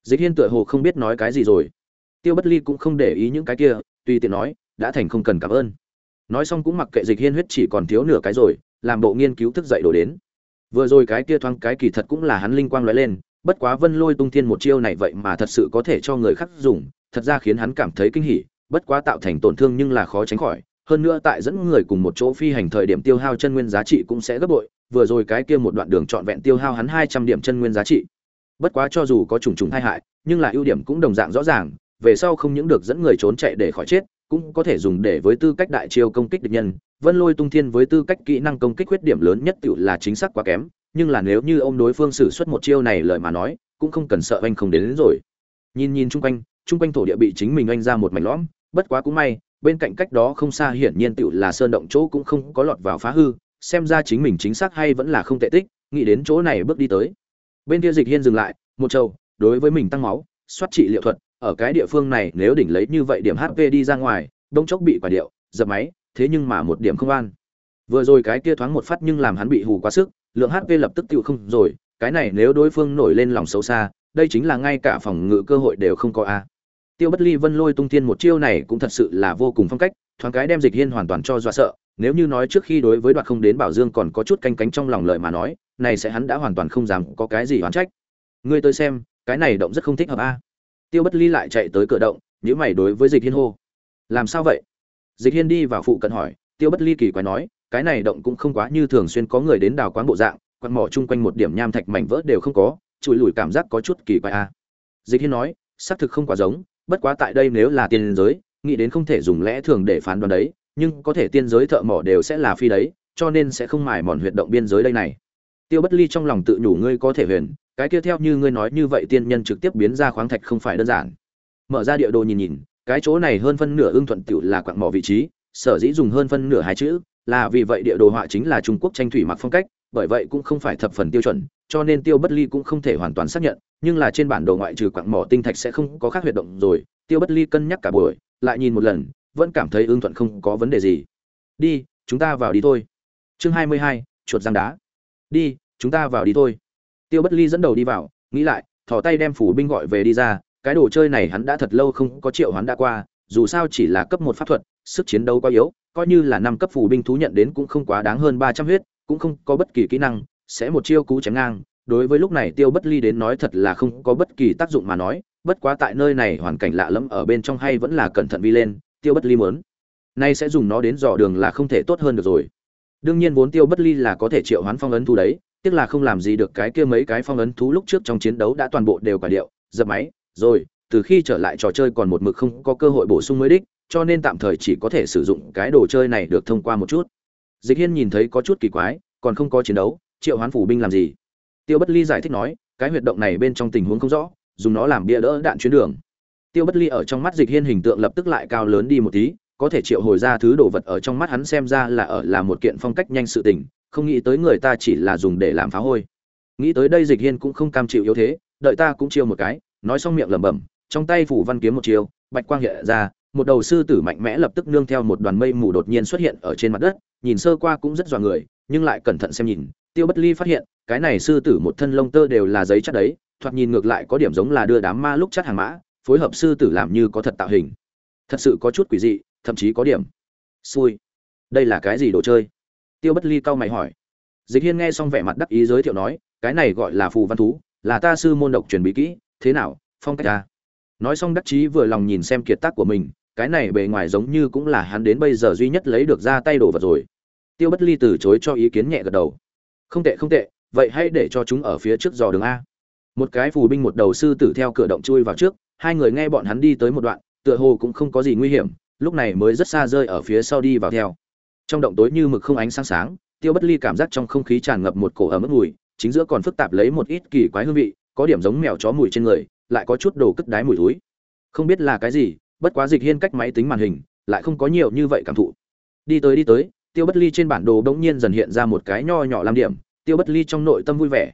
Dịch hiên tựa hồ không biết nói cái gì rồi. Tiêu bất ly cũng không để ý những cái kia, tùy tiện nói, đã thành không cần cảm ơn nói xong cũng mặc kệ dịch hiên huyết chỉ còn thiếu nửa cái rồi, làm bộ nghiên cứu thức dậy đổ đến. Vừa rồi cái kia thoáng cái kỳ thật cũng là hắn linh quang lóe lên, bất quá vân lôi tung thiên một chiêu này vậy mà thật sự có thể cho người khác dùng, thật ra khiến hắn cảm thấy kinh hỉ, bất quá tạo thành tổn thương nhưng là khó tránh khỏi, hơn nữa tại dẫn người cùng một chỗ phi hành thời điểm tiêu hao chân nguyên giá trị cũng sẽ gấp bội, vừa rồi cái kia một đoạn đường trọn vẹn tiêu hao hắn hai trăm điểm chân nguyên giá trị. Bất quá cho dù có trùng trùng tai hại, nhưng là ưu điểm cũng đồng dạng rõ ràng, về sau không những được dẫn người trốn chạy để khỏi chết cũng có thể dùng để với tư cách đại chiêu công kích địch nhân. Vân lôi tung thiên với tư cách kỹ năng công kích khuyết điểm lớn nhất tự là chính xác quá kém nhưng là nếu như ông đối phương sử xuất một chiêu này lời mà nói cũng không cần sợ anh không đến, đến rồi. Nhìn nhìn chung quanh chung quanh thổ địa bị chính mình anh ra một mảnh lõm bất quá cũng may bên cạnh cách đó không xa hiển nhiên tự là sơn động chỗ cũng không có lọt vào phá hư xem ra chính mình chính xác hay vẫn là không tệ tích nghĩ đến chỗ này bước đi tới. Bên kia dịch hiên dừng lại một trâu đối với mình tăng máu soát trị liệu thuật ở cái địa phương này nếu đỉnh lấy như vậy điểm hp đi ra ngoài đông chốc bị quả điệu, dập máy, thế nhưng mà một điểm không an. Vừa rồi cái kia thoáng một phát nhưng làm hắn bị hù quá sức, lượng hp lập tức tiêu không rồi, cái này nếu đối phương nổi lên lòng xấu xa, đây chính là ngay cả phòng ngự cơ hội đều không có a. Tiêu bất ly vân lôi tung thiên một chiêu này cũng thật sự là vô cùng phong cách, thoáng cái đem dịch hiên hoàn toàn cho dọa sợ, nếu như nói trước khi đối với đoạt không đến bảo dương còn có chút canh cánh trong lòng lời mà nói, này sẽ hắn đã hoàn toàn không dám có cái gì oán trách. Ngươi tôi xem, cái này động rất không thích hợp a tiêu bất ly lại chạy tới cửa động nhữ mày đối với dịch hiên hô. Làm sao vậy? Dịch hiên đi vào phụ cận hỏi. Tiêu bất ly kỳ quái nói, cái này động cũng không quá như thường xuyên có người đến đào quán bộ dạng quặn mỏ chung quanh một điểm nham thạch mảnh vỡ đều không có chùi lùi cảm giác có chút kỳ quái a dịch hiên nói, xác thực không quá giống, bất quá tại đây nếu là tiên giới, nghĩ đến không thể dùng lẽ thường để phán đoán đấy, nhưng có thể tiên giới thợ mỏ đều sẽ là phi đấy, cho nên sẽ không mài mòn huyệt động biên giới đây này. Tiêu bất ly trong lòng tự nhủ, ngươi có thể huyền cái kia theo như ngươi nói như vậy tiên nhân trực tiếp biến ra khoáng thạch không phải đơn giản. Mở ra địa đồ nhìn nhìn, cái chỗ này hơn phân nửa ưng thuận tiểu là quặng mỏ vị trí, sở dĩ dùng hơn phân nửa hai chữ, là vì vậy địa đồ họa chính là trung quốc tranh thủy mặc phong cách, bởi vậy cũng không phải thập phần tiêu chuẩn, cho nên tiêu bất ly cũng không thể hoàn toàn xác nhận, nhưng là trên bản đồ ngoại trừ quặng mỏ tinh thạch sẽ không có khác huyệt động rồi. Tiêu bất ly cân nhắc cả buổi, lại nhìn một lần, vẫn cảm thấy ưng thuận không có vấn đề gì. Đi, chúng ta vào đi thôi. Chương hai mươi hai, chuột giang đá. Đi, chúng ta vào đi thôi tiêu bất ly dẫn đầu đi vào, nghĩ lại, thò tay đem phủ binh gọi về đi ra, cái đồ chơi này hắn đã thật lâu không có triệu hắn đã qua, dù sao chỉ là cấp một pháp thuật, sức chiến đấu quá yếu, coi như là năm cấp phủ binh thú nhận đến cũng không quá đáng hơn ba trăm huyết, cũng không có bất kỳ kỹ năng, sẽ một chiêu cú chém ngang. Đối với lúc này tiêu bất ly đến nói thật là không có bất kỳ tác dụng mà nói, bất quá tại nơi này hoàn cảnh lạ lẫm ở bên trong hay vẫn là cẩn thận vi lên, tiêu bất ly muốn. Nay sẽ dùng nó đến dò đường là không thể tốt hơn được rồi. Đương nhiên vốn tiêu bất ly là có thể triệu hoán phong ấn thú đấy tiếc là không làm gì được cái kia mấy cái phong ấn thú lúc trước trong chiến đấu đã toàn bộ đều quả điệu, dập máy, rồi, từ khi trở lại trò chơi còn một mực không có cơ hội bổ sung mới đích, cho nên tạm thời chỉ có thể sử dụng cái đồ chơi này được thông qua một chút. Dịch hiên nhìn thấy có chút kỳ quái, còn không có chiến đấu, triệu hoán phủ binh làm gì? Tiêu bất ly giải thích nói, cái huyệt động này bên trong tình huống không rõ, dùng nó làm bia đỡ đạn chuyến đường. Tiêu bất ly ở trong mắt dịch hiên hình tượng lập tức lại cao lớn đi một tí có thể triệu hồi ra thứ đồ vật ở trong mắt hắn xem ra là ở là một kiện phong cách nhanh sự tình, không nghĩ tới người ta chỉ là dùng để làm phá hôi. Nghĩ tới đây dịch hiên cũng không cam chịu yếu thế, đợi ta cũng chiêu một cái, nói xong miệng lẩm bẩm, trong tay phủ văn kiếm một chiêu, bạch quang hiện ra, một đầu sư tử mạnh mẽ lập tức nương theo một đoàn mây mù đột nhiên xuất hiện ở trên mặt đất, nhìn sơ qua cũng rất dọa người, nhưng lại cẩn thận xem nhìn, tiêu bất ly phát hiện, cái này sư tử một thân lông tơ đều là giấy chất đấy, thoạt nhìn ngược lại có điểm giống là đưa đám ma lúc chắc hàng mã, phối hợp sư tử làm như có thật tạo hình thật sự có chút quỷ dị, thậm chí có điểm xui. Đây là cái gì đồ chơi? Tiêu bất ly cau mày hỏi. Dịch hiên nghe xong vẻ mặt đắc ý giới thiệu nói, cái này gọi là phù văn thú, là ta sư môn độc truyền bí kỹ, thế nào, phong cách ta? Nói xong đắc chí vừa lòng nhìn xem kiệt tác của mình, cái này bề ngoài giống như cũng là hắn đến bây giờ duy nhất lấy được ra tay đồ vật rồi. Tiêu bất ly từ chối cho ý kiến nhẹ gật đầu. Không tệ không tệ, vậy hãy để cho chúng ở phía trước dò đường a. Một cái phù binh một đầu sư tử theo cửa động chui vào trước, hai người nghe bọn hắn đi tới một đoạn tựa hồ cũng không có gì nguy hiểm, lúc này mới rất xa rơi ở phía sau đi vào theo. Trong động tối như mực không ánh sáng sáng, tiêu bất ly cảm giác trong không khí tràn ngập một cổ ấm ức mùi, chính giữa còn phức tạp lấy một ít kỳ quái hương vị, có điểm giống mèo chó mùi trên người, lại có chút đồ cất đái mùi túi không biết là cái gì, bất quá dịch hiên cách máy tính màn hình, lại không có nhiều như vậy cảm thụ. Đi tới đi tới, tiêu bất ly trên bản đồ bỗng nhiên dần hiện ra một cái nho nhỏ lam điểm, tiêu bất ly trong nội tâm vui vẻ.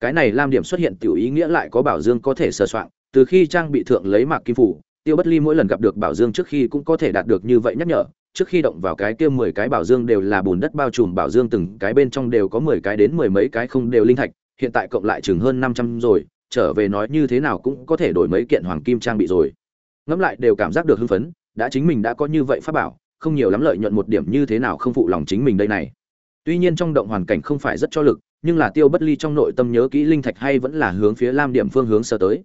Cái này lam điểm xuất hiện tiểu ý nghĩa lại có bảo dương có thể sờ soạn từ khi trang bị thượng lấy mạc kim phủ tiêu bất ly mỗi lần gặp được bảo dương trước khi cũng có thể đạt được như vậy nhắc nhở, trước khi động vào cái kia mười cái bảo dương đều là bùn đất bao trùm, bảo dương từng cái bên trong đều có mười cái đến mười mấy cái không đều linh thạch, hiện tại cộng lại chừng hơn năm trăm rồi, trở về nói như thế nào cũng có thể đổi mấy kiện hoàng kim trang bị rồi. Ngẫm lại đều cảm giác được hưng phấn, đã chính mình đã có như vậy pháp bảo, không nhiều lắm lợi nhuận một điểm như thế nào không phụ lòng chính mình đây này. Tuy nhiên trong động hoàn cảnh không phải rất cho lực, nhưng là tiêu bất ly trong nội tâm nhớ kỹ linh thạch hay vẫn là hướng phía lam điểm phương hướng sơ tới.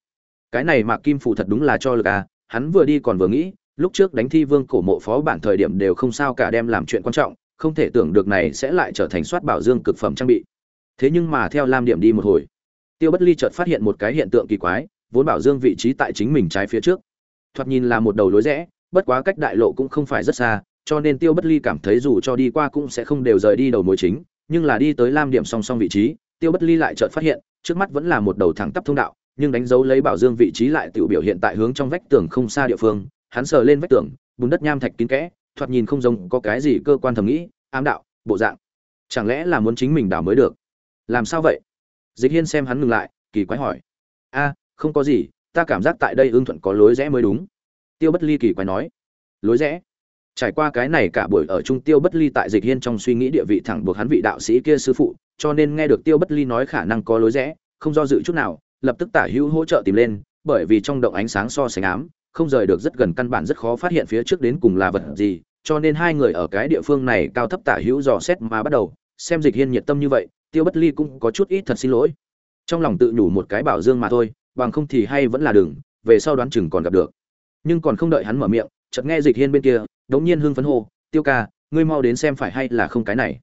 Cái này mà kim phụ thật đúng là cho lực à hắn vừa đi còn vừa nghĩ, lúc trước đánh thi vương cổ mộ phó bản thời điểm đều không sao cả đem làm chuyện quan trọng, không thể tưởng được này sẽ lại trở thành soát bảo dương cực phẩm trang bị. Thế nhưng mà theo lam điểm đi một hồi, tiêu bất ly chợt phát hiện một cái hiện tượng kỳ quái, vốn bảo dương vị trí tại chính mình trái phía trước. Thoạt nhìn là một đầu lối rẽ, bất quá cách đại lộ cũng không phải rất xa, cho nên tiêu bất ly cảm thấy dù cho đi qua cũng sẽ không đều rời đi đầu mối chính, nhưng là đi tới lam điểm song song vị trí, tiêu bất ly lại chợt phát hiện, trước mắt vẫn là một đầu thẳng tắp thông đạo nhưng đánh dấu lấy bảo dương vị trí lại tự biểu hiện tại hướng trong vách tường không xa địa phương, hắn sờ lên vách tường, bùn đất nham thạch kín kẽ, thoạt nhìn không giống có cái gì cơ quan thầm nghĩ, ám đạo, bộ dạng. Chẳng lẽ là muốn chính mình đảo mới được? Làm sao vậy? Dịch hiên xem hắn ngừng lại, kỳ quái hỏi. A, không có gì, ta cảm giác tại đây ưng thuận có lối rẽ mới đúng. Tiêu bất ly kỳ quái nói. Lối rẽ? Trải qua cái này cả buổi ở trung tiêu bất ly tại dịch hiên trong suy nghĩ địa vị thẳng buộc hắn vị đạo sĩ kia sư phụ, cho nên nghe được tiêu bất ly nói khả năng có lối rẽ, không do dự chút nào lập tức tả hữu hỗ trợ tìm lên, bởi vì trong động ánh sáng so sánh ám, không rời được rất gần căn bản rất khó phát hiện phía trước đến cùng là vật gì, cho nên hai người ở cái địa phương này cao thấp tả hữu dò xét mà bắt đầu, xem dịch hiên nhiệt tâm như vậy, tiêu bất ly cũng có chút ít thật xin lỗi. Trong lòng tự nhủ một cái bảo dương mà thôi, bằng không thì hay vẫn là đừng, về sau đoán chừng còn gặp được. Nhưng còn không đợi hắn mở miệng, chợt nghe dịch hiên bên kia, đống nhiên hưng phấn hô, tiêu ca, ngươi mau đến xem phải hay là không cái này.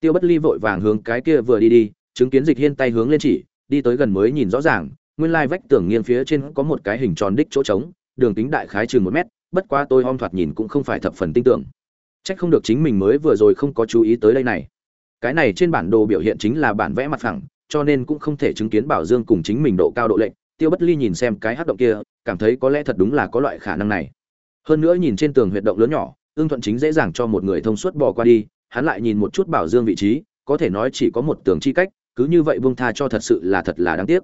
Tiêu bất ly vội vàng hướng cái kia vừa đi đi, chứng kiến dịch hiên tay hướng lên chỉ đi tới gần mới nhìn rõ ràng, nguyên lai vách tường nghiêng phía trên có một cái hình tròn đích chỗ trống, đường kính đại khái chừng một mét, bất quá tôi om thoạt nhìn cũng không phải thập phần tin tưởng. Trách không được chính mình mới vừa rồi không có chú ý tới đây này. Cái này trên bản đồ biểu hiện chính là bản vẽ mặt phẳng, cho nên cũng không thể chứng kiến bảo dương cùng chính mình độ cao độ lệnh tiêu bất ly nhìn xem cái hát động kia, cảm thấy có lẽ thật đúng là có loại khả năng này. Hơn nữa nhìn trên tường huyệt động lớn nhỏ ương thuận chính dễ dàng cho một người thông suốt bò qua đi, hắn lại nhìn một chút bảo dương vị trí, có thể nói chỉ có một tường chi cách cứ như vậy buông tha cho thật sự là thật là đáng tiếc.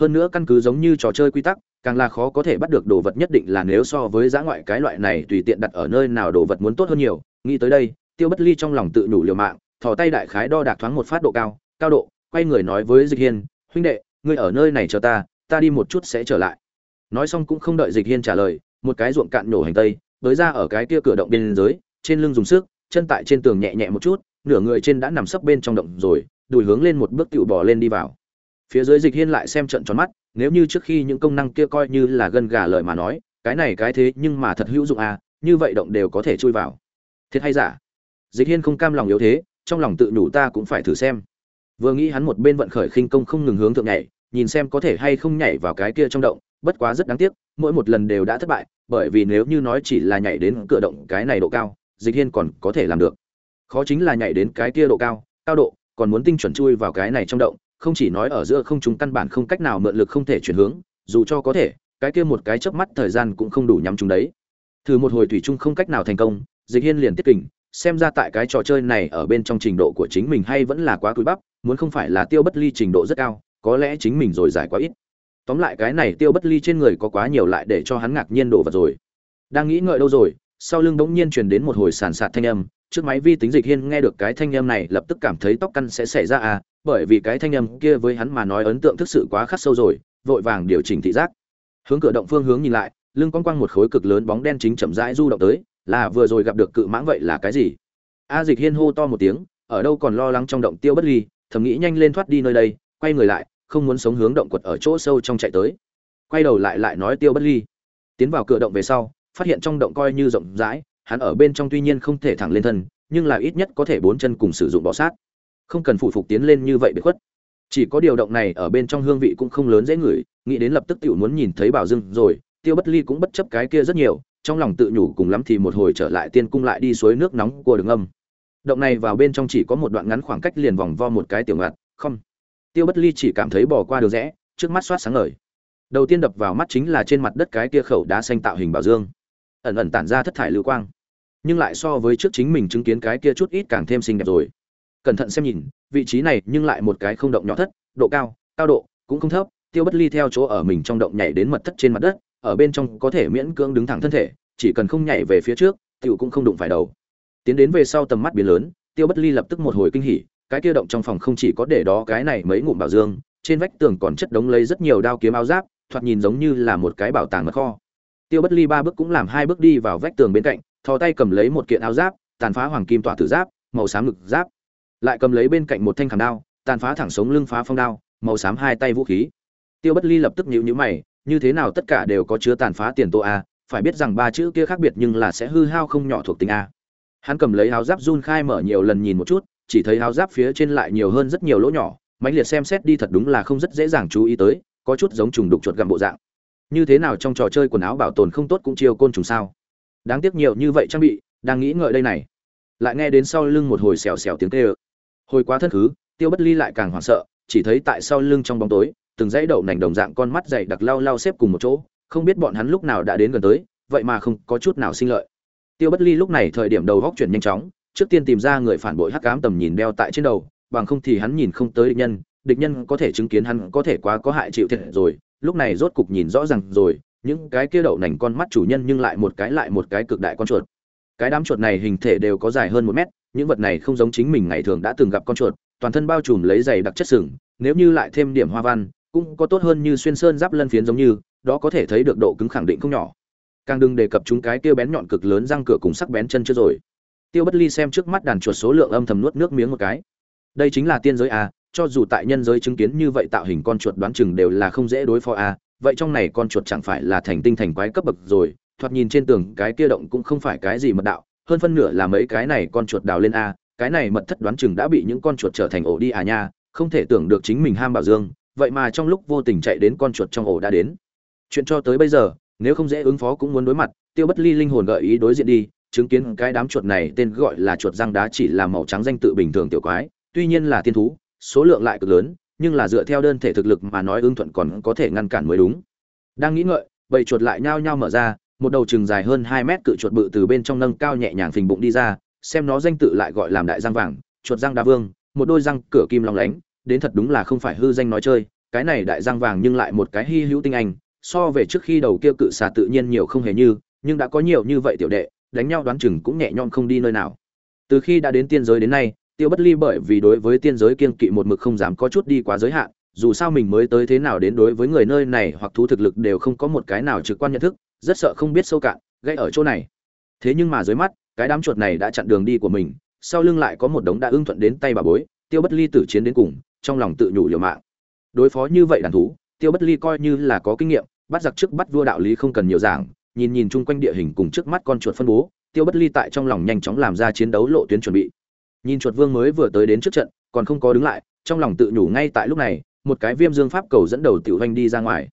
Hơn nữa căn cứ giống như trò chơi quy tắc, càng là khó có thể bắt được đồ vật nhất định là nếu so với giã ngoại cái loại này tùy tiện đặt ở nơi nào đồ vật muốn tốt hơn nhiều. Nghĩ tới đây, tiêu bất ly trong lòng tự nhủ liều mạng, thò tay đại khái đo đạc thoáng một phát độ cao cao độ, quay người nói với dịch hiên, huynh đệ, ngươi ở nơi này chờ ta ta đi một chút sẽ trở lại. Nói xong cũng không đợi dịch hiên trả lời, một cái ruộng cạn nổ hành tây, tới ra ở cái kia cửa động bên dưới, trên lưng dùng sức, chân tại trên tường nhẹ nhẹ một chút, nửa người trên đã nằm sấp bên trong động rồi đùi hướng lên một bước tựu bỏ lên đi vào. Phía dưới dịch hiên lại xem trận tròn mắt, nếu như trước khi những công năng kia coi như là gân gà lời mà nói, cái này cái thế nhưng mà thật hữu dụng à như vậy động đều có thể chui vào. Thiệt hay giả? Dịch hiên không cam lòng yếu thế, trong lòng tự nhủ ta cũng phải thử xem. Vừa nghĩ hắn một bên vận khởi khinh công không ngừng hướng thượng nhảy, nhìn xem có thể hay không nhảy vào cái kia trong động, bất quá rất đáng tiếc, mỗi một lần đều đã thất bại, bởi vì nếu như nói chỉ là nhảy đến cửa động cái này độ cao, dịch hiên còn có thể làm được. Khó chính là nhảy đến cái kia độ cao cao độ còn muốn tinh chuẩn chui vào cái này trong động, không chỉ nói ở giữa không chúng căn bản không cách nào mượn lực không thể chuyển hướng, dù cho có thể, cái kia một cái chớp mắt thời gian cũng không đủ nhắm chúng đấy. Thử một hồi thủy chung không cách nào thành công, dịch hiên liền tiết kình, xem ra tại cái trò chơi này ở bên trong trình độ của chính mình hay vẫn là quá cúi bắp, muốn không phải là tiêu bất ly trình độ rất cao, có lẽ chính mình rồi giải quá ít. Tóm lại cái này tiêu bất ly trên người có quá nhiều lại để cho hắn ngạc nhiên đổ vật rồi. Đang nghĩ ngợi đâu rồi, sau lưng bỗng nhiên truyền đến một hồi sàn sạt thanh âm trước máy vi tính dịch hiên nghe được cái thanh âm này, lập tức cảm thấy tóc căn sẽ xảy ra à bởi vì cái thanh âm kia với hắn mà nói ấn tượng thực sự quá khắc sâu rồi, vội vàng điều chỉnh thị giác. Hướng cửa động phương hướng nhìn lại, lưng quang quang một khối cực lớn bóng đen chính chậm rãi du động tới, là vừa rồi gặp được cự mãng vậy là cái gì? A dịch hiên hô to một tiếng, ở đâu còn lo lắng trong động tiêu bất ly, thầm nghĩ nhanh lên thoát đi nơi đây, quay người lại, không muốn sống hướng động quật ở chỗ sâu trong chạy tới. Quay đầu lại lại nói tiêu bất ly. Tiến vào cửa động về sau, phát hiện trong động coi như rộng rãi hắn ở bên trong tuy nhiên không thể thẳng lên thân, nhưng là ít nhất có thể bốn chân cùng sử dụng bọ sát. Không cần phụ phục tiến lên như vậy bị khuất. Chỉ có điều động này ở bên trong hương vị cũng không lớn dễ ngửi, nghĩ đến lập tức tiểu muốn nhìn thấy bảo dưng rồi, tiêu bất ly cũng bất chấp cái kia rất nhiều, trong lòng tự nhủ cùng lắm thì một hồi trở lại tiên cung lại đi suối nước nóng của đường âm. Động này vào bên trong chỉ có một đoạn ngắn khoảng cách liền vòng vo một cái tiểu ngặt không. Tiêu bất ly chỉ cảm thấy bỏ qua đường rẽ, trước mắt soát sáng ngời. Đầu tiên đập vào mắt chính là trên mặt đất cái kia khẩu đá xanh tạo hình bảo dương. Ẩn ẩn tản ra thất thải lưu quang nhưng lại so với trước chính mình chứng kiến cái kia chút ít càng thêm xinh đẹp rồi. Cẩn thận xem nhìn, vị trí này nhưng lại một cái không động nhỏ thất, độ cao cao độ, cũng không thấp, tiêu bất ly theo chỗ ở mình trong động nhảy đến mật thất trên mặt đất, ở bên trong có thể miễn cưỡng đứng thẳng thân thể, chỉ cần không nhảy về phía trước, tiểu cũng không đụng phải đầu. Tiến đến về sau tầm mắt biến lớn, tiêu bất ly lập tức một hồi kinh hỉ, cái kia động trong phòng không chỉ có để đó cái này mấy ngụm bảo dương, trên vách tường còn chất đống lấy rất nhiều đao kiếm áo giáp, thoạt nhìn giống như là một cái bảo tàng mật kho. Tiêu bất ly ba bước cũng làm hai bước đi vào vách tường bên cạnh thò tay cầm lấy một kiện áo giáp, tàn phá hoàng kim tỏa tử giáp, màu xám ngực giáp. Lại cầm lấy bên cạnh một thanh khảm đao, tàn phá thẳng sống lưng phá phong đao, màu xám hai tay vũ khí. Tiêu bất ly lập tức nhíu nhíu mày, như thế nào tất cả đều có chứa tàn phá tiền tô a? Phải biết rằng ba chữ kia khác biệt nhưng là sẽ hư hao không nhỏ thuộc tính a. Hắn cầm lấy áo giáp run khai mở nhiều lần nhìn một chút, chỉ thấy áo giáp phía trên lại nhiều hơn rất nhiều lỗ nhỏ, mãnh liệt xem xét đi thật đúng là không rất dễ dàng chú ý tới, có chút giống trùng đục chuột gặm bộ dạng. Như thế nào trong trò chơi quần áo bảo tồn không tốt cũng chiêu côn trùng sao? Đáng tiếc nhiều như vậy trang bị, đang nghĩ ngợi đây này. Lại nghe đến sau lưng một hồi xèo xèo tiếng kêu. Hồi quá thân khứ, tiêu bất ly lại càng hoảng sợ, chỉ thấy tại sau lưng trong bóng tối, từng dãy đậu nành đồng dạng con mắt dày đặc lao lao xếp cùng một chỗ, không biết bọn hắn lúc nào đã đến gần tới, vậy mà không có chút nào sinh lợi. Tiêu bất ly lúc này thời điểm đầu góc chuyển nhanh chóng, trước tiên tìm ra người phản bội hắc cám tầm nhìn đeo tại trên đầu, bằng không thì hắn nhìn không tới địch nhân địch nhân có thể chứng kiến hắn có thể quá có hại chịu thiệt rồi, lúc này rốt cục nhìn rõ ràng rồi những cái kia đậu nành con mắt chủ nhân nhưng lại một cái lại một cái cực đại con chuột. Cái đám chuột này hình thể đều có dài hơn một mét, những vật này không giống chính mình ngày thường đã từng gặp con chuột, toàn thân bao trùm lấy giày đặc chất sừng, nếu như lại thêm điểm hoa văn, cũng có tốt hơn như xuyên sơn giáp lân phiến giống như, đó có thể thấy được độ cứng khẳng định không nhỏ. Càng đừng đề cập chúng cái kia bén nhọn cực lớn răng cửa cùng sắc bén chân chưa rồi. Tiêu bất ly xem trước mắt đàn chuột số lượng âm thầm nuốt nước miếng một cái. Đây chính là tiên giới a, cho dù tại nhân giới chứng kiến như vậy tạo hình con chuột đoán chừng đều là không dễ đối phó a vậy trong này con chuột chẳng phải là thành tinh thành quái cấp bậc rồi, thoạt nhìn trên tường cái kia động cũng không phải cái gì mật đạo, hơn phân nửa là mấy cái này con chuột đào lên a, cái này mật thất đoán chừng đã bị những con chuột trở thành ổ đi à nha, không thể tưởng được chính mình ham bảo dương, vậy mà trong lúc vô tình chạy đến con chuột trong ổ đã đến. Chuyện cho tới bây giờ, nếu không dễ ứng phó cũng muốn đối mặt, tiêu bất ly linh hồn gợi ý đối diện đi, chứng kiến cái đám chuột này tên gọi là chuột răng đá chỉ là màu trắng danh tự bình thường tiểu quái, tuy nhiên là tiên thú, số lượng lại cực lớn nhưng là dựa theo đơn thể thực lực mà nói ưng thuận còn có thể ngăn cản mới đúng. Đang nghĩ ngợi, bầy chuột lại nhao nhao mở ra, một đầu chừng dài hơn hai mét cự chuột bự từ bên trong nâng cao nhẹ nhàng phình bụng đi ra, xem nó danh tự lại gọi làm đại răng vàng, chuột răng đa vương, một đôi răng cửa kim long lánh, đến thật đúng là không phải hư danh nói chơi, cái này đại răng vàng nhưng lại một cái hy hữu tinh anh, so về trước khi đầu kia cự xà tự nhiên nhiều không hề như, nhưng đã có nhiều như vậy tiểu đệ, đánh nhau đoán chừng cũng nhẹ nhõm không đi nơi nào. Từ khi đã đến tiên giới đến nay tiêu bất ly bởi vì đối với tiên giới kiên kỵ một mực không dám có chút đi quá giới hạn, dù sao mình mới tới thế nào đến đối với người nơi này hoặc thú thực lực đều không có một cái nào trực quan nhận thức, rất sợ không biết sâu cạn gây ở chỗ này. Thế nhưng mà dưới mắt, cái đám chuột này đã chặn đường đi của mình, sau lưng lại có một đống đã ưng thuận đến tay bà bối, tiêu bất ly tử chiến đến cùng, trong lòng tự nhủ liều mạng. Đối phó như vậy đàn thú, tiêu bất ly coi như là có kinh nghiệm, bắt giặc trước bắt vua đạo lý không cần nhiều giảng, nhìn nhìn chung quanh địa hình cùng trước mắt con chuột phân bố, tiêu bất ly tại trong lòng nhanh chóng làm ra chiến đấu lộ tuyến chuẩn bị nhìn chuột vương mới vừa tới đến trước trận, còn không có đứng lại, trong lòng tự nhủ ngay tại lúc này, một cái viêm dương pháp cầu dẫn đầu tiểu hoành đi ra ngoài.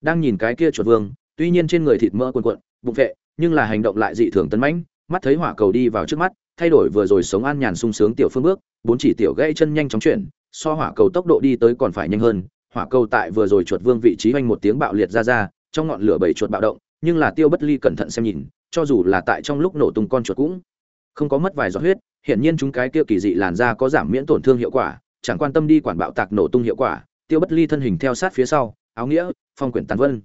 Đang nhìn cái kia chuột vương, tuy nhiên trên người thịt mỡ cuồn cuộn, bụng vệ nhưng là hành động lại dị thường tấn mãnh, mắt thấy hỏa cầu đi vào trước mắt, thay đổi vừa rồi sống an nhàn sung sướng tiểu phương bước, bốn chỉ tiểu gãy chân nhanh chóng chuyển, so hỏa cầu tốc độ đi tới còn phải nhanh hơn. Hỏa cầu tại vừa rồi chuột vương vị trí hoành một tiếng bạo liệt ra ra, trong ngọn lửa bảy chuột bạo động, nhưng là tiêu bất ly cẩn thận xem nhìn, cho dù là tại trong lúc nổ tung con chuột cũng không có mất vài giọt huyết, hiển nhiên chúng cái kia kỳ dị làn da có giảm miễn tổn thương hiệu quả, chẳng quan tâm đi quản bạo tạc nổ tung hiệu quả, tiêu bất ly thân hình theo sát phía sau, áo nghĩa, phong quyển tàn vân.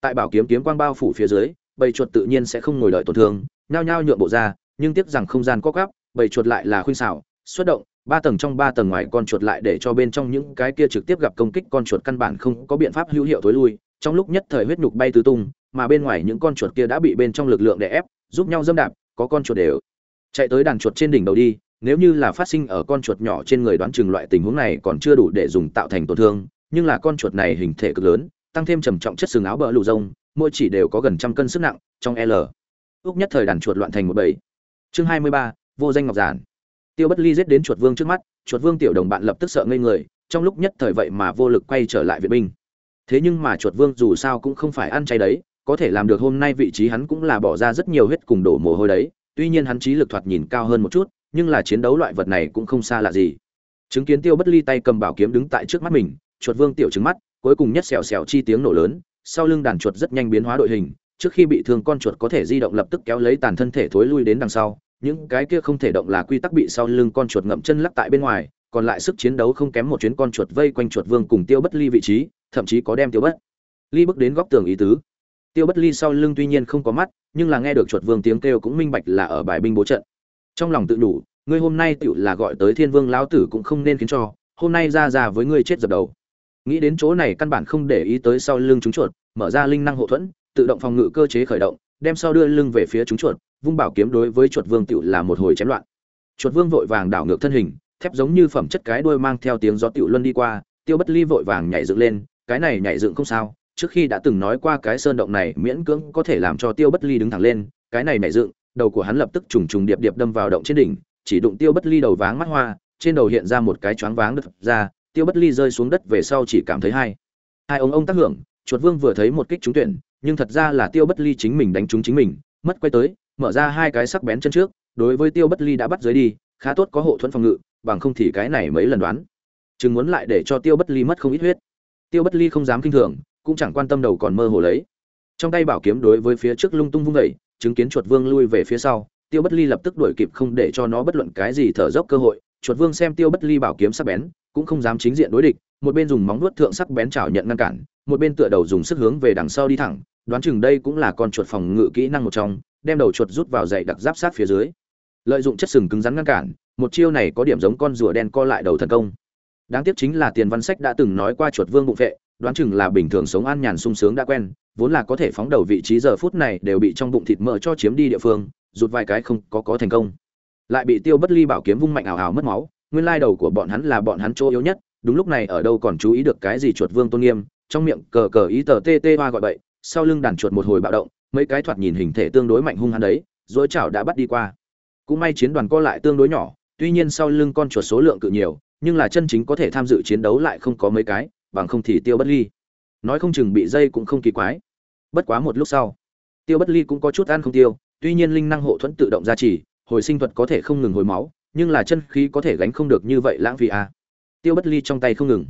Tại bảo kiếm kiếm quang bao phủ phía dưới, bầy chuột tự nhiên sẽ không ngồi đợi tổn thương, nhao nhao nhượng bộ ra, nhưng tiếc rằng không gian có gắp bầy chuột lại là khuynh xảo, xuất động, ba tầng trong ba tầng ngoài con chuột lại để cho bên trong những cái kia trực tiếp gặp công kích con chuột căn bản không có biện pháp hữu hiệu tối lui, trong lúc nhất thời huyết nhục bay tứ tung, mà bên ngoài những con chuột kia đã bị bên trong lực lượng đè ép, giúp nhau dâm đạp, có con chuột đều chạy tới đàn chuột trên đỉnh đầu đi, nếu như là phát sinh ở con chuột nhỏ trên người đoán chừng loại tình huống này còn chưa đủ để dùng tạo thành tổn thương, nhưng là con chuột này hình thể cực lớn, tăng thêm trầm trọng chất xương áo bờ lù rông, mỗi chỉ đều có gần trăm cân sức nặng, trong l. Ước nhất thời đàn chuột loạn thành một bầy. Chương hai mươi ba, vô danh ngọc giản. Tiêu bất ly giết đến chuột vương trước mắt, chuột vương tiểu đồng bạn lập tức sợ ngây người, trong lúc nhất thời vậy mà vô lực quay trở lại viện binh. Thế nhưng mà chuột vương dù sao cũng không phải ăn chay đấy, có thể làm được hôm nay vị trí hắn cũng là bỏ ra rất nhiều huyết cùng đổ mồ hôi đấy tuy nhiên hắn trí lực thoạt nhìn cao hơn một chút, nhưng là chiến đấu loại vật này cũng không xa lạ gì. Chứng kiến tiêu bất ly tay cầm bảo kiếm đứng tại trước mắt mình, chuột vương tiểu trứng mắt, cuối cùng nhất xèo xèo chi tiếng nổ lớn, sau lưng đàn chuột rất nhanh biến hóa đội hình, trước khi bị thương con chuột có thể di động lập tức kéo lấy tàn thân thể thối lui đến đằng sau, những cái kia không thể động là quy tắc bị sau lưng con chuột ngậm chân lắc tại bên ngoài, còn lại sức chiến đấu không kém một chuyến con chuột vây quanh chuột vương cùng tiêu bất ly vị trí, thậm chí có đem tiêu bất ly bước đến góc tường ý tứ tiêu bất ly sau lưng tuy nhiên không có mắt, nhưng là nghe được chuột vương tiếng kêu cũng minh bạch là ở bài binh bố trận. Trong lòng tự đủ, ngươi hôm nay tựu là gọi tới thiên vương lão tử cũng không nên khiến cho, hôm nay ra ra với ngươi chết dập đầu. Nghĩ đến chỗ này căn bản không để ý tới sau lưng chúng chuột, mở ra linh năng hộ thuẫn, tự động phòng ngự cơ chế khởi động, đem sau đưa lưng về phía chúng chuột, vung bảo kiếm đối với chuột vương tựu là một hồi chém loạn. Chuột vương vội vàng đảo ngược thân hình, thép giống như phẩm chất cái đuôi mang theo tiếng gió tựu luân đi qua, tiêu bất ly vội vàng nhảy dựng lên, cái này nhảy dựng không sao trước khi đã từng nói qua cái sơn động này miễn cưỡng có thể làm cho tiêu bất ly đứng thẳng lên, cái này nảy dựng, đầu của hắn lập tức trùng trùng điệp điệp đâm vào động trên đỉnh, chỉ đụng tiêu bất ly đầu váng mắt hoa, trên đầu hiện ra một cái choáng váng đất ra, tiêu bất ly rơi xuống đất về sau chỉ cảm thấy hai hai ông ông tác hưởng, chuột vương vừa thấy một kích trúng tuyển, nhưng thật ra là tiêu bất ly chính mình đánh trúng chính mình, mất quay tới, mở ra hai cái sắc bén chân trước, đối với tiêu bất ly đã bắt dưới đi, khá tốt có hộ thuẫn phòng ngự, bằng không thì cái này mấy lần đoán. Chừng muốn lại để cho tiêu bất ly mất không ít huyết. Tiêu bất ly không dám kinh thường cũng chẳng quan tâm đầu còn mơ hồ lấy. Trong tay bảo kiếm đối với phía trước lung tung vung vẩy chứng kiến chuột vương lui về phía sau, tiêu bất ly lập tức đuổi kịp không để cho nó bất luận cái gì thở dốc cơ hội. Chuột vương xem tiêu bất ly bảo kiếm sắc bén, cũng không dám chính diện đối địch, một bên dùng móng vuốt thượng sắc bén chảo nhận ngăn cản, một bên tựa đầu dùng sức hướng về đằng sau đi thẳng, đoán chừng đây cũng là con chuột phòng ngự kỹ năng một trong, đem đầu chuột rút vào dậy đặc giáp sát phía dưới. Lợi dụng chất sừng cứng rắn ngăn cản, một chiêu này có điểm giống con rùa đen co lại đầu thần công. Đáng tiếc chính là tiền văn sách đã từng nói qua chuột vương bụng vệ đoán chừng là bình thường sống an nhàn sung sướng đã quen, vốn là có thể phóng đầu vị trí giờ phút này đều bị trong bụng thịt mỡ cho chiếm đi địa phương, rụt vài cái không có có thành công. Lại bị tiêu bất ly bảo kiếm vung mạnh ảo ảo mất máu, nguyên lai đầu của bọn hắn là bọn hắn chỗ yếu nhất, đúng lúc này ở đâu còn chú ý được cái gì chuột vương tôn nghiêm, trong miệng cờ cờ ý tờ tê tê hoa gọi bậy, sau lưng đàn chuột một hồi bạo động, mấy cái thoạt nhìn hình thể tương đối mạnh hung hắn đấy dối chảo đã bắt đi qua. Cũng may chiến đoàn co lại tương đối nhỏ, tuy nhiên sau lưng con chuột số lượng cự nhiều, nhưng là chân chính có thể tham dự chiến đấu lại không có mấy cái bằng không thì tiêu bất ly. Nói không chừng bị dây cũng không kỳ quái. Bất quá một lúc sau, tiêu bất ly cũng có chút ăn không tiêu, tuy nhiên linh năng hộ thuẫn tự động gia trì, hồi sinh thuật có thể không ngừng hồi máu, nhưng là chân khí có thể gánh không được như vậy lãng phí à. tiêu bất ly trong tay không ngừng.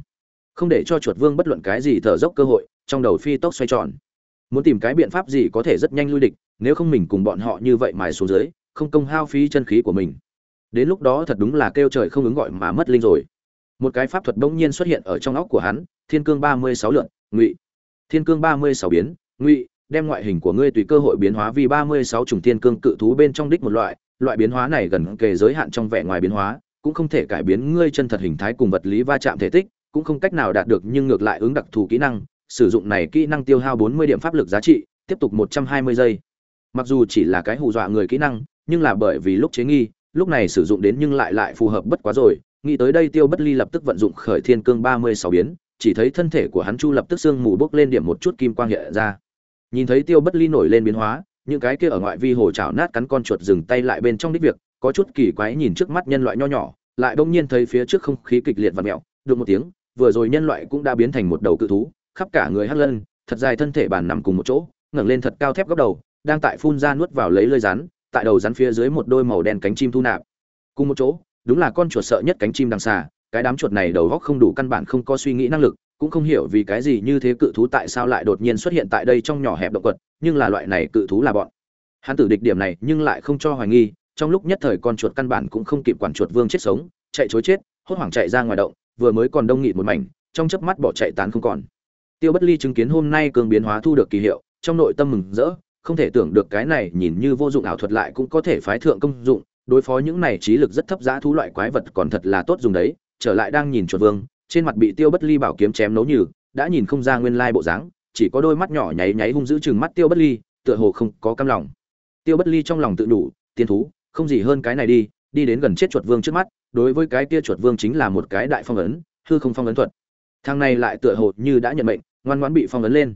Không để cho chuột vương bất luận cái gì thở dốc cơ hội, trong đầu phi tốc xoay tròn. Muốn tìm cái biện pháp gì có thể rất nhanh lui địch, nếu không mình cùng bọn họ như vậy mài xuống dưới, không công hao phí chân khí của mình. Đến lúc đó thật đúng là kêu trời không ứng gọi mà mất linh rồi một cái pháp thuật bỗng nhiên xuất hiện ở trong óc của hắn, thiên cương ba mươi sáu lượn, ngụy. Thiên cương ba mươi sáu biến, ngụy, đem ngoại hình của ngươi tùy cơ hội biến hóa vì ba mươi sáu chủng thiên cương cự thú bên trong đích một loại. Loại biến hóa này gần kề giới hạn trong vẻ ngoài biến hóa, cũng không thể cải biến ngươi chân thật hình thái cùng vật lý va chạm thể tích, cũng không cách nào đạt được nhưng ngược lại ứng đặc thù kỹ năng, sử dụng này kỹ năng tiêu hao bốn mươi điểm pháp lực giá trị, tiếp tục một trăm hai mươi giây. Mặc dù chỉ là cái hù dọa người kỹ năng, nhưng là bởi vì lúc chế nghi, lúc này sử dụng đến nhưng lại lại phù hợp bất quá rồi nghĩ tới đây tiêu bất ly lập tức vận dụng khởi thiên cương ba mươi sáu biến, chỉ thấy thân thể của hắn chu lập tức sương mù bốc lên điểm một chút kim quang hiện ra. Nhìn thấy tiêu bất ly nổi lên biến hóa, những cái kia ở ngoại vi hồ chảo nát cắn con chuột dừng tay lại bên trong đích việc, có chút kỳ quái nhìn trước mắt nhân loại nho nhỏ, lại bỗng nhiên thấy phía trước không khí kịch liệt và mẹo, được một tiếng, vừa rồi nhân loại cũng đã biến thành một đầu cự thú, khắp cả người hắt lân, thật dài thân thể bàn nằm cùng một chỗ, ngẩng lên thật cao thép góc đầu, đang tại phun ra nuốt vào lấy lơi rắn, tại đầu rắn phía dưới một đôi màu đen cánh chim thu nạp. Cùng một chỗ đúng là con chuột sợ nhất cánh chim đằng xà cái đám chuột này đầu góc không đủ căn bản không có suy nghĩ năng lực, cũng không hiểu vì cái gì như thế cự thú tại sao lại đột nhiên xuất hiện tại đây trong nhỏ hẹp động vật nhưng là loại này cự thú là bọn. Hắn tử địch điểm này nhưng lại không cho hoài nghi, trong lúc nhất thời con chuột căn bản cũng không kịp quản chuột vương chết sống, chạy chối chết, hốt hoảng chạy ra ngoài động, vừa mới còn đông nghịt một mảnh, trong chớp mắt bỏ chạy tán không còn. Tiêu bất ly chứng kiến hôm nay cường biến hóa thu được kỳ hiệu, trong nội tâm mừng rỡ, không thể tưởng được cái này nhìn như vô dụng ảo thuật lại cũng có thể phái thượng công dụng đối phó những này trí lực rất thấp giá thú loại quái vật còn thật là tốt dùng đấy, trở lại đang nhìn chuột vương, trên mặt bị tiêu bất ly bảo kiếm chém nấu như đã nhìn không ra nguyên lai bộ dáng, chỉ có đôi mắt nhỏ nháy nháy hung dữ chừng mắt tiêu bất ly, tựa hồ không có cam lòng. Tiêu bất ly trong lòng tự đủ, tiên thú, không gì hơn cái này đi đi đến gần chết chuột vương trước mắt, đối với cái kia chuột vương chính là một cái đại phong ấn, hư không phong ấn thuật. Thằng này lại tựa hồ như đã nhận mệnh, ngoan ngoãn bị phong ấn lên.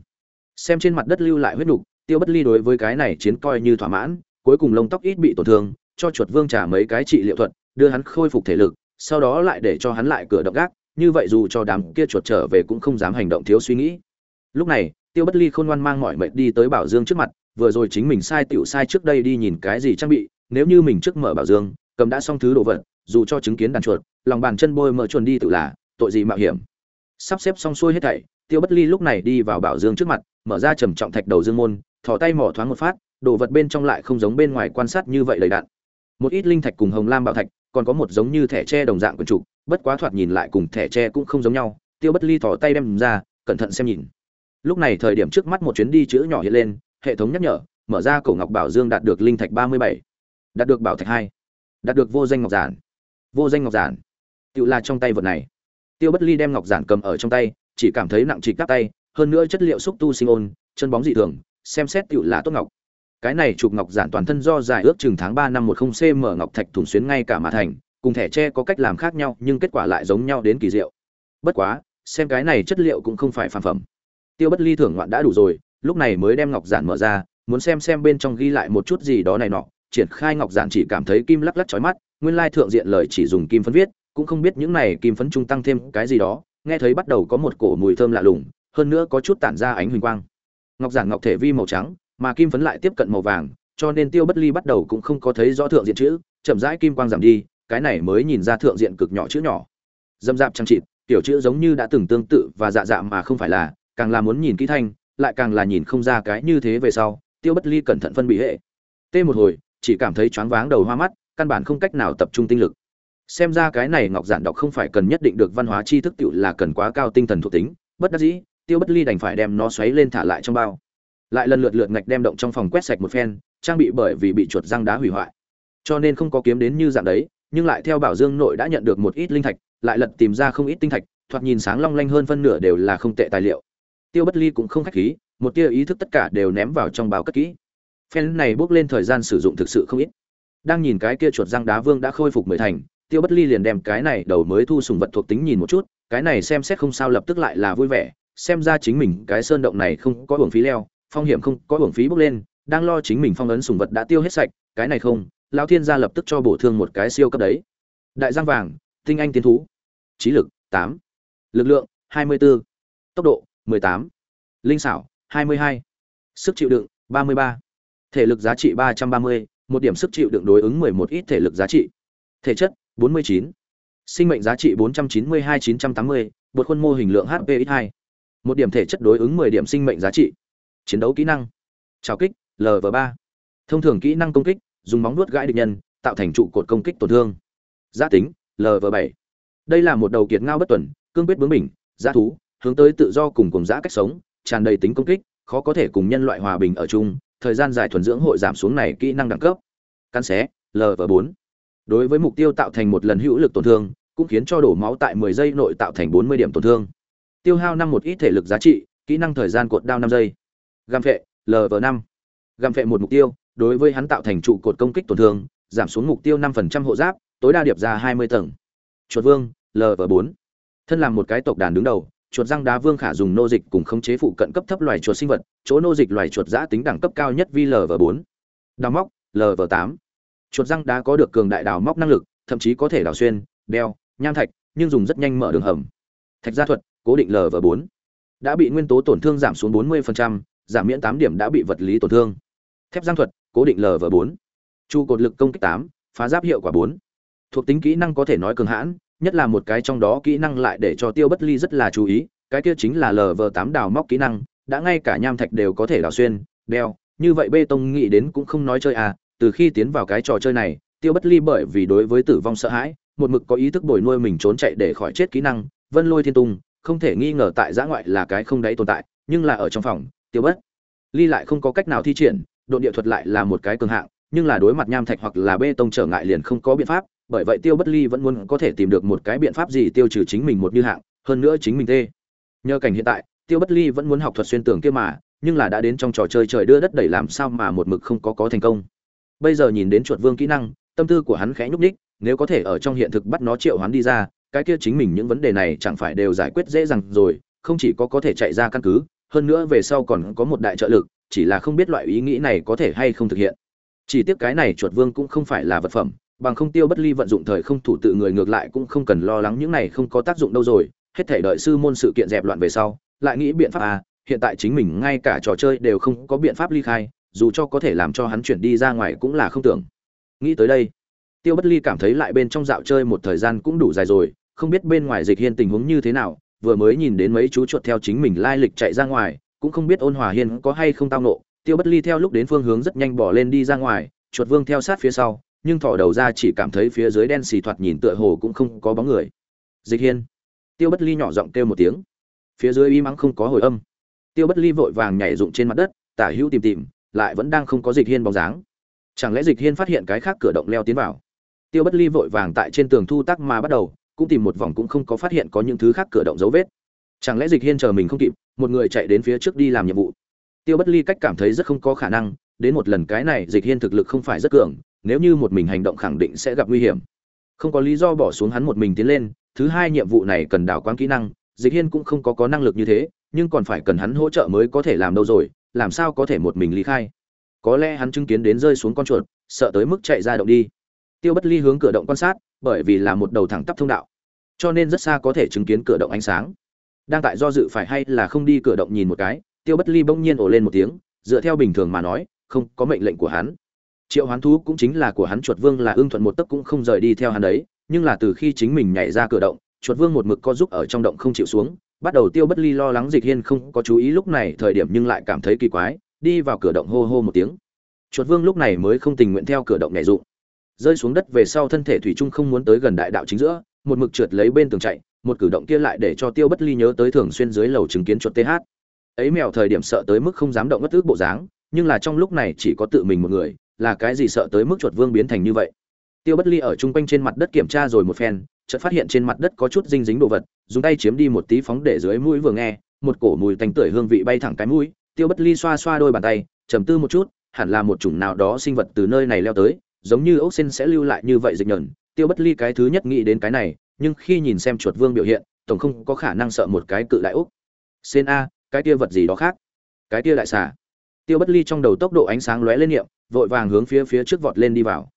Xem trên mặt đất lưu lại huyết nục, tiêu bất ly đối với cái này chiến coi như thỏa mãn, cuối cùng lông tóc ít bị tổn thương cho chuột vương trả mấy cái trị liệu thuật, đưa hắn khôi phục thể lực, sau đó lại để cho hắn lại cửa động gác, như vậy dù cho đám kia chuột trở về cũng không dám hành động thiếu suy nghĩ. Lúc này, tiêu bất ly khôn ngoan mang mọi mệnh đi tới bảo dương trước mặt, vừa rồi chính mình sai tiểu sai trước đây đi nhìn cái gì trang bị, nếu như mình trước mở bảo dương, cầm đã xong thứ đồ vật, dù cho chứng kiến đàn chuột, lòng bàn chân bôi mở chuồn đi tự là, tội gì mạo hiểm. Sắp xếp xong xuôi hết thảy, tiêu bất ly lúc này đi vào bảo dương trước mặt, mở ra trầm trọng thạch đầu dương môn, thò tay mỏ thoáng một phát, đồ vật bên trong lại không giống bên ngoài quan sát như vậy lầy đạn một ít linh thạch cùng hồng lam bảo thạch, còn có một giống như thẻ tre đồng dạng quần trục bất quá thoạt nhìn lại cùng thẻ tre cũng không giống nhau, tiêu bất ly thò tay đem ra, cẩn thận xem nhìn. Lúc này thời điểm trước mắt một chuyến đi chữ nhỏ hiện lên, hệ thống nhắc nhở, mở ra cổ ngọc bảo dương đạt được linh thạch ba mươi bảy, đạt được bảo thạch hai, đạt được vô danh ngọc giản. Vô danh ngọc giản. Tự là trong tay vật này. Tiêu bất ly đem ngọc giản cầm ở trong tay, chỉ cảm thấy nặng trịch các tay, hơn nữa chất liệu xúc tu sinh ôn, chân bóng dị thường, xem xét tự là tốt ngọc cái này chụp ngọc giản toàn thân do dài ước chừng tháng ba năm một không cm ngọc thạch thủng xuyến ngay cả mà thành, cùng thẻ tre có cách làm khác nhau, nhưng kết quả lại giống nhau đến kỳ diệu. Bất quá, xem cái này chất liệu cũng không phải phàm phẩm. Tiêu bất ly thưởng ngoạn đã đủ rồi, lúc này mới đem ngọc giản mở ra, muốn xem xem bên trong ghi lại một chút gì đó này nọ. Triển khai ngọc giản chỉ cảm thấy kim lắc lắc chói mắt, nguyên lai thượng diện lời chỉ dùng kim phấn viết, cũng không biết những này kim phấn trung tăng thêm cái gì đó. Nghe thấy bắt đầu có một cổ mùi thơm lạ lùng, hơn nữa có chút tản ra ánh huỳnh quang. Ngọc giản ngọc thể vi màu trắng mà kim phấn lại tiếp cận màu vàng, cho nên tiêu bất ly bắt đầu cũng không có thấy rõ thượng diện chữ, chậm rãi kim quang giảm đi, cái này mới nhìn ra thượng diện cực nhỏ chữ nhỏ. Dâm dạp trang trịt tiểu chữ giống như đã từng tương tự và dạ dạ mà không phải là, càng là muốn nhìn kỹ thanh, lại càng là nhìn không ra cái như thế về sau, tiêu bất ly cẩn thận phân bị hệ. Tê một hồi, chỉ cảm thấy choáng váng đầu hoa mắt, căn bản không cách nào tập trung tinh lực. Xem ra cái này ngọc giản đọc không phải cần nhất định được văn hóa tri thức tự là cần quá cao tinh thần thuộc tính, bất đắc dĩ, tiêu bất ly đành phải đem nó xoáy lên thả lại trong bao lại lần lượt lượt ngạch đem động trong phòng quét sạch một phen, trang bị bởi vì bị chuột răng đá hủy hoại. Cho nên không có kiếm đến như dạng đấy, nhưng lại theo bảo dương nội đã nhận được một ít linh thạch, lại lật tìm ra không ít tinh thạch, thoạt nhìn sáng long lanh hơn phân nửa đều là không tệ tài liệu. Tiêu bất ly cũng không khách khí, một tia ý thức tất cả đều ném vào trong bào cất kỹ. Phen này bước lên thời gian sử dụng thực sự không ít. Đang nhìn cái kia chuột răng đá vương đã khôi phục mười thành, tiêu bất ly liền đem cái này đầu mới thu sùng vật thuộc tính nhìn một chút, cái này xem xét không sao lập tức lại là vui vẻ, xem ra chính mình cái sơn động này không có buồng phí leo phong hiểm không có hưởng phí bốc lên, đang lo chính mình phong ấn sùng vật đã tiêu hết sạch, cái này không, lão thiên gia lập tức cho bổ thương một cái siêu cấp đấy. Đại giang vàng, tinh anh tiến thú. Trí lực, tám. Lực lượng, hai mươi 24. tốc độ, mười tám. Linh xảo, hai mươi hai. Sức chịu đựng, ba mươi ba. Thể lực giá trị ba trăm ba mươi, một điểm sức chịu đựng đối ứng mười một ít thể lực giá trị. Thể chất, bốn mươi chín. Sinh mệnh giá trị bốn trăm chín mươi hai chín trăm tám mươi khuôn mô hình lượng hp ít hai. Một điểm thể chất đối ứng mười điểm sinh mệnh giá trị chiến đấu kỹ năng. Trào kích lv ba. Thông thường kỹ năng công kích, dùng móng nuốt gãi địch nhân, tạo thành trụ cột công kích tổn thương. Giá tính lv bảy. Đây là một đầu kiệt ngao bất tuần, cương quyết bướng mình giá thú, hướng tới tự do cùng cùng giã cách sống, tràn đầy tính công kích, khó có thể cùng nhân loại hòa bình ở chung, thời gian dài thuần dưỡng hội giảm xuống này kỹ năng đẳng cấp. Cắn xé lv bốn. Đối với mục tiêu tạo thành một lần hữu lực tổn thương, cũng khiến cho đổ máu tại 10 giây nội tạo thành 40 điểm tổn thương. Tiêu hao năm một ít thể lực giá trị, kỹ năng thời gian cột đao 5 giây găm phệ lv 5 găm phệ một mục tiêu đối với hắn tạo thành trụ cột công kích tổn thương giảm xuống mục tiêu 5% hộ giáp tối đa điệp ra 20 tầng. Chuột vương lv 4 thân làm một cái tộc đàn đứng đầu chuột răng đá vương khả dùng nô dịch cùng khống chế phụ cận cấp thấp loài chuột sinh vật chỗ nô dịch loài chuột giã tính đẳng cấp cao nhất vi lv 4 đào móc lv 8 chuột răng đá có được cường đại đào móc năng lực thậm chí có thể đào xuyên đeo nham thạch nhưng dùng rất nhanh mở đường hầm. Thạch gia thuật cố định lv 4 đã bị nguyên tố tổn thương giảm xuống 40%, giảm miễn 8 điểm đã bị vật lý tổn thương thép giang thuật cố định lv 4 chu cột lực công kích 8, phá giáp hiệu quả 4. thuộc tính kỹ năng có thể nói cường hãn nhất là một cái trong đó kỹ năng lại để cho tiêu bất ly rất là chú ý cái kia chính là lv 8 đào móc kỹ năng đã ngay cả nham thạch đều có thể đào xuyên đeo như vậy bê tông nghĩ đến cũng không nói chơi à từ khi tiến vào cái trò chơi này tiêu bất ly bởi vì đối với tử vong sợ hãi một mực có ý thức bồi nuôi mình trốn chạy để khỏi chết kỹ năng vân lôi thiên tung không thể nghi ngờ tại giã ngoại là cái không đáy tồn tại nhưng là ở trong phòng tiêu bất. Ly lại không có cách nào thi triển độ địa thuật lại là một cái cường hạng, nhưng là đối mặt nham thạch hoặc là bê tông trở ngại liền không có biện pháp, bởi vậy tiêu bất ly vẫn muốn có thể tìm được một cái biện pháp gì tiêu trừ chính mình một như hạng, hơn nữa chính mình tê nhờ cảnh hiện tại, tiêu bất ly vẫn muốn học thuật xuyên tường kia mà, nhưng là đã đến trong trò chơi trời đưa đất đẩy làm sao mà một mực không có có thành công. Bây giờ nhìn đến chuột vương kỹ năng, tâm tư của hắn khẽ nhúc nhích, nếu có thể ở trong hiện thực bắt nó triệu hắn đi ra, cái kia chính mình những vấn đề này chẳng phải đều giải quyết dễ dàng rồi, không chỉ có có thể chạy ra căn cứ hơn nữa về sau còn có một đại trợ lực, chỉ là không biết loại ý nghĩ này có thể hay không thực hiện. Chỉ tiếc cái này chuột vương cũng không phải là vật phẩm, bằng không tiêu bất ly vận dụng thời không thủ tự người ngược lại cũng không cần lo lắng những này không có tác dụng đâu rồi, hết thể đợi sư môn sự kiện dẹp loạn về sau, lại nghĩ biện pháp à hiện tại chính mình ngay cả trò chơi đều không có biện pháp ly khai, dù cho có thể làm cho hắn chuyển đi ra ngoài cũng là không tưởng. Nghĩ tới đây, tiêu bất ly cảm thấy lại bên trong dạo chơi một thời gian cũng đủ dài rồi, không biết bên ngoài dịch hiên tình huống như thế nào vừa mới nhìn đến mấy chú chuột theo chính mình lai lịch chạy ra ngoài, cũng không biết ôn hòa hiên có hay không tao nộ tiêu bất ly theo lúc đến phương hướng rất nhanh bỏ lên đi ra ngoài, chuột vương theo sát phía sau, nhưng thỏ đầu ra chỉ cảm thấy phía dưới đen xì thoạt nhìn tựa hồ cũng không có bóng người. Dịch hiên. Tiêu bất ly nhỏ giọng kêu một tiếng. Phía dưới y mắng không có hồi âm. Tiêu bất ly vội vàng nhảy rụng trên mặt đất, tả hữu tìm tìm, lại vẫn đang không có dịch hiên bóng dáng. Chẳng lẽ dịch hiên phát hiện cái khác cửa động leo tiến vào? Tiêu bất ly vội vàng tại trên tường thu tắc mà bắt đầu cũng tìm một vòng cũng không có phát hiện có những thứ khác cửa động dấu vết. Chẳng lẽ dịch hiên chờ mình không kịp, một người chạy đến phía trước đi làm nhiệm vụ? Tiêu bất ly cách cảm thấy rất không có khả năng, đến một lần cái này dịch hiên thực lực không phải rất cường, nếu như một mình hành động khẳng định sẽ gặp nguy hiểm. Không có lý do bỏ xuống hắn một mình tiến lên, thứ hai nhiệm vụ này cần đảo quán kỹ năng, dịch hiên cũng không có có năng lực như thế, nhưng còn phải cần hắn hỗ trợ mới có thể làm đâu rồi, làm sao có thể một mình ly khai? Có lẽ hắn chứng kiến đến rơi xuống con chuột, sợ tới mức chạy ra động đi. Tiêu bất ly hướng cửa động quan sát bởi vì là một đầu thẳng tắp thông đạo. Cho nên rất xa có thể chứng kiến cửa động ánh sáng. Đang tại do dự phải hay là không đi cửa động nhìn một cái, tiêu bất ly bỗng nhiên ổ lên một tiếng, dựa theo bình thường mà nói, không có mệnh lệnh của hắn. Triệu hoán thú cũng chính là của hắn, chuột vương là ưng thuận một tấc cũng không rời đi theo hắn đấy, nhưng là từ khi chính mình nhảy ra cửa động, chuột vương một mực co giúp ở trong động không chịu xuống, bắt đầu tiêu bất ly lo lắng dịch hiên không có chú ý lúc này thời điểm nhưng lại cảm thấy kỳ quái, đi vào cửa động hô hô một tiếng. Chuột vương lúc này mới không tình nguyện theo cửa động nhảy dụng rơi xuống đất về sau thân thể thủy trung không muốn tới gần đại đạo chính giữa, một mực trượt lấy bên tường chạy, một cử động kia lại để cho tiêu bất ly nhớ tới thường xuyên dưới lầu chứng kiến chuột th ấy mèo thời điểm sợ tới mức không dám động bất ước bộ dáng, nhưng là trong lúc này chỉ có tự mình một người, là cái gì sợ tới mức chuột vương biến thành như vậy? Tiêu bất ly ở chung quanh trên mặt đất kiểm tra rồi một phen, chợt phát hiện trên mặt đất có chút dinh dính đồ vật, dùng tay chiếm đi một tí phóng để dưới mũi vừa nghe, một cổ mùi tanh tưởi hương vị bay thẳng cái mũi, tiêu bất ly xoa xoa đôi bàn tay, trầm tư một chút, hẳn là một chủng nào đó sinh vật từ nơi này leo tới giống như ốc sen sẽ lưu lại như vậy dịch nhẫn tiêu bất ly cái thứ nhất nghĩ đến cái này, nhưng khi nhìn xem chuột vương biểu hiện, tổng không có khả năng sợ một cái cự đại ốc. Sen a, cái kia vật gì đó khác? Cái kia đại xà. Tiêu bất ly trong đầu tốc độ ánh sáng lóe lên niệm, vội vàng hướng phía phía trước vọt lên đi vào.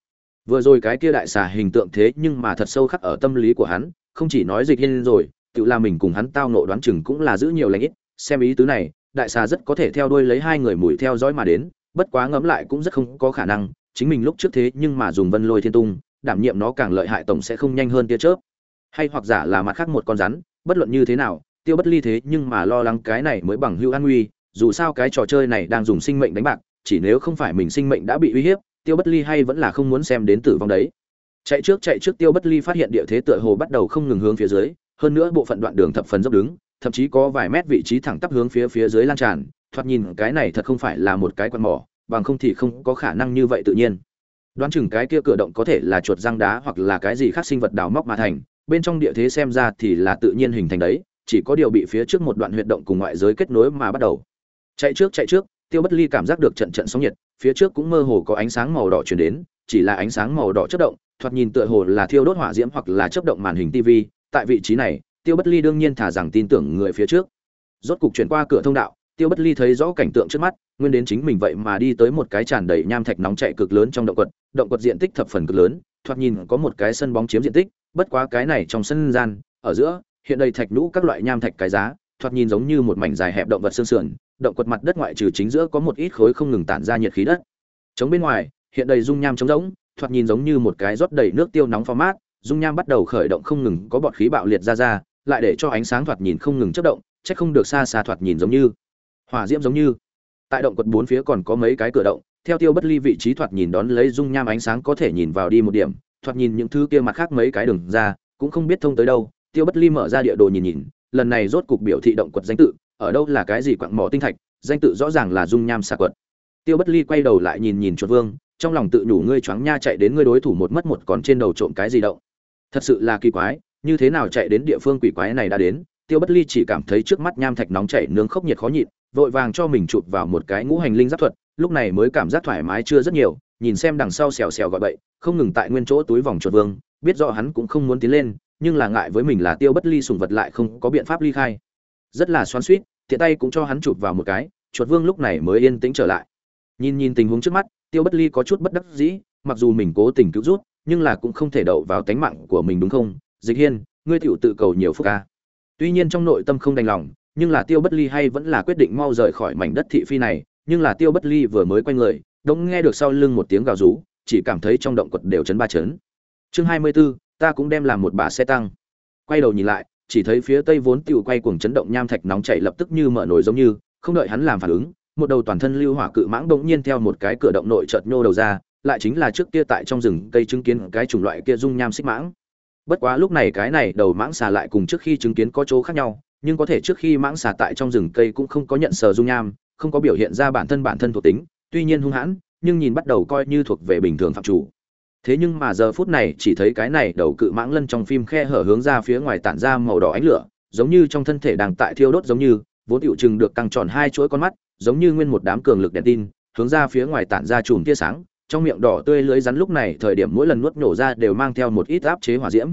Vừa rồi cái kia đại xà hình tượng thế nhưng mà thật sâu khắc ở tâm lý của hắn, không chỉ nói dịch hiên rồi, tự là mình cùng hắn tao nộ đoán chừng cũng là giữ nhiều lãnh ít. Xem ý tứ này, đại xà rất có thể theo đuôi lấy hai người mùi theo dõi mà đến, bất quá ngẫm lại cũng rất không có khả năng chính mình lúc trước thế nhưng mà dùng vân lôi thiên tung, đảm nhiệm nó càng lợi hại tổng sẽ không nhanh hơn tia chớp. Hay hoặc giả là mặt khác một con rắn, bất luận như thế nào, tiêu bất ly thế nhưng mà lo lắng cái này mới bằng hữu an nguy, dù sao cái trò chơi này đang dùng sinh mệnh đánh bạc, chỉ nếu không phải mình sinh mệnh đã bị uy hiếp, tiêu bất ly hay vẫn là không muốn xem đến tử vong đấy. Chạy trước chạy trước, tiêu bất ly phát hiện địa thế tựa hồ bắt đầu không ngừng hướng phía dưới, hơn nữa bộ phận đoạn đường thập phần dốc đứng, thậm chí có vài mét vị trí thẳng tắp hướng phía phía dưới lan tràn, thoạt nhìn cái này thật không phải là một cái quạt mỏ bằng không thì không có khả năng như vậy tự nhiên. Đoán chừng cái kia cửa động có thể là chuột răng đá hoặc là cái gì khác sinh vật đào móc mà thành, bên trong địa thế xem ra thì là tự nhiên hình thành đấy, chỉ có điều bị phía trước một đoạn huyệt động cùng ngoại giới kết nối mà bắt đầu. Chạy trước chạy trước, tiêu bất ly cảm giác được trận trận sóng nhiệt, phía trước cũng mơ hồ có ánh sáng màu đỏ chuyển đến, chỉ là ánh sáng màu đỏ chất động, thoạt nhìn tựa hồ là thiêu đốt hỏa diễm hoặc là chớp động màn hình tv tại vị trí này, tiêu bất ly đương nhiên thả rằng tin tưởng người phía trước. Rốt cục chuyển qua cửa thông đạo tiêu bất ly thấy rõ cảnh tượng trước mắt, nguyên đến chính mình vậy mà đi tới một cái tràn đầy nham thạch nóng chạy cực lớn trong động quật động quật diện tích thập phần cực lớn, thoạt nhìn có một cái sân bóng chiếm diện tích, bất quá cái này trong sân gian, ở giữa, hiện đầy thạch nhũ các loại nham thạch cái giá, thoạt nhìn giống như một mảnh dài hẹp động vật xương sườn, động quật mặt đất ngoại trừ chính giữa có một ít khối không ngừng tản ra nhiệt khí đất. Chống bên ngoài, hiện đầy dung nham trống rỗng, thoạt nhìn giống như một cái rót đầy nước tiêu nóng format, dung nham bắt đầu khởi động không ngừng có bọt khí bạo liệt ra ra, lại để cho ánh sáng thoạt nhìn không ngừng chất động, chắc không được xa xa thoạt nhìn giống như hỏa diễm giống như. Tại động quật bốn phía còn có mấy cái cửa động, theo tiêu bất ly vị trí thoạt nhìn đón lấy dung nham ánh sáng có thể nhìn vào đi một điểm, thoạt nhìn những thứ kia mặt khác mấy cái đường ra, cũng không biết thông tới đâu, tiêu bất ly mở ra địa đồ nhìn nhìn, lần này rốt cục biểu thị động quật danh tự, ở đâu là cái gì quặng mỏ tinh thạch, danh tự rõ ràng là dung nham xạ quật. Tiêu bất ly quay đầu lại nhìn nhìn chuột vương, trong lòng tự nhủ ngươi choáng nha chạy đến ngươi đối thủ một mất một còn trên đầu trộm cái gì động. Thật sự là kỳ quái, như thế nào chạy đến địa phương quỷ quái này đã đến, tiêu bất ly chỉ cảm thấy trước mắt nham thạch nóng chảy nướng khốc nhiệt khó nhịn vội vàng cho mình chụp vào một cái ngũ hành linh giáp thuật, lúc này mới cảm giác thoải mái chưa rất nhiều, nhìn xem đằng sau xèo xèo gọi bậy, không ngừng tại nguyên chỗ túi vòng chuột vương, biết rõ hắn cũng không muốn tiến lên, nhưng là ngại với mình là tiêu bất ly sùng vật lại không có biện pháp ly khai. Rất là xoắn suýt tiện tay cũng cho hắn chụp vào một cái, chuột vương lúc này mới yên tĩnh trở lại. Nhìn nhìn tình huống trước mắt, tiêu bất ly có chút bất đắc dĩ, mặc dù mình cố tình cứu rút, nhưng là cũng không thể đậu vào tánh mạng của mình đúng không? Dịch hiên, ngươi tựu tự cầu nhiều phúc ca tuy nhiên trong nội tâm không đành lòng nhưng là tiêu bất ly hay vẫn là quyết định mau rời khỏi mảnh đất thị phi này nhưng là tiêu bất ly vừa mới quay người đông nghe được sau lưng một tiếng gào rú chỉ cảm thấy trong động quật đều chấn ba chấn. Chương hai mươi 24, ta cũng đem làm một bà xe tăng. Quay đầu nhìn lại chỉ thấy phía tây vốn tiểu quay cuồng chấn động nham thạch nóng chảy lập tức như mở nổi giống như không đợi hắn làm phản ứng một đầu toàn thân lưu hỏa cự mãng đột nhiên theo một cái cửa động nội chợt nhô đầu ra lại chính là trước kia tại trong rừng cây chứng kiến cái chủng loại kia dung nham xích mãng. Bất quá lúc này cái này đầu mãng xà lại cùng trước khi chứng kiến có chỗ khác nhau nhưng có thể trước khi mãng xà tại trong rừng cây cũng không có nhận sờ dung nham, không có biểu hiện ra bản thân bản thân thuộc tính, tuy nhiên hung hãn, nhưng nhìn bắt đầu coi như thuộc về bình thường phạm chủ. Thế nhưng mà giờ phút này chỉ thấy cái này đầu cự mãng lân trong phim khe hở hướng ra phía ngoài tản ra màu đỏ ánh lửa, giống như trong thân thể đang tại thiêu đốt giống như, vốn tiểu chừng được căng tròn hai chuỗi con mắt, giống như nguyên một đám cường lực đèn tin, hướng ra phía ngoài tản ra chùm tia sáng, trong miệng đỏ tươi lưới rắn lúc này thời điểm mỗi lần nuốt nổ ra đều mang theo một ít áp chế hỏa diễm,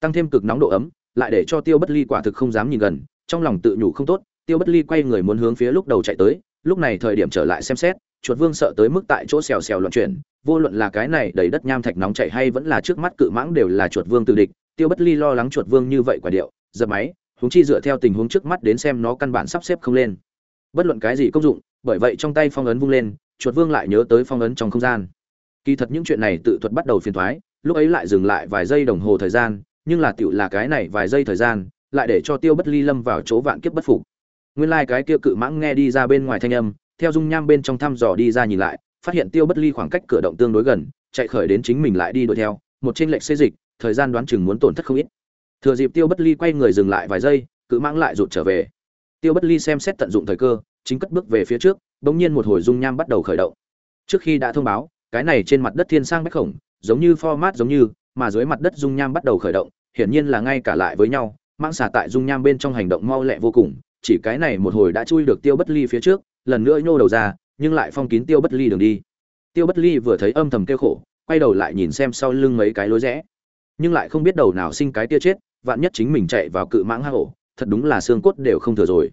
tăng thêm cực nóng độ ấm lại để cho tiêu bất ly quả thực không dám nhìn gần, trong lòng tự nhủ không tốt, tiêu bất ly quay người muốn hướng phía lúc đầu chạy tới, lúc này thời điểm trở lại xem xét, chuột vương sợ tới mức tại chỗ xèo xèo loạn chuyển, vô luận là cái này đầy đất nham thạch nóng chảy hay vẫn là trước mắt cự mãng đều là chuột vương tự địch, tiêu bất ly lo lắng chuột vương như vậy quả điệu dập máy, huống chi dựa theo tình huống trước mắt đến xem nó căn bản sắp xếp không lên. Bất luận cái gì công dụng, bởi vậy trong tay phong ấn vung lên, chuột vương lại nhớ tới phong ấn trong không gian. Kỳ thật những chuyện này tự thuật bắt đầu phiền thoái lúc ấy lại dừng lại vài giây đồng hồ thời gian nhưng là tiểu là cái này vài giây thời gian, lại để cho tiêu bất ly lâm vào chỗ vạn kiếp bất phục. Nguyên lai cái kia cự mãng nghe đi ra bên ngoài thanh âm, theo dung nham bên trong thăm dò đi ra nhìn lại, phát hiện tiêu bất ly khoảng cách cửa động tương đối gần, chạy khởi đến chính mình lại đi đuổi theo, một trên lệch xê dịch, thời gian đoán chừng muốn tổn thất không ít. Thừa dịp tiêu bất ly quay người dừng lại vài giây, cự mãng lại rụt trở về. Tiêu bất ly xem xét tận dụng thời cơ, chính cất bước về phía trước, bỗng nhiên một hồi dung nham bắt đầu khởi động. Trước khi đã thông báo, cái này trên mặt đất thiên sang bách khổng, giống như format giống như, mà dưới mặt đất dung nham bắt đầu khởi động hiển nhiên là ngay cả lại với nhau, mãng xà tại dung nham bên trong hành động mau lẹ vô cùng, chỉ cái này một hồi đã chui được tiêu bất ly phía trước, lần nữa nhô đầu ra, nhưng lại phong kín tiêu bất ly đường đi. Tiêu bất ly vừa thấy âm thầm kêu khổ, quay đầu lại nhìn xem sau lưng mấy cái lối rẽ. Nhưng lại không biết đầu nào sinh cái tia chết, vạn nhất chính mình chạy vào cự mãng hang ổ, thật đúng là xương cốt đều không thừa rồi.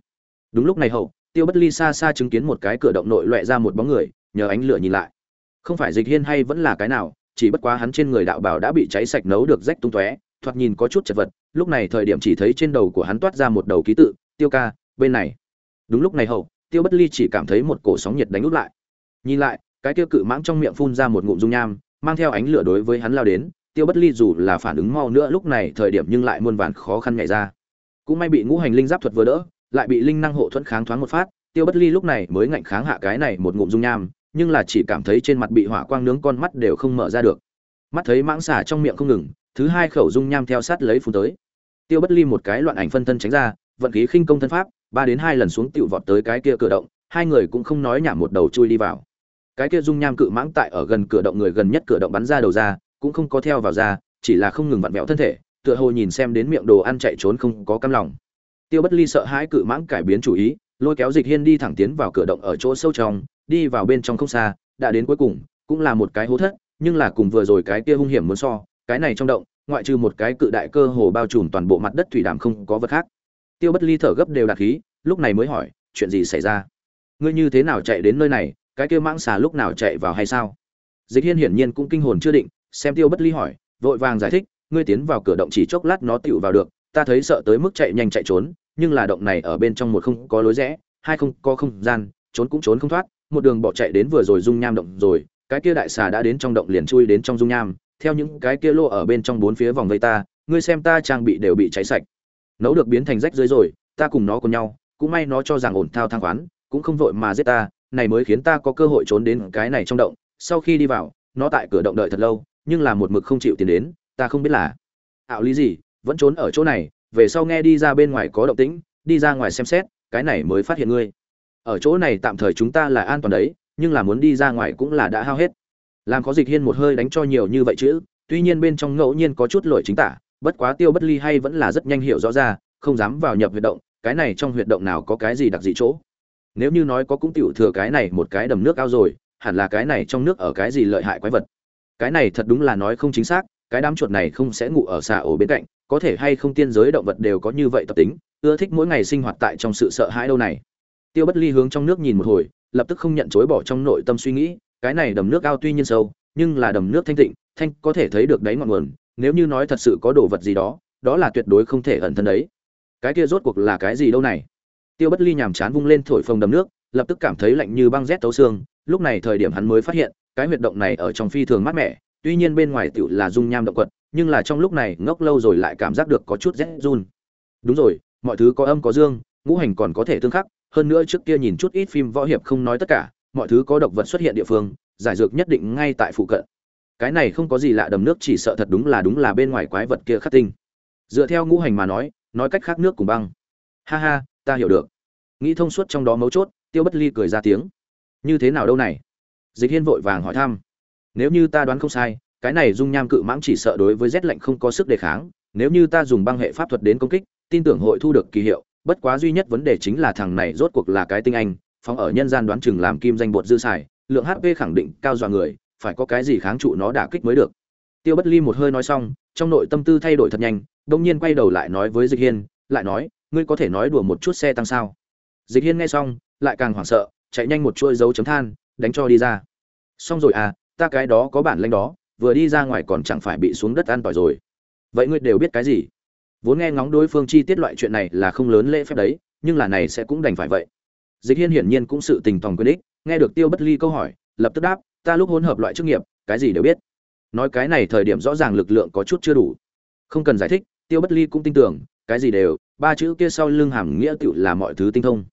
Đúng lúc này hậu, tiêu bất ly xa xa chứng kiến một cái cửa động nội loẹ ra một bóng người, nhờ ánh lửa nhìn lại. Không phải dịch hiên hay vẫn là cái nào, chỉ bất quá hắn trên người đạo bảo đã bị cháy sạch nấu được rách tung tóe thoạt nhìn có chút chật vật, lúc này thời điểm chỉ thấy trên đầu của hắn toát ra một đầu ký tự, tiêu ca, bên này. Đúng lúc này hậu, tiêu bất ly chỉ cảm thấy một cổ sóng nhiệt đánh úp lại. Nhìn lại, cái tiêu cự mãng trong miệng phun ra một ngụm dung nham, mang theo ánh lửa đối với hắn lao đến, tiêu bất ly dù là phản ứng mau nữa lúc này thời điểm nhưng lại muôn vàn khó khăn nhảy ra. Cũng may bị ngũ hành linh giáp thuật vừa đỡ, lại bị linh năng hộ thuẫn kháng thoáng một phát, tiêu bất ly lúc này mới ngạnh kháng hạ cái này một ngụm dung nham, nhưng là chỉ cảm thấy trên mặt bị hỏa quang nướng con mắt đều không mở ra được mắt thấy mãng xả trong miệng không ngừng, thứ hai khẩu dung nham theo sát lấy phun tới. Tiêu bất ly một cái loạn ảnh phân thân tránh ra, vận khí khinh công thân pháp, ba đến hai lần xuống tựu vọt tới cái kia cửa động, hai người cũng không nói nhảm một đầu chui đi vào. Cái kia dung nham cự mãng tại ở gần cửa động người gần nhất cửa động bắn ra đầu ra, cũng không có theo vào ra, chỉ là không ngừng vặn vẹo thân thể, tựa hồ nhìn xem đến miệng đồ ăn chạy trốn không có căm lòng. Tiêu bất ly sợ hãi cự mãng cải biến chủ ý, lôi kéo dịch hiên đi thẳng tiến vào cửa động ở chỗ sâu trong, đi vào bên trong không xa, đã đến cuối cùng, cũng là một cái hố thất nhưng là cùng vừa rồi cái kia hung hiểm muốn so, cái này trong động, ngoại trừ một cái cự đại cơ hồ bao trùm toàn bộ mặt đất thủy đàm không có vật khác. Tiêu bất ly thở gấp đều đạt khí, lúc này mới hỏi, chuyện gì xảy ra? Ngươi như thế nào chạy đến nơi này, cái kia mãng xà lúc nào chạy vào hay sao? Dịch hiên hiển nhiên cũng kinh hồn chưa định, xem tiêu bất ly hỏi, vội vàng giải thích, ngươi tiến vào cửa động chỉ chốc lát nó tựu vào được, ta thấy sợ tới mức chạy nhanh chạy trốn, nhưng là động này ở bên trong một không có lối rẽ, hai không có không gian, trốn cũng trốn không thoát, một đường bỏ chạy đến vừa rồi dung nham động rồi cái kia đại xà đã đến trong động liền chui đến trong dung nham, theo những cái kia lô ở bên trong bốn phía vòng vây ta, ngươi xem ta trang bị đều bị cháy sạch. Nấu được biến thành rách dưới rồi, ta cùng nó cùng nhau, cũng may nó cho rằng ổn thao thang khoán, cũng không vội mà giết ta, này mới khiến ta có cơ hội trốn đến cái này trong động. Sau khi đi vào, nó tại cửa động đợi thật lâu, nhưng là một mực không chịu tiền đến, ta không biết là ảo lý gì, vẫn trốn ở chỗ này, về sau nghe đi ra bên ngoài có động tĩnh, đi ra ngoài xem xét, cái này mới phát hiện ngươi. Ở chỗ này tạm thời chúng ta là an toàn đấy nhưng là muốn đi ra ngoài cũng là đã hao hết. Làm có dịch hiên một hơi đánh cho nhiều như vậy chứ tuy nhiên bên trong ngẫu nhiên có chút lỗi chính tả, bất quá tiêu bất ly hay vẫn là rất nhanh hiểu rõ ra, không dám vào nhập huyệt động, cái này trong huyệt động nào có cái gì đặc dị chỗ. Nếu như nói có cũng tiểu thừa cái này một cái đầm nước ao rồi, hẳn là cái này trong nước ở cái gì lợi hại quái vật. Cái này thật đúng là nói không chính xác, cái đám chuột này không sẽ ngủ ở xà ổ bên cạnh, có thể hay không tiên giới động vật đều có như vậy tập tính, ưa thích mỗi ngày sinh hoạt tại trong sự sợ hãi đâu này. Tiêu bất ly hướng trong nước nhìn một hồi lập tức không nhận chối bỏ trong nội tâm suy nghĩ, cái này đầm nước ao tuy nhiên sâu, nhưng là đầm nước thanh tịnh, thanh có thể thấy được đáy ngọn nguồn, nếu như nói thật sự có đồ vật gì đó đó là tuyệt đối không thể ẩn thân đấy. Cái kia rốt cuộc là cái gì đâu này? Tiêu bất ly nhàm chán vung lên thổi phồng đầm nước, lập tức cảm thấy lạnh như băng rét tấu xương, lúc này thời điểm hắn mới phát hiện, cái huyệt động này ở trong phi thường mát mẻ, tuy nhiên bên ngoài tựu là dung nham động quật, nhưng là trong lúc này ngốc lâu rồi lại cảm giác được có chút rét run. Đúng rồi, mọi thứ có âm có dương, ngũ hành còn có thể tương khắc hơn nữa trước kia nhìn chút ít phim võ hiệp không nói tất cả, mọi thứ có độc vật xuất hiện địa phương, giải dược nhất định ngay tại phụ cận. Cái này không có gì lạ, đầm nước chỉ sợ thật đúng là đúng là bên ngoài quái vật kia khắc tinh. Dựa theo ngũ hành mà nói nói cách khác nước cùng băng. Ha ha, ta hiểu được. Nghĩ thông suốt trong đó mấu chốt, tiêu bất ly cười ra tiếng. Như thế nào đâu này? Dịch hiên vội vàng hỏi thăm. Nếu như ta đoán không sai, cái này dung nham cự mãng chỉ sợ đối với rét lạnh không có sức đề kháng, nếu như ta dùng băng hệ pháp thuật đến công kích, tin tưởng hội thu được kỳ hiệu bất quá duy nhất vấn đề chính là thằng này rốt cuộc là cái tinh anh, phóng ở nhân gian đoán chừng làm kim danh bột dư xài, lượng hp khẳng định cao dọa người, phải có cái gì kháng trụ nó đả kích mới được. Tiêu bất ly một hơi nói xong, trong nội tâm tư thay đổi thật nhanh đông nhiên quay đầu lại nói với dịch hiên, lại nói, ngươi có thể nói đùa một chút xe tăng sao? Dịch hiên nghe xong, lại càng hoảng sợ, chạy nhanh một chuỗi dấu chấm than, đánh cho đi ra. Xong rồi à ta cái đó có bản lanh đó, vừa đi ra ngoài còn chẳng phải bị xuống đất ăn tỏi rồi. Vậy ngươi đều biết cái gì? Vốn nghe ngóng đối phương chi tiết loại chuyện này là không lớn lễ phép đấy, nhưng là này sẽ cũng đành phải vậy. Dịch hiên hiển nhiên cũng sự tình tòng quyền ích nghe được tiêu bất ly câu hỏi, lập tức đáp, ta lúc hỗn hợp loại chức nghiệp, cái gì đều biết. Nói cái này thời điểm rõ ràng lực lượng có chút chưa đủ. Không cần giải thích, tiêu bất ly cũng tin tưởng, cái gì đều, ba chữ kia sau lưng hàm nghĩa tựu là mọi thứ tinh thông.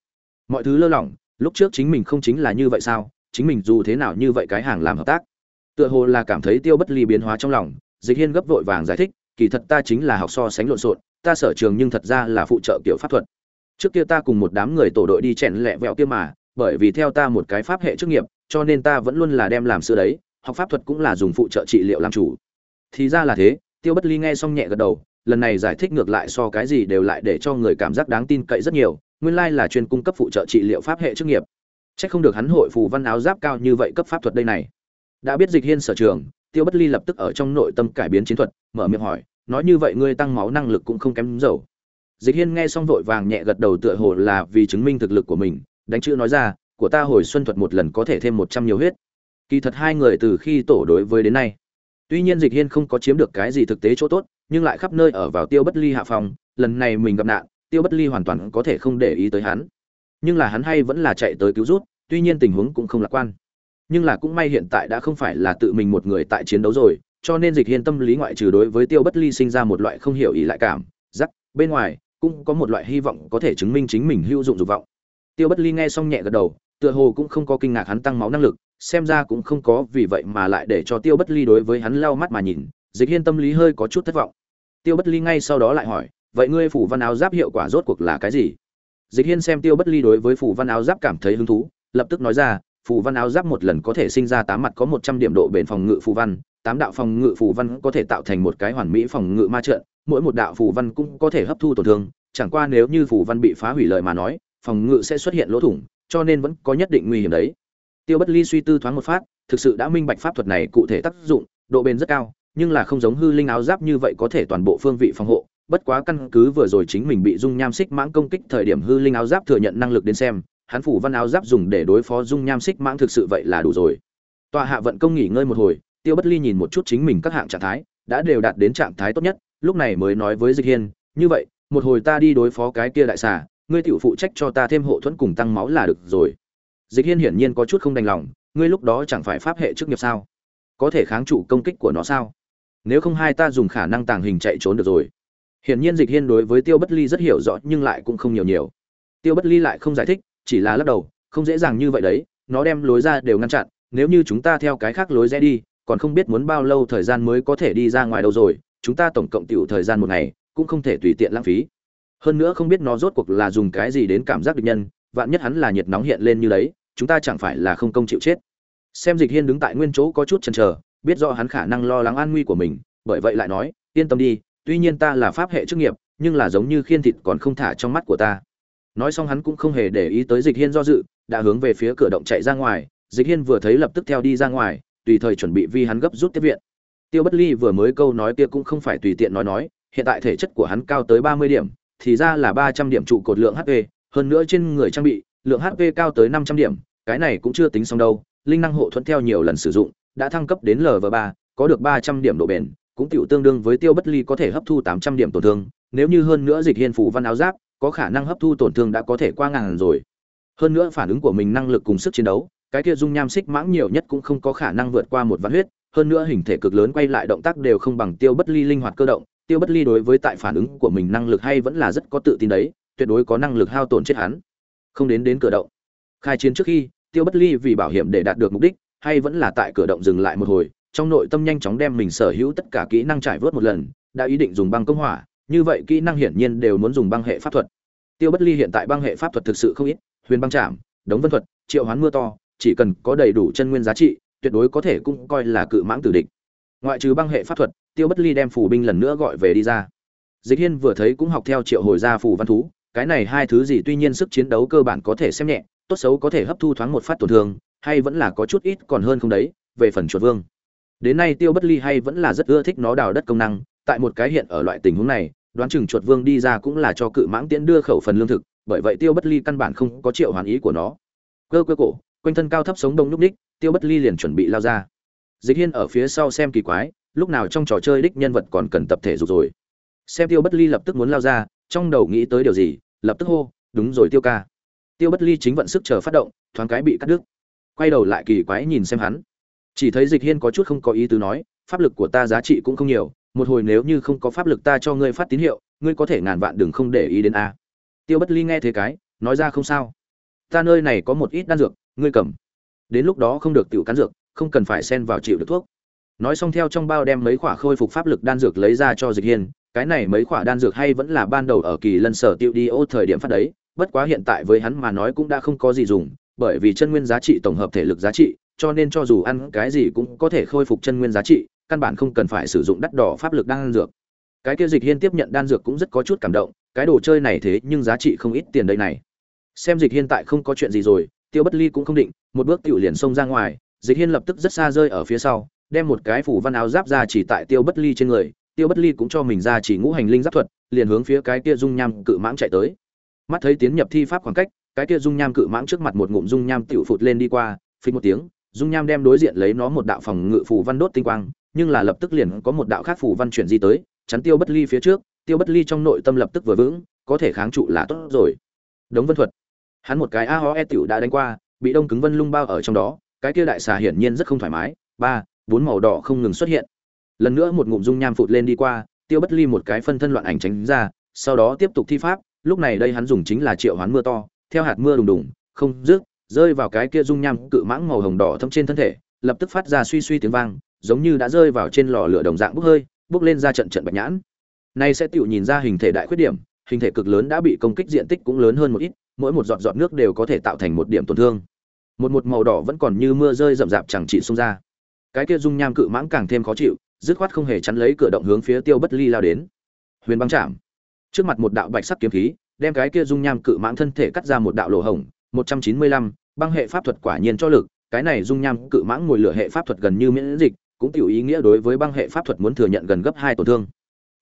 Mọi thứ lơ lỏng, lúc trước chính mình không chính là như vậy sao, chính mình dù thế nào như vậy cái hàng làm hợp tác. Tựa hồ là cảm thấy tiêu bất ly biến hóa trong lòng, dịch hiên gấp vội vàng giải thích kỳ thật ta chính là học so sánh lộn xộn, ta sở trường nhưng thật ra là phụ trợ kiểu pháp thuật. Trước kia ta cùng một đám người tổ đội đi chèn lẹ vẹo kia mà, bởi vì theo ta một cái pháp hệ chức nghiệp, cho nên ta vẫn luôn là đem làm xưa đấy, học pháp thuật cũng là dùng phụ trợ trị liệu làm chủ. Thì ra là thế, tiêu bất ly nghe xong nhẹ gật đầu, lần này giải thích ngược lại so cái gì đều lại để cho người cảm giác đáng tin cậy rất nhiều, nguyên lai là chuyên cung cấp phụ trợ trị liệu pháp hệ chức nghiệp. Chắc không được hắn hội phù văn áo giáp cao như vậy cấp pháp thuật đây này. Đã biết dịch hiên sở trường, tiêu bất ly lập tức ở trong nội tâm cải biến chiến thuật, mở miệng hỏi nói như vậy ngươi tăng máu năng lực cũng không kém dầu. Dịch hiên nghe xong vội vàng nhẹ gật đầu tựa hồ là vì chứng minh thực lực của mình, đánh chữ nói ra, của ta hồi xuân thuật một lần có thể thêm một trăm nhiều huyết. Kỳ thật hai người từ khi tổ đối với đến nay, tuy nhiên dịch hiên không có chiếm được cái gì thực tế chỗ tốt, nhưng lại khắp nơi ở vào tiêu bất ly hạ phòng, lần này mình gặp nạn, tiêu bất ly hoàn toàn có thể không để ý tới hắn. Nhưng là hắn hay vẫn là chạy tới cứu rút, tuy nhiên tình huống cũng không lạc quan. Nhưng là cũng may hiện tại đã không phải là tự mình một người tại chiến đấu rồi cho nên dịch hiên tâm lý ngoại trừ đối với tiêu bất ly sinh ra một loại không hiểu ý lại cảm giắc bên ngoài, cũng có một loại hy vọng có thể chứng minh chính mình hữu dụng dục vọng. Tiêu bất ly nghe xong nhẹ gật đầu, tựa hồ cũng không có kinh ngạc hắn tăng máu năng lực, xem ra cũng không có vì vậy mà lại để cho tiêu bất ly đối với hắn lau mắt mà nhìn, dịch hiên tâm lý hơi có chút thất vọng. Tiêu bất ly ngay sau đó lại hỏi, vậy ngươi phủ văn áo giáp hiệu quả rốt cuộc là cái gì? Dịch hiên xem tiêu bất ly đối với phủ văn áo giáp cảm thấy hứng thú, lập tức nói ra, phủ văn áo giáp một lần có thể sinh ra tám mặt có một trăm điểm độ bền phòng ngự phù văn tám đạo phòng ngự phù văn có thể tạo thành một cái hoàn mỹ phòng ngự ma trận, mỗi một đạo phù văn cũng có thể hấp thu tổn thương, chẳng qua nếu như phù văn bị phá hủy lời mà nói, phòng ngự sẽ xuất hiện lỗ thủng, cho nên vẫn có nhất định nguy hiểm đấy. Tiêu bất ly suy tư thoáng một phát, thực sự đã minh bạch pháp thuật này cụ thể tác dụng, độ bền rất cao, nhưng là không giống hư linh áo giáp như vậy có thể toàn bộ phương vị phòng hộ, bất quá căn cứ vừa rồi chính mình bị dung nham xích mãng công kích thời điểm hư linh áo giáp thừa nhận năng lực đến xem, hắn phủ văn áo giáp dùng để đối phó dung nham xích mãng thực sự vậy là đủ rồi. Tòa hạ vận công nghỉ ngơi một hồi tiêu bất ly nhìn một chút chính mình các hạng trạng thái, đã đều đạt đến trạng thái tốt nhất, lúc này mới nói với dịch hiên, như vậy, một hồi ta đi đối phó cái kia đại xà, ngươi tiểu phụ trách cho ta thêm hộ thuẫn cùng tăng máu là được rồi. Dịch hiên hiển nhiên có chút không đành lòng, ngươi lúc đó chẳng phải pháp hệ chức nghiệp sao? Có thể kháng trụ công kích của nó sao? Nếu không hai ta dùng khả năng tàng hình chạy trốn được rồi. Hiển nhiên dịch hiên đối với tiêu bất ly rất hiểu rõ nhưng lại cũng không nhiều nhiều. Tiêu bất ly lại không giải thích, chỉ là lắc đầu, không dễ dàng như vậy đấy, nó đem lối ra đều ngăn chặn, nếu như chúng ta theo cái khác lối rẽ đi còn không biết muốn bao lâu thời gian mới có thể đi ra ngoài đâu rồi, chúng ta tổng cộng tiểu thời gian một ngày, cũng không thể tùy tiện lãng phí. Hơn nữa không biết nó rốt cuộc là dùng cái gì đến cảm giác địch nhân, vạn nhất hắn là nhiệt nóng hiện lên như đấy, chúng ta chẳng phải là không công chịu chết. Xem dịch hiên đứng tại nguyên chỗ có chút chần chờ, biết rõ hắn khả năng lo lắng an nguy của mình, bởi vậy lại nói, yên tâm đi, tuy nhiên ta là pháp hệ chức nghiệp, nhưng là giống như khiên thịt còn không thả trong mắt của ta. Nói xong hắn cũng không hề để ý tới dịch hiên do dự, đã hướng về phía cửa động chạy ra ngoài. Dịch hiên vừa thấy lập tức theo đi ra ngoài tùy thời chuẩn bị vi hắn gấp rút tiếp viện. Tiêu bất ly vừa mới câu nói kia cũng không phải tùy tiện nói nói, hiện tại thể chất của hắn cao tới ba mươi điểm, thì ra là ba trăm điểm trụ cột lượng hp hơn nữa trên người trang bị, lượng hp cao tới năm trăm điểm, cái này cũng chưa tính xong đâu, linh năng hộ thuẫn theo nhiều lần sử dụng, đã thăng cấp đến lv ba, có được ba trăm điểm độ bền, cũng tiểu tương đương với tiêu bất ly có thể hấp thu tám trăm điểm tổn thương, nếu như hơn nữa dịch hiên phủ văn áo giáp, có khả năng hấp thu tổn thương đã có thể qua ngàn rồi. Hơn nữa phản ứng của mình năng lực cùng sức chiến đấu cái kia dung nham xích mãng nhiều nhất cũng không có khả năng vượt qua một vạn huyết, hơn nữa hình thể cực lớn quay lại động tác đều không bằng tiêu bất ly linh hoạt cơ động, tiêu bất ly đối với tại phản ứng của mình năng lực hay vẫn là rất có tự tin đấy, tuyệt đối có năng lực hao tổn chết hắn. Không đến đến cửa động. Khai chiến trước khi, tiêu bất ly vì bảo hiểm để đạt được mục đích, hay vẫn là tại cửa động dừng lại một hồi, trong nội tâm nhanh chóng đem mình sở hữu tất cả kỹ năng trải vớt một lần, đã ý định dùng băng công hỏa, như vậy kỹ năng hiển nhiên đều muốn dùng băng hệ pháp thuật. Tiêu bất ly hiện tại băng hệ pháp thuật thực sự không ít, huyền băng chạm đống vân thuật, triệu hoán mưa to chỉ cần có đầy đủ chân nguyên giá trị, tuyệt đối có thể cũng coi là cự mãng tử địch. Ngoại trừ băng hệ pháp thuật, tiêu bất ly đem phủ binh lần nữa gọi về đi ra. Dịch hiên vừa thấy cũng học theo triệu hồi ra phủ văn thú, cái này hai thứ gì tuy nhiên sức chiến đấu cơ bản có thể xem nhẹ, tốt xấu có thể hấp thu thoáng một phát tổn thương, hay vẫn là có chút ít còn hơn không đấy, về phần chuột vương. Đến nay tiêu bất ly hay vẫn là rất ưa thích nó đào đất công năng, tại một cái hiện ở loại tình huống này, đoán chừng chuột vương đi ra cũng là cho cự mãng tiễn đưa khẩu phần lương thực, bởi vậy tiêu bất ly căn bản không có triệu hoàn ý của nó. Cơ cơ cổ quanh thân cao thấp sống đông núc ních, tiêu bất ly liền chuẩn bị lao ra. Dịch hiên ở phía sau xem kỳ quái, lúc nào trong trò chơi đích nhân vật còn cần tập thể dục rồi. Xem tiêu bất ly lập tức muốn lao ra, trong đầu nghĩ tới điều gì, lập tức hô, đúng rồi tiêu ca. Tiêu bất ly chính vận sức chờ phát động, thoáng cái bị cắt đứt. Quay đầu lại kỳ quái nhìn xem hắn. Chỉ thấy dịch hiên có chút không có ý tứ nói, pháp lực của ta giá trị cũng không nhiều, một hồi nếu như không có pháp lực ta cho ngươi phát tín hiệu, ngươi có thể ngàn vạn đừng không để ý đến a. Tiêu bất ly nghe thế cái, nói ra không sao. Ta nơi này có một ít đan dược ngươi cầm. Đến lúc đó không được tiểu cắn dược, không cần phải xen vào chịu được thuốc. Nói xong theo trong bao đem mấy khoả khôi phục pháp lực đan dược lấy ra cho dịch hiên, cái này mấy khoả đan dược hay vẫn là ban đầu ở kỳ lân sở tiêu đi ô thời điểm phát đấy, bất quá hiện tại với hắn mà nói cũng đã không có gì dùng, bởi vì chân nguyên giá trị tổng hợp thể lực giá trị, cho nên cho dù ăn cái gì cũng có thể khôi phục chân nguyên giá trị, căn bản không cần phải sử dụng đắt đỏ pháp lực đan dược. Cái kia dịch hiên tiếp nhận đan dược cũng rất có chút cảm động, cái đồ chơi này thế nhưng giá trị không ít tiền đây này. Xem dịch hiên tại không có chuyện gì rồi tiêu bất ly cũng không định, một bước tiểu liền xông ra ngoài, dịch hiên lập tức rất xa rơi ở phía sau, đem một cái phủ văn áo giáp ra chỉ tại tiêu bất ly trên người, tiêu bất ly cũng cho mình ra chỉ ngũ hành linh giáp thuật, liền hướng phía cái kia dung nham cự mãng chạy tới. Mắt thấy tiến nhập thi pháp khoảng cách, cái kia dung nham cự mãng trước mặt một ngụm dung nham tiểu phụt lên đi qua, phình một tiếng, dung nham đem đối diện lấy nó một đạo phòng ngự phủ văn đốt tinh quang, nhưng là lập tức liền có một đạo khác phủ văn chuyển di tới, chắn tiêu bất ly phía trước, tiêu bất ly trong nội tâm lập tức vừa vững, có thể kháng trụ là tốt rồi. Đống vân thuật hắn một cái a ho e tiểu đã đánh qua, bị đông cứng vân lung bao ở trong đó, cái kia đại xà hiển nhiên rất không thoải mái. Ba, bốn màu đỏ không ngừng xuất hiện. Lần nữa một ngụm dung nham phụt lên đi qua, tiêu bất ly một cái phân thân loạn ảnh tránh ra, sau đó tiếp tục thi pháp. Lúc này đây hắn dùng chính là triệu hoán mưa to, theo hạt mưa đùng đùng, không rước rơi vào cái kia dung nham cự mãng màu hồng đỏ thâm trên thân thể, lập tức phát ra suy suy tiếng vang, giống như đã rơi vào trên lò lửa đồng dạng bốc hơi, bốc lên ra trận trận bạch nhãn. Nay sẽ tiểu nhìn ra hình thể đại khuyết điểm, hình thể cực lớn đã bị công kích diện tích cũng lớn hơn một ít mỗi một giọt giọt nước đều có thể tạo thành một điểm tổn thương. Một một màu đỏ vẫn còn như mưa rơi rậm rạp chẳng trị xông ra. Cái kia dung nham cự mãng càng thêm khó chịu, dứt khoát không hề chắn lấy cửa động hướng phía tiêu bất ly lao đến. Huyền băng chạm. Trước mặt một đạo bạch sắc kiếm khí, đem cái kia dung nham cự mãng thân thể cắt ra một đạo lỗ hổng, một trăm chín mươi lăm, băng hệ pháp thuật quả nhiên cho lực, cái này dung nham cự mãng ngồi lửa hệ pháp thuật gần như miễn dịch, cũng tiểu ý nghĩa đối với băng hệ pháp thuật muốn thừa nhận gần gấp hai tổn thương.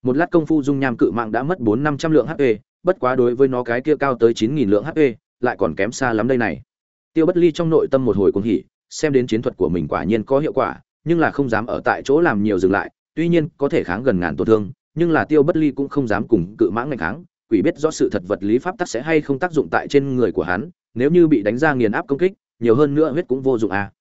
Một lát công phu dung nham cự mãng đã mất bốn năm trăm lượng hp bất quá đối với nó cái kia cao tới chín nghìn lượng hp lại còn kém xa lắm đây này. Tiêu bất ly trong nội tâm một hồi cuồng hỉ, xem đến chiến thuật của mình quả nhiên có hiệu quả, nhưng là không dám ở tại chỗ làm nhiều dừng lại, tuy nhiên có thể kháng gần ngàn tổn thương, nhưng là tiêu bất ly cũng không dám cùng cự mãng ngày kháng, quỷ biết rõ sự thật vật lý pháp tắc sẽ hay không tác dụng tại trên người của hắn, nếu như bị đánh ra nghiền áp công kích, nhiều hơn nữa huyết cũng vô dụng à.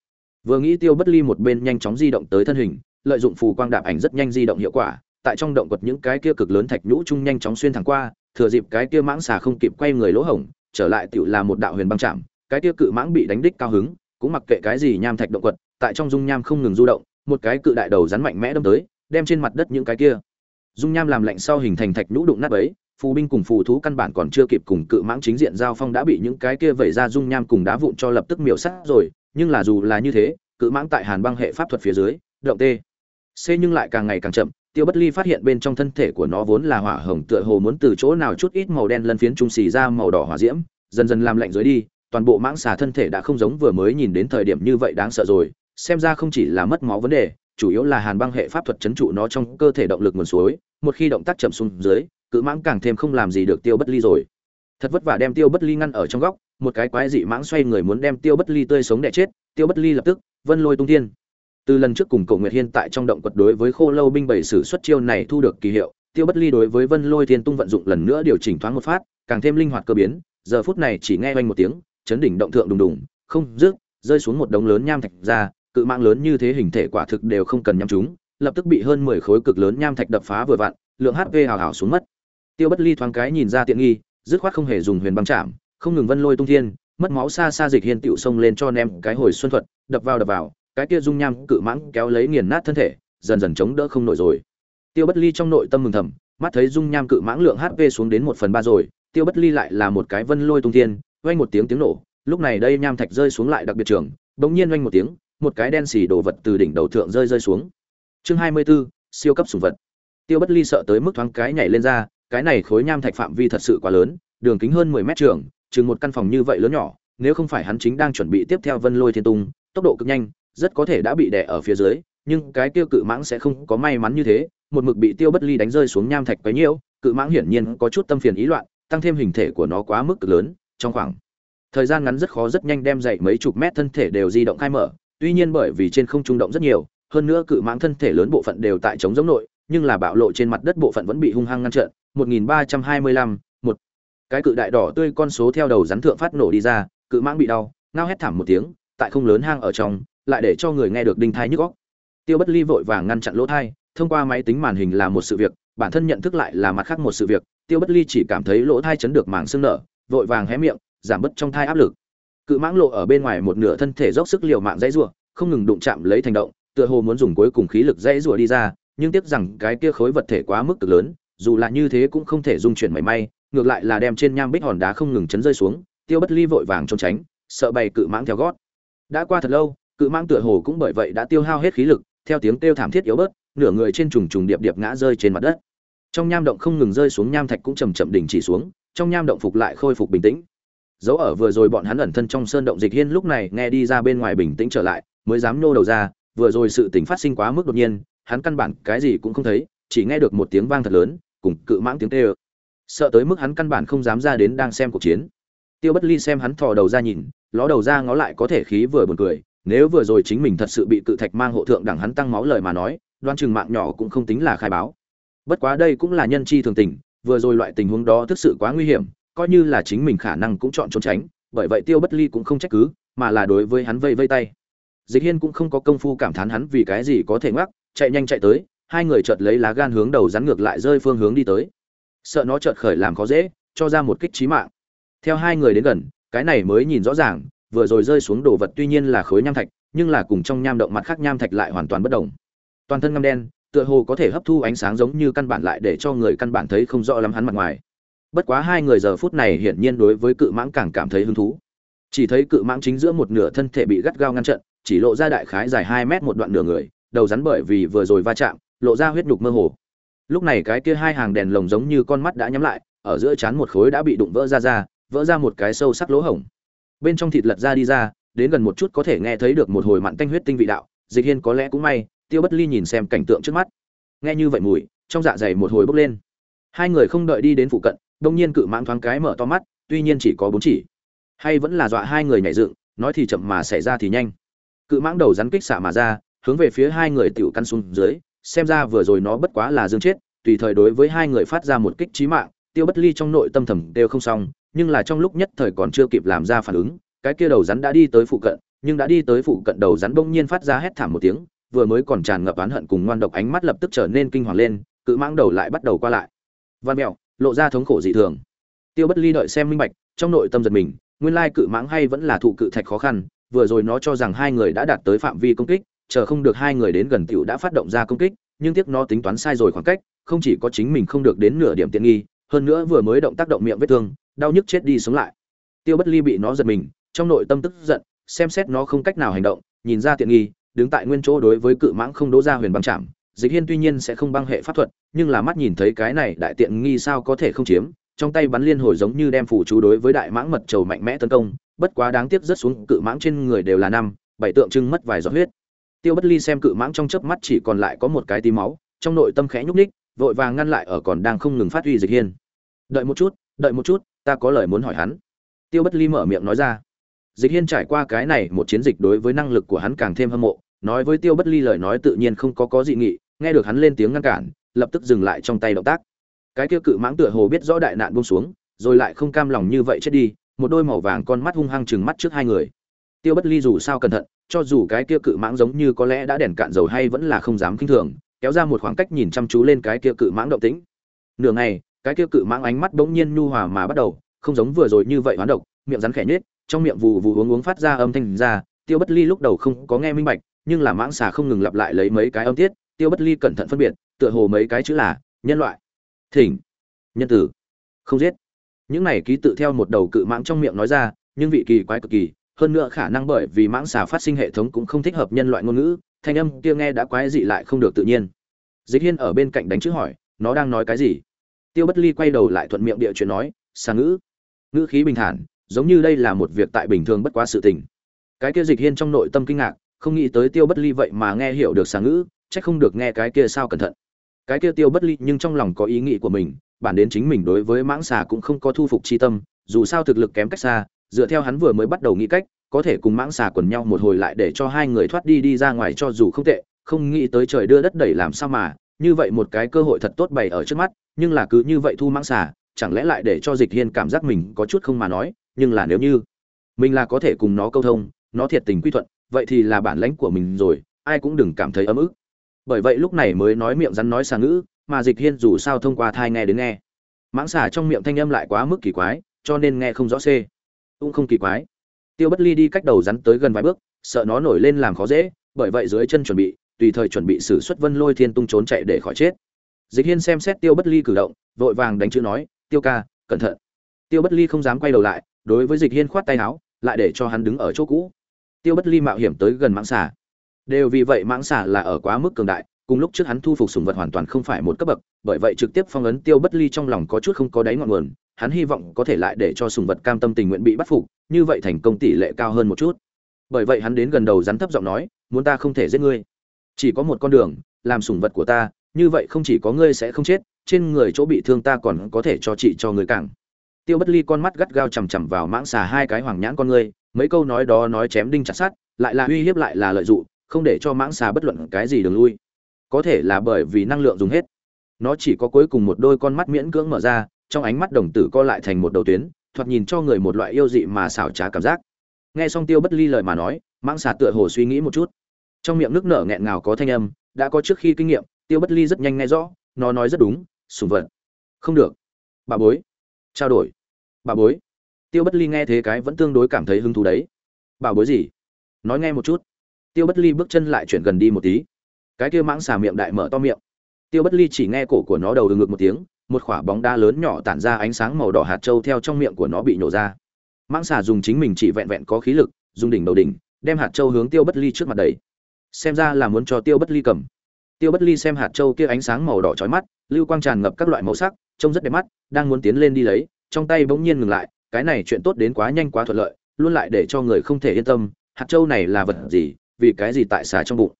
Vừa nghĩ tiêu bất ly một bên nhanh chóng di động tới thân hình, lợi dụng phù quang đạp ảnh rất nhanh di động hiệu quả, tại trong động quật những cái kia cực lớn thạch nhũ chung nhanh chóng xuyên thẳng qua thừa dịp cái kia mãng xà không kịp quay người lỗ hổng, trở lại tiểu là một đạo huyền băng chạm cái kia cự mãng bị đánh đích cao hứng, cũng mặc kệ cái gì nham thạch động quật, tại trong dung nham không ngừng du động, một cái cự đại đầu rắn mạnh mẽ đâm tới, đem trên mặt đất những cái kia. Dung nham làm lạnh sau hình thành thạch nhũ đụng nát ấy phù binh cùng phù thú căn bản còn chưa kịp cùng cự mãng chính diện giao phong đã bị những cái kia vẩy ra dung nham cùng đá vụn cho lập tức miểu sát rồi, nhưng là dù là như thế, cự mãng tại hàn băng hệ pháp thuật phía dưới, động tê. C nhưng lại càng ngày càng chậm tiêu bất ly phát hiện bên trong thân thể của nó vốn là hỏa hồng, tựa hồ muốn từ chỗ nào chút ít màu đen lân phiến trung xì ra màu đỏ hỏa diễm, dần dần làm lạnh dưới đi, toàn bộ mãng xà thân thể đã không giống vừa mới nhìn đến thời điểm như vậy đáng sợ rồi, xem ra không chỉ là mất máu vấn đề, chủ yếu là hàn băng hệ pháp thuật chấn trụ nó trong cơ thể động lực nguồn suối, một khi động tác chậm xuống dưới, cự mãng càng thêm không làm gì được tiêu bất ly rồi. Thật vất vả đem tiêu bất ly ngăn ở trong góc, một cái quái dị mãng xoay người muốn đem tiêu bất ly tươi sống đẻ chết, tiêu bất ly lập tức vân lôi tung tiên từ lần trước cùng cổ nguyệt hiên tại trong động quật đối với khô lâu binh bảy sử xuất chiêu này thu được kỳ hiệu, tiêu bất ly đối với vân lôi thiên tung vận dụng lần nữa điều chỉnh thoáng một phát, càng thêm linh hoạt cơ biến, giờ phút này chỉ nghe oanh một tiếng, chấn đỉnh động thượng đùng đùng, không rước rơi xuống một đống lớn nham thạch ra, cự mạng lớn như thế hình thể quả thực đều không cần nhắm chúng, lập tức bị hơn mười khối cực lớn nham thạch đập phá vừa vặn, lượng hp hào hào xuống mất. Tiêu bất ly thoáng cái nhìn ra tiện nghi, dứt khoát không hề dùng huyền băng chạm, không ngừng vân lôi tung thiên, mất máu xa xa dịch hiên tựu xông lên cho nem cái hồi xuân thuật, đập vào đập vào cái kia dung nham cự mãng kéo lấy nghiền nát thân thể dần dần chống đỡ không nổi rồi. Tiêu bất ly trong nội tâm mừng thầm mắt thấy dung nham cự mãng lượng hp xuống đến một phần ba rồi tiêu bất ly lại là một cái vân lôi tung thiên vang một tiếng tiếng nổ lúc này đây nham thạch rơi xuống lại đặc biệt trường bỗng nhiên vang một tiếng một cái đen xì đồ vật từ đỉnh đầu thượng rơi rơi xuống. Chương hai mươi 24, siêu cấp sủng vật. Tiêu bất ly sợ tới mức thoáng cái nhảy lên ra cái này khối nham thạch phạm vi thật sự quá lớn đường kính hơn mười mét trường chừng một căn phòng như vậy lớn nhỏ nếu không phải hắn chính đang chuẩn bị tiếp theo vân lôi thiên tung tốc độ cực nhanh rất có thể đã bị đè ở phía dưới nhưng cái tiêu cự mãng sẽ không có may mắn như thế. Một mực bị tiêu bất ly đánh rơi xuống nham thạch quấy nhiễu cự mãng hiển nhiên có chút tâm phiền ý loạn tăng thêm hình thể của nó quá mức lớn trong khoảng thời gian ngắn rất khó rất nhanh đem dậy mấy chục mét thân thể đều di động khai mở. Tuy nhiên bởi vì trên không trung động rất nhiều hơn nữa cự mãng thân thể lớn bộ phận đều tại chống giống nội nhưng là bạo lộ trên mặt đất bộ phận vẫn bị hung hăng ngăn chặn, 1325, một. Cái cự đại đỏ tươi con số theo đầu rắn thượng phát nổ đi ra cự mãng bị đau ngao hét thảm một tiếng tại không lớn hang ở trong lại để cho người nghe được đinh thai nhức óc. Tiêu bất ly vội vàng ngăn chặn lỗ thai, thông qua máy tính màn hình là một sự việc, bản thân nhận thức lại là mặt khác một sự việc, tiêu bất ly chỉ cảm thấy lỗ thai chấn được màng xương nở, vội vàng hé miệng, giảm bớt trong thai áp lực. Cự mãng lộ ở bên ngoài một nửa thân thể dốc sức liều mạng dãy rủa, không ngừng đụng chạm lấy thành động, tựa hồ muốn dùng cuối cùng khí lực dãy rủa đi ra, nhưng tiếc rằng cái kia khối vật thể quá mức cực lớn, dù là như thế cũng không thể dung chuyển mảy may, ngược lại là đem trên nham bích hòn đá không ngừng chấn rơi xuống, tiêu bất ly vội vàng trốn tránh, sợ bày cự mãng theo gót. Đã qua thật lâu cự mang tựa hồ cũng bởi vậy đã tiêu hao hết khí lực, theo tiếng kêu thảm thiết yếu bớt, nửa người trên trùng trùng điệp điệp ngã rơi trên mặt đất. Trong nham động không ngừng rơi xuống nham thạch cũng chầm chậm đình chỉ xuống, trong nham động phục lại khôi phục bình tĩnh. Dấu ở vừa rồi bọn hắn ẩn thân trong sơn động dịch hiên lúc này nghe đi ra bên ngoài bình tĩnh trở lại, mới dám nô đầu ra, vừa rồi sự tình phát sinh quá mức đột nhiên, hắn căn bản cái gì cũng không thấy, chỉ nghe được một tiếng vang thật lớn, cùng cự mãng tiếng tê ơ sợ tới mức hắn căn bản không dám ra đến đang xem cuộc chiến. Tiêu bất ly xem hắn thò đầu ra nhìn, ló đầu ra ngó lại có thể khí vừa buồn cười nếu vừa rồi chính mình thật sự bị cự thạch mang hộ thượng đẳng hắn tăng máu lời mà nói, đoan chừng mạng nhỏ cũng không tính là khai báo. Bất quá đây cũng là nhân chi thường tình, vừa rồi loại tình huống đó thực sự quá nguy hiểm, coi như là chính mình khả năng cũng chọn trốn tránh, bởi vậy tiêu bất ly cũng không trách cứ, mà là đối với hắn vây vây tay. Dịch hiên cũng không có công phu cảm thán hắn vì cái gì có thể ngoắc, chạy nhanh chạy tới, hai người chợt lấy lá gan hướng đầu rắn ngược lại rơi phương hướng đi tới. Sợ nó chợt khởi làm khó dễ, cho ra một kích trí mạng. Theo hai người đến gần, cái này mới nhìn rõ ràng vừa rồi rơi xuống đồ vật tuy nhiên là khối nham thạch, nhưng là cùng trong nham động mặt khác nham thạch lại hoàn toàn bất động toàn thân ngăm đen, tựa hồ có thể hấp thu ánh sáng giống như căn bản lại để cho người căn bản thấy không rõ lắm hắn mặt ngoài. Bất quá hai người giờ phút này hiển nhiên đối với cự mãng càng cảm thấy hứng thú. Chỉ thấy cự mãng chính giữa một nửa thân thể bị gắt gao ngăn trận chỉ lộ ra đại khái dài hai mét một đoạn nửa người, đầu rắn bởi vì vừa rồi va chạm, lộ ra huyết nhục mơ hồ. Lúc này cái kia hai hàng đèn lồng giống như con mắt đã nhắm lại, ở giữa chán một khối đã bị đụng vỡ ra ra, vỡ ra một cái sâu sắc lỗ hổng bên trong thịt lật ra đi ra, đến gần một chút có thể nghe thấy được một hồi mặn tanh huyết tinh vị đạo, dịch hiên có lẽ cũng may, tiêu bất ly nhìn xem cảnh tượng trước mắt. Nghe như vậy mùi, trong dạ dày một hồi bốc lên. Hai người không đợi đi đến phụ cận đông nhiên cự mãng thoáng cái mở to mắt, tuy nhiên chỉ có bốn chỉ. Hay vẫn là dọa hai người nhảy dựng, nói thì chậm mà xảy ra thì nhanh. Cự mãng đầu rắn kích xạ mà ra, hướng về phía hai người tiểu căn xuống dưới, xem ra vừa rồi nó bất quá là dương chết, tùy thời đối với hai người phát ra một kích chí mạng, tiêu bất ly trong nội tâm thầm đều không xong nhưng là trong lúc nhất thời còn chưa kịp làm ra phản ứng, cái kia đầu rắn đã đi tới phụ cận, nhưng đã đi tới phụ cận đầu rắn bỗng nhiên phát ra hét thảm một tiếng, vừa mới còn tràn ngập oán hận cùng ngoan độc ánh mắt lập tức trở nên kinh hoàng lên, cự mãng đầu lại bắt đầu qua lại. Văn mèo lộ ra thống khổ dị thường. Tiêu bất ly đợi xem minh bạch, trong nội tâm giật mình, nguyên lai cự mãng hay vẫn là thụ cự thạch khó khăn, vừa rồi nó cho rằng hai người đã đạt tới phạm vi công kích, chờ không được hai người đến gần tiểu đã phát động ra công kích, nhưng tiếc nó tính toán sai rồi khoảng cách, không chỉ có chính mình không được đến nửa điểm tiện nghi hơn nữa vừa mới động tác động miệng vết thương, đau nhức chết đi sống lại. Tiêu bất ly bị nó giật mình, trong nội tâm tức giận, xem xét nó không cách nào hành động, nhìn ra tiện nghi, đứng tại nguyên chỗ đối với cự mãng không đỗ ra huyền băng chạm. Dịch hiên tuy nhiên sẽ không băng hệ pháp thuật, nhưng là mắt nhìn thấy cái này đại tiện nghi sao có thể không chiếm, trong tay bắn liên hồi giống như đem phủ chú đối với đại mãng mật trầu mạnh mẽ tấn công, bất quá đáng tiếc rất xuống cự mãng trên người đều là năm, bảy tượng trưng mất vài giọt huyết. Tiêu bất ly xem cự mãng trong chớp mắt chỉ còn lại có một cái tí máu, trong nội tâm khẽ nhúc ních vội vàng ngăn lại ở còn đang không ngừng phát huy dịch hiên. Đợi một chút, đợi một chút, ta có lời muốn hỏi hắn. Tiêu bất ly mở miệng nói ra. Dịch hiên trải qua cái này một chiến dịch đối với năng lực của hắn càng thêm hâm mộ, nói với tiêu bất ly lời nói tự nhiên không có có dị nghị, nghe được hắn lên tiếng ngăn cản, lập tức dừng lại trong tay động tác. Cái kia cự mãng tựa hồ biết rõ đại nạn buông xuống, rồi lại không cam lòng như vậy chết đi, một đôi màu vàng con mắt hung hăng chừng mắt trước hai người. Tiêu bất ly dù sao cẩn thận, cho dù cái kia cự mãng giống như có lẽ đã đèn cạn dầu hay vẫn là không dám kinh thường kéo ra một khoảng cách nhìn chăm chú lên cái kia cự mãng động tĩnh. Nửa ngày, cái kia cự mãng ánh mắt bỗng nhiên nhu hòa mà bắt đầu, không giống vừa rồi như vậy hoán độc, miệng rắn khẽ nhếch, trong miệng vù vù uống uống phát ra âm thanh ra, tiêu bất ly lúc đầu không có nghe minh bạch, nhưng là mãng xà không ngừng lặp lại lấy mấy cái âm tiết, tiêu bất ly cẩn thận phân biệt, tựa hồ mấy cái chữ là nhân loại, thỉnh, nhân tử, không giết. Những này ký tự theo một đầu cự mãng trong miệng nói ra, nhưng vị kỳ quái cực kỳ, hơn nữa khả năng bởi vì mãng xà phát sinh hệ thống cũng không thích hợp nhân loại ngôn ngữ thanh âm kia nghe đã quái dị lại không được tự nhiên. Dịch hiên ở bên cạnh đánh chữ hỏi, nó đang nói cái gì? Tiêu bất ly quay đầu lại thuận miệng địa chuyện nói, sang ngữ. Ngữ khí bình thản, giống như đây là một việc tại bình thường bất quá sự tình. Cái kia dịch hiên trong nội tâm kinh ngạc, không nghĩ tới tiêu bất ly vậy mà nghe hiểu được sang ngữ, chắc không được nghe cái kia sao cẩn thận. Cái kia tiêu bất ly nhưng trong lòng có ý nghĩ của mình, bản đến chính mình đối với mãng xà cũng không có thu phục chi tâm, dù sao thực lực kém cách xa, dựa theo hắn vừa mới bắt đầu nghĩ cách có thể cùng mãng xà quần nhau một hồi lại để cho hai người thoát đi đi ra ngoài cho dù không tệ, không nghĩ tới trời đưa đất đẩy làm sao mà, như vậy một cái cơ hội thật tốt bày ở trước mắt, nhưng là cứ như vậy thu mãng xà, chẳng lẽ lại để cho dịch hiên cảm giác mình có chút không mà nói, nhưng là nếu như mình là có thể cùng nó câu thông, nó thiệt tình quy thuận, vậy thì là bản lãnh của mình rồi, ai cũng đừng cảm thấy ấm ức. Bởi vậy lúc này mới nói miệng rắn nói xà ngữ, mà dịch hiên dù sao thông qua thai nghe đến nghe. Mãng xà trong miệng thanh âm lại quá mức kỳ quái, cho nên nghe không rõ c cũng không kỳ quái tiêu bất ly đi cách đầu rắn tới gần vài bước, sợ nó nổi lên làm khó dễ, bởi vậy dưới chân chuẩn bị, tùy thời chuẩn bị xử xuất vân lôi thiên tung trốn chạy để khỏi chết. Dịch hiên xem xét tiêu bất ly cử động, vội vàng đánh chữ nói, tiêu ca, cẩn thận. Tiêu bất ly không dám quay đầu lại, đối với dịch hiên khoát tay áo, lại để cho hắn đứng ở chỗ cũ. Tiêu bất ly mạo hiểm tới gần mãng xà. Đều vì vậy mãng xà là ở quá mức cường đại cùng lúc trước hắn thu phục sùng vật hoàn toàn không phải một cấp bậc, bởi vậy trực tiếp phong ấn tiêu bất ly trong lòng có chút không có đáy ngọn nguồn, hắn hy vọng có thể lại để cho sùng vật cam tâm tình nguyện bị bắt phục, như vậy thành công tỷ lệ cao hơn một chút. Bởi vậy hắn đến gần đầu rắn thấp giọng nói, muốn ta không thể giết ngươi? Chỉ có một con đường, làm sùng vật của ta, như vậy không chỉ có ngươi sẽ không chết, trên người chỗ bị thương ta còn có thể cho trị cho người càng. Tiêu bất ly con mắt gắt gao chằm chằm vào mãng xà hai cái hoàng nhãn con ngươi, mấy câu nói đó nói chém đinh chặt sát lại là uy hiếp lại là lợi dụng, không để cho mãng xà bất luận cái gì đường lui có thể là bởi vì năng lượng dùng hết. Nó chỉ có cuối cùng một đôi con mắt miễn cưỡng mở ra, trong ánh mắt đồng tử co lại thành một đầu tuyến, thoạt nhìn cho người một loại yêu dị mà xảo trá cảm giác. Nghe xong tiêu bất ly lời mà nói, mãng xà tựa hồ suy nghĩ một chút. Trong miệng nước nở nghẹn ngào có thanh âm, đã có trước khi kinh nghiệm, tiêu bất ly rất nhanh nghe rõ, nó nói rất đúng, sùng vật. Không được. Bà bối. Trao đổi. Bà bối. Tiêu bất ly nghe thế cái vẫn tương đối cảm thấy hứng thú đấy. Bà bối gì? Nói nghe một chút. Tiêu bất ly bước chân lại chuyển gần đi một tí cái kia mãng xà miệng đại mở to miệng. Tiêu bất ly chỉ nghe cổ của nó đầu đừng ngực một tiếng, một quả bóng đá lớn nhỏ tản ra ánh sáng màu đỏ hạt châu theo trong miệng của nó bị nổ ra. Mãng xà dùng chính mình chỉ vẹn vẹn có khí lực, dùng đỉnh đầu đỉnh, đem hạt châu hướng tiêu bất ly trước mặt đầy xem ra là muốn cho tiêu bất ly cầm. Tiêu bất ly xem hạt châu kia ánh sáng màu đỏ chói mắt, lưu quang tràn ngập các loại màu sắc, trông rất đẹp mắt, đang muốn tiến lên đi lấy, trong tay bỗng nhiên ngừng lại, cái này chuyện tốt đến quá nhanh quá thuận lợi, luôn lại để cho người không thể yên tâm, hạt châu này là vật gì, vì cái gì tại xà trong bụng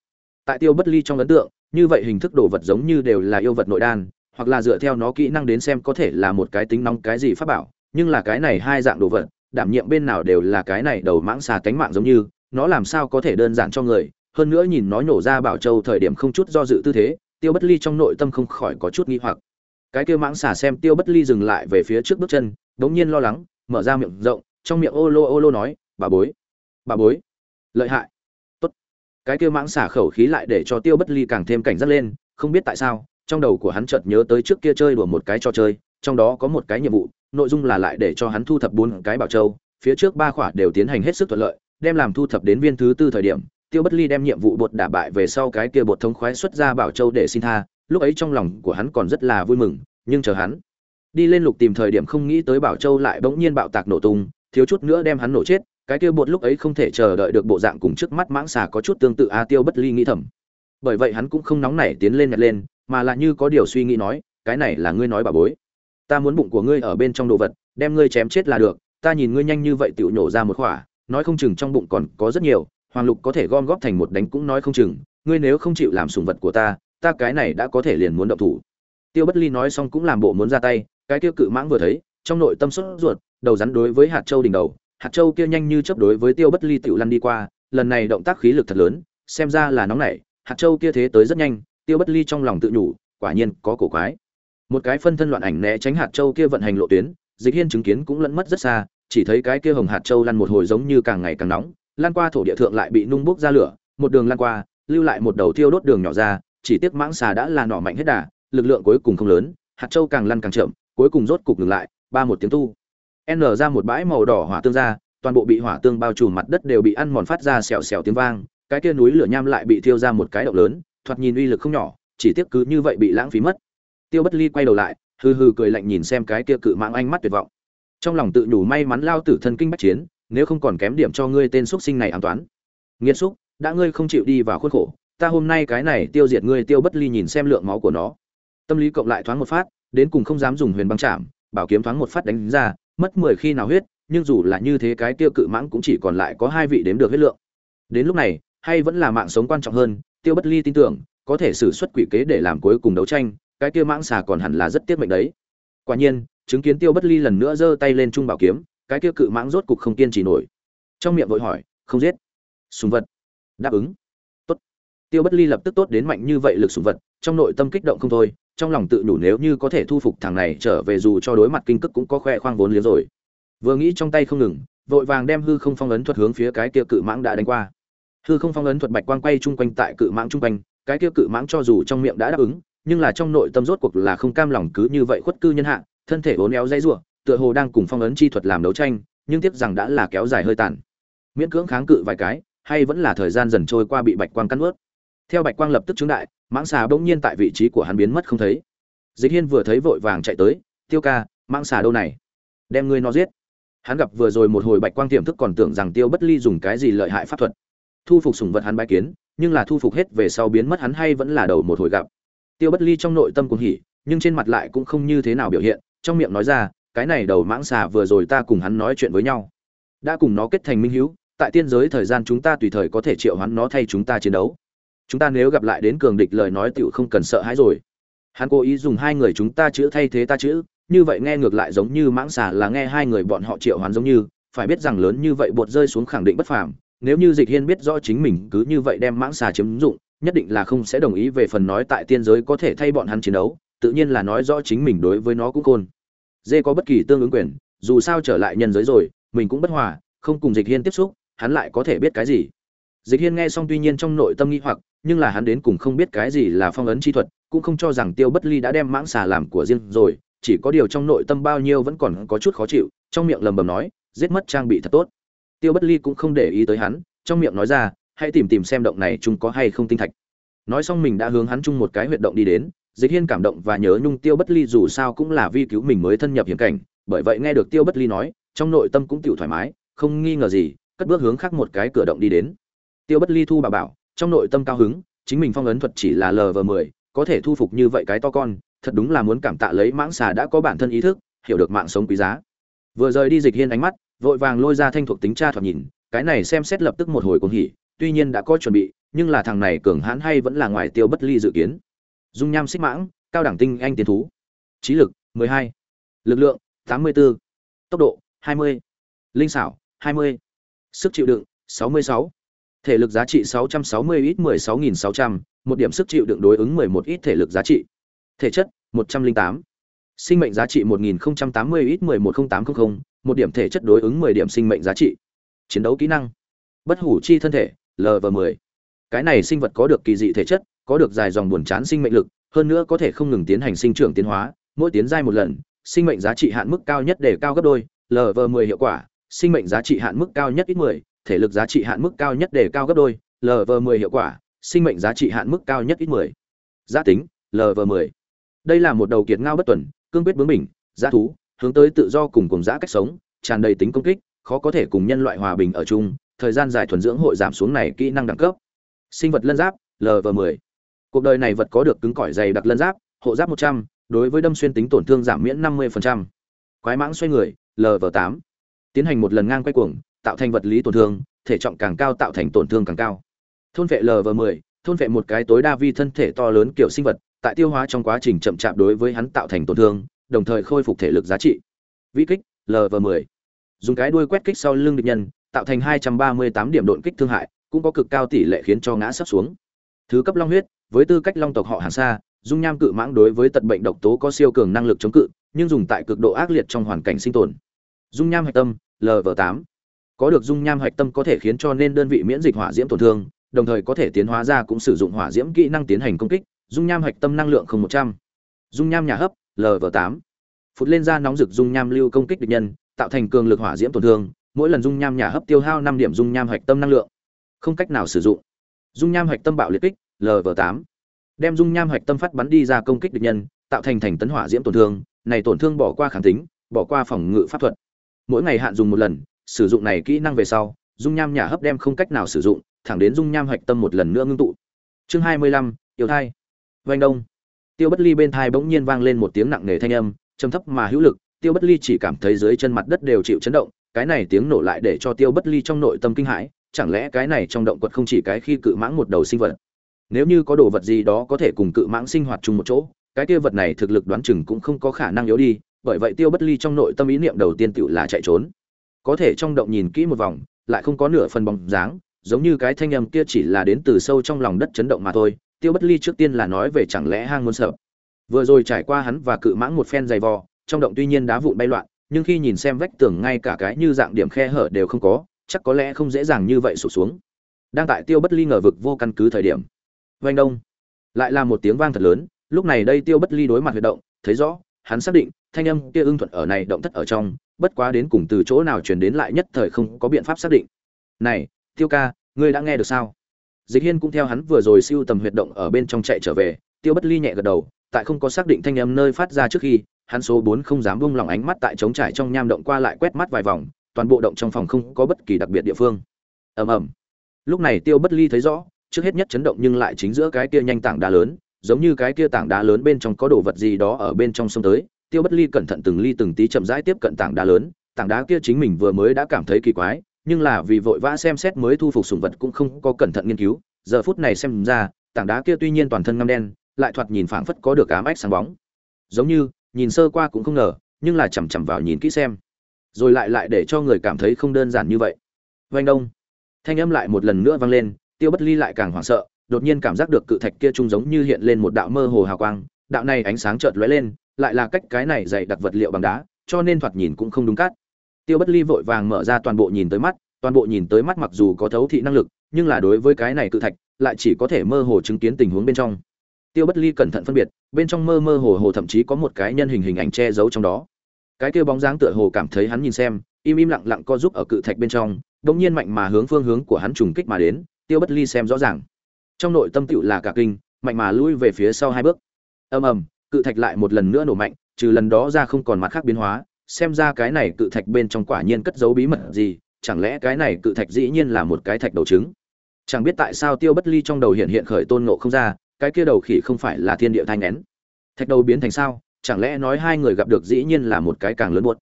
tại tiêu bất ly trong ấn tượng, như vậy hình thức đồ vật giống như đều là yêu vật nội đan, hoặc là dựa theo nó kỹ năng đến xem có thể là một cái tính nóng cái gì pháp bảo, nhưng là cái này hai dạng đồ vật, đảm nhiệm bên nào đều là cái này đầu mãng xà cánh mạng giống như, nó làm sao có thể đơn giản cho người, hơn nữa nhìn nó nhổ ra bảo châu thời điểm không chút do dự tư thế, tiêu bất ly trong nội tâm không khỏi có chút nghi hoặc. Cái kia mãng xà xem tiêu bất ly dừng lại về phía trước bước chân, đống nhiên lo lắng, mở ra miệng rộng, trong miệng ô lô ô lô nói, bà bối bà bối, lợi hại cái kia mãng xả khẩu khí lại để cho tiêu bất ly càng thêm cảnh giác lên, không biết tại sao, trong đầu của hắn chợt nhớ tới trước kia chơi đùa một cái trò chơi, trong đó có một cái nhiệm vụ, nội dung là lại để cho hắn thu thập bốn cái bảo châu, phía trước ba khỏa đều tiến hành hết sức thuận lợi, đem làm thu thập đến viên thứ tư thời điểm, tiêu bất ly đem nhiệm vụ bột đả bại về sau cái kia bột thống khoái xuất ra bảo châu để xin tha, lúc ấy trong lòng của hắn còn rất là vui mừng, nhưng chờ hắn đi lên lục tìm thời điểm không nghĩ tới bảo châu lại bỗng nhiên bạo tạc nổ tung, thiếu chút nữa đem hắn nổ chết cái kia bột lúc ấy không thể chờ đợi được bộ dạng cùng trước mắt mãng xà có chút tương tự a tiêu bất ly nghĩ thầm. Bởi vậy hắn cũng không nóng nảy tiến lên nhặt lên, mà là như có điều suy nghĩ nói, cái này là ngươi nói bà bối. Ta muốn bụng của ngươi ở bên trong đồ vật, đem ngươi chém chết là được, ta nhìn ngươi nhanh như vậy tựu nhổ ra một khỏa, nói không chừng trong bụng còn có rất nhiều, hoàng lục có thể gom góp thành một đánh cũng nói không chừng, ngươi nếu không chịu làm sùng vật của ta ta cái này đã có thể liền muốn động thủ. Tiêu bất ly nói xong cũng làm bộ muốn ra tay, cái tiêu cự mãng vừa thấy, trong nội tâm sốt ruột, đầu rắn đối với hạt châu đỉnh đầu hạt châu kia nhanh như chớp đối với tiêu bất ly tiểu lăn đi qua, lần này động tác khí lực thật lớn, xem ra là nóng nảy, hạt châu kia thế tới rất nhanh, tiêu bất ly trong lòng tự nhủ, quả nhiên có cổ quái. Một cái phân thân loạn ảnh né tránh hạt châu kia vận hành lộ tuyến, dịch hiên chứng kiến cũng lẫn mất rất xa, chỉ thấy cái kia hồng hạt châu lăn một hồi giống như càng ngày càng nóng, lan qua thổ địa thượng lại bị nung bốc ra lửa, một đường lan qua, lưu lại một đầu thiêu đốt đường nhỏ ra, chỉ tiếc mãng xà đã là nỏ mạnh hết đà, lực lượng cuối cùng không lớn, hạt châu càng lăn càng chậm, cuối cùng rốt cục ngừng lại, ba một tiếng tu n ra một bãi màu đỏ hỏa tương ra, toàn bộ bị hỏa tương bao trùm mặt đất đều bị ăn mòn phát ra xèo xèo tiếng vang, cái kia núi lửa nham lại bị thiêu ra một cái động lớn, thoạt nhìn uy lực không nhỏ, chỉ tiếc cứ như vậy bị lãng phí mất. Tiêu bất ly quay đầu lại, hừ hừ cười lạnh nhìn xem cái kia cự mạng anh mắt tuyệt vọng. Trong lòng tự nhủ may mắn lao tử thân kinh bách chiến, nếu không còn kém điểm cho ngươi tên xuất sinh này an toán nghiên xúc, đã ngươi không chịu đi vào khuôn khổ, ta hôm nay cái này tiêu diệt ngươi, tiêu bất ly nhìn xem lượng máu của nó. Tâm lý cộng lại thoáng một phát, đến cùng không dám dùng huyền băng chạm, bảo kiếm thoáng một phát đánh ra mất mười khi nào huyết, nhưng dù là như thế cái tiêu cự mãng cũng chỉ còn lại có hai vị đếm được huyết lượng. Đến lúc này, hay vẫn là mạng sống quan trọng hơn, tiêu bất ly tin tưởng, có thể sử xuất quỷ kế để làm cuối cùng đấu tranh, cái kia mãng xà còn hẳn là rất tiếc mệnh đấy. Quả nhiên, chứng kiến tiêu bất ly lần nữa giơ tay lên trung bảo kiếm, cái kia cự mãng rốt cục không kiên trì nổi. Trong miệng vội hỏi, không giết. Sùng vật. Đáp ứng. Tốt. Tiêu bất ly lập tức tốt đến mạnh như vậy lực sùng vật, trong nội tâm kích động không thôi trong lòng tự đủ nếu như có thể thu phục thằng này trở về dù cho đối mặt kinh cức cũng có khoe khoang vốn liếng rồi. Vừa nghĩ trong tay không ngừng, vội vàng đem hư không phong ấn thuật hướng phía cái kia cự mãng đã đánh qua. Hư không phong ấn thuật bạch quang quay chung quanh tại cự mãng chung quanh, cái kia cự mãng cho dù trong miệng đã đáp ứng, nhưng là trong nội tâm rốt cuộc là không cam lòng cứ như vậy khuất cư nhân hạ, thân thể vốn éo dây rủa, tựa hồ đang cùng phong ấn chi thuật làm đấu tranh, nhưng tiếc rằng đã là kéo dài hơi tàn. Miễn cưỡng kháng cự vài cái, hay vẫn là thời gian dần trôi qua bị bạch quang cắn ướt theo bạch quang lập tức chứng đại mãng xà bỗng nhiên tại vị trí của hắn biến mất không thấy. Dịch hiên vừa thấy vội vàng chạy tới, tiêu ca, mãng xà đâu này? Đem ngươi nó giết. Hắn gặp vừa rồi một hồi bạch quang tiềm thức còn tưởng rằng tiêu bất ly dùng cái gì lợi hại pháp thuật. Thu phục sủng vật hắn bái kiến, nhưng là thu phục hết về sau biến mất hắn hay vẫn là đầu một hồi gặp. Tiêu bất ly trong nội tâm cũng hỉ, nhưng trên mặt lại cũng không như thế nào biểu hiện, trong miệng nói ra, cái này đầu mãng xà vừa rồi ta cùng hắn nói chuyện với nhau. Đã cùng nó kết thành minh hữu, tại tiên giới thời gian chúng ta tùy thời có thể triệu hắn nó thay chúng ta chiến đấu chúng ta nếu gặp lại đến cường địch lời nói tựu không cần sợ hãi rồi. Hắn cố ý dùng hai người chúng ta chữ thay thế ta chữ, như vậy nghe ngược lại giống như mãng xà là nghe hai người bọn họ triệu hoán giống như, phải biết rằng lớn như vậy bột rơi xuống khẳng định bất phàm, nếu như dịch hiên biết rõ chính mình cứ như vậy đem mãng xà chiếm dụng, nhất định là không sẽ đồng ý về phần nói tại tiên giới có thể thay bọn hắn chiến đấu, tự nhiên là nói rõ chính mình đối với nó cũng côn dê có bất kỳ tương ứng quyền, dù sao trở lại nhân giới rồi, mình cũng bất hòa, không cùng dịch hiên tiếp xúc, hắn lại có thể biết cái gì? Dịch hiên nghe xong tuy nhiên trong nội tâm nghi hoặc, nhưng là hắn đến cùng không biết cái gì là phong ấn chi thuật, cũng không cho rằng tiêu bất ly đã đem mãng xà làm của riêng rồi, chỉ có điều trong nội tâm bao nhiêu vẫn còn có chút khó chịu, trong miệng lầm bầm nói, giết mất trang bị thật tốt. Tiêu bất ly cũng không để ý tới hắn, trong miệng nói ra, hãy tìm tìm xem động này chúng có hay không tinh thạch. Nói xong mình đã hướng hắn chung một cái huyệt động đi đến, dịch hiên cảm động và nhớ nhung tiêu bất ly dù sao cũng là vi cứu mình mới thân nhập hiểm cảnh, bởi vậy nghe được tiêu bất ly nói, trong nội tâm cũng tiểu thoải mái, không nghi ngờ gì, cất bước hướng khác một cái cửa động đi đến tiêu bất ly thu bà bảo, trong nội tâm cao hứng, chính mình phong ấn thuật chỉ là lv mười, có thể thu phục như vậy cái to con, thật đúng là muốn cảm tạ lấy mãng xà đã có bản thân ý thức, hiểu được mạng sống quý giá vừa rời đi dịch hiên ánh mắt, vội vàng lôi ra thanh thuộc tính tra thoạt nhìn, cái này xem xét lập tức một hồi cuồng hỉ, tuy nhiên đã có chuẩn bị, nhưng là thằng này cường hãn hay vẫn là ngoài tiêu bất ly dự kiến dung nham xích mãng, cao đẳng tinh anh tiến thú trí lực 12. lực lượng 84. tốc độ 20. linh xảo 20. sức chịu đựng 66 thể lực giá trị 660 ít 16.600, một điểm sức chịu đựng đối ứng 11 ít thể lực giá trị. Thể chất 108. sinh mệnh giá trị 1080 ít 110800, một điểm thể chất đối ứng 10 điểm sinh mệnh giá trị. Chiến đấu kỹ năng. Bất hủ chi thân thể lv 10 cái này sinh vật có được kỳ dị thể chất có được dài dòng buồn chán sinh mệnh lực hơn nữa có thể không ngừng tiến hành sinh trưởng tiến hóa mỗi tiến giai một lần sinh mệnh giá trị hạn mức cao nhất để cao gấp đôi lv 10 hiệu quả sinh mệnh giá trị hạn mức cao nhất ít 10, thể lực giá trị hạn mức cao nhất để cao gấp đôi lv 10 hiệu quả sinh mệnh giá trị hạn mức cao nhất ít 10. giá tính lv 10 đây là một đầu kiệt ngao bất tuần cương quyết bướng bỉnh giá thú hướng tới tự do cùng cùng giá cách sống tràn đầy tính công kích khó có thể cùng nhân loại hòa bình ở chung thời gian dài thuần dưỡng hội giảm xuống này kỹ năng đẳng cấp sinh vật lân giáp lv 10 cuộc đời này vật có được cứng cỏi dày đặc lân giáp hộ giáp 100, đối với đâm xuyên tính tổn thương giảm miễn 50%. quái mãng xoay người lv 8 tiến hành một lần ngang quay cuồng tạo thành vật lý tổn thương, thể trọng càng cao tạo thành tổn thương càng cao. Thôn vệ lv 10 thôn vệ một cái tối đa vi thân thể to lớn kiểu sinh vật, tại tiêu hóa trong quá trình chậm chạp đối với hắn tạo thành tổn thương, đồng thời khôi phục thể lực giá trị. Vĩ kích lv 10 dùng cái đuôi quét kích sau lưng địch nhân, tạo thành 238 điểm độn kích thương hại, cũng có cực cao tỷ lệ khiến cho ngã sắp xuống. Thứ cấp long huyết, với tư cách long tộc họ hàng xa dung nham cự mãng đối với tật bệnh độc tố có siêu cường năng lực chống cự, nhưng dùng tại cực độ ác liệt trong hoàn cảnh sinh tồn. Dung nham hạch tâm lv 8 có được dung nham hạch tâm có thể khiến cho nên đơn vị miễn dịch hỏa diễm tổn thương, đồng thời có thể tiến hóa ra cũng sử dụng hỏa diễm kỹ năng tiến hành công kích, dung nham hạch tâm năng lượng không một trăm. Dung nham nhà hấp lv 8 phụt lên ra nóng rực dung nham lưu công kích địch nhân, tạo thành cường lực hỏa diễm tổn thương, mỗi lần dung nham nhà hấp tiêu hao năm điểm dung nham hạch tâm năng lượng. Không cách nào sử dụng. Dung nham hạch tâm bạo liệt kích lv 8 đem dung nham hạch tâm phát bắn đi ra công kích địch nhân, tạo thành thành tấn hỏa diễm tổn thương, này tổn thương bỏ qua kháng tính, bỏ qua phòng ngự pháp thuật. Mỗi ngày hạn dùng một lần sử dụng này kỹ năng về sau, dung nham nhà hấp đem không cách nào sử dụng, thẳng đến dung nham hạch tâm một lần nữa ngưng tụ. Chương hai mươi lăm, yêu thai. Vanh đông. Tiêu bất ly bên thai bỗng nhiên vang lên một tiếng nặng nề thanh âm, trầm thấp mà hữu lực, tiêu bất ly chỉ cảm thấy dưới chân mặt đất đều chịu chấn động, cái này tiếng nổ lại để cho tiêu bất ly trong nội tâm kinh hãi, chẳng lẽ cái này trong động quật không chỉ cái khi cự mãng một đầu sinh vật? Nếu như có đồ vật gì đó có thể cùng cự mãng sinh hoạt chung một chỗ, cái kia vật này thực lực đoán chừng cũng không có khả năng yếu đi, bởi vậy tiêu bất ly trong nội tâm ý niệm đầu tiên tựu là chạy trốn có thể trong động nhìn kỹ một vòng, lại không có nửa phần bóng dáng, giống như cái thanh âm kia chỉ là đến từ sâu trong lòng đất chấn động mà thôi, tiêu bất ly trước tiên là nói về chẳng lẽ hang muốn sợ. Vừa rồi trải qua hắn và cự mãng một phen dày vò, trong động tuy nhiên đá vụn bay loạn, nhưng khi nhìn xem vách tường ngay cả cái như dạng điểm khe hở đều không có, chắc có lẽ không dễ dàng như vậy sụp xuống. Đang tại tiêu bất ly ngờ vực vô căn cứ thời điểm vanh đông lại là một tiếng vang thật lớn, lúc này đây tiêu bất ly đối mặt huy động, thấy rõ, hắn xác định thanh âm kia ưng thuận ở này động thất ở trong bất quá đến cùng từ chỗ nào truyền đến lại nhất thời không có biện pháp xác định. Này, tiêu ca, ngươi đã nghe được sao? Dịch hiên cũng theo hắn vừa rồi siêu tầm huyệt động ở bên trong chạy trở về, tiêu bất ly nhẹ gật đầu, tại không có xác định thanh âm nơi phát ra trước khi, hắn số bốn không dám buông lòng ánh mắt tại trống trải trong nham động qua lại quét mắt vài vòng, toàn bộ động trong phòng không có bất kỳ đặc biệt địa phương. Ầm ầm. Lúc này tiêu bất ly thấy rõ, trước hết nhất chấn động nhưng lại chính giữa cái kia nhanh tảng đá lớn, giống như cái kia tảng đá lớn bên trong có đồ vật gì đó ở bên trong sông tới tiêu bất ly cẩn thận từng ly từng tí chậm rãi tiếp cận tảng đá lớn, tảng đá kia chính mình vừa mới đã cảm thấy kỳ quái, nhưng là vì vội vã xem xét mới thu phục sùng vật cũng không có cẩn thận nghiên cứu, giờ phút này xem ra, tảng đá kia tuy nhiên toàn thân ngăm đen, lại thoạt nhìn phảng phất có được ám ách sáng bóng. Giống như, nhìn sơ qua cũng không ngờ, nhưng là chằm chằm vào nhìn kỹ xem. Rồi lại lại để cho người cảm thấy không đơn giản như vậy. Vanh đông. Thanh âm lại một lần nữa vang lên, tiêu bất ly lại càng hoảng sợ, đột nhiên cảm giác được cự thạch kia trung giống như hiện lên một đạo mơ hồ hào quang, đạo này ánh sáng chợt lóe lên lại là cách cái này dày đặc vật liệu bằng đá, cho nên thoạt nhìn cũng không đúng cát. Tiêu bất ly vội vàng mở ra toàn bộ nhìn tới mắt, toàn bộ nhìn tới mắt mặc dù có thấu thị năng lực, nhưng là đối với cái này cự thạch, lại chỉ có thể mơ hồ chứng kiến tình huống bên trong. Tiêu bất ly cẩn thận phân biệt, bên trong mơ mơ hồ hồ thậm chí có một cái nhân hình hình ảnh che giấu trong đó. Cái kia bóng dáng tựa hồ cảm thấy hắn nhìn xem, im im lặng lặng co giúp ở cự thạch bên trong, đột nhiên mạnh mà hướng phương hướng của hắn trùng kích mà đến, tiêu bất ly xem rõ ràng. Trong nội tâm tựu là cả kinh, mạnh mà lui về phía sau hai bước. Ầm ầm cự thạch lại một lần nữa nổ mạnh, trừ lần đó ra không còn mặt khác biến hóa. Xem ra cái này cự thạch bên trong quả nhiên cất giấu bí mật gì, chẳng lẽ cái này cự thạch dĩ nhiên là một cái thạch đầu trứng? Chẳng biết tại sao tiêu bất ly trong đầu hiện hiện khởi tôn ngộ không ra, cái kia đầu khỉ không phải là thiên địa thanh nén thạch đầu biến thành sao? Chẳng lẽ nói hai người gặp được dĩ nhiên là một cái càng lớn buốt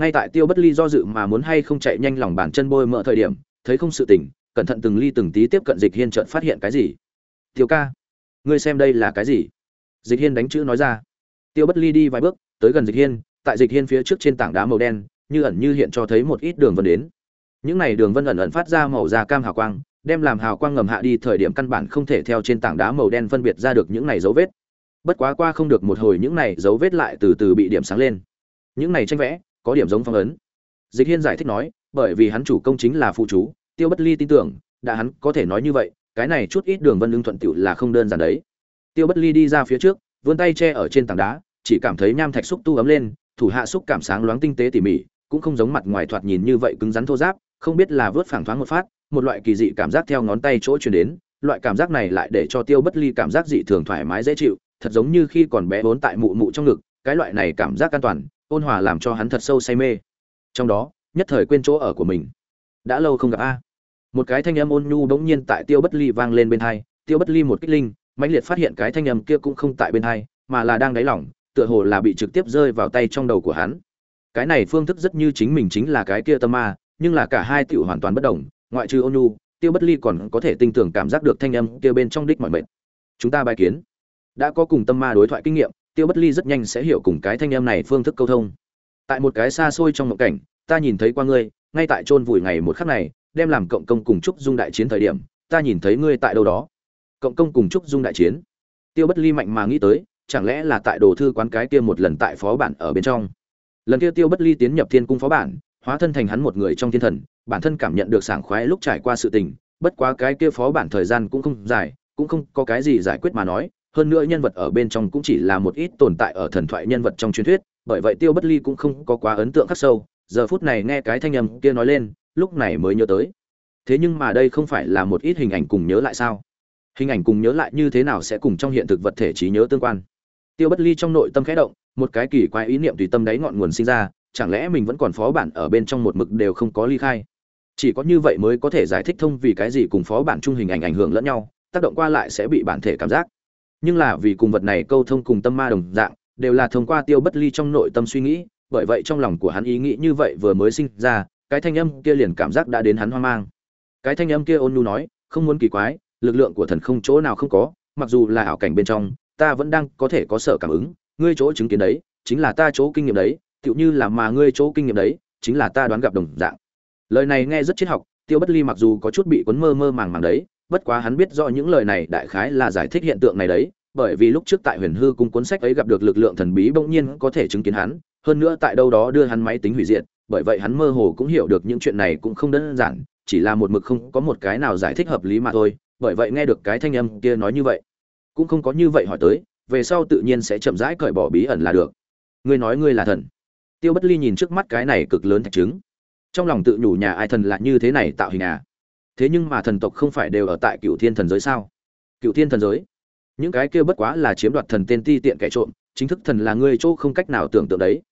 ngay tại tiêu bất ly do dự mà muốn hay không chạy nhanh lòng bàn chân bôi mỡ thời điểm, thấy không sự tỉnh, cẩn thận từng ly từng tí tiếp cận dịch hiên trợn phát hiện cái gì? Tiêu ca, ngươi xem đây là cái gì? Dịch hiên đánh chữ nói ra. Tiêu bất ly đi vài bước, tới gần dịch hiên, tại dịch hiên phía trước trên tảng đá màu đen, như ẩn như hiện cho thấy một ít đường vân đến. Những này đường vân ẩn ẩn phát ra màu da cam hào quang, đem làm hào quang ngầm hạ đi thời điểm căn bản không thể theo trên tảng đá màu đen phân biệt ra được những này dấu vết. Bất quá qua không được một hồi những này dấu vết lại từ từ bị điểm sáng lên. Những này tranh vẽ, có điểm giống phong ấn. Dịch hiên giải thích nói, bởi vì hắn chủ công chính là phụ chú, tiêu bất ly tin tưởng, đã hắn có thể nói như vậy, cái này chút ít đường vân lương thuận tiệu là không đơn giản đấy tiêu bất ly đi ra phía trước, vươn tay che ở trên tảng đá, chỉ cảm thấy nham thạch xúc tu ấm lên, thủ hạ xúc cảm sáng loáng tinh tế tỉ mỉ, cũng không giống mặt ngoài thoạt nhìn như vậy cứng rắn thô giáp, không biết là vớt phẳng thoáng một phát, một loại kỳ dị cảm giác theo ngón tay chỗ truyền đến, loại cảm giác này lại để cho tiêu bất ly cảm giác dị thường thoải mái dễ chịu, thật giống như khi còn bé vốn tại mụ mụ trong ngực, cái loại này cảm giác an toàn, ôn hòa làm cho hắn thật sâu say mê. Trong đó, nhất thời quên chỗ ở của mình. Đã lâu không gặp a. Một cái thanh âm ôn nhu bỗng nhiên tại tiêu bất ly vang lên bên hai, tiêu bất ly một kích linh mãnh liệt phát hiện cái thanh âm kia cũng không tại bên hai, mà là đang đáy lỏng tựa hồ là bị trực tiếp rơi vào tay trong đầu của hắn. Cái này phương thức rất như chính mình chính là cái kia tâm ma, nhưng là cả hai tiểu hoàn toàn bất đồng, ngoại trừ ôn nhu tiêu bất ly còn có thể tinh tưởng cảm giác được thanh âm kia bên trong đích mọi mệt. Chúng ta bài kiến. Đã có cùng tâm ma đối thoại kinh nghiệm, tiêu bất ly rất nhanh sẽ hiểu cùng cái thanh âm này phương thức câu thông. Tại một cái xa xôi trong mộng cảnh, ta nhìn thấy qua ngươi, ngay tại chôn vùi ngày một khắc này, đem làm cộng công cùng chúc dung đại chiến thời điểm, ta nhìn thấy ngươi tại đâu đó cộng công cùng trúc dung đại chiến. Tiêu bất ly mạnh mà nghĩ tới, chẳng lẽ là tại đồ thư quán cái kia một lần tại phó bản ở bên trong? Lần kia tiêu bất ly tiến nhập thiên cung phó bản, hóa thân thành hắn một người trong thiên thần, bản thân cảm nhận được sảng khoái lúc trải qua sự tình, bất quá cái kia phó bản thời gian cũng không dài, cũng không có cái gì giải quyết mà nói, hơn nữa nhân vật ở bên trong cũng chỉ là một ít tồn tại ở thần thoại nhân vật trong truyền thuyết, bởi vậy tiêu bất ly cũng không có quá ấn tượng khắc sâu, giờ phút này nghe cái thanh âm kia nói lên, lúc này mới nhớ tới. Thế nhưng mà đây không phải là một ít hình ảnh cùng nhớ lại sao? Hình ảnh cùng nhớ lại như thế nào sẽ cùng trong hiện thực vật thể trí nhớ tương quan. Tiêu bất ly trong nội tâm khẽ động, một cái kỳ quái ý niệm tùy tâm đáy ngọn nguồn sinh ra, chẳng lẽ mình vẫn còn phó bản ở bên trong một mực đều không có ly khai? Chỉ có như vậy mới có thể giải thích thông vì cái gì cùng phó bản chung hình ảnh ảnh hưởng lẫn nhau, tác động qua lại sẽ bị bản thể cảm giác. Nhưng là vì cùng vật này câu thông cùng tâm ma đồng dạng, đều là thông qua tiêu bất ly trong nội tâm suy nghĩ, bởi vậy trong lòng của hắn ý nghĩ như vậy vừa mới sinh ra, cái thanh âm kia liền cảm giác đã đến hắn hoang mang. Cái thanh âm kia ôn nhu nói, không muốn kỳ quái lực lượng của thần không chỗ nào không có, mặc dù là ảo cảnh bên trong, ta vẫn đang có thể có sở cảm ứng. Ngươi chỗ chứng kiến đấy, chính là ta chỗ kinh nghiệm đấy, tựu như là mà ngươi chỗ kinh nghiệm đấy, chính là ta đoán gặp đồng dạng. Lời này nghe rất triết học, tiêu bất ly mặc dù có chút bị cuốn mơ mơ màng màng đấy, bất quá hắn biết rõ những lời này đại khái là giải thích hiện tượng này đấy, bởi vì lúc trước tại huyền hư cung cuốn sách ấy gặp được lực lượng thần bí bỗng nhiên có thể chứng kiến hắn, hơn nữa tại đâu đó đưa hắn máy tính hủy diệt, bởi vậy hắn mơ hồ cũng hiểu được những chuyện này cũng không đơn giản, chỉ là một mực không có một cái nào giải thích hợp lý mà thôi bởi vậy nghe được cái thanh âm kia nói như vậy, cũng không có như vậy hỏi tới, về sau tự nhiên sẽ chậm rãi cởi bỏ bí ẩn là được. Ngươi nói ngươi là thần. Tiêu bất ly nhìn trước mắt cái này cực lớn thạch trứng. Trong lòng tự nhủ nhà ai thần là như thế này tạo hình à? Thế nhưng mà thần tộc không phải đều ở tại cựu thiên thần giới sao? Cựu thiên thần giới? Những cái kia bất quá là chiếm đoạt thần tên ti tiện kẻ trộm, chính thức thần là ngươi chỗ không cách nào tưởng tượng đấy.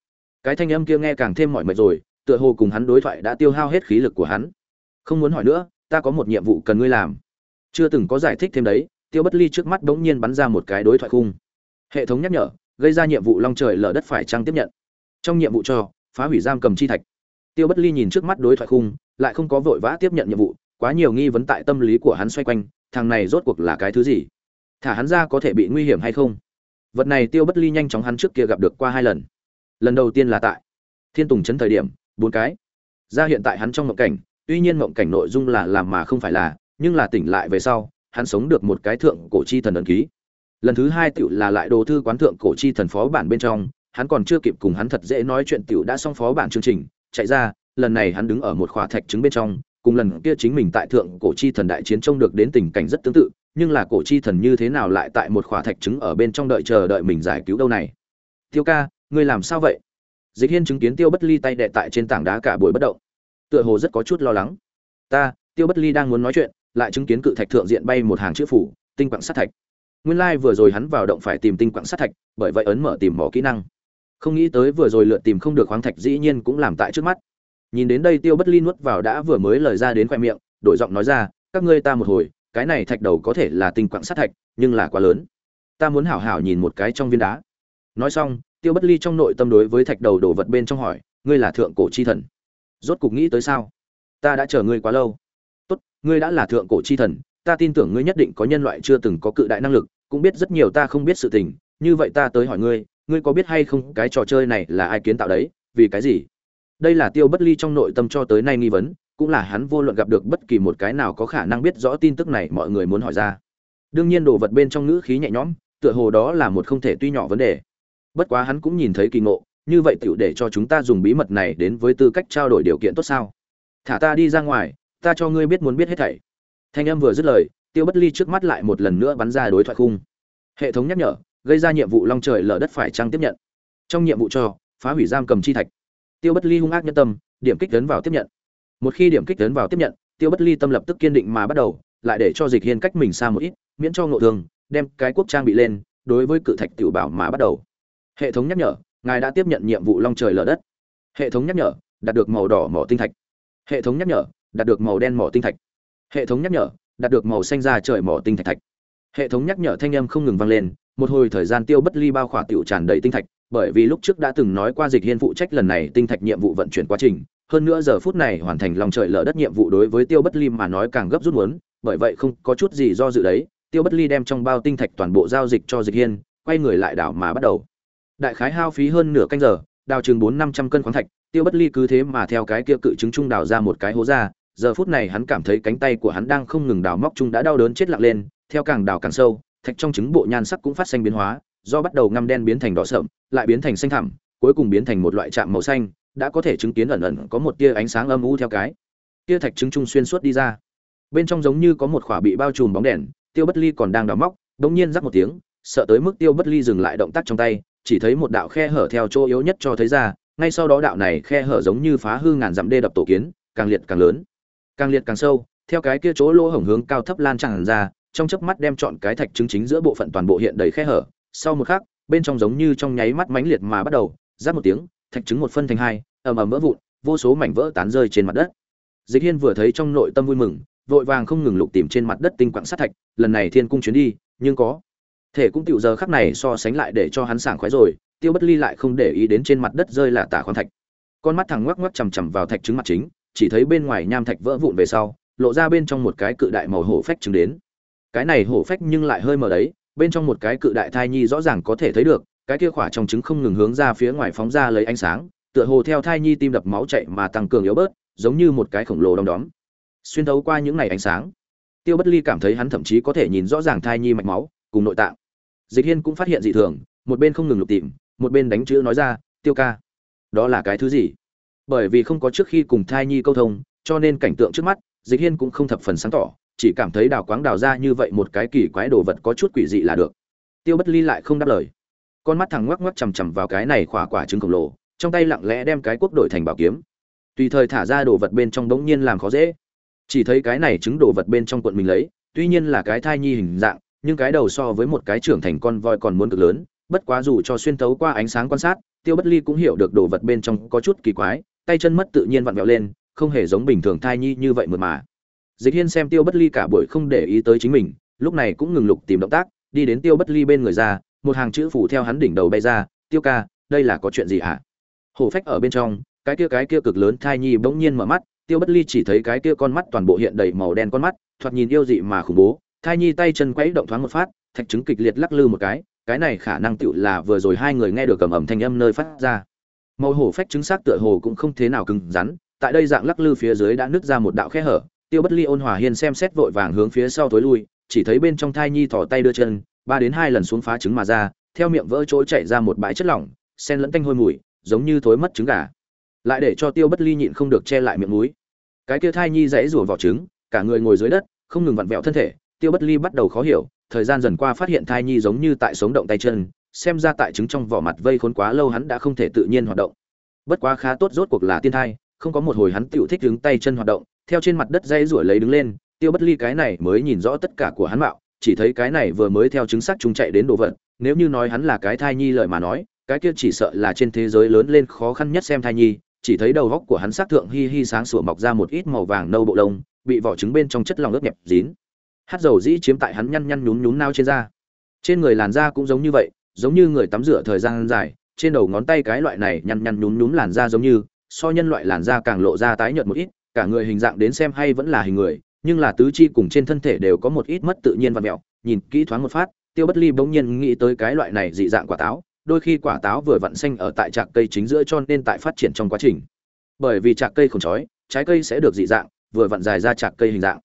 Cái thanh âm kia nghe càng thêm mọi mệt rồi, tựa hồ cùng hắn đối thoại đã tiêu hao hết khí lực của hắn. Không muốn hỏi nữa, ta có một nhiệm vụ cần ngươi làm chưa từng có giải thích thêm đấy, tiêu bất ly trước mắt bỗng nhiên bắn ra một cái đối thoại khung. Hệ thống nhắc nhở, gây ra nhiệm vụ long trời lở đất phải trăng tiếp nhận. Trong nhiệm vụ cho, phá hủy giam cầm chi thạch. Tiêu bất ly nhìn trước mắt đối thoại khung, lại không có vội vã tiếp nhận nhiệm vụ, quá nhiều nghi vấn tại tâm lý của hắn xoay quanh, thằng này rốt cuộc là cái thứ gì? Thả hắn ra có thể bị nguy hiểm hay không? Vật này tiêu bất ly nhanh chóng hắn trước kia gặp được qua hai lần. Lần đầu tiên là tại thiên tùng chấn thời điểm, bốn cái. Ra hiện tại hắn trong mộng cảnh, tuy nhiên mộng cảnh nội dung là làm mà không phải là nhưng là tỉnh lại về sau, hắn sống được một cái thượng cổ chi thần ấn ký. Lần thứ hai tiểu là lại đồ thư quán thượng cổ chi thần phó bản bên trong, hắn còn chưa kịp cùng hắn thật dễ nói chuyện tiểu đã xong phó bản chương trình, chạy ra, lần này hắn đứng ở một khỏa thạch trứng bên trong, cùng lần kia chính mình tại thượng cổ chi thần đại chiến trông được đến tình cảnh rất tương tự, nhưng là cổ chi thần như thế nào lại tại một khỏa thạch trứng ở bên trong đợi chờ đợi mình giải cứu đâu này? Tiêu ca, ngươi làm sao vậy? Dịch hiên chứng kiến tiêu bất ly tay đệ tại trên tảng đá cả buổi bất động. Tựa hồ rất có chút lo lắng. Ta, tiêu bất ly đang muốn nói chuyện lại chứng kiến cự thạch thượng diện bay một hàng chữ phủ, tinh quặng sát thạch. Nguyên lai vừa rồi hắn vào động phải tìm tinh quặng sát thạch, bởi vậy ấn mở tìm mỏ kỹ năng. Không nghĩ tới vừa rồi lượt tìm không được khoáng thạch dĩ nhiên cũng làm tại trước mắt. Nhìn đến đây tiêu bất ly nuốt vào đã vừa mới lời ra đến khoe miệng, đổi giọng nói ra, các ngươi ta một hồi, cái này thạch đầu có thể là tinh quặng sát thạch, nhưng là quá lớn. Ta muốn hảo hảo nhìn một cái trong viên đá. Nói xong, tiêu bất ly trong nội tâm đối với thạch đầu đổ vật bên trong hỏi, ngươi là thượng cổ chi thần, rốt cục nghĩ tới sao? Ta đã chờ ngươi quá lâu ngươi đã là thượng cổ chi thần, ta tin tưởng ngươi nhất định có nhân loại chưa từng có cự đại năng lực, cũng biết rất nhiều ta không biết sự tình, như vậy ta tới hỏi ngươi ngươi có biết hay không cái trò chơi này là ai kiến tạo đấy, vì cái gì? Đây là tiêu bất ly trong nội tâm cho tới nay nghi vấn, cũng là hắn vô luận gặp được bất kỳ một cái nào có khả năng biết rõ tin tức này mọi người muốn hỏi ra. Đương nhiên đồ vật bên trong ngữ khí nhẹ nhõm, tựa hồ đó là một không thể tuy nhỏ vấn đề. Bất quá hắn cũng nhìn thấy kỳ ngộ, như vậy tựu để cho chúng ta dùng bí mật này đến với tư cách trao đổi điều kiện tốt sao? Thả ta đi ra ngoài ta cho ngươi biết muốn biết hết thảy. Thanh âm vừa dứt lời, tiêu bất ly trước mắt lại một lần nữa bắn ra đối thoại khung. Hệ thống nhắc nhở, gây ra nhiệm vụ long trời lở đất phải trăng tiếp nhận. Trong nhiệm vụ cho, phá hủy giam cầm chi thạch. Tiêu bất ly hung ác nhân tâm, điểm kích tấn vào tiếp nhận. Một khi điểm kích tấn vào tiếp nhận, tiêu bất ly tâm lập tức kiên định mà bắt đầu, lại để cho dịch hiên cách mình xa một ít, miễn cho ngộ thương, đem cái quốc trang bị lên, đối với cự thạch tiểu bảo mà bắt đầu. Hệ thống nhắc nhở, ngài đã tiếp nhận nhiệm vụ long trời lở đất. Hệ thống nhắc nhở, đạt được màu đỏ mỏ tinh thạch. Hệ thống nhắc nhở đạt được màu đen mỏ tinh thạch. Hệ thống nhắc nhở, đạt được màu xanh ra trời mỏ tinh thạch thạch. Hệ thống nhắc nhở thanh âm không ngừng vang lên, một hồi thời gian tiêu bất ly bao khỏa tiểu tràn đầy tinh thạch, bởi vì lúc trước đã từng nói qua dịch hiên phụ trách lần này tinh thạch nhiệm vụ vận chuyển quá trình, hơn nữa giờ phút này hoàn thành lòng trời lở đất nhiệm vụ đối với tiêu bất ly mà nói càng gấp rút muốn, bởi vậy không có chút gì do dự đấy, tiêu bất ly đem trong bao tinh thạch toàn bộ giao dịch cho dịch hiên, quay người lại đảo mà bắt đầu. Đại khái hao phí hơn nửa canh giờ, đào chừng bốn năm trăm cân khoáng thạch, tiêu bất ly cứ thế mà theo cái kia cự chứng trung đào ra một cái hố ra giờ phút này hắn cảm thấy cánh tay của hắn đang không ngừng đào móc chung đã đau đớn chết lặng lên, theo càng đào càng sâu, thạch trong trứng bộ nhan sắc cũng phát sinh biến hóa, do bắt đầu ngăm đen biến thành đỏ sậm, lại biến thành xanh thẳm, cuối cùng biến thành một loại trạm màu xanh, đã có thể chứng kiến ẩn ẩn có một tia ánh sáng âm u theo cái tia thạch trứng trung xuyên suốt đi ra. Bên trong giống như có một khỏa bị bao trùm bóng đèn, tiêu bất ly còn đang đào móc, đống nhiên rắc một tiếng, sợ tới mức tiêu bất ly dừng lại động tác trong tay, chỉ thấy một đạo khe hở theo chỗ yếu nhất cho thấy ra, ngay sau đó đạo này khe hở giống như phá hư ngàn dặm đê đập tổ kiến, càng liệt càng lớn càng liệt càng sâu, theo cái kia chỗ lỗ hổng hướng cao thấp lan tràn ra, trong chớp mắt đem chọn cái thạch trứng chính giữa bộ phận toàn bộ hiện đầy khe hở. Sau một khắc, bên trong giống như trong nháy mắt mãnh liệt mà bắt đầu giáp một tiếng, thạch trứng một phân thành hai, ầm ầm vỡ vụn, vô số mảnh vỡ tán rơi trên mặt đất. Dịch hiên vừa thấy trong nội tâm vui mừng, vội vàng không ngừng lục tìm trên mặt đất tinh quặng sát thạch, lần này thiên cung chuyến đi, nhưng có. Thể cũng tiểu giờ khắc này so sánh lại để cho hắn sảng khoái rồi, tiêu bất ly lại không để ý đến trên mặt đất rơi là tả khoan thạch. Con mắt thằng ngoắc ngoắc chằm chằm vào thạch trứng mặt chính chỉ thấy bên ngoài nham thạch vỡ vụn về sau, lộ ra bên trong một cái cự đại màu hổ phách trứng đến. Cái này hổ phách nhưng lại hơi mờ đấy, bên trong một cái cự đại thai nhi rõ ràng có thể thấy được, cái kia khỏa trong trứng không ngừng hướng ra phía ngoài phóng ra lấy ánh sáng, tựa hồ theo thai nhi tim đập máu chạy mà tăng cường yếu bớt, giống như một cái khổng lồ đom đóm. Xuyên thấu qua những ngày ánh sáng, tiêu bất ly cảm thấy hắn thậm chí có thể nhìn rõ ràng thai nhi mạch máu, cùng nội tạng. Dịch hiên cũng phát hiện dị thường, một bên không ngừng lục tìm, một bên đánh chữ nói ra, tiêu ca, đó là cái thứ gì? Bởi vì không có trước khi cùng thai nhi câu thông, cho nên cảnh tượng trước mắt, dịch hiên cũng không thập phần sáng tỏ, chỉ cảm thấy đào quáng đào ra như vậy một cái kỳ quái đồ vật có chút quỷ dị là được. Tiêu bất ly lại không đáp lời. Con mắt thằng ngoắc ngoắc chằm chằm vào cái này khỏa quả trứng khổng lồ, trong tay lặng lẽ đem cái quốc đổi thành bảo kiếm. Tùy thời thả ra đồ vật bên trong đống nhiên làm khó dễ. Chỉ thấy cái này trứng đồ vật bên trong cuộn mình lấy, tuy nhiên là cái thai nhi hình dạng, nhưng cái đầu so với một cái trưởng thành con voi còn muốn cực lớn, bất quá dù cho xuyên tấu qua ánh sáng quan sát, tiêu bất ly cũng hiểu được đồ vật bên trong có chút kỳ quái tay chân mất tự nhiên vặn vẹo lên, không hề giống bình thường thai nhi như vậy mượt mà. Dịch hiên xem tiêu bất ly cả buổi không để ý tới chính mình, lúc này cũng ngừng lục tìm động tác, đi đến tiêu bất ly bên người ra, một hàng chữ phủ theo hắn đỉnh đầu bay ra, tiêu ca, đây là có chuyện gì hả? Hổ phách ở bên trong, cái kia cái kia cực lớn thai nhi bỗng nhiên mở mắt, tiêu bất ly chỉ thấy cái kia con mắt toàn bộ hiện đầy màu đen con mắt, thoạt nhìn yêu dị mà khủng bố, thai nhi tay chân quẫy động thoáng một phát, thạch trứng kịch liệt lắc lư một cái cái này khả năng tựu là vừa rồi hai người nghe được cầm ẩm thanh âm nơi phát ra màu hổ phách trứng xác tựa hồ cũng không thế nào cứng rắn, tại đây dạng lắc lư phía dưới đã nứt ra một đạo khe hở, tiêu bất ly ôn hòa hiên xem xét vội vàng hướng phía sau tối lui, chỉ thấy bên trong thai nhi thỏ tay đưa chân, ba đến hai lần xuống phá trứng mà ra, theo miệng vỡ chỗ chạy ra một bãi chất lỏng sen lẫn tanh hôi mùi, giống như thối mất trứng gà. Lại để cho tiêu bất ly nhịn không được che lại miệng mũi. Cái kia thai nhi dãy rủa vỏ trứng, cả người ngồi dưới đất, không ngừng vặn vẹo thân thể, tiêu bất ly bắt đầu khó hiểu, thời gian dần qua phát hiện thai nhi giống như tại sống động tay chân xem ra tại trứng trong vỏ mặt vây khốn quá lâu hắn đã không thể tự nhiên hoạt động. Bất quá khá tốt rốt cuộc là tiên thai, không có một hồi hắn tựu thích đứng tay chân hoạt động, theo trên mặt đất dây rủi lấy đứng lên, tiêu bất ly cái này mới nhìn rõ tất cả của hắn mạo, chỉ thấy cái này vừa mới theo chứng sắc chúng chạy đến đồ vật, nếu như nói hắn là cái thai nhi lời mà nói, cái kia chỉ sợ là trên thế giới lớn lên khó khăn nhất xem thai nhi, chỉ thấy đầu góc của hắn sắc thượng hi hi sáng sủa mọc ra một ít màu vàng nâu bộ lông, bị vỏ trứng bên trong chất lòng ướt nhẹp, dín. Hát dầu dĩ chiếm tại hắn nhăn nhăn nhún nhún nao trên da. Trên người làn da cũng giống như vậy giống như người tắm rửa thời gian dài, trên đầu ngón tay cái loại này nhăn nhăn nhún nhún làn da giống như, so nhân loại làn da càng lộ ra tái nhợt một ít, cả người hình dạng đến xem hay vẫn là hình người, nhưng là tứ chi cùng trên thân thể đều có một ít mất tự nhiên và mẹo, nhìn kỹ thoáng một phát, tiêu bất ly bỗng nhiên nghĩ tới cái loại này dị dạng quả táo, đôi khi quả táo vừa vặn xanh ở tại trạc cây chính giữa cho nên tại phát triển trong quá trình. Bởi vì trạc cây không chói, trái cây sẽ được dị dạng, vừa vặn dài ra trạc cây hình dạng.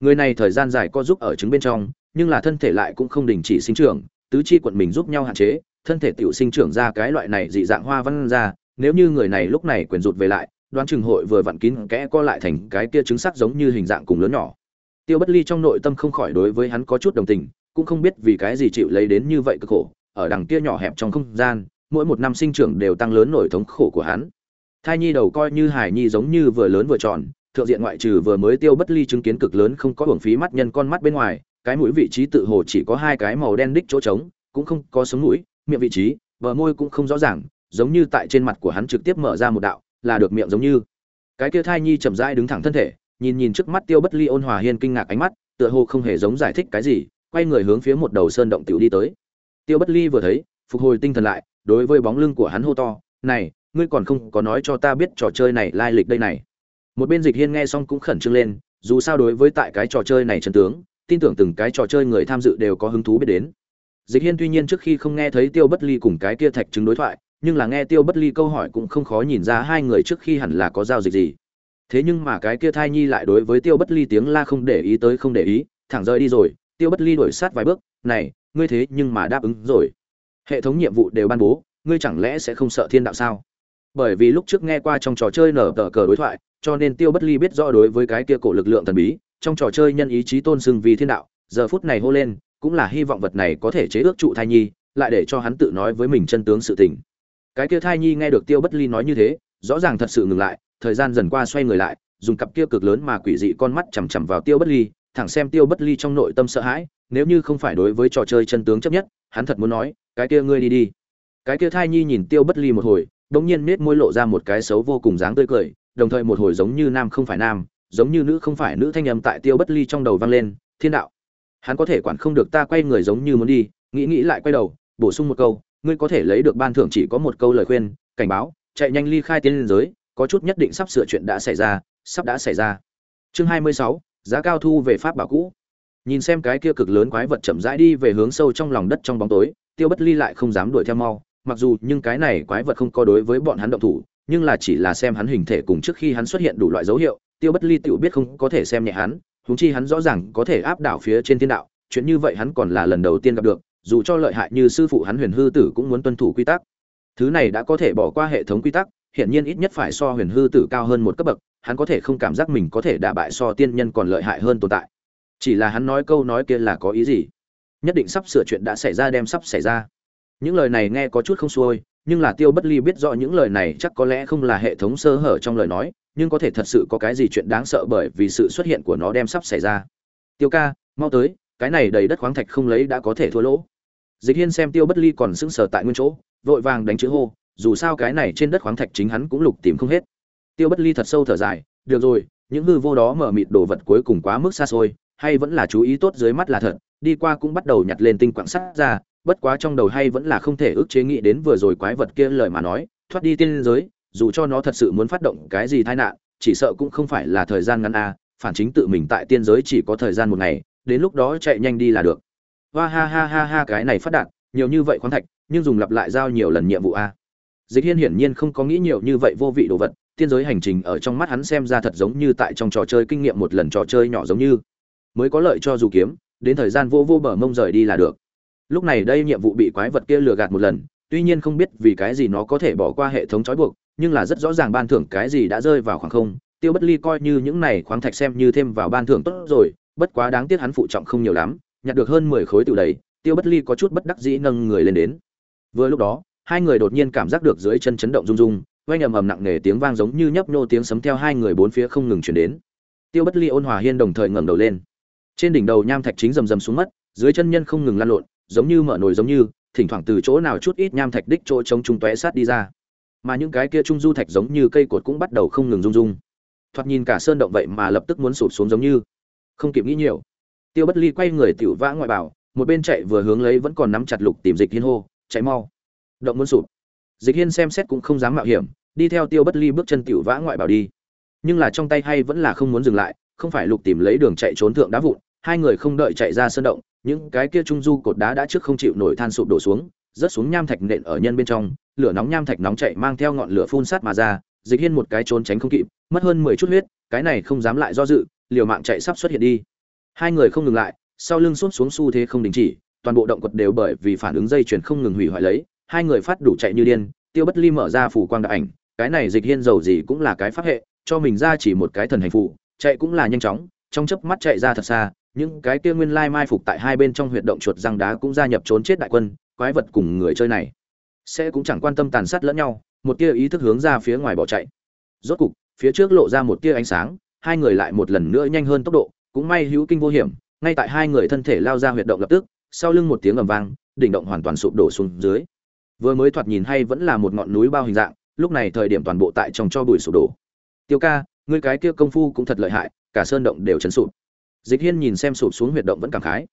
Người này thời gian dài co giúp ở trứng bên trong, nhưng là thân thể lại cũng không đình chỉ sinh trưởng tứ chi quận mình giúp nhau hạn chế, thân thể tiểu sinh trưởng ra cái loại này dị dạng hoa văn ra, nếu như người này lúc này quyền rụt về lại, đoán chừng hội vừa vặn kín kẽ co lại thành cái kia trứng sắc giống như hình dạng cùng lớn nhỏ. Tiêu bất ly trong nội tâm không khỏi đối với hắn có chút đồng tình, cũng không biết vì cái gì chịu lấy đến như vậy cực khổ, ở đằng kia nhỏ hẹp trong không gian, mỗi một năm sinh trưởng đều tăng lớn nổi thống khổ của hắn. Thai nhi đầu coi như hải nhi giống như vừa lớn vừa tròn, thượng diện ngoại trừ vừa mới tiêu bất ly chứng kiến cực lớn không có hưởng phí mắt nhân con mắt bên ngoài cái mũi vị trí tự hồ chỉ có hai cái màu đen đích chỗ trống, cũng không có sống mũi, miệng vị trí, bờ môi cũng không rõ ràng, giống như tại trên mặt của hắn trực tiếp mở ra một đạo, là được miệng giống như. Cái kia thai nhi chậm rãi đứng thẳng thân thể, nhìn nhìn trước mắt tiêu bất ly ôn hòa hiên kinh ngạc ánh mắt, tựa hồ không hề giống giải thích cái gì, quay người hướng phía một đầu sơn động tiểu đi tới. Tiêu bất ly vừa thấy, phục hồi tinh thần lại, đối với bóng lưng của hắn hô to, này, ngươi còn không có nói cho ta biết trò chơi này lai lịch đây này. Một bên dịch hiên nghe xong cũng khẩn trương lên, dù sao đối với tại cái trò chơi này chân tướng tin tưởng từng cái trò chơi người tham dự đều có hứng thú biết đến. Dịch hiên tuy nhiên trước khi không nghe thấy tiêu bất ly cùng cái kia thạch chứng đối thoại, nhưng là nghe tiêu bất ly câu hỏi cũng không khó nhìn ra hai người trước khi hẳn là có giao dịch gì. Thế nhưng mà cái kia thai nhi lại đối với tiêu bất ly tiếng la không để ý tới không để ý, thẳng rơi đi rồi, tiêu bất ly đổi sát vài bước, này, ngươi thế nhưng mà đáp ứng rồi. Hệ thống nhiệm vụ đều ban bố, ngươi chẳng lẽ sẽ không sợ thiên đạo sao? Bởi vì lúc trước nghe qua trong trò chơi nở tờ cờ đối thoại, cho nên tiêu bất ly biết rõ đối với cái kia cổ lực lượng thần bí trong trò chơi nhân ý chí tôn sưng vì thiên đạo, giờ phút này hô lên, cũng là hy vọng vật này có thể chế ước trụ thai nhi, lại để cho hắn tự nói với mình chân tướng sự tình. Cái kia thai nhi nghe được tiêu bất ly nói như thế, rõ ràng thật sự ngừng lại, thời gian dần qua xoay người lại, dùng cặp kia cực lớn mà quỷ dị con mắt chằm chằm vào tiêu bất ly, thẳng xem tiêu bất ly trong nội tâm sợ hãi, nếu như không phải đối với trò chơi chân tướng chấp nhất, hắn thật muốn nói, cái kia ngươi đi đi. Cái kia thai nhi nhìn tiêu bất ly một hồi đống nhiên nết môi lộ ra một cái xấu vô cùng dáng tươi cười, đồng thời một hồi giống như nam không phải nam giống như nữ không phải nữ thanh âm tại tiêu bất ly trong đầu vang lên, thiên đạo, hắn có thể quản không được ta quay người giống như muốn đi, nghĩ nghĩ lại quay đầu, bổ sung một câu, ngươi có thể lấy được ban thưởng chỉ có một câu lời khuyên, cảnh báo, chạy nhanh ly khai tiến liên giới, có chút nhất định sắp sửa chuyện đã xảy ra, sắp đã xảy ra. Chương hai mươi sáu, giá cao thu về pháp bảo cũ. Nhìn xem cái kia cực lớn quái vật chậm rãi đi về hướng sâu trong lòng đất trong bóng tối, tiêu bất ly lại không dám đuổi theo mau, mặc dù nhưng cái này quái vật không có đối với bọn hắn động thủ, nhưng là chỉ là xem hắn hình thể cùng trước khi hắn xuất hiện đủ loại dấu hiệu tiêu bất ly tự biết không có thể xem nhẹ hắn húng chi hắn rõ ràng có thể áp đảo phía trên thiên đạo, chuyện như vậy hắn còn là lần đầu tiên gặp được, dù cho lợi hại như sư phụ hắn huyền hư tử cũng muốn tuân thủ quy tắc. Thứ này đã có thể bỏ qua hệ thống quy tắc, hiển nhiên ít nhất phải so huyền hư tử cao hơn một cấp bậc, hắn có thể không cảm giác mình có thể đả bại so tiên nhân còn lợi hại hơn tồn tại. Chỉ là hắn nói câu nói kia là có ý gì? Nhất định sắp sửa chuyện đã xảy ra đem sắp xảy ra. Những lời này nghe có chút không xuôi nhưng là tiêu bất ly biết rõ những lời này chắc có lẽ không là hệ thống sơ hở trong lời nói, nhưng có thể thật sự có cái gì chuyện đáng sợ bởi vì sự xuất hiện của nó đem sắp xảy ra. Tiêu ca, mau tới, cái này đầy đất khoáng thạch không lấy đã có thể thua lỗ. Dịch hiên xem tiêu bất ly còn sững sờ tại nguyên chỗ, vội vàng đánh chữ hô, dù sao cái này trên đất khoáng thạch chính hắn cũng lục tìm không hết. Tiêu bất ly thật sâu thở dài, được rồi, những hư vô đó mở mịt đồ vật cuối cùng quá mức xa xôi, hay vẫn là chú ý tốt dưới mắt là thật, đi qua cũng bắt đầu nhặt lên tinh quạng sắt ra bất quá trong đầu hay vẫn là không thể ức chế nghĩ đến vừa rồi quái vật kia lời mà nói, thoát đi tiên giới, dù cho nó thật sự muốn phát động cái gì tai nạn, chỉ sợ cũng không phải là thời gian ngắn a phản chính tự mình tại tiên giới chỉ có thời gian một ngày, đến lúc đó chạy nhanh đi là được. Hoa ha ha ha ha, cái này phát đạt, nhiều như vậy khoáng thạch, nhưng dùng lặp lại giao nhiều lần nhiệm vụ a dịch hiên hiển nhiên không có nghĩ nhiều như vậy vô vị đồ vật, tiên giới hành trình ở trong mắt hắn xem ra thật giống như tại trong trò chơi kinh nghiệm một lần trò chơi nhỏ giống như. Mới có lợi cho dù kiếm, đến thời gian vô vô bờ mông rời đi là được lúc này đây nhiệm vụ bị quái vật kia lừa gạt một lần, tuy nhiên không biết vì cái gì nó có thể bỏ qua hệ thống trói buộc, nhưng là rất rõ ràng ban thưởng cái gì đã rơi vào khoảng không. Tiêu bất ly coi như những này khoáng thạch xem như thêm vào ban thưởng tốt rồi, bất quá đáng tiếc hắn phụ trọng không nhiều lắm, nhặt được hơn mười khối tiểu đầy tiêu bất ly có chút bất đắc dĩ nâng người lên đến. Vừa lúc đó, hai người đột nhiên cảm giác được dưới chân chấn động rung rung oanh ầm ầm nặng nề tiếng vang giống như nhấp nhô tiếng sấm theo hai người bốn phía không ngừng chuyển đến. Tiêu bất ly ôn hòa hiên đồng thời ngẩng đầu lên. Trên đỉnh đầu nham thạch chính rầm rầm xuống mất, dưới chân nhân không ngừng lăn lộn giống như mở nồi giống như, thỉnh thoảng từ chỗ nào chút ít nham thạch đích chỗ chống trung tóe sát đi ra. Mà những cái kia trung du thạch giống như cây cột cũng bắt đầu không ngừng rung rung. Thoạt nhìn cả sơn động vậy mà lập tức muốn sụp xuống giống như. Không kịp nghĩ nhiều, tiêu bất ly quay người tiểu vã ngoại bảo, một bên chạy vừa hướng lấy vẫn còn nắm chặt lục tìm dịch hiên hô, chạy mau. Động muốn sụp. Dịch hiên xem xét cũng không dám mạo hiểm, đi theo tiêu bất ly bước chân tiểu vã ngoại bảo đi. Nhưng là trong tay hay vẫn là không muốn dừng lại, không phải lục tìm lấy đường chạy trốn thượng đá vụn hai người không đợi chạy ra sơn động, những cái kia trung du cột đá đã trước không chịu nổi than sụp đổ xuống, rớt xuống nham thạch nện ở nhân bên trong, lửa nóng nham thạch nóng chạy mang theo ngọn lửa phun sát mà ra, dịch hiên một cái trốn tránh không kịp, mất hơn mười chút huyết, cái này không dám lại do dự, liều mạng chạy sắp xuất hiện đi. Hai người không ngừng lại, sau lưng xuống xuống xu thế không đình chỉ, toàn bộ động quật đều bởi vì phản ứng dây chuyền không ngừng hủy hoại lấy, hai người phát đủ chạy như điên, tiêu bất ly mở ra phủ quang đại ảnh, cái này dịch hiên giàu gì cũng là cái pháp hệ, cho mình ra chỉ một cái thần hành phụ chạy cũng là nhanh chóng, trong chớp mắt chạy ra thật xa những cái kia nguyên lai mai phục tại hai bên trong huyệt động chuột răng đá cũng gia nhập trốn chết đại quân, quái vật cùng người chơi này sẽ cũng chẳng quan tâm tàn sát lẫn nhau, một tia ý thức hướng ra phía ngoài bỏ chạy. Rốt cục, phía trước lộ ra một tia ánh sáng, hai người lại một lần nữa nhanh hơn tốc độ, cũng may hữu kinh vô hiểm, ngay tại hai người thân thể lao ra huyệt động lập tức, sau lưng một tiếng ầm vang, đỉnh động hoàn toàn sụp đổ xuống dưới. Vừa mới thoạt nhìn hay vẫn là một ngọn núi bao hình dạng, lúc này thời điểm toàn bộ tại trong cho bụi sụp đổ. Tiêu ca, ngươi cái kia công phu cũng thật lợi hại, cả sơn động đều chấn sụp dịch hiên nhìn xem sụp xuống huyệt động vẫn cảm khái.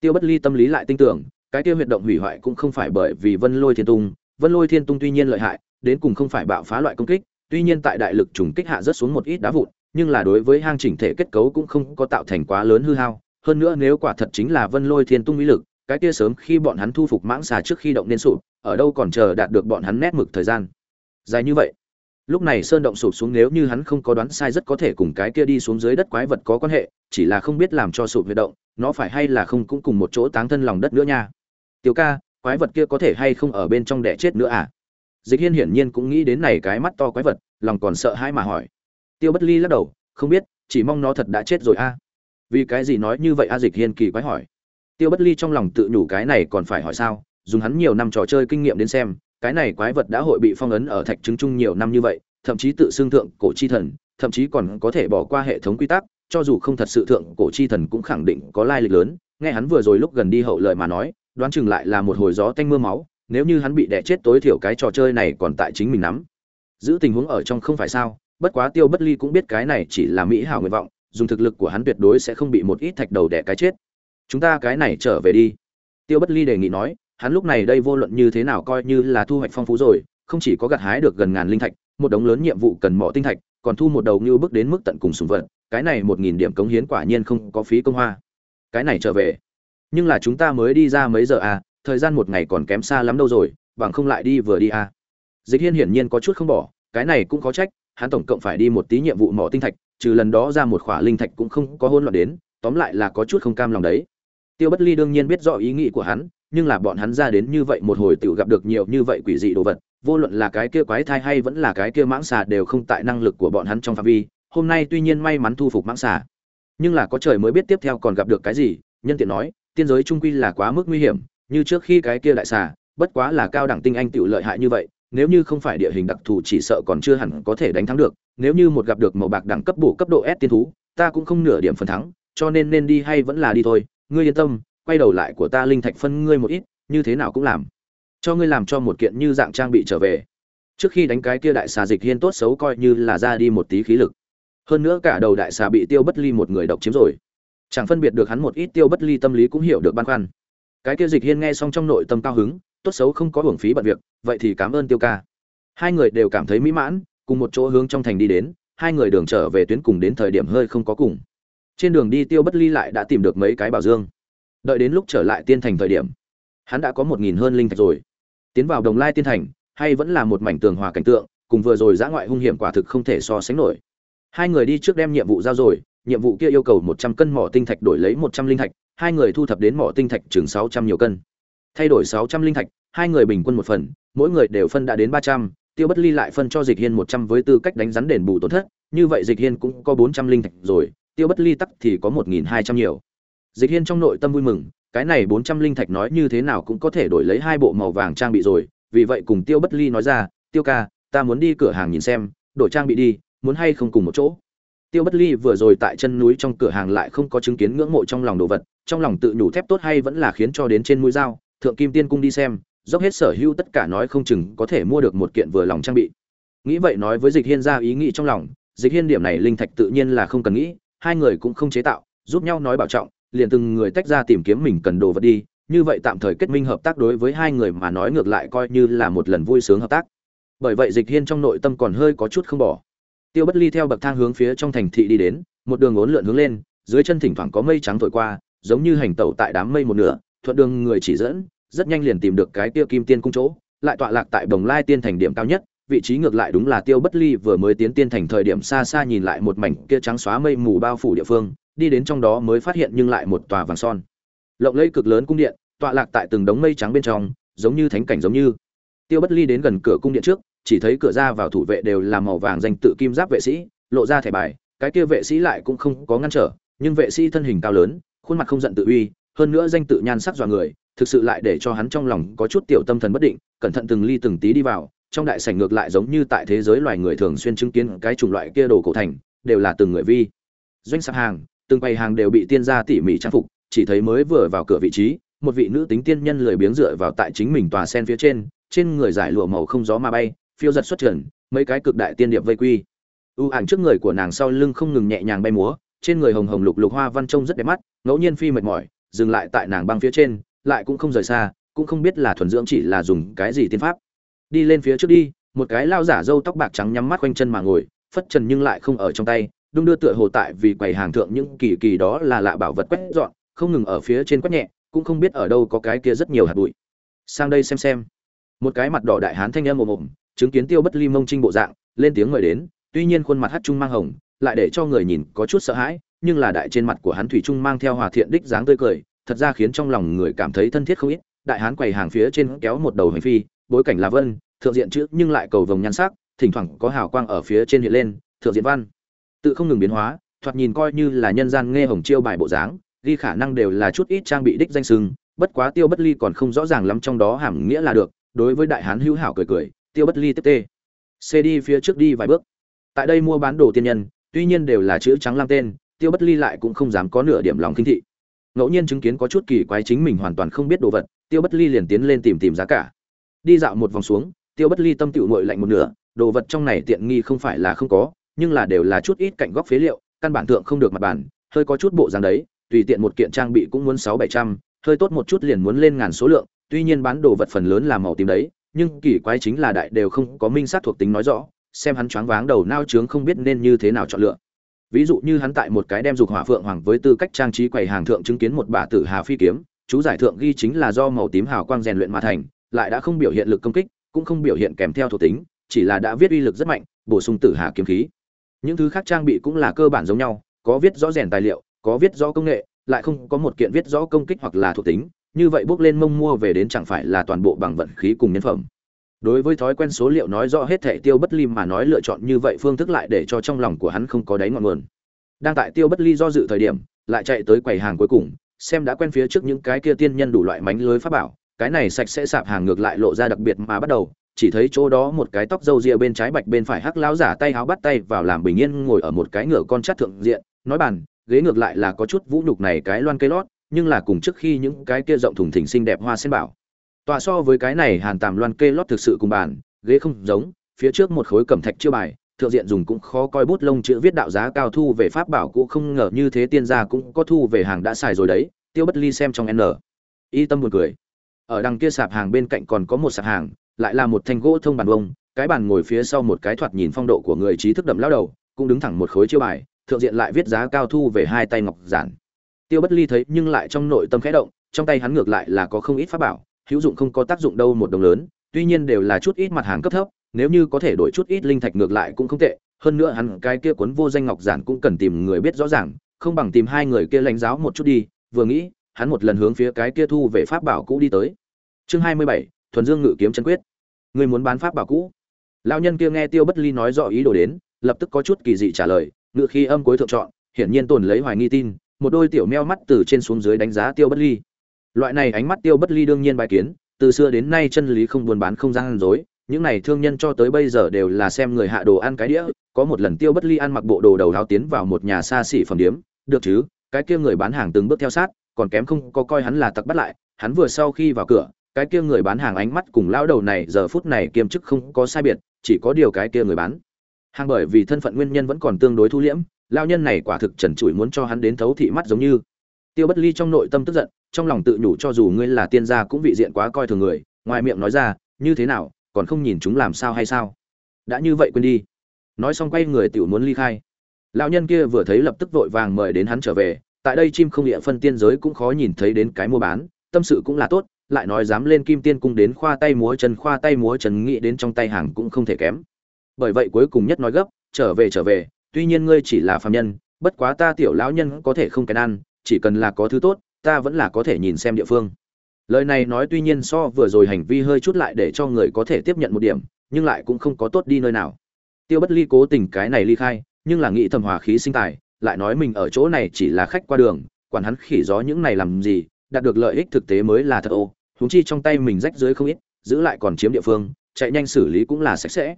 Tiêu bất ly tâm lý lại tin tưởng, cái kia huyệt động hủy hoại cũng không phải bởi vì vân lôi thiên tung. Vân lôi thiên tung tuy nhiên lợi hại, đến cùng không phải bạo phá loại công kích, tuy nhiên tại đại lực trùng kích hạ rất xuống một ít đá vụn, nhưng là đối với hang chỉnh thể kết cấu cũng không có tạo thành quá lớn hư hao. Hơn nữa nếu quả thật chính là vân lôi thiên tung ý lực, cái kia sớm khi bọn hắn thu phục mãng xà trước khi động nên sụp, ở đâu còn chờ đạt được bọn hắn nét mực thời gian. Dài như vậy lúc này sơn động sụp xuống nếu như hắn không có đoán sai rất có thể cùng cái kia đi xuống dưới đất quái vật có quan hệ, chỉ là không biết làm cho sụp huyệt động, nó phải hay là không cũng cùng một chỗ táng thân lòng đất nữa nha. Tiểu ca, quái vật kia có thể hay không ở bên trong đẻ chết nữa à? Dịch hiên hiển nhiên cũng nghĩ đến này cái mắt to quái vật, lòng còn sợ hãi mà hỏi. Tiêu bất ly lắc đầu, không biết, chỉ mong nó thật đã chết rồi a vì cái gì nói như vậy a dịch hiên kỳ quái hỏi. Tiêu bất ly trong lòng tự nhủ cái này còn phải hỏi sao? Dùng hắn nhiều năm trò chơi kinh nghiệm đến xem cái này quái vật đã hội bị phong ấn ở thạch trứng chung nhiều năm như vậy, thậm chí tự xưng thượng cổ chi thần, thậm chí còn có thể bỏ qua hệ thống quy tắc, cho dù không thật sự thượng cổ chi thần cũng khẳng định có lai lịch lớn. Nghe hắn vừa rồi lúc gần đi hậu lời mà nói, đoán chừng lại là một hồi gió tanh mưa máu, nếu như hắn bị đẻ chết tối thiểu cái trò chơi này còn tại chính mình nắm. Giữ tình huống ở trong không phải sao, bất quá tiêu bất ly cũng biết cái này chỉ là mỹ hảo nguyện vọng, dùng thực lực của hắn tuyệt đối sẽ không bị một ít thạch đầu đẻ cái chết. Chúng ta cái này trở về đi. Tiêu bất ly đề nghị nói hắn lúc này đây vô luận như thế nào coi như là thu hoạch phong phú rồi, không chỉ có gặt hái được gần ngàn linh thạch, một đống lớn nhiệm vụ cần mỏ tinh thạch, còn thu một đầu như bước đến mức tận cùng sùng vật, cái này một nghìn điểm cống hiến quả nhiên không có phí công hoa. Cái này trở về. Nhưng là chúng ta mới đi ra mấy giờ à thời gian một ngày còn kém xa lắm đâu rồi, bằng không lại đi vừa đi à. Dịch hiên hiển nhiên có chút không bỏ, cái này cũng có trách, hắn tổng cộng phải đi một tí nhiệm vụ mỏ tinh thạch, trừ lần đó ra một khỏa linh thạch cũng không có hôn loạn đến, tóm lại là có chút không cam lòng đấy. Tiêu bất ly đương nhiên biết rõ ý nghĩ của hắn nhưng là bọn hắn ra đến như vậy một hồi tự gặp được nhiều như vậy quỷ dị đồ vật, vô luận là cái kia quái thai hay vẫn là cái kia mãng xà đều không tại năng lực của bọn hắn trong phạm vi, hôm nay tuy nhiên may mắn thu phục mãng xà, nhưng là có trời mới biết tiếp theo còn gặp được cái gì, nhân tiện nói, tiên giới trung quy là quá mức nguy hiểm, như trước khi cái kia đại xà, bất quá là cao đẳng tinh anh tiểu lợi hại như vậy, nếu như không phải địa hình đặc thù chỉ sợ còn chưa hẳn có thể đánh thắng được, nếu như một gặp được màu bạc đẳng cấp bổ cấp độ S tiên thú, ta cũng không nửa điểm phần thắng, cho nên nên đi hay vẫn là đi thôi, ngươi yên tâm quay đầu lại của ta linh thạch phân ngươi một ít, như thế nào cũng làm. Cho ngươi làm cho một kiện như dạng trang bị trở về. Trước khi đánh cái kia đại xà dịch hiên tốt xấu coi như là ra đi một tí khí lực. Hơn nữa cả đầu đại xà bị tiêu bất ly một người độc chiếm rồi. Chẳng phân biệt được hắn một ít tiêu bất ly tâm lý cũng hiểu được băn khoăn. Cái kia dịch hiên nghe xong trong nội tâm cao hứng, tốt xấu không có hưởng phí bận việc, vậy thì cảm ơn tiêu ca. Hai người đều cảm thấy mỹ mãn, cùng một chỗ hướng trong thành đi đến, hai người đường trở về tuyến cùng đến thời điểm hơi không có cùng. Trên đường đi tiêu bất ly lại đã tìm được mấy cái bảo dương đợi đến lúc trở lại tiên thành thời điểm, hắn đã có một nghìn hơn linh thạch rồi. Tiến vào đồng lai tiên thành, hay vẫn là một mảnh tường hòa cảnh tượng, cùng vừa rồi giã ngoại hung hiểm quả thực không thể so sánh nổi. Hai người đi trước đem nhiệm vụ giao rồi, nhiệm vụ kia yêu cầu một trăm cân mỏ tinh thạch đổi lấy một trăm linh thạch, hai người thu thập đến mỏ tinh thạch chừng sáu trăm nhiều cân. Thay đổi sáu trăm linh thạch, hai người bình quân một phần, mỗi người đều phân đã đến ba trăm, tiêu bất ly lại phân cho dịch hiên một trăm với tư cách đánh rắn đền bù tổn thất, như vậy dịch hiên cũng có bốn trăm linh thạch rồi, tiêu bất ly tắc thì có một nghìn hai trăm nhiều dịch hiên trong nội tâm vui mừng, cái này bốn trăm linh thạch nói như thế nào cũng có thể đổi lấy hai bộ màu vàng trang bị rồi, vì vậy cùng tiêu bất ly nói ra, tiêu ca, ta muốn đi cửa hàng nhìn xem, đổi trang bị đi, muốn hay không cùng một chỗ? Tiêu bất ly vừa rồi tại chân núi trong cửa hàng lại không có chứng kiến ngưỡng mộ trong lòng đồ vật, trong lòng tự nhủ thép tốt hay vẫn là khiến cho đến trên mũi dao, thượng kim tiên cung đi xem, dốc hết sở hữu tất cả nói không chừng có thể mua được một kiện vừa lòng trang bị. Nghĩ vậy nói với dịch hiên ra ý nghĩ trong lòng, dịch hiên điểm này linh thạch tự nhiên là không cần nghĩ, hai người cũng không chế tạo, giúp nhau nói bảo trọng liền từng người tách ra tìm kiếm mình cần đồ vật đi, như vậy tạm thời kết minh hợp tác đối với hai người mà nói ngược lại coi như là một lần vui sướng hợp tác. Bởi vậy dịch hiên trong nội tâm còn hơi có chút không bỏ. Tiêu bất ly theo bậc thang hướng phía trong thành thị đi đến, một đường ốn lượn hướng lên, dưới chân thỉnh thoảng có mây trắng thổi qua, giống như hành tẩu tại đám mây một nửa, thuận đường người chỉ dẫn, rất nhanh liền tìm được cái tiêu kim tiên cung chỗ, lại tọa lạc tại đồng lai tiên thành điểm cao nhất, vị trí ngược lại đúng là tiêu bất ly vừa mới tiến tiên thành thời điểm xa xa nhìn lại một mảnh kia trắng xóa mây mù bao phủ địa phương đi đến trong đó mới phát hiện nhưng lại một tòa vàng son. Lộng lẫy cực lớn cung điện, tọa lạc tại từng đống mây trắng bên trong, giống như thánh cảnh giống như. Tiêu bất ly đến gần cửa cung điện trước, chỉ thấy cửa ra vào thủ vệ đều là màu vàng danh tự kim giáp vệ sĩ, lộ ra thẻ bài, cái kia vệ sĩ lại cũng không có ngăn trở, nhưng vệ sĩ thân hình cao lớn, khuôn mặt không giận tự uy, hơn nữa danh tự nhan sắc dọa người, thực sự lại để cho hắn trong lòng có chút tiểu tâm thần bất định, cẩn thận từng ly từng tí đi vào, trong đại sảnh ngược lại giống như tại thế giới loài người thường xuyên chứng kiến cái chủng loại kia đồ cổ thành, đều là từng người vi. Doanh sạp hàng từng bày hàng đều bị tiên gia tỉ mỉ trang phục, chỉ thấy mới vừa vào cửa vị trí, một vị nữ tính tiên nhân lười biếng dựa vào tại chính mình tòa sen phía trên trên người giải lụa màu không gió mà bay, phiêu giật xuất trần, mấy cái cực đại tiên điệp vây quy. Ưu ảnh trước người của nàng sau lưng không ngừng nhẹ nhàng bay múa, trên người hồng hồng lục lục hoa văn trông rất đẹp mắt, ngẫu nhiên phi mệt mỏi, dừng lại tại nàng băng phía trên, lại cũng không rời xa, cũng không biết là thuần dưỡng chỉ là dùng cái gì tiên pháp. Đi lên phía trước đi, một cái lao giả râu tóc bạc trắng nhắm mắt quanh chân mà ngồi, phất trần nhưng lại không ở trong tay đung đưa tựa hồ tại vì quầy hàng thượng những kỳ kỳ đó là lạ bảo vật quét dọn, không ngừng ở phía trên quét nhẹ, cũng không biết ở đâu có cái kia rất nhiều hạt bụi. Sang đây xem xem. Một cái mặt đỏ đại hán thanh âm ồm ồm, chứng kiến tiêu bất ly mông trinh bộ dạng, lên tiếng mời đến, tuy nhiên khuôn mặt hát trung mang hồng, lại để cho người nhìn có chút sợ hãi, nhưng là đại trên mặt của hắn thủy trung mang theo hòa thiện đích dáng tươi cười, thật ra khiến trong lòng người cảm thấy thân thiết không ít, đại hán quầy hàng phía trên kéo một đầu hành phi, bối cảnh là vân, thượng diện chữ nhưng lại cầu vồng nhan sắc, thỉnh thoảng có hào quang ở phía trên hiện lên, thượng diện văn tự không ngừng biến hóa, thoạt nhìn coi như là nhân gian nghe hồng chiêu bài bộ dáng, ghi khả năng đều là chút ít trang bị đích danh sưng bất quá tiêu bất ly còn không rõ ràng lắm trong đó hàm nghĩa là được, đối với đại hán hữu hảo cười cười, tiêu bất ly tiếp tê. Xê đi phía trước đi vài bước. Tại đây mua bán đồ tiên nhân, tuy nhiên đều là chữ trắng lam tên, tiêu bất ly lại cũng không dám có nửa điểm lòng kinh thị. Ngẫu nhiên chứng kiến có chút kỳ quái chính mình hoàn toàn không biết đồ vật, tiêu bất ly liền tiến lên tìm tìm giá cả. Đi dạo một vòng xuống, tiêu bất ly tâm tựu ngội lạnh một nửa, đồ vật trong này tiện nghi không phải là không có nhưng là đều là chút ít cạnh góc phế liệu, căn bản thượng không được mặt bản hơi có chút bộ dáng đấy, tùy tiện một kiện trang bị cũng muốn sáu bảy trăm, hơi tốt một chút liền muốn lên ngàn số lượng, tuy nhiên bán đồ vật phần lớn là màu tím đấy, nhưng kỳ quái chính là đại đều không có minh sát thuộc tính nói rõ, xem hắn choáng váng đầu nao trướng không biết nên như thế nào chọn lựa. Ví dụ như hắn tại một cái đem dục hỏa phượng hoàng với tư cách trang trí quầy hàng thượng chứng kiến một bả tử hà phi kiếm, chú giải thượng ghi chính là do màu tím hào quang rèn luyện mà thành, lại đã không biểu hiện lực công kích, cũng không biểu hiện kèm theo thuộc tính, chỉ là đã viết uy lực rất mạnh, bổ sung tử hà kiếm khí những thứ khác trang bị cũng là cơ bản giống nhau, có viết rõ rèn tài liệu, có viết rõ công nghệ, lại không có một kiện viết rõ công kích hoặc là thuộc tính. Như vậy bước lên mông mua về đến chẳng phải là toàn bộ bằng vận khí cùng nhân phẩm. Đối với thói quen số liệu nói rõ hết thẻ tiêu bất ly mà nói lựa chọn như vậy phương thức lại để cho trong lòng của hắn không có đáy ngọn nguồn. Đang tại tiêu bất ly do dự thời điểm, lại chạy tới quầy hàng cuối cùng, xem đã quen phía trước những cái kia tiên nhân đủ loại mánh lưới pháp bảo. Cái này sạch sẽ sạp hàng ngược lại lộ ra đặc biệt mà bắt đầu chỉ thấy chỗ đó một cái tóc râu ria bên trái bạch bên phải hắc lão giả tay háo bắt tay vào làm bình yên ngồi ở một cái ngựa con chắt thượng diện, nói bàn, ghế ngược lại là có chút vũ nhục này cái loan cây lót, nhưng là cùng trước khi những cái kia rộng thùng thình xinh đẹp hoa sen bảo. Tọa so với cái này hàn tàm loan kê lót thực sự cùng bàn, ghế không giống, phía trước một khối cẩm thạch chưa bài, thượng diện dùng cũng khó coi bút lông chữ viết đạo giá cao thu về pháp bảo cũng không ngờ như thế tiên gia cũng có thu về hàng đã xài rồi đấy, tiêu bất ly xem trong n. Y tâm buồn cười. Ở đằng kia sạp hàng bên cạnh còn có một sạp hàng lại là một thanh gỗ thông bàn bông cái bàn ngồi phía sau một cái thoạt nhìn phong độ của người trí thức đậm lao đầu, cũng đứng thẳng một khối chiêu bài, thượng diện lại viết giá cao thu về hai tay ngọc giản. Tiêu bất ly thấy nhưng lại trong nội tâm khẽ động, trong tay hắn ngược lại là có không ít pháp bảo, hữu dụng không có tác dụng đâu một đồng lớn, tuy nhiên đều là chút ít mặt hàng cấp thấp, nếu như có thể đổi chút ít linh thạch ngược lại cũng không tệ, hơn nữa hắn cái kia cuốn vô danh ngọc giản cũng cần tìm người biết rõ ràng, không bằng tìm hai người kia lãnh giáo một chút đi, vừa nghĩ, hắn một lần hướng phía cái kia thu về pháp bảo cũ đi tới. Chương hai mươi bảy thuần dương ngự kiếm chân quyết. Người muốn bán pháp bảo cũ? Lão nhân kia nghe tiêu bất ly nói rõ ý đồ đến, lập tức có chút kỳ dị trả lời, ngự khi âm cuối thượng chọn, hiển nhiên tồn lấy hoài nghi tin, một đôi tiểu meo mắt từ trên xuống dưới đánh giá tiêu bất ly. Loại này ánh mắt tiêu bất ly đương nhiên bài kiến, từ xưa đến nay chân lý không buôn bán không gian dối những này thương nhân cho tới bây giờ đều là xem người hạ đồ ăn cái đĩa, có một lần tiêu bất ly ăn mặc bộ đồ đầu đáo tiến vào một nhà xa xỉ phẩm điếm, được chứ, cái kia người bán hàng từng bước theo sát, còn kém không có coi hắn là tặc bắt lại, hắn vừa sau khi vào cửa cái kia người bán hàng ánh mắt cùng lão đầu này giờ phút này kiêm chức không có sai biệt, chỉ có điều cái kia người bán. Hàng bởi vì thân phận nguyên nhân vẫn còn tương đối thu liễm, lão nhân này quả thực trần trụi muốn cho hắn đến thấu thị mắt giống như. Tiêu bất ly trong nội tâm tức giận, trong lòng tự nhủ cho dù ngươi là tiên gia cũng vị diện quá coi thường người, ngoài miệng nói ra, như thế nào, còn không nhìn chúng làm sao hay sao? Đã như vậy quên đi. Nói xong quay người tiểu muốn ly khai. Lão nhân kia vừa thấy lập tức vội vàng mời đến hắn trở về, tại đây chim không địa phân tiên giới cũng khó nhìn thấy đến cái mua bán, tâm sự cũng là tốt lại nói dám lên kim tiên cung đến khoa tay múa chân, khoa tay múa chân nghĩ đến trong tay hàng cũng không thể kém. Bởi vậy cuối cùng nhất nói gấp, trở về trở về, tuy nhiên ngươi chỉ là phàm nhân, bất quá ta tiểu lão nhân có thể không kèn ăn, chỉ cần là có thứ tốt, ta vẫn là có thể nhìn xem địa phương. Lời này nói tuy nhiên so vừa rồi hành vi hơi chút lại để cho người có thể tiếp nhận một điểm, nhưng lại cũng không có tốt đi nơi nào. Tiêu bất ly cố tình cái này ly khai, nhưng là nghĩ thầm hòa khí sinh tài, lại nói mình ở chỗ này chỉ là khách qua đường, quản hắn khỉ gió những này làm gì đạt được lợi ích thực tế mới là thật ô. Húng chi trong tay mình rách dưới không ít, giữ lại còn chiếm địa phương, chạy nhanh xử lý cũng là sạch sẽ.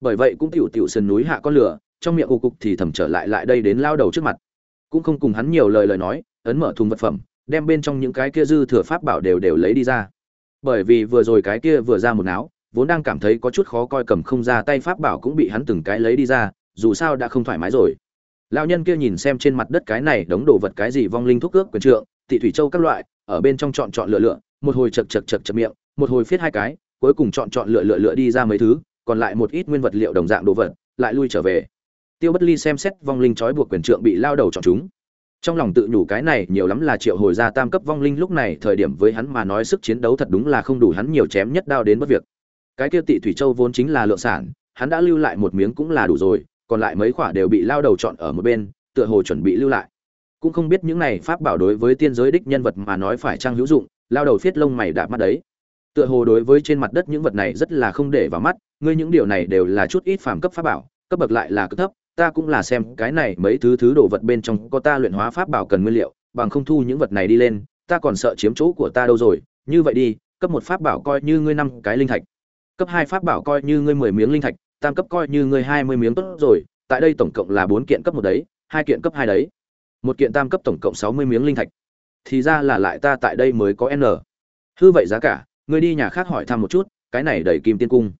Bởi vậy cũng tiểu tiểu sườn núi hạ con lửa, trong miệng ù cục thì thầm trở lại lại đây đến lao đầu trước mặt. Cũng không cùng hắn nhiều lời lời nói, ấn mở thùng vật phẩm, đem bên trong những cái kia dư thừa pháp bảo đều đều lấy đi ra. Bởi vì vừa rồi cái kia vừa ra một áo vốn đang cảm thấy có chút khó coi cầm không ra tay pháp bảo cũng bị hắn từng cái lấy đi ra, dù sao đã không thoải mái rồi. Lão nhân kia nhìn xem trên mặt đất cái này đống đồ vật cái gì vong linh thuốc ước quyền trượng thị thủy châu các loại ở bên trong chọn chọn lựa lựa, một hồi chật chật chật chật miệng, một hồi phiết hai cái, cuối cùng chọn chọn lựa lựa lựa đi ra mấy thứ, còn lại một ít nguyên vật liệu đồng dạng đồ vật, lại lui trở về. Tiêu bất ly xem xét vong linh trói buộc quyền trượng bị lao đầu chọn chúng. Trong lòng tự nhủ cái này nhiều lắm là triệu hồi ra tam cấp vong linh lúc này thời điểm với hắn mà nói sức chiến đấu thật đúng là không đủ hắn nhiều chém nhất đao đến bất việc. Cái kia tị thủy châu vốn chính là lượng sản, hắn đã lưu lại một miếng cũng là đủ rồi, còn lại mấy quả đều bị lao đầu chọn ở một bên, tựa hồ chuẩn bị lưu lại cũng không biết những này pháp bảo đối với tiên giới đích nhân vật mà nói phải trang hữu dụng, lao đầu phiết lông mày đạp mắt đấy. Tựa hồ đối với trên mặt đất những vật này rất là không để vào mắt, ngươi những điều này đều là chút ít phàm cấp pháp bảo, cấp bậc lại là cấp thấp, ta cũng là xem cái này mấy thứ thứ đồ vật bên trong có ta luyện hóa pháp bảo cần nguyên liệu, bằng không thu những vật này đi lên, ta còn sợ chiếm chỗ của ta đâu rồi, như vậy đi, cấp một pháp bảo coi như ngươi năm cái linh thạch. Cấp hai pháp bảo coi như ngươi mười miếng linh thạch, tam cấp coi như ngươi hai mươi miếng tốt rồi, tại đây tổng cộng là bốn kiện cấp một đấy, hai kiện cấp hai đấy một kiện tam cấp tổng cộng sáu mươi miếng linh thạch. Thì ra là lại ta tại đây mới có n. Hư vậy giá cả ngươi đi nhà khác hỏi thăm một chút, cái này đẩy kim tiên cung.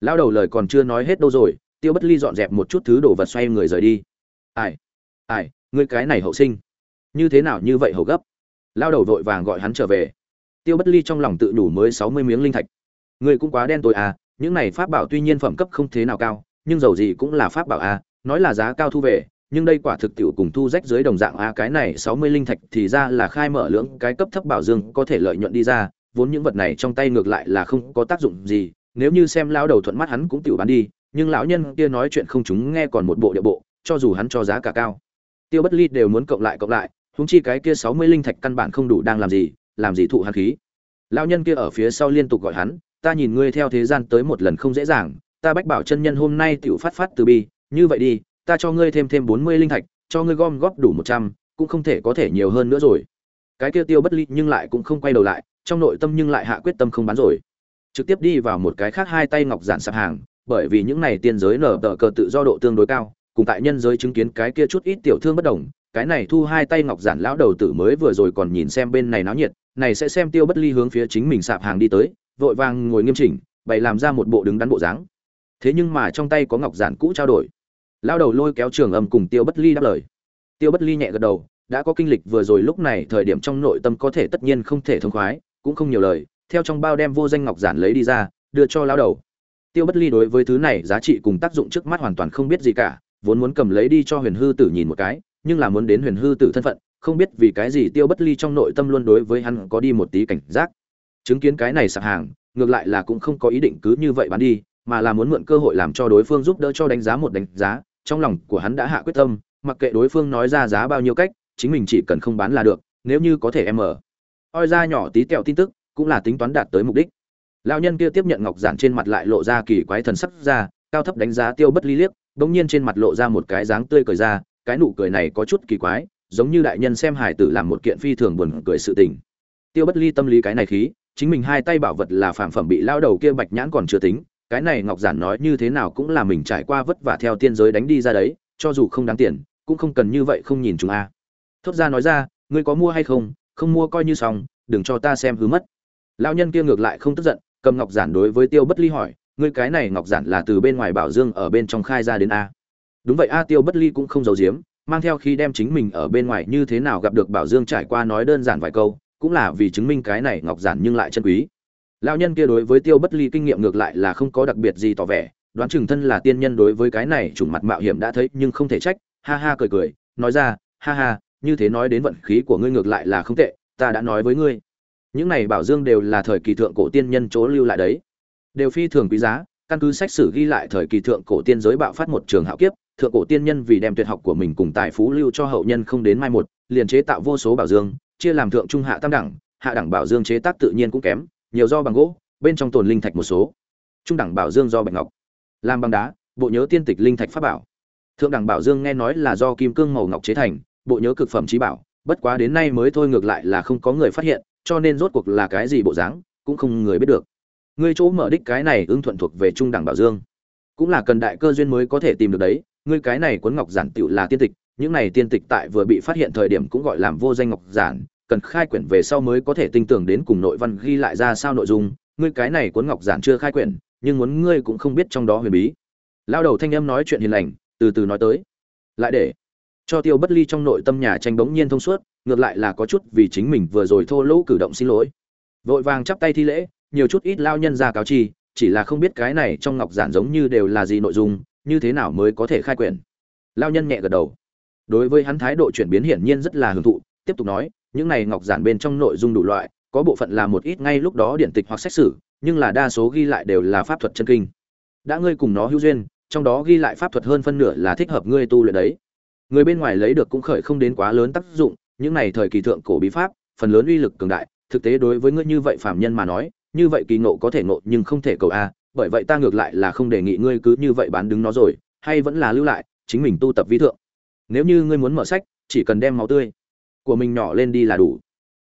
Lao đầu lời còn chưa nói hết đâu rồi, tiêu bất ly dọn dẹp một chút thứ đồ vật xoay người rời đi. Ai ai ngươi cái này hậu sinh. Như thế nào như vậy hậu gấp? Lao đầu vội vàng gọi hắn trở về. Tiêu bất ly trong lòng tự đủ mới sáu mươi miếng linh thạch. Ngươi cũng quá đen tối à những này pháp bảo tuy nhiên phẩm cấp không thế nào cao, nhưng dầu gì cũng là pháp bảo à nói là giá cao thu về nhưng đây quả thực tiểu cùng thu rách dưới đồng dạng a cái này 60 linh thạch thì ra là khai mở lưỡng cái cấp thấp bảo dương có thể lợi nhuận đi ra, vốn những vật này trong tay ngược lại là không có tác dụng gì, nếu như xem lão đầu thuận mắt hắn cũng tiểu bán đi, nhưng lão nhân kia nói chuyện không chúng nghe còn một bộ địa bộ, cho dù hắn cho giá cả cao. Tiêu Bất Ly đều muốn cộng lại cộng lại, huống chi cái kia 60 linh thạch căn bản không đủ đang làm gì, làm gì thụ hắn khí. Lão nhân kia ở phía sau liên tục gọi hắn, ta nhìn ngươi theo thế gian tới một lần không dễ dàng, ta bách bảo chân nhân hôm nay tiểu phát phát từ bi, như vậy đi, ta cho ngươi thêm thêm 40 linh thạch, cho ngươi gom góp đủ 100, cũng không thể có thể nhiều hơn nữa rồi. Cái kia Tiêu Bất Ly nhưng lại cũng không quay đầu lại, trong nội tâm nhưng lại hạ quyết tâm không bán rồi. Trực tiếp đi vào một cái khác hai tay ngọc giản sạp hàng, bởi vì những này tiên giới nở tờ cờ tự do độ tương đối cao, cùng tại nhân giới chứng kiến cái kia chút ít tiểu thương bất đồng, cái này thu hai tay ngọc giản lão đầu tử mới vừa rồi còn nhìn xem bên này náo nhiệt, này sẽ xem Tiêu Bất Ly hướng phía chính mình sạp hàng đi tới, vội vàng ngồi nghiêm chỉnh, bày làm ra một bộ đứng đắn bộ dáng. Thế nhưng mà trong tay có ngọc giản cũ trao đổi. Lão đầu lôi kéo Trường Âm cùng Tiêu Bất Ly đáp lời. Tiêu Bất Ly nhẹ gật đầu, đã có kinh lịch vừa rồi lúc này thời điểm trong nội tâm có thể tất nhiên không thể thông khoái, cũng không nhiều lời, theo trong bao đem vô danh ngọc giản lấy đi ra, đưa cho lão đầu. Tiêu Bất Ly đối với thứ này giá trị cùng tác dụng trước mắt hoàn toàn không biết gì cả, vốn muốn cầm lấy đi cho Huyền Hư Tử nhìn một cái, nhưng là muốn đến Huyền Hư Tử thân phận, không biết vì cái gì Tiêu Bất Ly trong nội tâm luôn đối với hắn có đi một tí cảnh giác. Chứng kiến cái này sạp hàng, ngược lại là cũng không có ý định cứ như vậy bán đi, mà là muốn mượn cơ hội làm cho đối phương giúp đỡ cho đánh giá một đánh giá, trong lòng của hắn đã hạ quyết tâm, mặc kệ đối phương nói ra giá bao nhiêu cách, chính mình chỉ cần không bán là được, nếu như có thể em ở. Oi ra nhỏ tí tẹo tin tức, cũng là tính toán đạt tới mục đích lão nhân kia tiếp nhận ngọc giản trên mặt lại lộ ra kỳ quái thần sắc ra cao thấp đánh giá tiêu bất ly liếc bỗng nhiên trên mặt lộ ra một cái dáng tươi cười ra cái nụ cười này có chút kỳ quái giống như đại nhân xem hải tử làm một kiện phi thường buồn cười sự tình tiêu bất ly tâm lý cái này khí chính mình hai tay bảo vật là phàm phẩm bị lao đầu kia bạch nhãn còn chưa tính cái này ngọc giản nói như thế nào cũng là mình trải qua vất vả theo tiên giới đánh đi ra đấy, cho dù không đáng tiền, cũng không cần như vậy không nhìn chúng a. À. thốt ra nói ra, ngươi có mua hay không? Không mua coi như xong, đừng cho ta xem hứa mất. Lao nhân kia ngược lại không tức giận, cầm ngọc giản đối với tiêu bất ly hỏi, ngươi cái này ngọc giản là từ bên ngoài bảo dương ở bên trong khai ra đến a? Đúng vậy a, tiêu bất ly cũng không giấu giếm, mang theo khi đem chính mình ở bên ngoài như thế nào gặp được bảo dương trải qua nói đơn giản vài câu, cũng là vì chứng minh cái này ngọc giản nhưng lại chân quý lão nhân kia đối với tiêu bất ly kinh nghiệm ngược lại là không có đặc biệt gì tỏ vẻ, đoán chừng thân là tiên nhân đối với cái này chủng mặt mạo hiểm đã thấy nhưng không thể trách, ha ha cười cười, nói ra, ha ha, như thế nói đến vận khí của ngươi ngược lại là không tệ, ta đã nói với ngươi. Những này bảo dương đều là thời kỳ thượng cổ tiên nhân chỗ lưu lại đấy. Đều phi thường quý giá, căn cứ sách sử ghi lại thời kỳ thượng cổ tiên giới bạo phát một trường hạo kiếp, thượng cổ tiên nhân vì đem tuyệt học của mình cùng tài phú lưu cho hậu nhân không đến mai một, liền chế tạo vô số bảo dương, chia làm thượng trung hạ tam đẳng, hạ đẳng bảo dương chế tác tự nhiên cũng kém nhiều do bằng gỗ, bên trong tồn linh thạch một số. Trung đẳng bảo dương do bạch ngọc. Làm bằng đá, bộ nhớ tiên tịch linh thạch pháp bảo. Thượng đẳng bảo dương nghe nói là do kim cương màu ngọc chế thành, bộ nhớ cực phẩm trí bảo, bất quá đến nay mới thôi ngược lại là không có người phát hiện, cho nên rốt cuộc là cái gì bộ dáng, cũng không người biết được. Ngươi chỗ mở đích cái này ưng thuận thuộc về trung đẳng bảo dương. Cũng là cần đại cơ duyên mới có thể tìm được đấy, ngươi cái này cuốn ngọc giản tựu là tiên tịch, những này tiên tịch tại vừa bị phát hiện thời điểm cũng gọi làm vô danh ngọc giản cần khai quyển về sau mới có thể tinh tưởng đến cùng nội văn ghi lại ra sao nội dung. Ngươi cái này cuốn ngọc giản chưa khai quyển, nhưng muốn ngươi cũng không biết trong đó huyền bí. Lao đầu thanh âm nói chuyện hiền lành, từ từ nói tới. Lại để cho tiêu bất ly trong nội tâm nhà tranh bỗng nhiên thông suốt, ngược lại là có chút vì chính mình vừa rồi thô lỗ cử động xin lỗi. Vội vàng chắp tay thi lễ, nhiều chút ít lao nhân ra cáo chi, chỉ là không biết cái này trong ngọc giản giống như đều là gì nội dung, như thế nào mới có thể khai quyển. Lao nhân nhẹ gật đầu. Đối với hắn thái độ chuyển biến hiển nhiên rất là hưởng thụ, tiếp tục nói những này ngọc giản bên trong nội dung đủ loại, có bộ phận là một ít ngay lúc đó điển tịch hoặc xét xử nhưng là đa số ghi lại đều là pháp thuật chân kinh. Đã ngươi cùng nó hữu duyên, trong đó ghi lại pháp thuật hơn phân nửa là thích hợp ngươi tu luyện đấy. Người bên ngoài lấy được cũng khởi không đến quá lớn tác dụng, những này thời kỳ thượng cổ bí pháp, phần lớn uy lực cường đại, thực tế đối với ngươi như vậy phạm nhân mà nói, như vậy kỳ ngộ có thể ngộ nhưng không thể cầu a, bởi vậy ta ngược lại là không đề nghị ngươi cứ như vậy bán đứng nó rồi, hay vẫn là lưu lại, chính mình tu tập vi thượng. Nếu như ngươi muốn mở sách, chỉ cần đem máu tươi của mình nhỏ lên đi là đủ.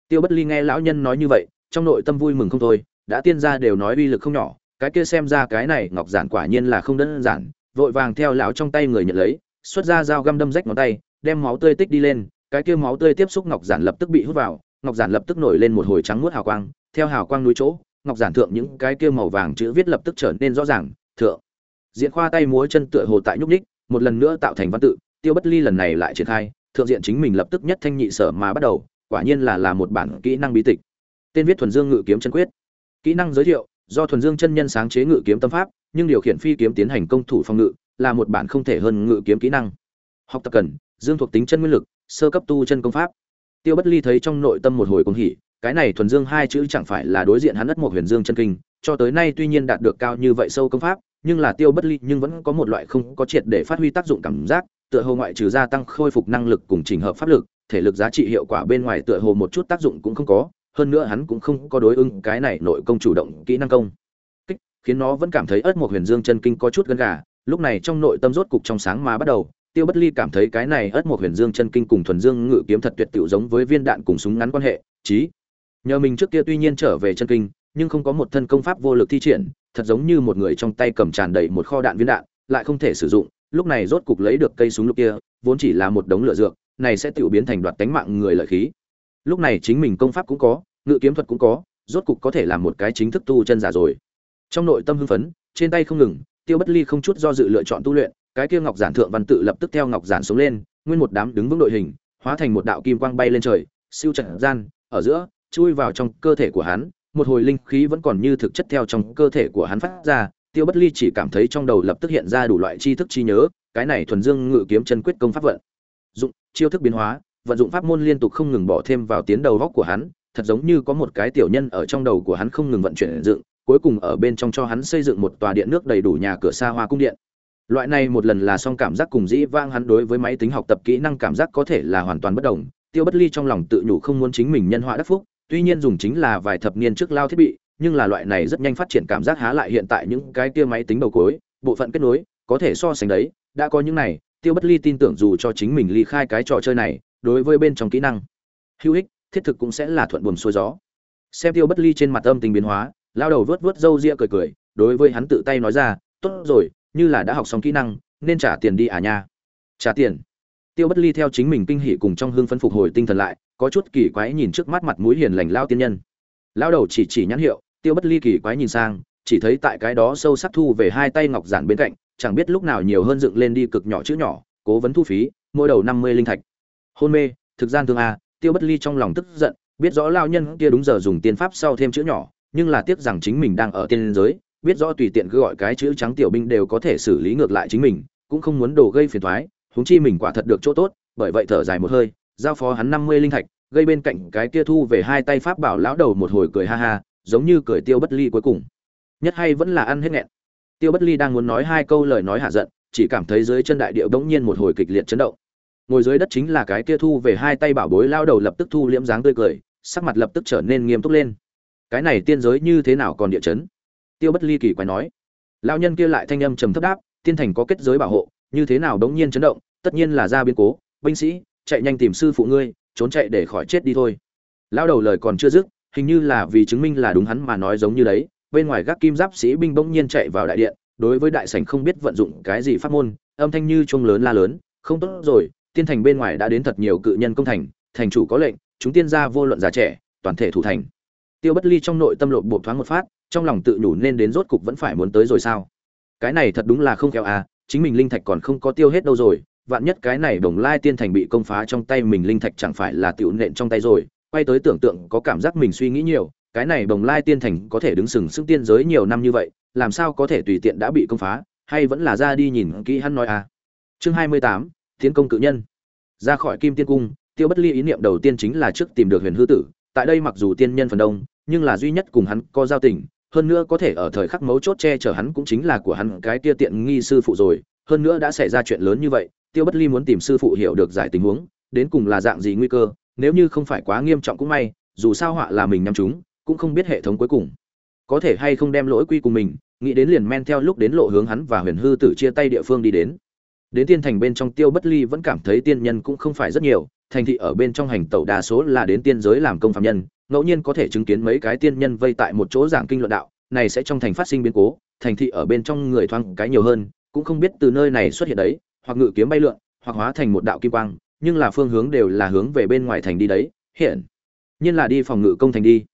Tiêu bất ly nghe lão nhân nói như vậy, trong nội tâm vui mừng không thôi, đã tiên gia đều nói uy lực không nhỏ, cái kia xem ra cái này ngọc giản quả nhiên là không đơn giản, vội vàng theo lão trong tay người nhận lấy, xuất ra dao găm đâm rách ngón tay, đem máu tươi tích đi lên, cái kia máu tươi tiếp xúc ngọc giản lập tức bị hút vào, ngọc giản lập tức nổi lên một hồi trắng muốt hào quang, theo hào quang núi chỗ, ngọc giản thượng những cái kia màu vàng chữ viết lập tức trở nên rõ ràng, thượng. Diễn khoa tay múa chân tựa hồ tại nhúc ních một lần nữa tạo thành văn tự, tiêu bất ly lần này lại triển khai thượng diện chính mình lập tức nhất thanh nhị sở mà bắt đầu, quả nhiên là là một bản kỹ năng bí tịch. Tên viết thuần dương ngự kiếm chân quyết. Kỹ năng giới thiệu, do thuần dương chân nhân sáng chế ngự kiếm tâm pháp, nhưng điều khiển phi kiếm tiến hành công thủ phòng ngự, là một bản không thể hơn ngự kiếm kỹ năng. Học tập cần, dương thuộc tính chân nguyên lực, sơ cấp tu chân công pháp. Tiêu bất ly thấy trong nội tâm một hồi công hỉ, cái này thuần dương hai chữ chẳng phải là đối diện hắn đất một huyền dương chân kinh, cho tới nay tuy nhiên đạt được cao như vậy sâu công pháp, nhưng là tiêu bất ly nhưng vẫn có một loại không có triệt để phát huy tác dụng cảm giác tựa hồ ngoại trừ gia tăng khôi phục năng lực cùng trình hợp pháp lực, thể lực giá trị hiệu quả bên ngoài tựa hồ một chút tác dụng cũng không có, hơn nữa hắn cũng không có đối ứng cái này nội công chủ động kỹ năng công. Kích, khiến nó vẫn cảm thấy ớt một huyền dương chân kinh có chút gân gà, lúc này trong nội tâm rốt cục trong sáng mà bắt đầu, tiêu bất ly cảm thấy cái này ớt một huyền dương chân kinh cùng thuần dương ngự kiếm thật tuyệt tiểu giống với viên đạn cùng súng ngắn quan hệ, chí. Nhờ mình trước kia tuy nhiên trở về chân kinh, nhưng không có một thân công pháp vô lực thi triển, thật giống như một người trong tay cầm tràn đầy một kho đạn viên đạn, lại không thể sử dụng lúc này rốt cục lấy được cây súng lục kia, vốn chỉ là một đống lửa dược, này sẽ tiểu biến thành đoạt tánh mạng người lợi khí. Lúc này chính mình công pháp cũng có, ngự kiếm thuật cũng có, rốt cục có thể làm một cái chính thức tu chân giả rồi. Trong nội tâm hưng phấn, trên tay không ngừng, tiêu bất ly không chút do dự lựa chọn tu luyện, cái kia ngọc giản thượng văn tự lập tức theo ngọc giản xuống lên, nguyên một đám đứng vững đội hình, hóa thành một đạo kim quang bay lên trời, siêu trận gian, ở giữa, chui vào trong cơ thể của hắn, một hồi linh khí vẫn còn như thực chất theo trong cơ thể của hắn phát ra tiêu bất ly chỉ cảm thấy trong đầu lập tức hiện ra đủ loại tri thức chi nhớ, cái này thuần dương ngự kiếm chân quyết công pháp vận. Dụng, chiêu thức biến hóa, vận dụng pháp môn liên tục không ngừng bỏ thêm vào tiến đầu góc của hắn, thật giống như có một cái tiểu nhân ở trong đầu của hắn không ngừng vận chuyển dựng, cuối cùng ở bên trong cho hắn xây dựng một tòa điện nước đầy đủ nhà cửa xa hoa cung điện. Loại này một lần là xong cảm giác cùng dĩ vang hắn đối với máy tính học tập kỹ năng cảm giác có thể là hoàn toàn bất đồng. Tiêu bất ly trong lòng tự nhủ không muốn chính mình nhân họa đắc phúc, tuy nhiên dùng chính là vài thập niên trước lao thiết bị nhưng là loại này rất nhanh phát triển cảm giác há lại hiện tại những cái kia máy tính đầu cối, bộ phận kết nối, có thể so sánh đấy, đã có những này, tiêu bất ly tin tưởng dù cho chính mình ly khai cái trò chơi này, đối với bên trong kỹ năng, hữu ích, thiết thực cũng sẽ là thuận buồm xuôi gió. Xem tiêu bất ly trên mặt âm tình biến hóa, lao đầu vớt vớt râu ria cười cười, đối với hắn tự tay nói ra, tốt rồi, như là đã học xong kỹ năng, nên trả tiền đi à nha. Trả tiền? Tiêu bất ly theo chính mình kinh hỉ cùng trong hương phân phục hồi tinh thần lại, có chút kỳ quái nhìn trước mắt mặt mũi hiền lành lao tiên nhân lao đầu chỉ chỉ nhãn hiệu, tiêu bất ly kỳ quái nhìn sang, chỉ thấy tại cái đó sâu sắc thu về hai tay ngọc giản bên cạnh, chẳng biết lúc nào nhiều hơn dựng lên đi cực nhỏ chữ nhỏ, cố vấn thu phí, mỗi đầu năm mươi linh thạch. Hôn mê, thực gian thương a, tiêu bất ly trong lòng tức giận, biết rõ lao nhân kia đúng giờ dùng tiên pháp sau thêm chữ nhỏ, nhưng là tiếc rằng chính mình đang ở tiên giới, biết rõ tùy tiện cứ gọi cái chữ trắng tiểu binh đều có thể xử lý ngược lại chính mình, cũng không muốn đồ gây phiền thoái, huống chi mình quả thật được chỗ tốt, bởi vậy thở dài một hơi, giao phó hắn năm mươi linh thạch gây bên cạnh cái kia thu về hai tay pháp bảo lão đầu một hồi cười ha ha, giống như cười tiêu bất ly cuối cùng. Nhất hay vẫn là ăn hết nghẹn. Tiêu bất ly đang muốn nói hai câu lời nói hạ giận, chỉ cảm thấy dưới chân đại điệu bỗng nhiên một hồi kịch liệt chấn động. Ngồi dưới đất chính là cái kia thu về hai tay bảo bối lao đầu lập tức thu liễm dáng tươi cười, sắc mặt lập tức trở nên nghiêm túc lên. Cái này tiên giới như thế nào còn địa chấn? Tiêu bất ly kỳ quái nói. Lao nhân kia lại thanh âm trầm thấp đáp, tiên thành có kết giới bảo hộ, như thế nào đống nhiên chấn động, tất nhiên là ra biến cố. Binh sĩ, chạy nhanh tìm sư phụ ngươi trốn chạy để khỏi chết đi thôi. Lao đầu lời còn chưa dứt, hình như là vì chứng minh là đúng hắn mà nói giống như đấy, bên ngoài gác kim giáp sĩ binh bỗng nhiên chạy vào đại điện, đối với đại sảnh không biết vận dụng cái gì pháp môn, âm thanh như chuông lớn la lớn, không tốt rồi, tiên thành bên ngoài đã đến thật nhiều cự nhân công thành thành chủ có lệnh, chúng tiên gia vô luận già trẻ, toàn thể thủ thành. Tiêu bất ly trong nội tâm lộn bộ thoáng một phát, trong lòng tự nhủ nên đến rốt cục vẫn phải muốn tới rồi sao? Cái này thật đúng là không khéo à chính mình linh thạch còn không có tiêu hết đâu rồi vạn nhất cái này đồng lai tiên thành bị công phá trong tay mình linh thạch chẳng phải là tiểu nện trong tay rồi, quay tới tưởng tượng có cảm giác mình suy nghĩ nhiều, cái này đồng lai tiên thành có thể đứng sừng sững tiên giới nhiều năm như vậy, làm sao có thể tùy tiện đã bị công phá, hay vẫn là ra đi nhìn kỹ hắn nói à. Chương hai mươi tám, tiến công cự nhân. Ra khỏi kim tiên cung, tiêu bất ly ý niệm đầu tiên chính là trước tìm được huyền hư tử, tại đây mặc dù tiên nhân phần đông, nhưng là duy nhất cùng hắn có giao tình, hơn nữa có thể ở thời khắc mấu chốt che chở hắn cũng chính là của hắn cái kia tiện nghi sư phụ rồi, hơn nữa đã xảy ra chuyện lớn như vậy tiêu bất ly muốn tìm sư phụ hiểu được giải tình huống, đến cùng là dạng gì nguy cơ, nếu như không phải quá nghiêm trọng cũng may, dù sao họa là mình nhắm chúng, cũng không biết hệ thống cuối cùng. Có thể hay không đem lỗi quy cùng mình, nghĩ đến liền men theo lúc đến lộ hướng hắn và huyền hư tử chia tay địa phương đi đến. Đến tiên thành bên trong tiêu bất ly vẫn cảm thấy tiên nhân cũng không phải rất nhiều, thành thị ở bên trong hành tẩu đa số là đến tiên giới làm công phạm nhân, ngẫu nhiên có thể chứng kiến mấy cái tiên nhân vây tại một chỗ giảng kinh luận đạo, này sẽ trong thành phát sinh biến cố, thành thị ở bên trong người thoáng cái nhiều hơn, cũng không biết từ nơi này xuất hiện đấy hoặc ngự kiếm bay lượn, hoặc hóa thành một đạo kim quang, nhưng là phương hướng đều là hướng về bên ngoài thành đi đấy, hiện. Nhiên là đi phòng ngự công thành đi.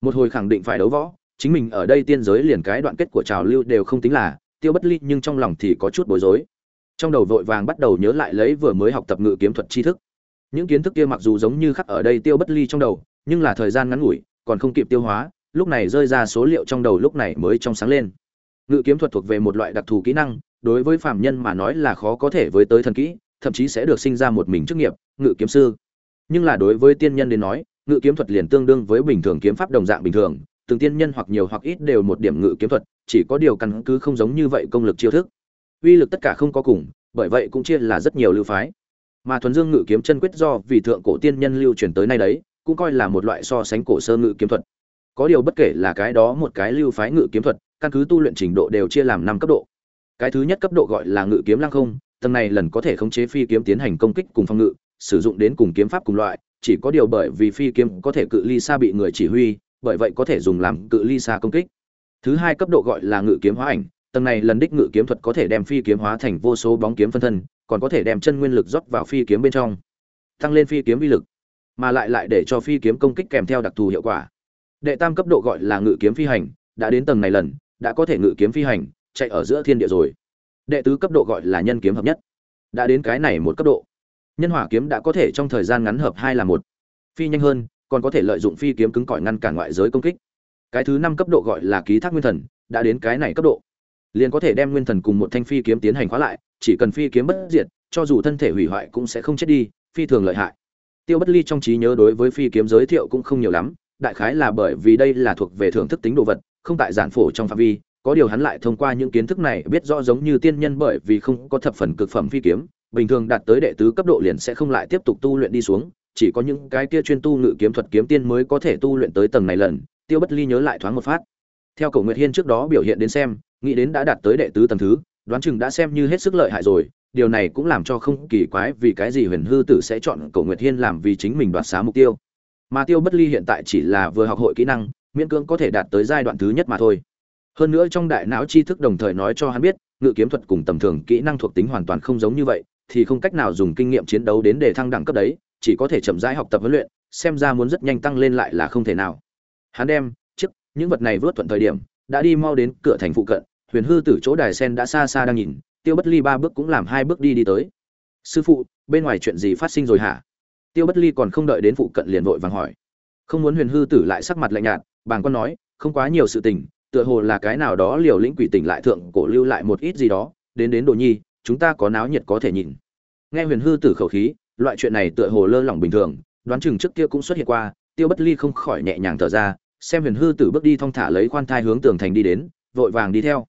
Một hồi khẳng định phải đấu võ, chính mình ở đây tiên giới liền cái đoạn kết của trào lưu đều không tính là tiêu bất ly, nhưng trong lòng thì có chút bối rối. Trong đầu vội vàng bắt đầu nhớ lại lấy vừa mới học tập ngự kiếm thuật tri thức. Những kiến thức kia mặc dù giống như khắc ở đây tiêu bất ly trong đầu, nhưng là thời gian ngắn ngủi, còn không kịp tiêu hóa, lúc này rơi ra số liệu trong đầu lúc này mới trong sáng lên. Ngự kiếm thuật thuộc về một loại đặc thù kỹ năng đối với phạm nhân mà nói là khó có thể với tới thần kỹ, thậm chí sẽ được sinh ra một mình chức nghiệp, ngự kiếm sư. Nhưng là đối với tiên nhân đến nói, ngự kiếm thuật liền tương đương với bình thường kiếm pháp đồng dạng bình thường, từng tiên nhân hoặc nhiều hoặc ít đều một điểm ngự kiếm thuật, chỉ có điều căn cứ không giống như vậy công lực chiêu thức. Uy lực tất cả không có cùng, bởi vậy cũng chia là rất nhiều lưu phái. Mà thuần dương ngự kiếm chân quyết do vì thượng cổ tiên nhân lưu truyền tới nay đấy, cũng coi là một loại so sánh cổ sơ ngự kiếm thuật. Có điều bất kể là cái đó một cái lưu phái ngự kiếm thuật, căn cứ tu luyện trình độ đều chia làm năm cấp độ cái thứ nhất cấp độ gọi là ngự kiếm lăng không, tầng này lần có thể khống chế phi kiếm tiến hành công kích cùng phong ngự, sử dụng đến cùng kiếm pháp cùng loại, chỉ có điều bởi vì phi kiếm có thể cự ly xa bị người chỉ huy, bởi vậy có thể dùng làm cự ly xa công kích. Thứ hai cấp độ gọi là ngự kiếm hóa ảnh, tầng này lần đích ngự kiếm thuật có thể đem phi kiếm hóa thành vô số bóng kiếm phân thân, còn có thể đem chân nguyên lực rót vào phi kiếm bên trong, tăng lên phi kiếm vi lực, mà lại lại để cho phi kiếm công kích kèm theo đặc thù hiệu quả. Đệ tam cấp độ gọi là ngự kiếm phi hành, đã đến tầng này lần, đã có thể ngự kiếm phi hành chạy ở giữa thiên địa rồi. Đệ tứ cấp độ gọi là nhân kiếm hợp nhất. Đã đến cái này một cấp độ, nhân hỏa kiếm đã có thể trong thời gian ngắn hợp hai là một. Phi nhanh hơn, còn có thể lợi dụng phi kiếm cứng cỏi ngăn cản ngoại giới công kích. Cái thứ năm cấp độ gọi là ký thác nguyên thần, đã đến cái này cấp độ. Liền có thể đem nguyên thần cùng một thanh phi kiếm tiến hành khóa lại, chỉ cần phi kiếm bất diệt, cho dù thân thể hủy hoại cũng sẽ không chết đi, phi thường lợi hại. Tiêu bất ly trong trí nhớ đối với phi kiếm giới thiệu cũng không nhiều lắm, đại khái là bởi vì đây là thuộc về thưởng thức tính đồ vật, không tại giản phổ trong phạm vi có điều hắn lại thông qua những kiến thức này biết rõ giống như tiên nhân bởi vì không có thập phần cực phẩm phi kiếm, bình thường đạt tới đệ tứ cấp độ liền sẽ không lại tiếp tục tu luyện đi xuống, chỉ có những cái kia chuyên tu ngự kiếm thuật kiếm tiên mới có thể tu luyện tới tầng này lần, tiêu bất ly nhớ lại thoáng một phát. Theo cầu nguyệt hiên trước đó biểu hiện đến xem, nghĩ đến đã đạt tới đệ tứ tầng thứ, đoán chừng đã xem như hết sức lợi hại rồi, điều này cũng làm cho không kỳ quái vì cái gì huyền hư tử sẽ chọn cầu nguyệt hiên làm vì chính mình đoạt xá mục tiêu. Mà tiêu bất ly hiện tại chỉ là vừa học hội kỹ năng, miễn cưỡng có thể đạt tới giai đoạn thứ nhất mà thôi hơn nữa trong đại não tri thức đồng thời nói cho hắn biết, ngự kiếm thuật cùng tầm thường kỹ năng thuộc tính hoàn toàn không giống như vậy, thì không cách nào dùng kinh nghiệm chiến đấu đến để thăng đẳng cấp đấy, chỉ có thể chậm rãi học tập huấn luyện, xem ra muốn rất nhanh tăng lên lại là không thể nào. Hắn đem, chiếc, những vật này vớt thuận thời điểm, đã đi mau đến cửa thành phụ cận, huyền hư tử chỗ đài sen đã xa xa đang nhìn, tiêu bất ly ba bước cũng làm hai bước đi đi tới. Sư phụ, bên ngoài chuyện gì phát sinh rồi hả? Tiêu bất ly còn không đợi đến phụ cận liền vội vàng hỏi. Không muốn huyền hư tử lại sắc mặt lạnh nhạt, bàng con nói, không quá nhiều sự tình tựa hồ là cái nào đó liều lĩnh quỷ tỉnh lại thượng cổ lưu lại một ít gì đó, đến đến đồ nhi, chúng ta có náo nhiệt có thể nhìn. Nghe huyền hư tử khẩu khí, loại chuyện này tựa hồ lơ lỏng bình thường, đoán chừng trước kia cũng xuất hiện qua, tiêu bất ly không khỏi nhẹ nhàng thở ra, xem huyền hư tử bước đi thong thả lấy khoan thai hướng tường thành đi đến, vội vàng đi theo.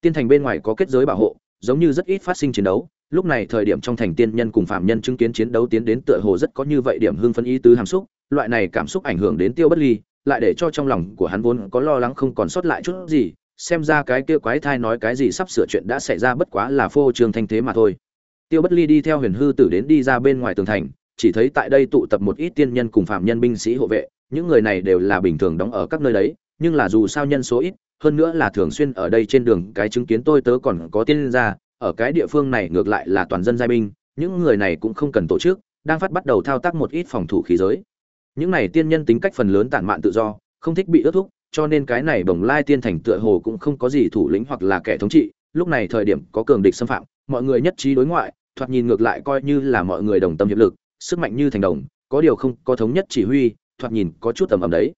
Tiên thành bên ngoài có kết giới bảo hộ, giống như rất ít phát sinh chiến đấu, lúc này thời điểm trong thành tiên nhân cùng phạm nhân chứng kiến chiến đấu tiến đến tựa hồ rất có như vậy điểm hưng phân ý tứ hàm xúc, loại này cảm xúc ảnh hưởng đến tiêu bất ly lại để cho trong lòng của hắn vốn có lo lắng không còn sót lại chút gì, xem ra cái kia quái thai nói cái gì sắp sửa chuyện đã xảy ra bất quá là phô trương thanh thế mà thôi. Tiêu bất ly đi theo huyền hư tử đến đi ra bên ngoài tường thành, chỉ thấy tại đây tụ tập một ít tiên nhân cùng phạm nhân binh sĩ hộ vệ, những người này đều là bình thường đóng ở các nơi đấy, nhưng là dù sao nhân số ít, hơn nữa là thường xuyên ở đây trên đường, cái chứng kiến tôi tớ còn có tiên gia, ở cái địa phương này ngược lại là toàn dân giai binh, những người này cũng không cần tổ chức, đang phát bắt đầu thao tác một ít phòng thủ khí giới những này tiên nhân tính cách phần lớn tản mạn tự do, không thích bị ước thúc, cho nên cái này bồng lai tiên thành tựa hồ cũng không có gì thủ lĩnh hoặc là kẻ thống trị. Lúc này thời điểm có cường địch xâm phạm, mọi người nhất trí đối ngoại, thoạt nhìn ngược lại coi như là mọi người đồng tâm hiệp lực, sức mạnh như thành đồng, có điều không có thống nhất chỉ huy, thoạt nhìn có chút tầm ầm đấy.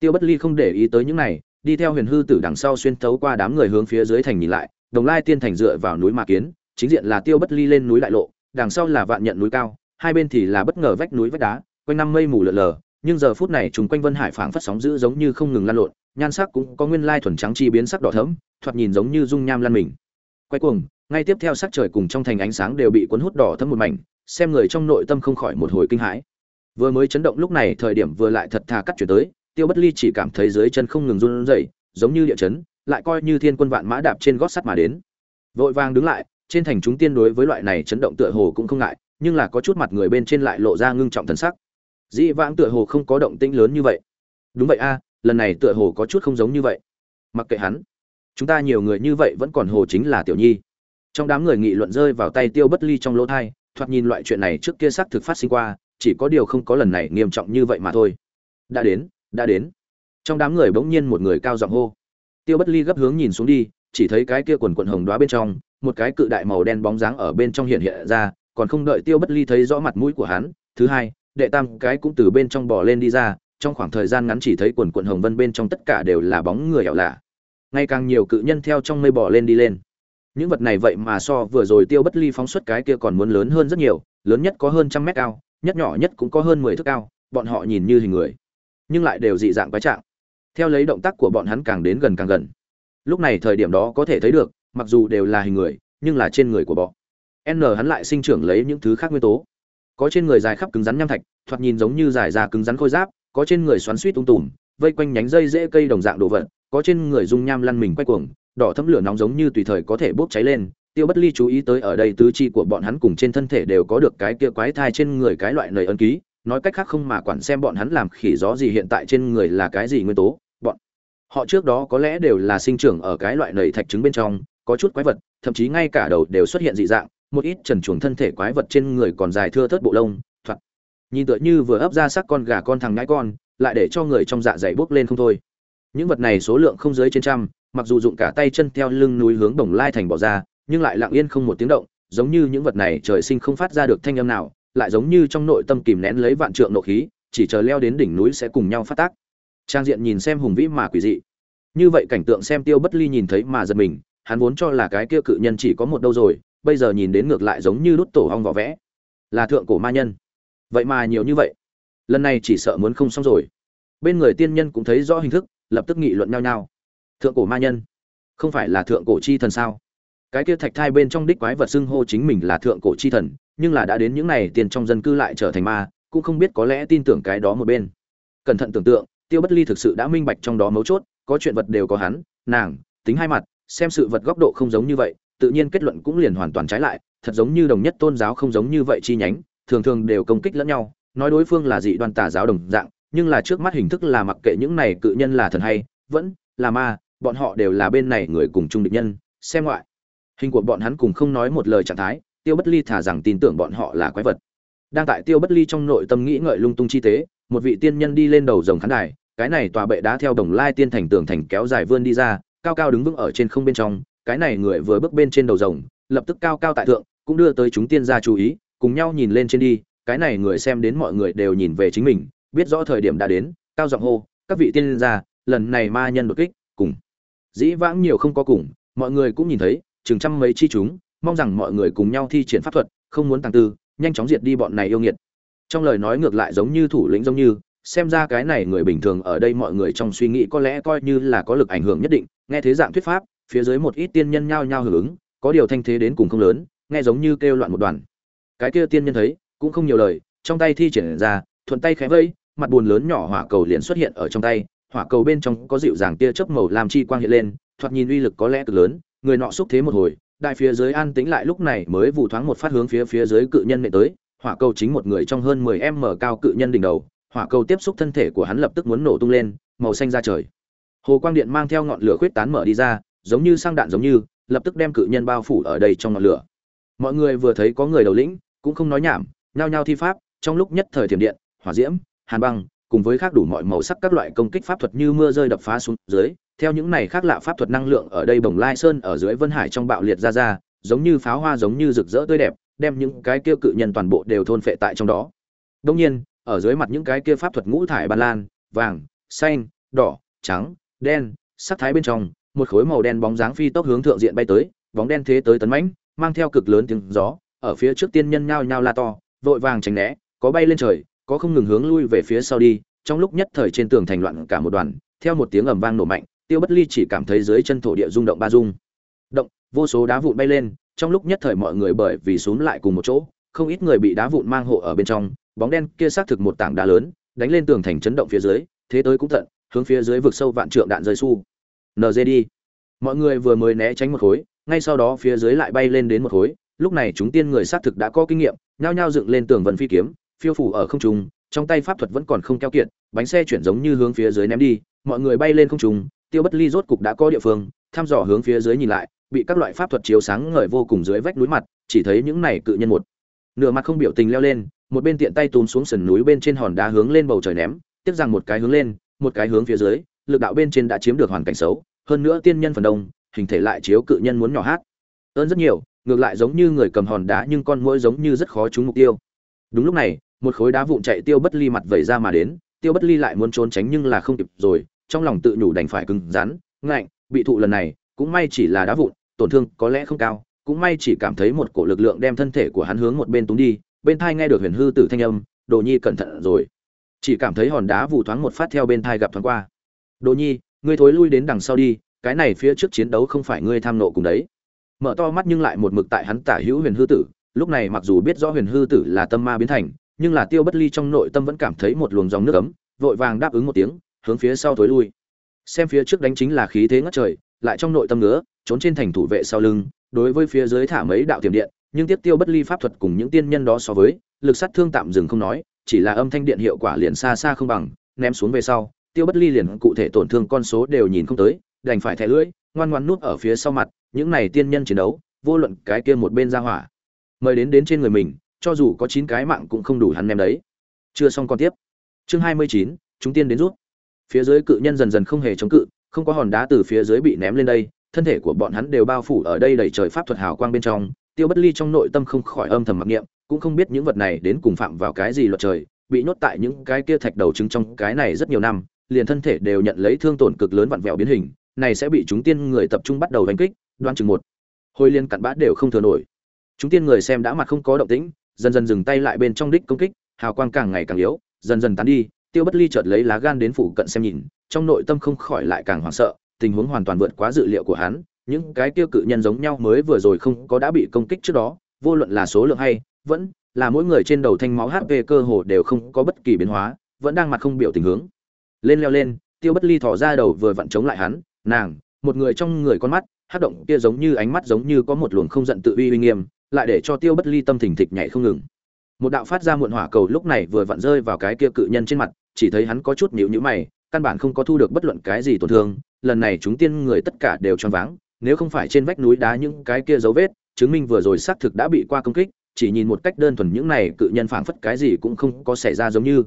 Tiêu bất ly không để ý tới những này, đi theo huyền hư tử đằng sau xuyên thấu qua đám người hướng phía dưới thành nhìn lại, đồng lai tiên thành dựa vào núi ma kiến, chính diện là tiêu bất ly lên núi đại lộ, đằng sau là vạn nhận núi cao, hai bên thì là bất ngờ vách núi vách đá quanh năm mây mù lờ lờ, nhưng giờ phút này trùng quanh vân hải phảng phất sóng dữ giống như không ngừng lan lộn, nhan sắc cũng có nguyên lai thuần trắng chi biến sắc đỏ thẫm, thoạt nhìn giống như dung nham lan mình. Quay cuồng, ngay tiếp theo sắc trời cùng trong thành ánh sáng đều bị cuốn hút đỏ thẫm một mảnh, xem người trong nội tâm không khỏi một hồi kinh hãi. Vừa mới chấn động lúc này thời điểm vừa lại thật thà cắt chuyển tới, tiêu bất ly chỉ cảm thấy dưới chân không ngừng run rẩy, giống như địa chấn, lại coi như thiên quân vạn mã đạp trên gót sắt mà đến. Vội vàng đứng lại, trên thành chúng tiên đối với loại này chấn động tựa hồ cũng không ngại, nhưng là có chút mặt người bên trên lại lộ ra ngưng trọng thần sắc dĩ vãng tựa hồ không có động tĩnh lớn như vậy. Đúng vậy a, lần này tựa hồ có chút không giống như vậy. Mặc kệ hắn, chúng ta nhiều người như vậy vẫn còn hồ chính là tiểu nhi. Trong đám người nghị luận rơi vào tay tiêu bất ly trong lỗ thai, thoạt nhìn loại chuyện này trước kia xác thực phát sinh qua, chỉ có điều không có lần này nghiêm trọng như vậy mà thôi. Đã đến đã đến. Trong đám người bỗng nhiên một người cao giọng hô. Tiêu bất ly gấp hướng nhìn xuống đi, chỉ thấy cái kia quần quần hồng đoá bên trong, một cái cự đại màu đen bóng dáng ở bên trong hiện hiện ra, còn không đợi tiêu bất ly thấy rõ mặt mũi của hắn, thứ hai đệ tam cái cũng từ bên trong bò lên đi ra, trong khoảng thời gian ngắn chỉ thấy quần quận hồng vân bên trong tất cả đều là bóng người ảo lạ. Ngày càng nhiều cự nhân theo trong mây bò lên đi lên. Những vật này vậy mà so vừa rồi tiêu bất ly phóng xuất cái kia còn muốn lớn hơn rất nhiều, lớn nhất có hơn trăm mét cao, nhất nhỏ nhất cũng có hơn mười thước cao, bọn họ nhìn như hình người, nhưng lại đều dị dạng quái trạng. Theo lấy động tác của bọn hắn càng đến gần càng gần. Lúc này thời điểm đó có thể thấy được, mặc dù đều là hình người, nhưng là trên người của bọn n hắn lại sinh trưởng lấy những thứ khác nguyên tố có trên người dài khắp cứng rắn nham thạch, thoạt nhìn giống như dài ra cứng rắn khôi giáp, có trên người xoắn suýt tung tùm, vây quanh nhánh dây dễ cây đồng dạng đồ vật, có trên người dung nham lăn mình quay cuồng, đỏ thấm lửa nóng giống như tùy thời có thể bốc cháy lên. Tiêu bất ly chú ý tới ở đây tứ chi của bọn hắn cùng trên thân thể đều có được cái kia quái thai trên người cái loại lời ấn ký, nói cách khác không mà quản xem bọn hắn làm khỉ gió gì hiện tại trên người là cái gì nguyên tố, bọn họ trước đó có lẽ đều là sinh trưởng ở cái loại nầy thạch trứng bên trong, có chút quái vật, thậm chí ngay cả đầu đều xuất hiện dị dạng một ít trần chuồng thân thể quái vật trên người còn dài thưa thớt bộ lông, thoạt. Nhìn tựa như vừa ấp ra xác con gà con thằng ngãi con, lại để cho người trong dạ dày bốc lên không thôi. Những vật này số lượng không dưới trên trăm, mặc dù dụng cả tay chân theo lưng núi hướng đồng lai thành bỏ ra, nhưng lại lặng yên không một tiếng động, giống như những vật này trời sinh không phát ra được thanh âm nào, lại giống như trong nội tâm kìm nén lấy vạn trượng nộ khí, chỉ chờ leo đến đỉnh núi sẽ cùng nhau phát tác. Trang diện nhìn xem hùng vĩ mà quỷ dị. Như vậy cảnh tượng xem tiêu bất ly nhìn thấy mà giật mình, hắn vốn cho là cái kia cự nhân chỉ có một đâu rồi bây giờ nhìn đến ngược lại giống như đút tổ hong vỏ vẽ. Là thượng cổ ma nhân. Vậy mà nhiều như vậy. Lần này chỉ sợ muốn không xong rồi. Bên người tiên nhân cũng thấy rõ hình thức, lập tức nghị luận nhau nhau. Thượng cổ ma nhân? Không phải là thượng cổ chi thần sao? Cái kia thạch thai bên trong đích quái vật xưng hô chính mình là thượng cổ chi thần, nhưng là đã đến những này tiền trong dân cư lại trở thành ma, cũng không biết có lẽ tin tưởng cái đó một bên. Cẩn thận tưởng tượng, tiêu bất ly thực sự đã minh bạch trong đó mấu chốt, có chuyện vật đều có hắn, nàng, tính hai mặt, xem sự vật góc độ không giống như vậy tự nhiên kết luận cũng liền hoàn toàn trái lại, thật giống như đồng nhất tôn giáo không giống như vậy chi nhánh, thường thường đều công kích lẫn nhau, nói đối phương là dị đoan tà giáo đồng dạng, nhưng là trước mắt hình thức là mặc kệ những này cự nhân là thần hay, vẫn là ma, bọn họ đều là bên này người cùng chung địch nhân, xem ngoại. Hình của bọn hắn cùng không nói một lời trạng thái, tiêu bất ly thả rằng tin tưởng bọn họ là quái vật. Đang tại tiêu bất ly trong nội tâm nghĩ ngợi lung tung chi tế, một vị tiên nhân đi lên đầu rồng khán đài, cái này tòa bệ đá theo đồng lai tiên thành tường thành kéo dài vươn đi ra, cao cao đứng vững ở trên không bên trong cái này người vừa bước bên trên đầu rồng, lập tức cao cao tại thượng, cũng đưa tới chúng tiên gia chú ý, cùng nhau nhìn lên trên đi, cái này người xem đến mọi người đều nhìn về chính mình, biết rõ thời điểm đã đến, cao giọng hô, các vị tiên gia, lần này ma nhân đột kích, cùng. Dĩ vãng nhiều không có cùng, mọi người cũng nhìn thấy, chừng trăm mấy chi chúng, mong rằng mọi người cùng nhau thi triển pháp thuật, không muốn tàng tư, nhanh chóng diệt đi bọn này yêu nghiệt. Trong lời nói ngược lại giống như thủ lĩnh giống như, xem ra cái này người bình thường ở đây mọi người trong suy nghĩ có lẽ coi như là có lực ảnh hưởng nhất định, nghe thế dạng thuyết pháp phía dưới một ít tiên nhân nhao nhao hưởng ứng, có điều thanh thế đến cùng không lớn, nghe giống như kêu loạn một đoàn. Cái kia tiên nhân thấy, cũng không nhiều lời, trong tay thi triển ra, thuận tay khẽ vây, mặt buồn lớn nhỏ hỏa cầu liền xuất hiện ở trong tay, hỏa cầu bên trong có dịu dàng tia chớp màu làm chi quang hiện lên, thoạt nhìn uy lực có lẽ cực lớn, người nọ xúc thế một hồi, đại phía dưới an tĩnh lại lúc này mới vụ thoáng một phát hướng phía phía dưới cự nhân nệ tới, hỏa cầu chính một người trong hơn 10 mở cao cự nhân đỉnh đầu, hỏa cầu tiếp xúc thân thể của hắn lập tức muốn nổ tung lên, màu xanh ra trời. Hồ quang điện mang theo ngọn lửa khuyết tán mở đi ra giống như sang đạn giống như, lập tức đem cự nhân bao phủ ở đây trong ngọn lửa. Mọi người vừa thấy có người đầu lĩnh, cũng không nói nhảm, nhao nhao thi pháp, trong lúc nhất thời thiểm điện, hỏa diễm, hàn băng, cùng với khác đủ mọi màu sắc các loại công kích pháp thuật như mưa rơi đập phá xuống dưới, theo những này khác lạ pháp thuật năng lượng ở đây bồng lai sơn ở dưới vân hải trong bạo liệt ra ra, giống như pháo hoa giống như rực rỡ tươi đẹp, đem những cái kia cự nhân toàn bộ đều thôn phệ tại trong đó. Đông nhiên, ở dưới mặt những cái kia pháp thuật ngũ thải ban lan, vàng, xanh, đỏ, trắng, đen, sắc thái bên trong một khối màu đen bóng dáng phi tốc hướng thượng diện bay tới, bóng đen thế tới tấn mãnh, mang theo cực lớn tiếng gió, ở phía trước tiên nhân nhao nhao la to, vội vàng tránh né, có bay lên trời, có không ngừng hướng lui về phía sau đi, trong lúc nhất thời trên tường thành loạn cả một đoàn, theo một tiếng ầm vang nổ mạnh, tiêu bất ly chỉ cảm thấy dưới chân thổ địa rung động ba rung động, vô số đá vụn bay lên, trong lúc nhất thời mọi người bởi vì xuống lại cùng một chỗ, không ít người bị đá vụn mang hộ ở bên trong, bóng đen kia xác thực một tảng đá lớn, đánh lên tường thành chấn động phía dưới, thế tới cũng tận, hướng phía dưới vực sâu vạn trượng đạn rơi xu. NG đi. Mọi người vừa mới né tránh một khối, ngay sau đó phía dưới lại bay lên đến một khối. Lúc này chúng tiên người xác thực đã có kinh nghiệm, nhao nhao dựng lên tường vân phi kiếm, phiêu phủ ở không trung, trong tay pháp thuật vẫn còn không keo kiệt, bánh xe chuyển giống như hướng phía dưới ném đi. Mọi người bay lên không trung, tiêu bất ly rốt cục đã có địa phương, thăm dò hướng phía dưới nhìn lại, bị các loại pháp thuật chiếu sáng ngời vô cùng dưới vách núi mặt, chỉ thấy những này cự nhân một. Nửa mặt không biểu tình leo lên, một bên tiện tay túm xuống sườn núi bên trên hòn đá hướng lên bầu trời ném tiếp rằng một cái hướng lên, một cái hướng phía dưới lực đạo bên trên đã chiếm được hoàn cảnh xấu, hơn nữa tiên nhân phần đông, hình thể lại chiếu cự nhân muốn nhỏ hát. Ơn rất nhiều, ngược lại giống như người cầm hòn đá nhưng con mũi giống như rất khó trúng mục tiêu. Đúng lúc này, một khối đá vụn chạy tiêu bất ly mặt vẩy ra mà đến, tiêu bất ly lại muốn trốn tránh nhưng là không kịp rồi, trong lòng tự nhủ đành phải cứng rắn, ngạnh, bị thụ lần này, cũng may chỉ là đá vụn, tổn thương có lẽ không cao, cũng may chỉ cảm thấy một cổ lực lượng đem thân thể của hắn hướng một bên túng đi, bên thai nghe được huyền hư tử thanh âm, đồ nhi cẩn thận rồi. Chỉ cảm thấy hòn đá vụ thoáng một phát theo bên thai gặp thoáng qua đồ nhi, ngươi thối lui đến đằng sau đi, cái này phía trước chiến đấu không phải ngươi tham nộ cùng đấy. Mở to mắt nhưng lại một mực tại hắn tả hữu huyền hư tử, lúc này mặc dù biết rõ huyền hư tử là tâm ma biến thành, nhưng là tiêu bất ly trong nội tâm vẫn cảm thấy một luồng dòng nước ấm, vội vàng đáp ứng một tiếng, hướng phía sau thối lui. Xem phía trước đánh chính là khí thế ngất trời, lại trong nội tâm nữa trốn trên thành thủ vệ sau lưng, đối với phía dưới thả mấy đạo tiềm điện, nhưng tiếp tiêu bất ly pháp thuật cùng những tiên nhân đó so với, lực sát thương tạm dừng không nói, chỉ là âm thanh điện hiệu quả liền xa xa không bằng, ném xuống về sau tiêu bất ly liền cụ thể tổn thương con số đều nhìn không tới, đành phải thẻ lưỡi, ngoan ngoan nút ở phía sau mặt, những này tiên nhân chiến đấu, vô luận cái kia một bên ra hỏa. Mời đến đến trên người mình, cho dù có chín cái mạng cũng không đủ hắn ném đấy. Chưa xong còn tiếp. Chương hai mươi chín, chúng tiên đến rút. Phía dưới cự nhân dần dần không hề chống cự, không có hòn đá từ phía dưới bị ném lên đây, thân thể của bọn hắn đều bao phủ ở đây đầy trời pháp thuật hào quang bên trong. Tiêu bất ly trong nội tâm không khỏi âm thầm mặc niệm, cũng không biết những vật này đến cùng phạm vào cái gì luật trời, bị nhốt tại những cái kia thạch đầu trứng trong cái này rất nhiều năm liền thân thể đều nhận lấy thương tổn cực lớn vặn vẹo biến hình, này sẽ bị chúng tiên người tập trung bắt đầu đánh kích đoan chừng một. Hồi liên cặn bã đều không thừa nổi. Chúng tiên người xem đã mặt không có động tĩnh, dần dần dừng tay lại bên trong đích công kích, hào quang càng ngày càng yếu, dần dần tán đi, tiêu bất ly chợt lấy lá gan đến phủ cận xem nhìn, trong nội tâm không khỏi lại càng hoảng sợ, tình huống hoàn toàn vượt quá dự liệu của hắn, những cái tiêu cự nhân giống nhau mới vừa rồi không có đã bị công kích trước đó, vô luận là số lượng hay, vẫn là mỗi người trên đầu thanh máu hp cơ hồ đều không có bất kỳ biến hóa, vẫn đang mặt không biểu tình hướng lên leo lên, tiêu bất ly thỏ ra đầu vừa vặn chống lại hắn, nàng, một người trong người con mắt, hát động kia giống như ánh mắt giống như có một luồng không giận tự uy uy nghiêm, lại để cho tiêu bất ly tâm thình thịch nhảy không ngừng. Một đạo phát ra muộn hỏa cầu lúc này vừa vặn rơi vào cái kia cự nhân trên mặt, chỉ thấy hắn có chút nhịu nhữ mày, căn bản không có thu được bất luận cái gì tổn thương, lần này chúng tiên người tất cả đều choáng váng, nếu không phải trên vách núi đá những cái kia dấu vết, chứng minh vừa rồi xác thực đã bị qua công kích, chỉ nhìn một cách đơn thuần những này cự nhân phảng phất cái gì cũng không có xảy ra giống như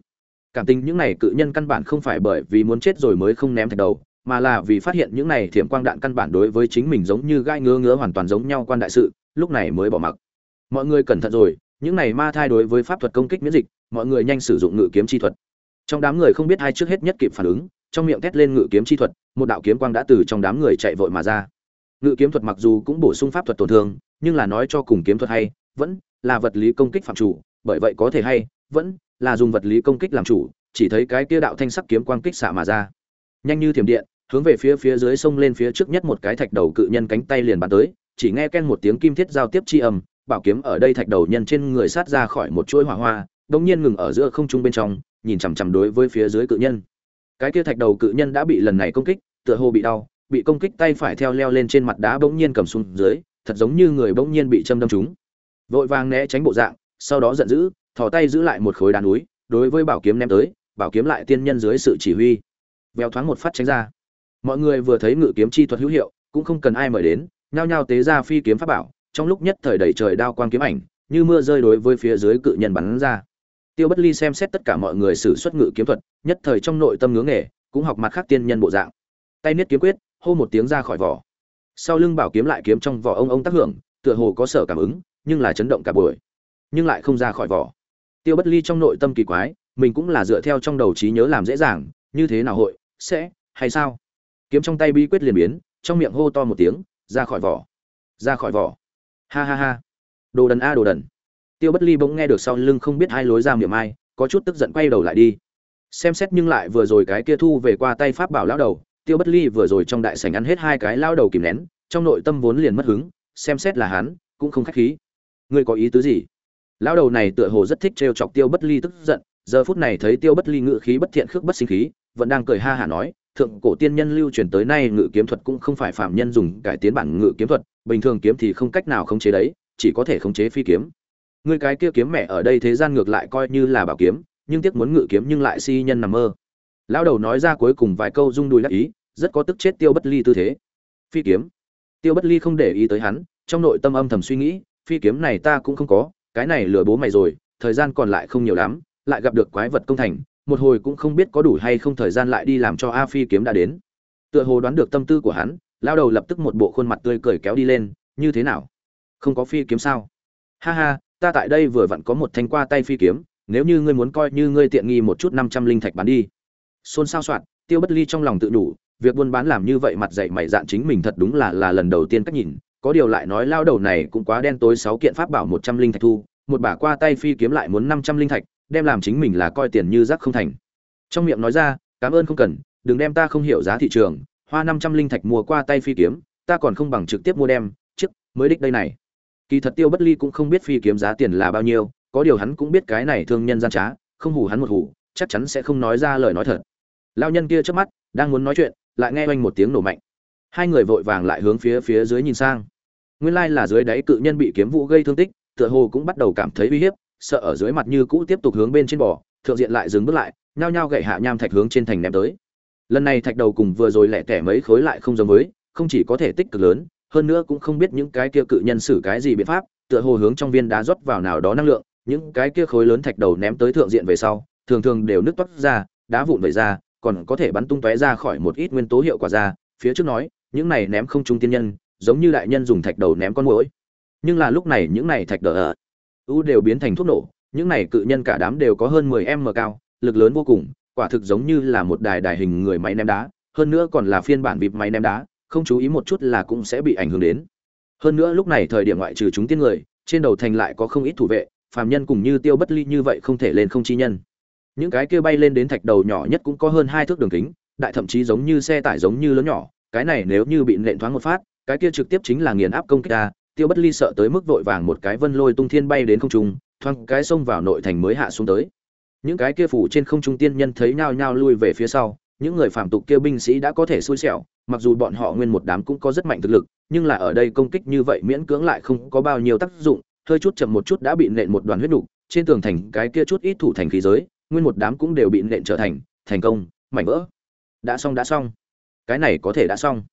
cảm tình những này cự nhân căn bản không phải bởi vì muốn chết rồi mới không ném thạch đầu, mà là vì phát hiện những này thiểm quang đạn căn bản đối với chính mình giống như gai ngứa ngứa hoàn toàn giống nhau quan đại sự, lúc này mới bỏ mặc. Mọi người cẩn thận rồi, những này ma thai đối với pháp thuật công kích miễn dịch, mọi người nhanh sử dụng ngự kiếm chi thuật. Trong đám người không biết ai trước hết nhất kịp phản ứng, trong miệng thét lên ngự kiếm chi thuật, một đạo kiếm quang đã từ trong đám người chạy vội mà ra. Ngự kiếm thuật mặc dù cũng bổ sung pháp thuật tổn thương, nhưng là nói cho cùng kiếm thuật hay, vẫn là vật lý công kích phạm chủ, bởi vậy có thể hay, vẫn là dùng vật lý công kích làm chủ, chỉ thấy cái kia đạo thanh sắc kiếm quang kích xạ mà ra. Nhanh như thiểm điện, hướng về phía phía dưới sông lên phía trước nhất một cái thạch đầu cự nhân cánh tay liền bắn tới, chỉ nghe ken một tiếng kim thiết giao tiếp chi âm, bảo kiếm ở đây thạch đầu nhân trên người sát ra khỏi một chuỗi hỏa hoa đột nhiên ngừng ở giữa không trung bên trong, nhìn chằm chằm đối với phía dưới cự nhân. Cái kia thạch đầu cự nhân đã bị lần này công kích, tựa hồ bị đau, bị công kích tay phải theo leo lên trên mặt đá bỗng nhiên cầm xuống dưới, thật giống như người bỗng nhiên bị châm đâm trúng. Vội vàng né tránh bộ dạng, sau đó giận dữ thò tay giữ lại một khối đá núi, đối với bảo kiếm ném tới, bảo kiếm lại tiên nhân dưới sự chỉ huy. Vèo thoáng một phát tránh ra. Mọi người vừa thấy ngự kiếm chi thuật hữu hiệu, cũng không cần ai mời đến, nhao nhao tế ra phi kiếm pháp bảo, trong lúc nhất thời đẩy trời đao quang kiếm ảnh, như mưa rơi đối với phía dưới cự nhân bắn ra. Tiêu bất ly xem xét tất cả mọi người sử xuất ngự kiếm thuật, nhất thời trong nội tâm ngưỡng nghề, cũng học mặt khác tiên nhân bộ dạng. Tay niết kiếm quyết, hô một tiếng ra khỏi vỏ. Sau lưng bảo kiếm lại kiếm trong vỏ ông ông tác hưởng, tựa hồ có sở cảm ứng, nhưng là chấn động cả buổi. Nhưng lại không ra khỏi vỏ tiêu bất ly trong nội tâm kỳ quái, mình cũng là dựa theo trong đầu trí nhớ làm dễ dàng, như thế nào hội, sẽ, hay sao? Kiếm trong tay bí quyết liền biến, trong miệng hô to một tiếng, ra khỏi vỏ. Ra khỏi vỏ. Ha ha ha. Đồ đần a, đồ đần. Tiêu bất ly bỗng nghe được sau lưng không biết hai lối ra miệng ai, có chút tức giận quay đầu lại đi. Xem xét nhưng lại vừa rồi cái kia thu về qua tay pháp bảo lão đầu, tiêu bất ly vừa rồi trong đại sảnh ăn hết hai cái lao đầu kìm nén, trong nội tâm vốn liền mất hứng, xem xét là hắn, cũng không khách khí. Ngươi có ý tứ gì? Lão đầu này tựa hồ rất thích trêu chọc tiêu bất ly tức giận, giờ phút này thấy tiêu bất ly ngự khí bất thiện khước bất sinh khí, vẫn đang cười ha hả nói, thượng cổ tiên nhân lưu truyền tới nay ngự kiếm thuật cũng không phải phạm nhân dùng cải tiến bản ngự kiếm thuật, bình thường kiếm thì không cách nào khống chế đấy, chỉ có thể khống chế phi kiếm. Người cái kia kiếm mẹ ở đây thế gian ngược lại coi như là bảo kiếm, nhưng tiếc muốn ngự kiếm nhưng lại si nhân nằm mơ. Lão đầu nói ra cuối cùng vài câu rung đùi lắc ý, rất có tức chết tiêu bất ly tư thế. Phi kiếm? Tiêu bất ly không để ý tới hắn, trong nội tâm âm thầm suy nghĩ, phi kiếm này ta cũng không có cái này lừa bố mày rồi, thời gian còn lại không nhiều lắm, lại gặp được quái vật công thành, một hồi cũng không biết có đủ hay không thời gian lại đi làm cho a phi kiếm đã đến. Tựa hồ đoán được tâm tư của hắn, lao đầu lập tức một bộ khuôn mặt tươi cười kéo đi lên, như thế nào? Không có phi kiếm sao? Ha ha, ta tại đây vừa vặn có một thanh qua tay phi kiếm, nếu như ngươi muốn coi như ngươi tiện nghi một chút năm trăm linh thạch bán đi. Xôn xao soạn, tiêu bất ly trong lòng tự đủ, việc buôn bán làm như vậy mặt dạy mày dạn chính mình thật đúng là là lần đầu tiên cách nhìn có điều lại nói lao đầu này cũng quá đen tối sáu kiện pháp bảo một trăm linh thạch thu, một bả qua tay phi kiếm lại muốn năm trăm linh thạch, đem làm chính mình là coi tiền như rác không thành. Trong miệng nói ra, cảm ơn không cần, đừng đem ta không hiểu giá thị trường, hoa năm trăm linh thạch mua qua tay phi kiếm, ta còn không bằng trực tiếp mua đem trước mới đích đây này. Kỳ thật tiêu bất ly cũng không biết phi kiếm giá tiền là bao nhiêu, có điều hắn cũng biết cái này thương nhân gian trá, không hù hắn một hù, chắc chắn sẽ không nói ra lời nói thật. Lao nhân kia trước mắt, đang muốn nói chuyện, lại nghe oanh một tiếng nổ mạnh hai người vội vàng lại hướng phía phía dưới nhìn sang. Nguyên lai là dưới đáy cự nhân bị kiếm vũ gây thương tích, tựa hồ cũng bắt đầu cảm thấy uy hiếp, sợ ở dưới mặt như cũ tiếp tục hướng bên trên bò, thượng diện lại dừng bước lại, nhao nhao gậy hạ nham thạch hướng trên thành ném tới. Lần này thạch đầu cùng vừa rồi lẻ tẻ mấy khối lại không giống với, không chỉ có thể tích cực lớn, hơn nữa cũng không biết những cái kia cự nhân xử cái gì biện pháp, tựa hồ hướng trong viên đá rót vào nào đó năng lượng, những cái kia khối lớn thạch đầu ném tới thượng diện về sau, thường thường đều nứt toát ra, đá vụn vẩy ra, còn có thể bắn tung tóe ra khỏi một ít nguyên tố hiệu quả ra, phía trước nói những này ném không trung tiên nhân, giống như đại nhân dùng thạch đầu ném con muỗi. Nhưng là lúc này những này thạch đờ ở u đều biến thành thuốc nổ, những này cự nhân cả đám đều có hơn 10 m cao, lực lớn vô cùng, quả thực giống như là một đài đài hình người máy ném đá, hơn nữa còn là phiên bản vịp máy ném đá, không chú ý một chút là cũng sẽ bị ảnh hưởng đến. Hơn nữa lúc này thời điểm ngoại trừ chúng tiên người, trên đầu thành lại có không ít thủ vệ, phàm nhân cùng như tiêu bất ly như vậy không thể lên không chi nhân. Những cái kia bay lên đến thạch đầu nhỏ nhất cũng có hơn hai thước đường kính, đại thậm chí giống như xe tải giống như lớn nhỏ cái này nếu như bị nện thoáng một phát cái kia trực tiếp chính là nghiền áp công kích ta tiêu bất ly sợ tới mức vội vàng một cái vân lôi tung thiên bay đến không trung thoáng cái xông vào nội thành mới hạ xuống tới. Những cái kia phủ trên không trung tiên nhân thấy nhao nhao lui về phía sau những người phạm tục kia binh sĩ đã có thể xui xẻo mặc dù bọn họ nguyên một đám cũng có rất mạnh thực lực nhưng là ở đây công kích như vậy miễn cưỡng lại không có bao nhiêu tác dụng hơi chút chậm một chút đã bị nện một đoàn huyết đủ, trên tường thành cái kia chút ít thủ thành khí giới nguyên một đám cũng đều bị nện trở thành thành công mảnh vỡ. Đã xong đã xong cái này có thể đã xong.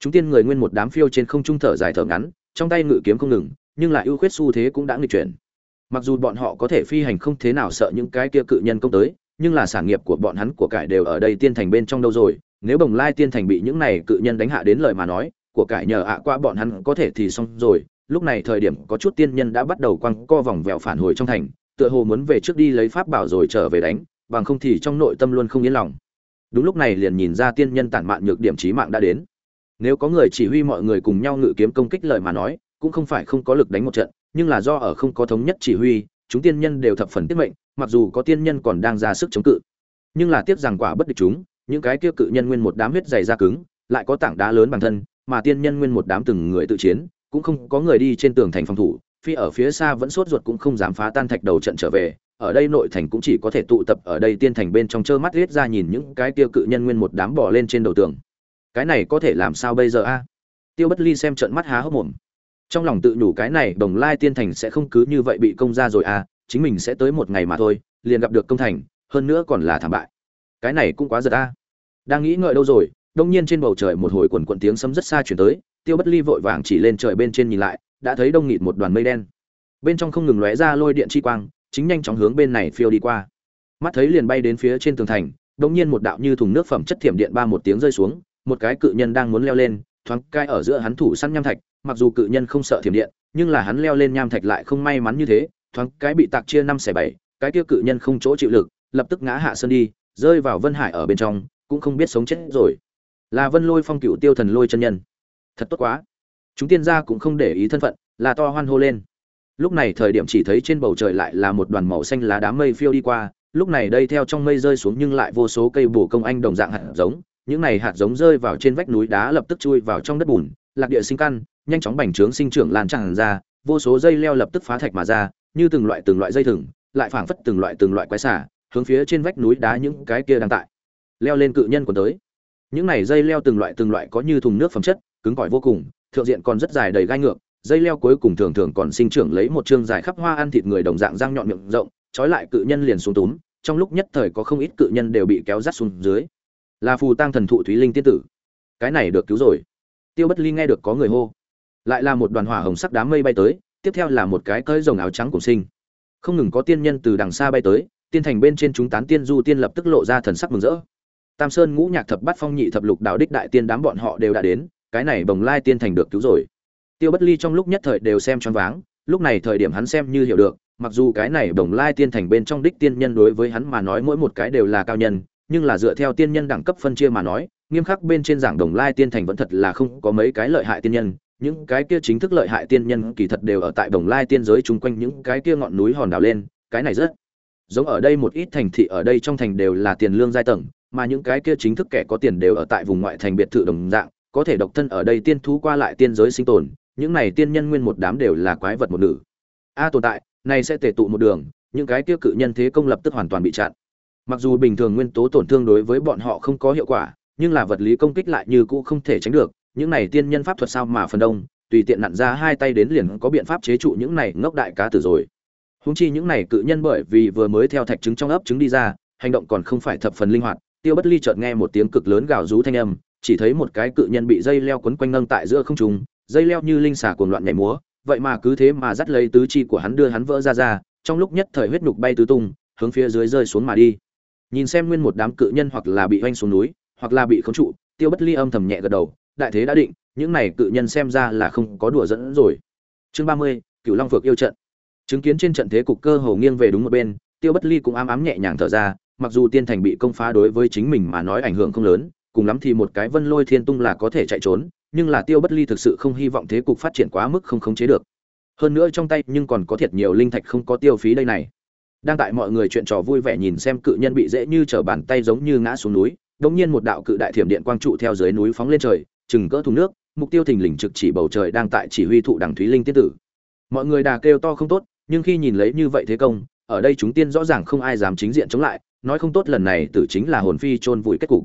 Chúng tiên người nguyên một đám phiêu trên không trung thở dài thở ngắn, trong tay ngự kiếm không ngừng, nhưng lại ưu khuyết xu thế cũng đã nghịch chuyển. Mặc dù bọn họ có thể phi hành không thế nào sợ những cái kia cự nhân công tới, nhưng là sản nghiệp của bọn hắn của cải đều ở đây tiên thành bên trong đâu rồi. Nếu bồng lai tiên thành bị những này cự nhân đánh hạ đến lời mà nói, của cải nhờ ạ qua bọn hắn có thể thì xong rồi. Lúc này thời điểm có chút tiên nhân đã bắt đầu quăng co vòng vèo phản hồi trong thành, tựa hồ muốn về trước đi lấy pháp bảo rồi trở về đánh, bằng không thì trong nội tâm luôn không yên lòng đúng lúc này liền nhìn ra tiên nhân tản mạn nhược điểm trí mạng đã đến. Nếu có người chỉ huy mọi người cùng nhau ngự kiếm công kích lời mà nói, cũng không phải không có lực đánh một trận, nhưng là do ở không có thống nhất chỉ huy, chúng tiên nhân đều thập phần tiết mệnh, mặc dù có tiên nhân còn đang ra sức chống cự. Nhưng là tiếc rằng quả bất địch chúng, những cái kia cự nhân nguyên một đám huyết dày da cứng, lại có tảng đá lớn bằng thân, mà tiên nhân nguyên một đám từng người tự chiến, cũng không có người đi trên tường thành phòng thủ, phi ở phía xa vẫn sốt ruột cũng không dám phá tan thạch đầu trận trở về ở đây nội thành cũng chỉ có thể tụ tập ở đây tiên thành bên trong trơ mắt riết ra nhìn những cái tiêu cự nhân nguyên một đám bò lên trên đầu tường. Cái này có thể làm sao bây giờ a? Tiêu bất ly xem trận mắt há hốc mồm. Trong lòng tự nhủ cái này, đồng lai tiên thành sẽ không cứ như vậy bị công ra rồi a, chính mình sẽ tới một ngày mà thôi, liền gặp được công thành, hơn nữa còn là thảm bại. Cái này cũng quá giật a. Đang nghĩ ngợi đâu rồi, đông nhiên trên bầu trời một hồi quần quận tiếng sấm rất xa chuyển tới, tiêu bất ly vội vàng chỉ lên trời bên trên nhìn lại, đã thấy đông nghịt một đoàn mây đen. Bên trong không ngừng lóe ra lôi điện chi quang chính nhanh chóng hướng bên này phiêu đi qua. Mắt thấy liền bay đến phía trên tường thành đông nhiên một đạo như thùng nước phẩm chất thiểm điện ba một tiếng rơi xuống, một cái cự nhân đang muốn leo lên, thoáng cai ở giữa hắn thủ săn nham thạch, mặc dù cự nhân không sợ thiểm điện, nhưng là hắn leo lên nham thạch lại không may mắn như thế, thoáng cái bị tạc chia năm xẻ bảy, cái kia cự nhân không chỗ chịu lực, lập tức ngã hạ sơn đi, rơi vào vân hải ở bên trong, cũng không biết sống chết rồi. Là vân lôi phong cựu tiêu thần lôi chân nhân. Thật tốt quá. Chúng tiên gia cũng không để ý thân phận, là to hoan hô lên lúc này thời điểm chỉ thấy trên bầu trời lại là một đoàn màu xanh lá đám mây phiêu đi qua. Lúc này đây theo trong mây rơi xuống nhưng lại vô số cây bổ công anh đồng dạng hạt giống. Những này hạt giống rơi vào trên vách núi đá lập tức chui vào trong đất bùn. Lạc địa sinh căn, nhanh chóng bành trướng sinh trưởng lan tràn ra. Vô số dây leo lập tức phá thạch mà ra, như từng loại từng loại dây thừng, lại phảng phất từng loại từng loại quái xả hướng phía trên vách núi đá những cái kia đang tại. Leo lên cự nhân của tới. Những này dây leo từng loại từng loại có như thùng nước phẩm chất, cứng cỏi vô cùng, thượng diện còn rất dài đầy gai ngược dây leo cuối cùng thường thường còn sinh trưởng lấy một chương dài khắp hoa ăn thịt người đồng dạng răng nhọn miệng rộng, trói lại cự nhân liền xuống túm, trong lúc nhất thời có không ít cự nhân đều bị kéo rắt xuống dưới. Là phù tăng thần thụ thúy linh tiên tử. Cái này được cứu rồi. Tiêu bất ly nghe được có người hô. Lại là một đoàn hỏa hồng sắc đám mây bay tới, tiếp theo là một cái cỡi rồng áo trắng cùng sinh. Không ngừng có tiên nhân từ đằng xa bay tới, tiên thành bên trên chúng tán tiên du tiên lập tức lộ ra thần sắc mừng rỡ. Tam sơn ngũ nhạc thập bát phong nhị thập lục đạo đích đại tiên đám bọn họ đều đã đến, cái này bồng lai tiên thành được cứu rồi tiêu bất ly trong lúc nhất thời đều xem choáng váng lúc này thời điểm hắn xem như hiểu được mặc dù cái này bồng lai tiên thành bên trong đích tiên nhân đối với hắn mà nói mỗi một cái đều là cao nhân nhưng là dựa theo tiên nhân đẳng cấp phân chia mà nói nghiêm khắc bên trên giảng đồng lai tiên thành vẫn thật là không có mấy cái lợi hại tiên nhân những cái kia chính thức lợi hại tiên nhân kỳ thật đều ở tại Đồng Lai tiên giới chung quanh những cái kia ngọn núi hòn đảo lên, cái này rất giống ở đây một ít thành thị ở đây trong thành đều là tiền lương giai tầng, mà những cái kia chính thức kẻ có tiền đều ở tại vùng ngoại thành biệt thự đồng dạng, có thể độc thân ở đây tiên thú qua lại tiên giới sinh tồn, những này tiên nhân nguyên một đám đều là quái vật một nữ. A tồn tại, này sẽ tề tụ một đường, những cái tiêu cự nhân thế công lập tức hoàn toàn bị chặn. Mặc dù bình thường nguyên tố tổn thương đối với bọn họ không có hiệu quả, nhưng là vật lý công kích lại như cũ không thể tránh được, những này tiên nhân pháp thuật sao mà phần đông, tùy tiện nặn ra hai tay đến liền có biện pháp chế trụ những này ngốc đại cá tử rồi. Huống chi những này cự nhân bởi vì vừa mới theo thạch trứng trong ấp trứng đi ra, hành động còn không phải thập phần linh hoạt, Tiêu Bất Ly chợt nghe một tiếng cực lớn gào rú thanh âm, chỉ thấy một cái cự nhân bị dây leo quấn quanh nâng tại giữa không trung, dây leo như linh xà cuồng loạn nhảy múa, vậy mà cứ thế mà dắt lấy tứ chi của hắn đưa hắn vỡ ra ra, trong lúc nhất thời huyết nhục bay tứ tung, hướng phía dưới rơi xuống mà đi. Nhìn xem nguyên một đám cự nhân hoặc là bị hoanh xuống núi, hoặc là bị khống trụ, Tiêu Bất Ly âm thầm nhẹ gật đầu, đại thế đã định, những này cự nhân xem ra là không có đùa dẫn rồi. Chương 30, Cửu Long vực yêu trận. Chứng kiến trên trận thế cục cơ hồ nghiêng về đúng một bên, Tiêu Bất Ly cũng ám ám nhẹ nhàng thở ra, mặc dù tiên thành bị công phá đối với chính mình mà nói ảnh hưởng không lớn, cùng lắm thì một cái Vân Lôi Thiên Tung là có thể chạy trốn, nhưng là Tiêu Bất Ly thực sự không hy vọng thế cục phát triển quá mức không khống chế được. Hơn nữa trong tay nhưng còn có thiệt nhiều linh thạch không có tiêu phí đây này. Đang tại mọi người chuyện trò vui vẻ nhìn xem cự nhân bị dễ như trở bàn tay giống như ngã xuống núi, đột nhiên một đạo cự đại thiểm điện quang trụ theo dưới núi phóng lên trời, chừng cỡ thùng nước, mục tiêu thình lình trực chỉ bầu trời đang tại chỉ huy thụ đằng thúy linh tiên tử. Mọi người đà kêu to không tốt, nhưng khi nhìn lấy như vậy thế công, ở đây chúng tiên rõ ràng không ai dám chính diện chống lại, nói không tốt lần này tử chính là hồn phi chôn vùi kết cục.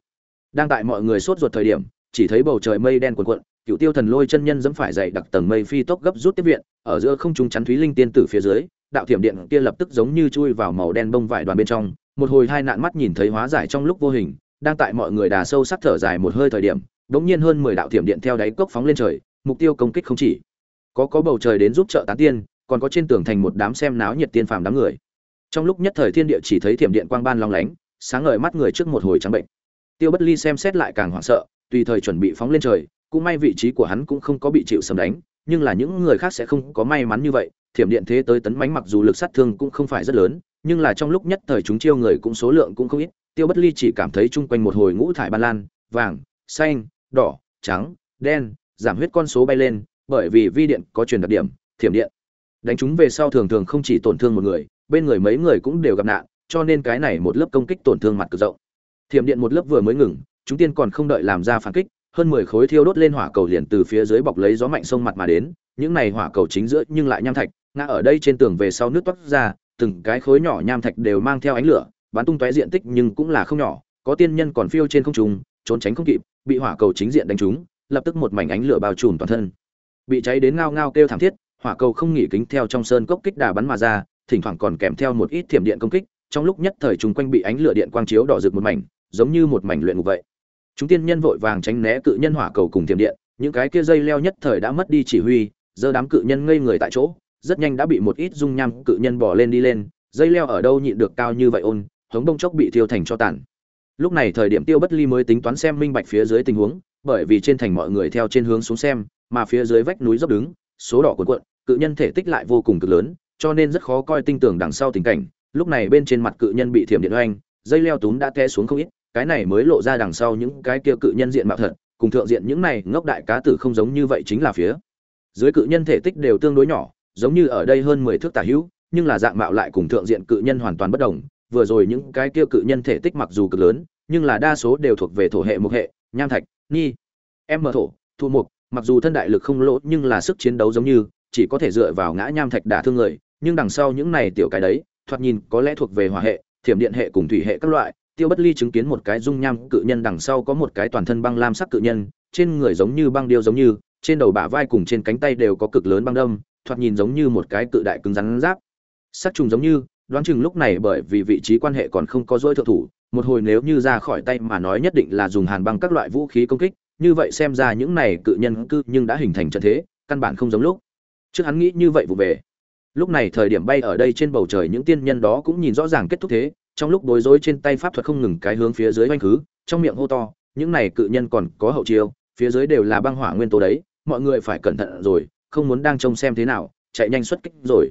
Đang tại mọi người sốt ruột thời điểm, chỉ thấy bầu trời mây đen cuồn cuộn, Cựu Tiêu Thần Lôi chân nhân dẫm phải dậy đặc tầng mây phi tốc gấp rút tiếp viện, ở giữa không trung chắn Thúy Linh tiên tử phía dưới, đạo thiểm điện kia lập tức giống như chui vào màu đen bông vải đoàn bên trong, một hồi hai nạn mắt nhìn thấy hóa giải trong lúc vô hình, đang tại mọi người đà sâu sắc thở dài một hơi thời điểm, đống nhiên hơn 10 đạo thiểm điện theo đáy cốc phóng lên trời, mục tiêu công kích không chỉ có có bầu trời đến giúp trợ tán tiên, còn có trên tường thành một đám xem náo nhiệt tiên phàm đám người. Trong lúc nhất thời thiên địa chỉ thấy thiểm điện quang ban long lánh, sáng ngời mắt người trước một hồi trắng bệnh. Tiêu Bất Ly xem xét lại càng hoảng sợ, tùy thời chuẩn bị phóng lên trời, cũng may vị trí của hắn cũng không có bị chịu sầm đánh, nhưng là những người khác sẽ không có may mắn như vậy, thiểm điện thế tới tấn mánh mặc dù lực sát thương cũng không phải rất lớn, nhưng là trong lúc nhất thời chúng chiêu người cũng số lượng cũng không ít, Tiêu Bất Ly chỉ cảm thấy chung quanh một hồi ngũ thải ban lan, vàng, xanh, đỏ, trắng, đen, giảm huyết con số bay lên, bởi vì vi điện có truyền đặc điểm, thiểm điện. Đánh chúng về sau thường thường không chỉ tổn thương một người, bên người mấy người cũng đều gặp nạn, cho nên cái này một lớp công kích tổn thương mặt cực rộng. Thiểm điện một lớp vừa mới ngừng, chúng tiên còn không đợi làm ra phản kích, hơn mười khối thiêu đốt lên hỏa cầu liền từ phía dưới bọc lấy gió mạnh sông mặt mà đến, những này hỏa cầu chính giữa nhưng lại nham thạch, ngã ở đây trên tường về sau nước toát ra, từng cái khối nhỏ nham thạch đều mang theo ánh lửa, bắn tung tóe diện tích nhưng cũng là không nhỏ, có tiên nhân còn phiêu trên không trung, trốn tránh không kịp, bị hỏa cầu chính diện đánh trúng, lập tức một mảnh ánh lửa bao trùm toàn thân. Bị cháy đến ngao ngao kêu thảm thiết, hỏa cầu không nghỉ kính theo trong sơn cốc kích đà bắn mà ra, thỉnh thoảng còn kèm theo một ít thiểm điện công kích, trong lúc nhất thời chúng quanh bị ánh lửa điện quang chiếu đỏ rực một mảnh, giống như một mảnh luyện ngục vậy. Chúng tiên nhân vội vàng tránh né cự nhân hỏa cầu cùng thiểm điện, những cái kia dây leo nhất thời đã mất đi chỉ huy, giờ đám cự nhân ngây người tại chỗ, rất nhanh đã bị một ít dung nham cự nhân bỏ lên đi lên, dây leo ở đâu nhịn được cao như vậy ôn, hống đông chốc bị thiêu thành cho tàn. Lúc này thời điểm Tiêu Bất Ly mới tính toán xem minh bạch phía dưới tình huống, bởi vì trên thành mọi người theo trên hướng xuống xem, mà phía dưới vách núi dốc đứng, số đỏ cuộn cuộn, cự nhân thể tích lại vô cùng cực lớn, cho nên rất khó coi tinh tường đằng sau tình cảnh. Lúc này bên trên mặt cự nhân bị thiểm điện oanh, dây leo túm đã té xuống không ít, cái này mới lộ ra đằng sau những cái kia cự nhân diện mạo thật, cùng thượng diện những này ngốc đại cá tử không giống như vậy chính là phía dưới cự nhân thể tích đều tương đối nhỏ, giống như ở đây hơn 10 thước tả hữu, nhưng là dạng mạo lại cùng thượng diện cự nhân hoàn toàn bất đồng. Vừa rồi những cái kia cự nhân thể tích mặc dù cực lớn, nhưng là đa số đều thuộc về thổ hệ mục hệ, nham thạch, ni, em mở thổ, thu mục, mặc dù thân đại lực không lỗ nhưng là sức chiến đấu giống như, chỉ có thể dựa vào ngã nham thạch đả thương người, nhưng đằng sau những này tiểu cái đấy, thoạt nhìn có lẽ thuộc về hỏa hệ, thiểm điện hệ cùng thủy hệ các loại, Tiêu Bất Ly chứng kiến một cái dung nham cự nhân đằng sau có một cái toàn thân băng lam sắc cự nhân, trên người giống như băng điêu giống như, trên đầu bả vai cùng trên cánh tay đều có cực lớn băng đâm, thoạt nhìn giống như một cái cự đại cứng rắn giáp. Sắc trùng giống như, đoán chừng lúc này bởi vì vị trí quan hệ còn không có dối thượng thủ, một hồi nếu như ra khỏi tay mà nói nhất định là dùng hàn băng các loại vũ khí công kích, như vậy xem ra những này cự nhân cư nhưng đã hình thành trận thế, căn bản không giống lúc. Trước hắn nghĩ như vậy vụ về. Lúc này thời điểm bay ở đây trên bầu trời những tiên nhân đó cũng nhìn rõ ràng kết thúc thế, trong lúc bối rối trên tay pháp thuật không ngừng cái hướng phía dưới oanh khứ, trong miệng hô to, những này cự nhân còn có hậu chiêu, phía dưới đều là băng hỏa nguyên tố đấy, mọi người phải cẩn thận rồi, không muốn đang trông xem thế nào, chạy nhanh xuất kích rồi.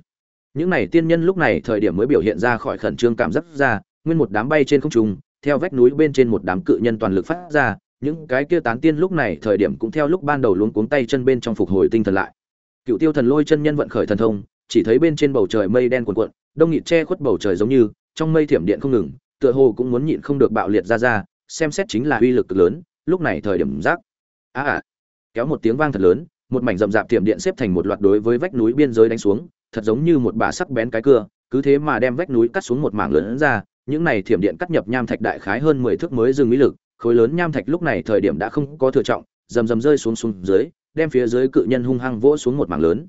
Những này tiên nhân lúc này thời điểm mới biểu hiện ra khỏi khẩn trương cảm giác ra, nguyên một đám bay trên không trung, theo vách núi bên trên một đám cự nhân toàn lực phát ra, những cái kia tán tiên lúc này thời điểm cũng theo lúc ban đầu luống cuống tay chân bên trong phục hồi tinh thần lại cựu tiêu thần lôi chân nhân vận khởi thần thông chỉ thấy bên trên bầu trời mây đen cuồn cuộn đông nghịt che khuất bầu trời giống như trong mây thiểm điện không ngừng tựa hồ cũng muốn nhịn không được bạo liệt ra ra xem xét chính là uy lực cực lớn lúc này thời điểm rác a à, kéo một tiếng vang thật lớn một mảnh rậm rạp thiểm điện xếp thành một loạt đối với vách núi biên giới đánh xuống thật giống như một bà sắc bén cái cưa cứ thế mà đem vách núi cắt xuống một mảng lớn ra những này thiểm điện cắt nhập nham thạch đại khái hơn mười thước mới dừng mỹ lực khối lớn nham thạch lúc này thời điểm đã không có thừa trọng rầm rầm rơi xuống xuống dưới đem phía dưới cự nhân hung hăng vỗ xuống một mảng lớn.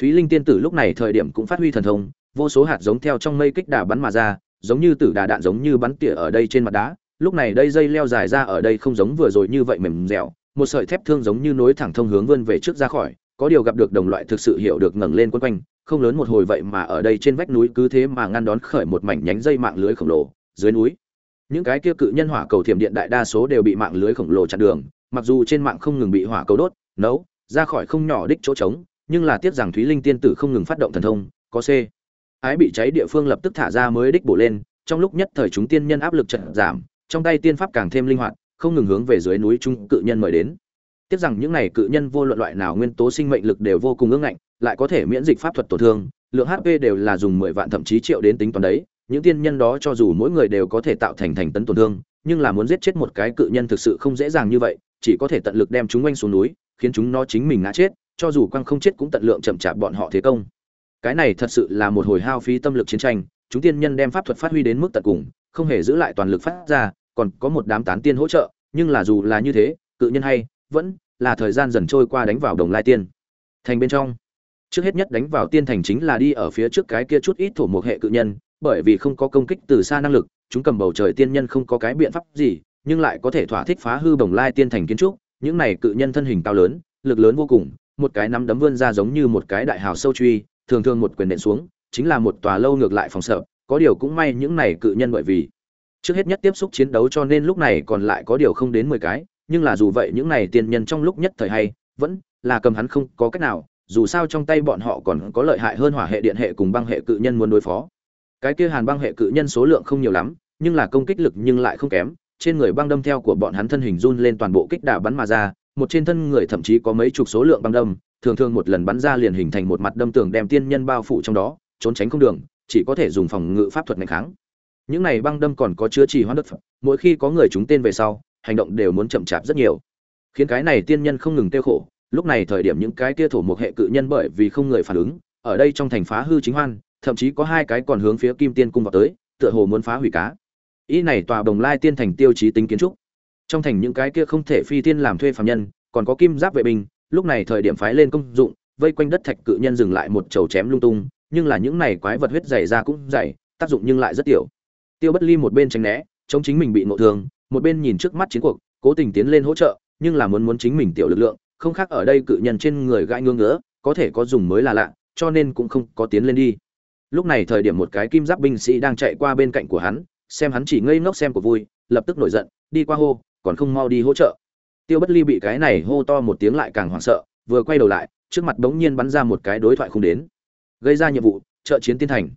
Thúy linh tiên tử lúc này thời điểm cũng phát huy thần thông vô số hạt giống theo trong mây kích đà bắn mà ra, giống như tử đà đạn giống như bắn tỉa ở đây trên mặt đá. Lúc này đây dây leo dài ra ở đây không giống vừa rồi như vậy mềm dẻo, một sợi thép thương giống như nối thẳng thông hướng vươn về trước ra khỏi, có điều gặp được đồng loại thực sự hiểu được ngẩng lên quấn quanh, không lớn một hồi vậy mà ở đây trên vách núi cứ thế mà ngăn đón khởi một mảnh nhánh dây mạng lưới khổng lồ, dưới núi. Những cái kia cự nhân hỏa cầu thiểm điện đại đa số đều bị mạng lưới khổng lồ chặn đường, mặc dù trên mạng không ngừng bị hỏa cầu đốt, nấu, ra khỏi không nhỏ đích chỗ trống, nhưng là tiếc rằng thúy linh tiên tử không ngừng phát động thần thông, có c ái bị cháy địa phương lập tức thả ra mới đích bổ lên, trong lúc nhất thời chúng tiên nhân áp lực trận giảm, trong tay tiên pháp càng thêm linh hoạt, không ngừng hướng về dưới núi trung cự nhân mời đến. Tiếc rằng những này cự nhân vô luận loại nào nguyên tố sinh mệnh lực đều vô cùng ương ngạnh, lại có thể miễn dịch pháp thuật tổn thương, lượng hp đều là dùng mười vạn thậm chí triệu đến tính toán đấy, những tiên nhân đó cho dù mỗi người đều có thể tạo thành thành tấn tổn thương, nhưng là muốn giết chết một cái cự nhân thực sự không dễ dàng như vậy, chỉ có thể tận lực đem chúng quanh xuống núi, khiến chúng nó chính mình ngã chết, cho dù quăng không chết cũng tận lượng chậm chạp bọn họ thế công cái này thật sự là một hồi hao phí tâm lực chiến tranh, chúng tiên nhân đem pháp thuật phát huy đến mức tận cùng, không hề giữ lại toàn lực phát ra, còn có một đám tán tiên hỗ trợ, nhưng là dù là như thế, cự nhân hay, vẫn là thời gian dần trôi qua đánh vào đồng lai tiên. Thành bên trong, trước hết nhất đánh vào tiên thành chính là đi ở phía trước cái kia chút ít thổ một hệ cự nhân, bởi vì không có công kích từ xa năng lực, chúng cầm bầu trời tiên nhân không có cái biện pháp gì, nhưng lại có thể thỏa thích phá hư bồng lai tiên thành kiến trúc, những này cự nhân thân hình cao lớn, lực lớn vô cùng, một cái nắm đấm vươn ra giống như một cái đại hào sâu truy thường thường một quyền nện xuống, chính là một tòa lâu ngược lại phòng sợ, có điều cũng may những này cự nhân bởi vì trước hết nhất tiếp xúc chiến đấu cho nên lúc này còn lại có điều không đến mười cái, nhưng là dù vậy những này tiên nhân trong lúc nhất thời hay, vẫn là cầm hắn không có cách nào, dù sao trong tay bọn họ còn có lợi hại hơn hỏa hệ điện hệ cùng băng hệ cự nhân muốn đối phó. Cái kia hàn băng hệ cự nhân số lượng không nhiều lắm, nhưng là công kích lực nhưng lại không kém, trên người băng đâm theo của bọn hắn thân hình run lên toàn bộ kích đả bắn mà ra một trên thân người thậm chí có mấy chục số lượng băng đâm, thường thường một lần bắn ra liền hình thành một mặt đâm tường đem tiên nhân bao phủ trong đó, trốn tránh không đường, chỉ có thể dùng phòng ngự pháp thuật ngày kháng. Những này băng đâm còn có chứa trì hoãn đất mỗi khi có người chúng tên về sau, hành động đều muốn chậm chạp rất nhiều. Khiến cái này tiên nhân không ngừng tiêu khổ, lúc này thời điểm những cái kia thổ một hệ cự nhân bởi vì không người phản ứng, ở đây trong thành phá hư chính hoan, thậm chí có hai cái còn hướng phía kim tiên cung vào tới, tựa hồ muốn phá hủy cá. Ý này tòa đồng lai tiên thành tiêu chí tính kiến trúc trong thành những cái kia không thể phi tiên làm thuê phạm nhân, còn có kim giáp vệ binh, lúc này thời điểm phái lên công dụng, vây quanh đất thạch cự nhân dừng lại một chầu chém lung tung, nhưng là những này quái vật huyết dày ra cũng dày, tác dụng nhưng lại rất tiểu. Tiêu bất ly một bên tránh né, chống chính mình bị ngộ thương, một bên nhìn trước mắt chiến cuộc, cố tình tiến lên hỗ trợ, nhưng là muốn muốn chính mình tiểu lực lượng, không khác ở đây cự nhân trên người gãi ngưỡng ngứa, có thể có dùng mới là lạ, cho nên cũng không có tiến lên đi. Lúc này thời điểm một cái kim giáp binh sĩ đang chạy qua bên cạnh của hắn, xem hắn chỉ ngây ngốc xem của vui, lập tức nổi giận, đi qua hô còn không mau đi hỗ trợ. Tiêu bất ly bị cái này hô to một tiếng lại càng hoảng sợ, vừa quay đầu lại, trước mặt bỗng nhiên bắn ra một cái đối thoại không đến. Gây ra nhiệm vụ, trợ chiến tiên thành.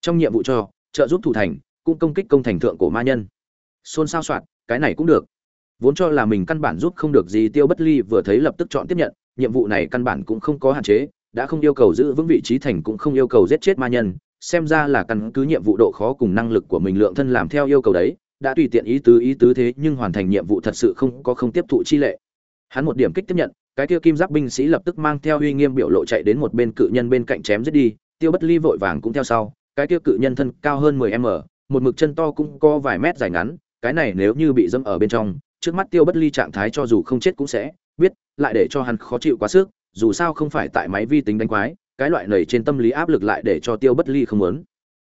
Trong nhiệm vụ cho, trợ giúp thủ thành, cũng công kích công thành thượng cổ ma nhân. Xôn xao soạt cái này cũng được. Vốn cho là mình căn bản giúp không được gì, tiêu bất ly vừa thấy lập tức chọn tiếp nhận, nhiệm vụ này căn bản cũng không có hạn chế, đã không yêu cầu giữ vững vị trí thành cũng không yêu cầu giết chết ma nhân, xem ra là căn cứ nhiệm vụ độ khó cùng năng lực của mình lượng thân làm theo yêu cầu đấy đã tùy tiện ý tứ ý tứ thế nhưng hoàn thành nhiệm vụ thật sự không có không tiếp thụ chi lệ. Hắn một điểm kích tiếp nhận, cái kia kim giáp binh sĩ lập tức mang theo uy nghiêm biểu lộ chạy đến một bên cự nhân bên cạnh chém giết đi, tiêu bất ly vội vàng cũng theo sau, cái kia cự nhân thân cao hơn 10 m, một mực chân to cũng có vài mét dài ngắn, cái này nếu như bị dâm ở bên trong, trước mắt tiêu bất ly trạng thái cho dù không chết cũng sẽ biết, lại để cho hắn khó chịu quá sức, dù sao không phải tại máy vi tính đánh quái, cái loại này trên tâm lý áp lực lại để cho tiêu bất ly không muốn.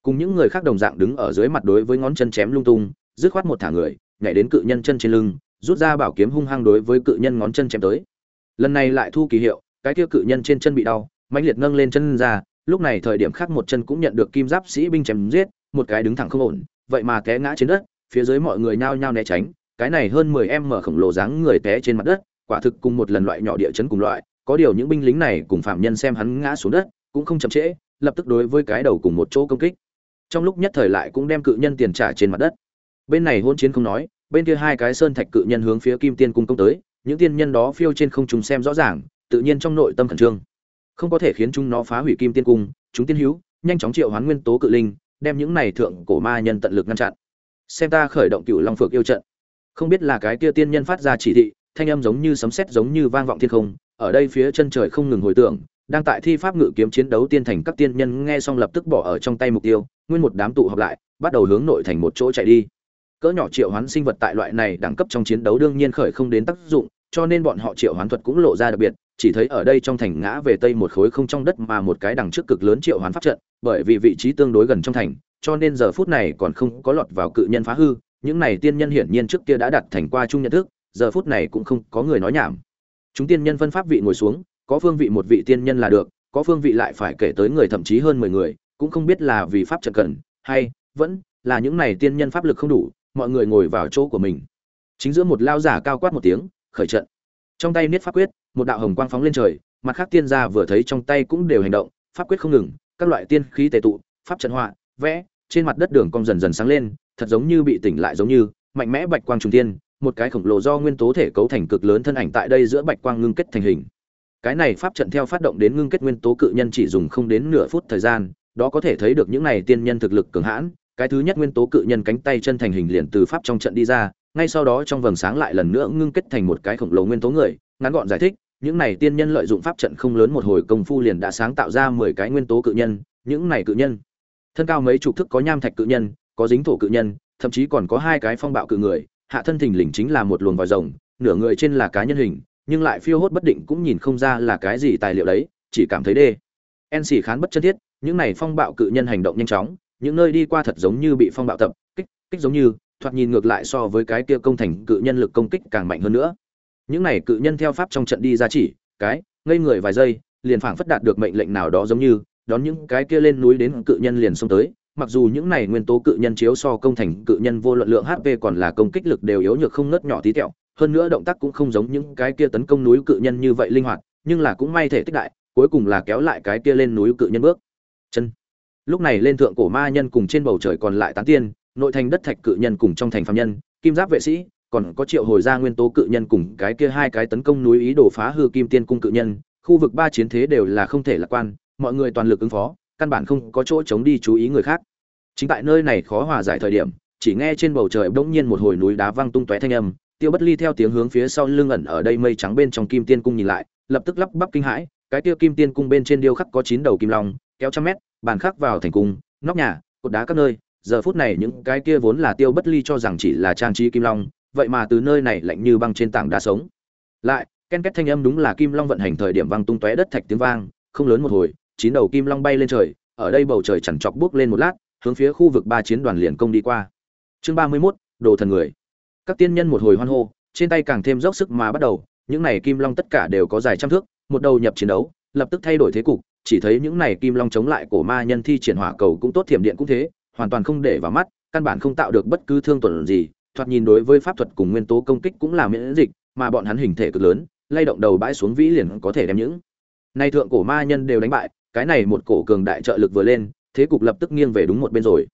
Cùng những người khác đồng dạng đứng ở dưới mặt đối với ngón chân chém lung tung dứt khoát một thả người, nhảy đến cự nhân chân trên lưng, rút ra bảo kiếm hung hăng đối với cự nhân ngón chân chém tới. Lần này lại thu kỳ hiệu, cái kia cự nhân trên chân bị đau, mãnh liệt nâng lên chân ra, lúc này thời điểm khác một chân cũng nhận được kim giáp sĩ binh chém giết, một cái đứng thẳng không ổn, vậy mà té ngã trên đất, phía dưới mọi người nhao nhao né tránh, cái này hơn mười em mở khổng lồ dáng người té trên mặt đất, quả thực cùng một lần loại nhỏ địa chấn cùng loại, có điều những binh lính này cùng phạm nhân xem hắn ngã xuống đất, cũng không chậm trễ, lập tức đối với cái đầu cùng một chỗ công kích. Trong lúc nhất thời lại cũng đem cự nhân tiền trả trên mặt đất bên này hôn chiến không nói, bên kia hai cái sơn thạch cự nhân hướng phía kim tiên cung công tới, những tiên nhân đó phiêu trên không trung xem rõ ràng, tự nhiên trong nội tâm khẩn trương. Không có thể khiến chúng nó phá hủy kim tiên cung, chúng tiên hữu, nhanh chóng triệu hoán nguyên tố cự linh, đem những này thượng cổ ma nhân tận lực ngăn chặn. Xem ta khởi động cựu long phược yêu trận. Không biết là cái kia tiên nhân phát ra chỉ thị, thanh âm giống như sấm sét giống như vang vọng thiên không, ở đây phía chân trời không ngừng hồi tưởng, đang tại thi pháp ngự kiếm chiến đấu tiên thành các tiên nhân nghe xong lập tức bỏ ở trong tay mục tiêu, nguyên một đám tụ họp lại, bắt đầu hướng nội thành một chỗ chạy đi cỡ nhỏ triệu hoán sinh vật tại loại này đẳng cấp trong chiến đấu đương nhiên khởi không đến tác dụng, cho nên bọn họ triệu hoán thuật cũng lộ ra đặc biệt, chỉ thấy ở đây trong thành ngã về tây một khối không trong đất mà một cái đằng trước cực lớn triệu hoán pháp trận, bởi vì vị trí tương đối gần trong thành, cho nên giờ phút này còn không có lọt vào cự nhân phá hư, những này tiên nhân hiển nhiên trước kia đã đặt thành qua chung nhận thức, giờ phút này cũng không có người nói nhảm. Chúng tiên nhân phân pháp vị ngồi xuống, có phương vị một vị tiên nhân là được, có phương vị lại phải kể tới người thậm chí hơn mười người, cũng không biết là vì pháp trận cần, hay vẫn là những này tiên nhân pháp lực không đủ mọi người ngồi vào chỗ của mình. Chính giữa một lao giả cao quát một tiếng, khởi trận. Trong tay niết pháp quyết, một đạo hồng quang phóng lên trời, mặt khác tiên gia vừa thấy trong tay cũng đều hành động, pháp quyết không ngừng, các loại tiên khí tề tụ, pháp trận họa, vẽ, trên mặt đất đường cong dần dần sáng lên, thật giống như bị tỉnh lại giống như, mạnh mẽ bạch quang trùng tiên, một cái khổng lồ do nguyên tố thể cấu thành cực lớn thân ảnh tại đây giữa bạch quang ngưng kết thành hình. Cái này pháp trận theo phát động đến ngưng kết nguyên tố cự nhân chỉ dùng không đến nửa phút thời gian, đó có thể thấy được những này tiên nhân thực lực cường hãn cái thứ nhất nguyên tố cự nhân cánh tay chân thành hình liền từ pháp trong trận đi ra, ngay sau đó trong vầng sáng lại lần nữa ngưng kết thành một cái khổng lồ nguyên tố người, ngắn gọn giải thích, những này tiên nhân lợi dụng pháp trận không lớn một hồi công phu liền đã sáng tạo ra mười cái nguyên tố cự nhân, những này cự nhân, thân cao mấy chục thức có nham thạch cự nhân, có dính thổ cự nhân, thậm chí còn có hai cái phong bạo cự người, hạ thân thình lình chính là một luồng vòi rồng, nửa người trên là cá nhân hình, nhưng lại phiêu hốt bất định cũng nhìn không ra là cái gì tài liệu đấy, chỉ cảm thấy đê. En xì khán bất chân thiết, những này phong bạo cự nhân hành động nhanh chóng những nơi đi qua thật giống như bị phong bạo tập, kích kích giống như, thoạt nhìn ngược lại so với cái kia công thành cự nhân lực công kích càng mạnh hơn nữa. Những này cự nhân theo pháp trong trận đi ra chỉ, cái, ngây người vài giây, liền phảng phất đạt được mệnh lệnh nào đó giống như, đón những cái kia lên núi đến cự nhân liền xông tới. Mặc dù những này nguyên tố cự nhân chiếu so công thành cự nhân vô luận lượng hp còn là công kích lực đều yếu nhược không nớt nhỏ tí tẹo, hơn nữa động tác cũng không giống những cái kia tấn công núi cự nhân như vậy linh hoạt, nhưng là cũng may thể tích đại, cuối cùng là kéo lại cái kia lên núi cự nhân bước. Chân lúc này lên thượng cổ ma nhân cùng trên bầu trời còn lại tán tiên, nội thành đất thạch cự nhân cùng trong thành phạm nhân, kim giáp vệ sĩ, còn có triệu hồi ra nguyên tố cự nhân cùng cái kia hai cái tấn công núi ý đồ phá hư kim tiên cung cự nhân, khu vực ba chiến thế đều là không thể lạc quan, mọi người toàn lực ứng phó, căn bản không có chỗ chống đi chú ý người khác. Chính tại nơi này khó hòa giải thời điểm, chỉ nghe trên bầu trời bỗng nhiên một hồi núi đá văng tung tóe thanh âm, tiêu bất ly theo tiếng hướng phía sau lưng ẩn ở đây mây trắng bên trong kim tiên cung nhìn lại, lập tức lắp bắp kinh hãi, cái kia kim tiên cung bên trên điêu khắc có chín đầu kim long, kéo trăm mét bàn khắc vào thành cung nóc nhà cột đá các nơi. Giờ phút này những cái kia vốn là tiêu bất ly cho rằng chỉ là trang trí kim long vậy mà từ nơi này lạnh như băng trên tảng đá sống. Lại ken két thanh âm đúng là kim long vận hành thời điểm văng tung tóe đất thạch tiếng vang không lớn một hồi chín đầu kim long bay lên trời ở đây bầu trời chẳng chọc bước lên một lát hướng phía khu vực ba chiến đoàn liền công đi qua. Chương ba mươi 31, đồ thần người. Các tiên nhân một hồi hoan hô trên tay càng thêm dốc sức mà bắt đầu những này kim long tất cả đều có dài trăm thước một đầu nhập chiến đấu lập tức thay đổi thế cục chỉ thấy những này kim long chống lại cổ ma nhân thi triển hỏa cầu cũng tốt, thiểm điện cũng thế, hoàn toàn không để vào mắt, căn bản không tạo được bất cứ thương tổn gì. Thoạt nhìn đối với pháp thuật cùng nguyên tố công kích cũng là miễn dịch, mà bọn hắn hình thể cực lớn, lay động đầu bãi xuống vĩ liền có thể đem những nay thượng cổ ma nhân đều đánh bại. Cái này một cổ cường đại trợ lực vừa lên, thế cục lập tức nghiêng về đúng một bên rồi.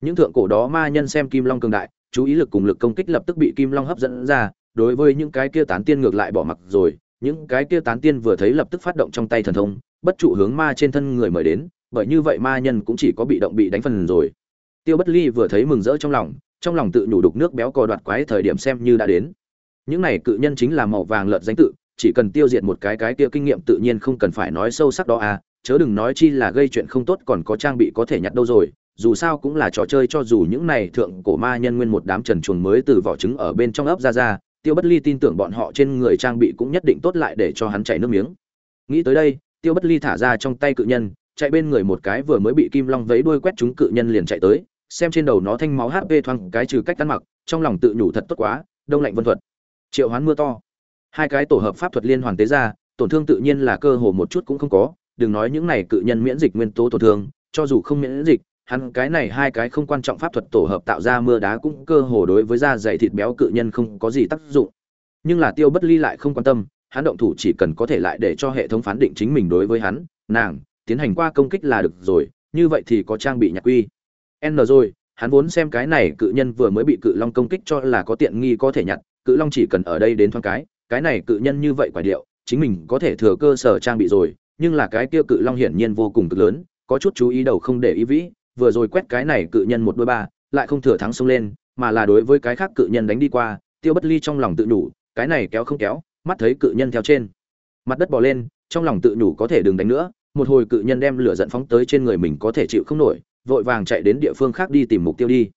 Những thượng cổ đó ma nhân xem kim long cường đại, chú ý lực cùng lực công kích lập tức bị kim long hấp dẫn ra, đối với những cái kia tán tiên ngược lại bỏ mặc rồi. Những cái kia tán tiên vừa thấy lập tức phát động trong tay thần thông bất trụ hướng ma trên thân người mời đến, bởi như vậy ma nhân cũng chỉ có bị động bị đánh phần rồi. Tiêu bất ly vừa thấy mừng rỡ trong lòng trong lòng tự nhủ đục nước béo cò đoạt quái thời điểm xem như đã đến. Những này cự nhân chính là màu vàng lợn danh tự, chỉ cần tiêu diệt một cái cái kia kinh nghiệm tự nhiên không cần phải nói sâu sắc đó à chớ đừng nói chi là gây chuyện không tốt còn có trang bị có thể nhặt đâu rồi, dù sao cũng là trò chơi cho dù những này thượng cổ ma nhân nguyên một đám trần chuồng mới từ vỏ trứng ở bên trong ấp ra ra, tiêu bất ly tin tưởng bọn họ trên người trang bị cũng nhất định tốt lại để cho hắn chảy nước miếng. Nghĩ tới đây tiêu bất ly thả ra trong tay cự nhân, chạy bên người một cái vừa mới bị kim long vấy đuôi quét chúng cự nhân liền chạy tới, xem trên đầu nó thanh máu hp thoáng cái trừ cách ăn mặc, trong lòng tự nhủ thật tốt quá, đông lạnh vân thuật. Triệu hoán mưa to. Hai cái tổ hợp pháp thuật liên hoàn tế ra, tổn thương tự nhiên là cơ hồ một chút cũng không có, đừng nói những này cự nhân miễn dịch nguyên tố tổn thương, cho dù không miễn dịch, hắn cái này hai cái không quan trọng pháp thuật tổ hợp tạo ra mưa đá cũng cơ hồ đối với da dày thịt béo cự nhân không có gì tác dụng. Nhưng là tiêu bất ly lại không quan tâm hắn động thủ chỉ cần có thể lại để cho hệ thống phán định chính mình đối với hắn, nàng, tiến hành qua công kích là được rồi, như vậy thì có trang bị nhạc quy. N rồi, hắn vốn xem cái này cự nhân vừa mới bị cự long công kích cho là có tiện nghi có thể nhặt, cự long chỉ cần ở đây đến thoáng cái cái này cự nhân như vậy quả điệu, chính mình có thể thừa cơ sở trang bị rồi, nhưng là cái kia cự long hiển nhiên vô cùng cực lớn, có chút chú ý đầu không để ý vĩ, vừa rồi quét cái này cự nhân một đôi ba, lại không thừa thắng xông lên, mà là đối với cái khác cự nhân đánh đi qua, tiêu bất ly trong lòng tự nhủ, cái này kéo không kéo mắt thấy cự nhân theo trên. Mặt đất bò lên, trong lòng tự nhủ có thể đừng đánh nữa, một hồi cự nhân đem lửa giận phóng tới trên người mình có thể chịu không nổi, vội vàng chạy đến địa phương khác đi tìm mục tiêu đi.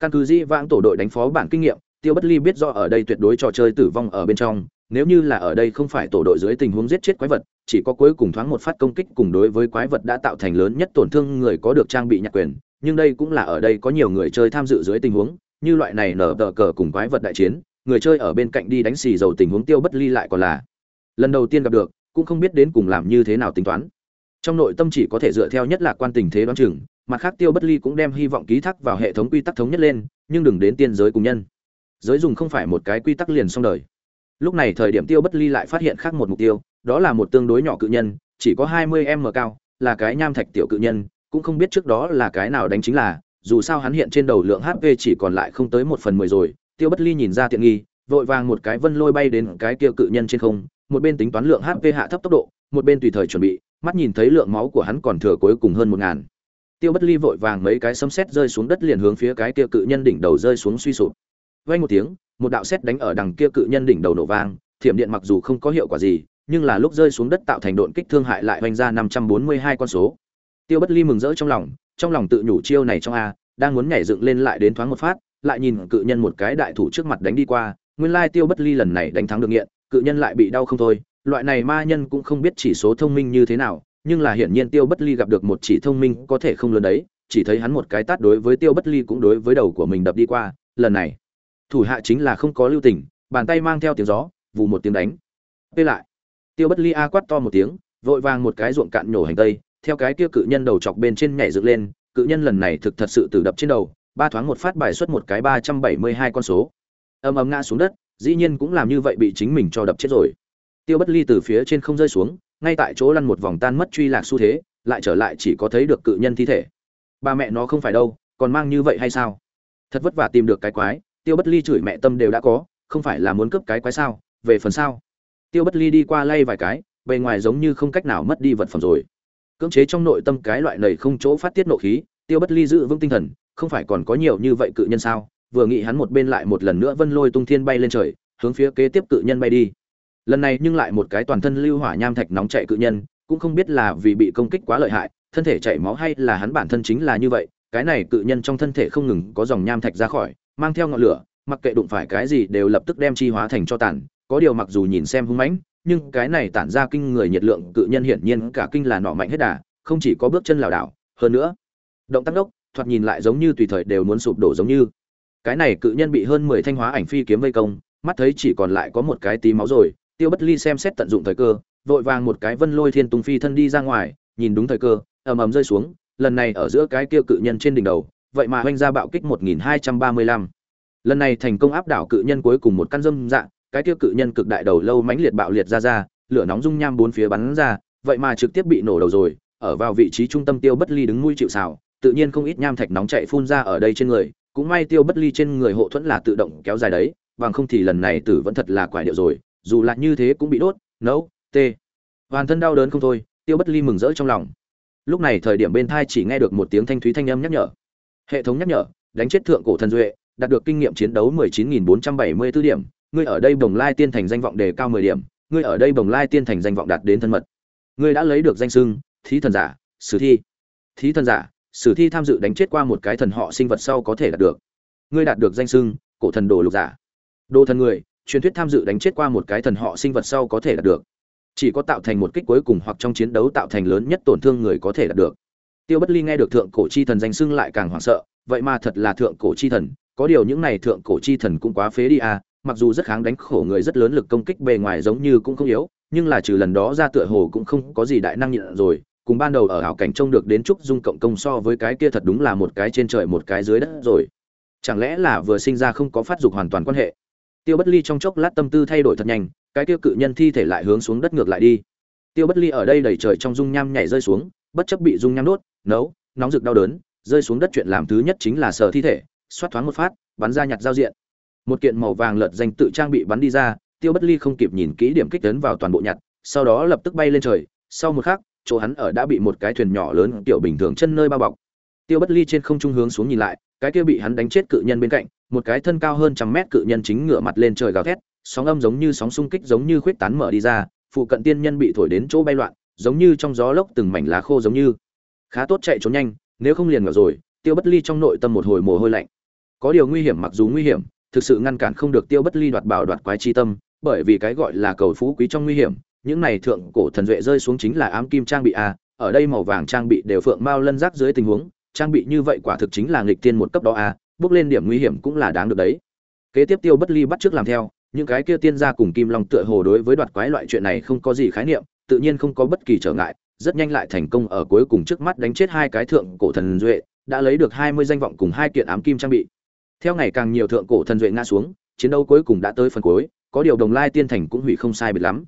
Căn cứ di vãng tổ đội đánh phó bản kinh nghiệm, tiêu bất ly biết do ở đây tuyệt đối trò chơi tử vong ở bên trong, nếu như là ở đây không phải tổ đội dưới tình huống giết chết quái vật, chỉ có cuối cùng thoáng một phát công kích cùng đối với quái vật đã tạo thành lớn nhất tổn thương người có được trang bị nhạc quyền, nhưng đây cũng là ở đây có nhiều người chơi tham dự dưới tình huống, như loại này nở tờ cờ cùng quái vật đại chiến người chơi ở bên cạnh đi đánh xì dầu tình huống tiêu bất ly lại còn là. Lần đầu tiên gặp được, cũng không biết đến cùng làm như thế nào tính toán. Trong nội tâm chỉ có thể dựa theo nhất là quan tình thế đoán chừng, mặt khác tiêu bất ly cũng đem hy vọng ký thác vào hệ thống quy tắc thống nhất lên, nhưng đừng đến tiên giới cùng nhân. Giới dùng không phải một cái quy tắc liền xong đời. Lúc này thời điểm tiêu bất ly lại phát hiện khác một mục tiêu, đó là một tương đối nhỏ cự nhân, chỉ có hai mươi m cao, là cái nham thạch tiểu cự nhân, cũng không biết trước đó là cái nào đánh chính là, dù sao hắn hiện trên đầu lượng hp chỉ còn lại không tới một phần mười rồi tiêu bất ly nhìn ra tiện nghi, vội vàng một cái vân lôi bay đến cái kia cự nhân trên không, một bên tính toán lượng hp hạ thấp tốc độ, một bên tùy thời chuẩn bị, mắt nhìn thấy lượng máu của hắn còn thừa cuối cùng hơn một ngàn. Tiêu bất ly vội vàng mấy cái sấm sét rơi xuống đất liền hướng phía cái kia cự nhân đỉnh đầu rơi xuống suy sụp. Vay một tiếng, một đạo sét đánh ở đằng kia cự nhân đỉnh đầu nổ vang, thiểm điện mặc dù không có hiệu quả gì, nhưng là lúc rơi xuống đất tạo thành độn kích thương hại lại vanh ra năm trăm bốn mươi hai con số. Tiêu bất ly mừng rỡ trong lòng trong lòng tự nhủ chiêu này trong a, đang muốn nhảy dựng lên lại đến thoáng một phát lại nhìn cự nhân một cái đại thủ trước mặt đánh đi qua, nguyên lai tiêu bất ly lần này đánh thắng được nghiện, cự nhân lại bị đau không thôi. Loại này ma nhân cũng không biết chỉ số thông minh như thế nào, nhưng là hiển nhiên tiêu bất ly gặp được một chỉ thông minh có thể không lớn đấy, chỉ thấy hắn một cái tát đối với tiêu bất ly cũng đối với đầu của mình đập đi qua, lần này, thủ hạ chính là không có lưu tình, bàn tay mang theo tiếng gió, vù một tiếng đánh. Tê lại. Tiêu bất ly a quát to một tiếng, vội vàng một cái ruộng cạn nhổ hành tây, theo cái kia cự nhân đầu chọc bên trên nhảy dựng lên, cự nhân lần này thực thật sự tự đập trên đầu ba thoáng một phát bài xuất một cái ba trăm bảy mươi hai con số. Ầm ầm ngã xuống đất, dĩ nhiên cũng làm như vậy bị chính mình cho đập chết rồi. Tiêu bất ly từ phía trên không rơi xuống, ngay tại chỗ lăn một vòng tan mất truy lạc xu thế, lại trở lại chỉ có thấy được cự nhân thi thể. Ba mẹ nó không phải đâu, còn mang như vậy hay sao? Thật vất vả tìm được cái quái, tiêu bất ly chửi mẹ tâm đều đã có, không phải là muốn cướp cái quái sao? Về phần sao? Tiêu bất ly đi qua lay vài cái, bề ngoài giống như không cách nào mất đi vật phẩm rồi. Cưỡng chế trong nội tâm cái loại này không chỗ phát tiết nộ khí, tiêu bất ly giữ vững tinh thần không phải còn có nhiều như vậy cự nhân sao? Vừa nghĩ hắn một bên lại một lần nữa vân lôi tung thiên bay lên trời, hướng phía kế tiếp cự nhân bay đi. Lần này nhưng lại một cái toàn thân lưu hỏa nham thạch nóng chạy cự nhân, cũng không biết là vì bị công kích quá lợi hại, thân thể chảy máu hay là hắn bản thân chính là như vậy, cái này cự nhân trong thân thể không ngừng có dòng nham thạch ra khỏi, mang theo ngọn lửa, mặc kệ đụng phải cái gì đều lập tức đem chi hóa thành cho tàn, có điều mặc dù nhìn xem hung mãnh, nhưng cái này tản ra kinh người nhiệt lượng cự nhân hiển nhiên cả kinh là nọ mạnh hết đà, không chỉ có bước chân lảo đảo, hơn nữa, động tác đốc thoạt nhìn lại giống như tùy thời đều muốn sụp đổ giống như. Cái này cự nhân bị hơn mười thanh hóa ảnh phi kiếm vây công, mắt thấy chỉ còn lại có một cái tí máu rồi, tiêu bất ly xem xét tận dụng thời cơ, vội vàng một cái vân lôi thiên tung phi thân đi ra ngoài, nhìn đúng thời cơ, ầm ầm rơi xuống, lần này ở giữa cái kia cự nhân trên đỉnh đầu, vậy mà oanh ra bạo kích một nghìn hai trăm ba mươi lăm. Lần này thành công áp đảo cự nhân cuối cùng một căn dâm dạng, cái kia cự nhân cực đại đầu lâu mãnh liệt bạo liệt ra ra, lửa nóng dung nham bốn phía bắn ra, vậy mà trực tiếp bị nổ đầu rồi, ở vào vị trí trung tâm tiêu bất ly đứng mũi chịu sào tự nhiên không ít nham thạch nóng chạy phun ra ở đây trên người, cũng may tiêu bất ly trên người hộ thuẫn là tự động kéo dài đấy, bằng không thì lần này tử vẫn thật là quải điệu rồi, dù là như thế cũng bị đốt, nấu, tê. Hoàn thân đau đớn không thôi, tiêu bất ly mừng rỡ trong lòng. Lúc này thời điểm bên thai chỉ nghe được một tiếng thanh thúy thanh âm nhắc nhở. Hệ thống nhắc nhở, đánh chết thượng cổ thần duệ, đạt được kinh nghiệm chiến đấu 19.474 điểm, ngươi ở đây bồng lai tiên thành danh vọng đề cao 10 điểm, ngươi ở đây bồng lai tiên thành danh vọng đạt đến thân mật. Ngươi đã lấy được danh sưng thí thần giả, sử thi. Thí thần giả sử thi tham dự đánh chết qua một cái thần họ sinh vật sau có thể đạt được. Ngươi đạt được danh sưng cổ thần đồ lục giả. Đồ thần người, truyền thuyết tham dự đánh chết qua một cái thần họ sinh vật sau có thể đạt được. Chỉ có tạo thành một kích cuối cùng hoặc trong chiến đấu tạo thành lớn nhất tổn thương người có thể đạt được. Tiêu bất ly nghe được thượng cổ chi thần danh sưng lại càng hoảng sợ, vậy mà thật là thượng cổ chi thần, có điều những này thượng cổ chi thần cũng quá phế đi à mặc dù rất kháng đánh khổ người rất lớn lực công kích bề ngoài giống như cũng không yếu, nhưng là trừ lần đó ra tựa hồ cũng không có gì đại năng nhịn rồi cùng ban đầu ở hảo cảnh trông được đến trúc dung cộng công so với cái kia thật đúng là một cái trên trời một cái dưới đất rồi. Chẳng lẽ là vừa sinh ra không có phát dục hoàn toàn quan hệ? Tiêu bất ly trong chốc lát tâm tư thay đổi thật nhanh, cái tiêu cự nhân thi thể lại hướng xuống đất ngược lại đi. Tiêu bất ly ở đây đẩy trời trong dung nham nhảy rơi xuống, bất chấp bị dung nham đốt, nấu, nóng rực đau đớn, rơi xuống đất chuyện làm thứ nhất chính là sờ thi thể, xoát thoáng một phát, bắn ra nhặt giao diện. Một kiện màu vàng lợt danh tự trang bị bắn đi ra, tiêu bất ly không kịp nhìn kỹ điểm kích tấn vào toàn bộ nhặt, sau đó lập tức bay lên trời, sau một khắc chỗ hắn ở đã bị một cái thuyền nhỏ lớn kiểu bình thường chân nơi bao bọc. Tiêu bất ly trên không trung hướng xuống nhìn lại, cái kia bị hắn đánh chết cự nhân bên cạnh, một cái thân cao hơn trăm mét cự nhân chính ngửa mặt lên trời gào thét, sóng âm giống như sóng xung kích giống như khuyết tán mở đi ra, phụ cận tiên nhân bị thổi đến chỗ bay loạn, giống như trong gió lốc từng mảnh lá khô giống như. Khá tốt chạy trốn nhanh, nếu không liền ngờ rồi, tiêu bất ly trong nội tâm một hồi mồ hôi lạnh. Có điều nguy hiểm mặc dù nguy hiểm, thực sự ngăn cản không được tiêu bất ly đoạt bảo đoạt quái chi tâm, bởi vì cái gọi là cầu phú quý trong nguy hiểm những này thượng cổ thần duệ rơi xuống chính là ám kim trang bị a, ở đây màu vàng trang bị đều phượng mao lân rác dưới tình huống, trang bị như vậy quả thực chính là nghịch tiên một cấp đó a, bước lên điểm nguy hiểm cũng là đáng được đấy. Kế tiếp tiêu bất ly bắt trước làm theo, những cái kia tiên gia cùng kim long tựa hồ đối với đoạt quái loại chuyện này không có gì khái niệm, tự nhiên không có bất kỳ trở ngại, rất nhanh lại thành công ở cuối cùng trước mắt đánh chết hai cái thượng cổ thần duệ, đã lấy được hai mươi danh vọng cùng hai kiện ám kim trang bị. Theo ngày càng nhiều thượng cổ thần duệ ngã xuống, chiến đấu cuối cùng đã tới phần cuối, có điều đồng lai tiên thành cũng hủy không sai biệt lắm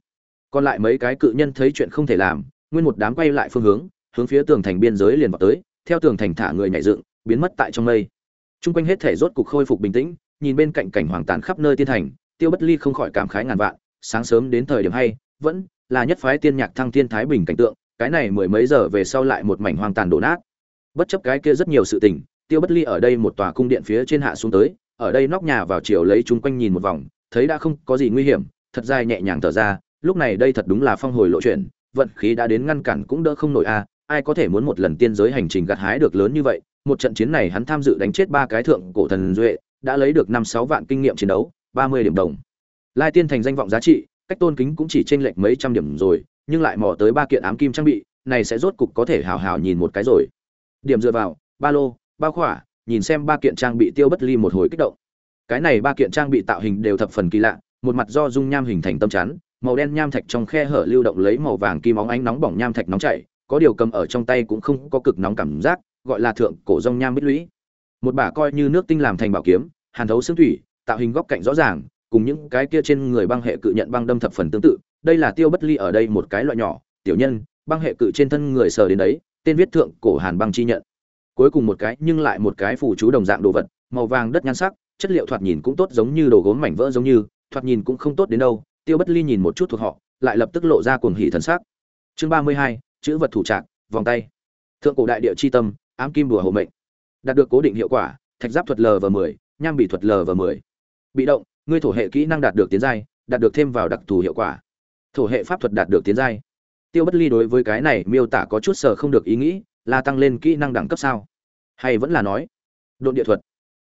còn lại mấy cái cự nhân thấy chuyện không thể làm nguyên một đám quay lại phương hướng hướng phía tường thành biên giới liền vào tới theo tường thành thả người nhảy dựng biến mất tại trong mây Trung quanh hết thể rốt cục khôi phục bình tĩnh, nhìn bên cạnh cảnh hoàng tàn khắp nơi tiên thành, Tiêu Bất Ly không khỏi cảm khái ngàn vạn, sáng sớm đến thời điểm hay, vẫn là nhất phái tiên nhạc thăng thiên thái bình cảnh tượng, cái này mười mấy giờ về sau lại một mảnh hoang tàn đổ nát. Bất chấp cái kia rất nhiều sự tình, Tiêu Bất Ly ở đây một tòa cung điện phía trên hạ xuống tới, ở đây nóc nhà vào chiều lấy chúng quanh nhìn một vòng, thấy đã không có gì nguy hiểm, thật dài nhẹ nhàng thở ra, lúc này đây thật đúng là phong hồi lộ chuyện, vận khí đã đến ngăn cản cũng đỡ không nổi a, ai có thể muốn một lần tiên giới hành trình gặt hái được lớn như vậy, một trận chiến này hắn tham dự đánh chết ba cái thượng cổ thần duệ, đã lấy được năm sáu vạn kinh nghiệm chiến đấu, ba mươi điểm đồng. Lai Tiên thành danh vọng giá trị, cách tôn kính cũng chỉ chênh lệch mấy trăm điểm rồi, nhưng lại mò tới ba kiện ám kim trang bị, này sẽ rốt cục có thể hào hào nhìn một cái rồi. Điểm dựa vào, ba lô, bao khỏa, nhìn xem ba kiện trang bị tiêu bất ly một hồi kích động. Cái này ba kiện trang bị tạo hình đều thập phần kỳ lạ, một mặt do dung nham hình thành tâm chắn, màu đen nham thạch trong khe hở lưu động lấy màu vàng kim óng ánh nóng bỏng nham thạch nóng chảy, có điều cầm ở trong tay cũng không có cực nóng cảm giác, gọi là thượng cổ rong nham bích lũy. Một bả coi như nước tinh làm thành bảo kiếm hàn thấu xương thủy tạo hình góc cạnh rõ ràng cùng những cái kia trên người băng hệ cự nhận băng đâm thập phần tương tự đây là tiêu bất ly ở đây một cái loại nhỏ tiểu nhân băng hệ cự trên thân người sờ đến đấy tên viết thượng cổ hàn băng chi nhận. Cuối cùng một cái nhưng lại một cái phù chú đồng dạng đồ vật màu vàng đất nhan sắc chất liệu thoạt nhìn cũng tốt giống như đồ gốm mảnh vỡ giống như thoạt nhìn cũng không tốt đến đâu tiêu bất ly nhìn một chút thuộc họ, lại lập tức lộ ra cuồng hỉ thần sắc. Chương ba mươi hai, chữ vật thủ trạc, vòng tay. Thượng cổ đại địa chi tâm, ám kim đùa hộ mệnh. Đạt được cố định hiệu quả, thạch giáp thuật l và mười, nham bị thuật l và mười. Bị động, ngươi thổ hệ kỹ năng đạt được tiến giai, đạt được thêm vào đặc thù hiệu quả. Thổ hệ pháp thuật đạt được tiến giai. Tiêu bất ly đối với cái này miêu tả có chút sợ không được ý nghĩ, là tăng lên kỹ năng đẳng cấp sao? Hay vẫn là nói, độn địa thuật.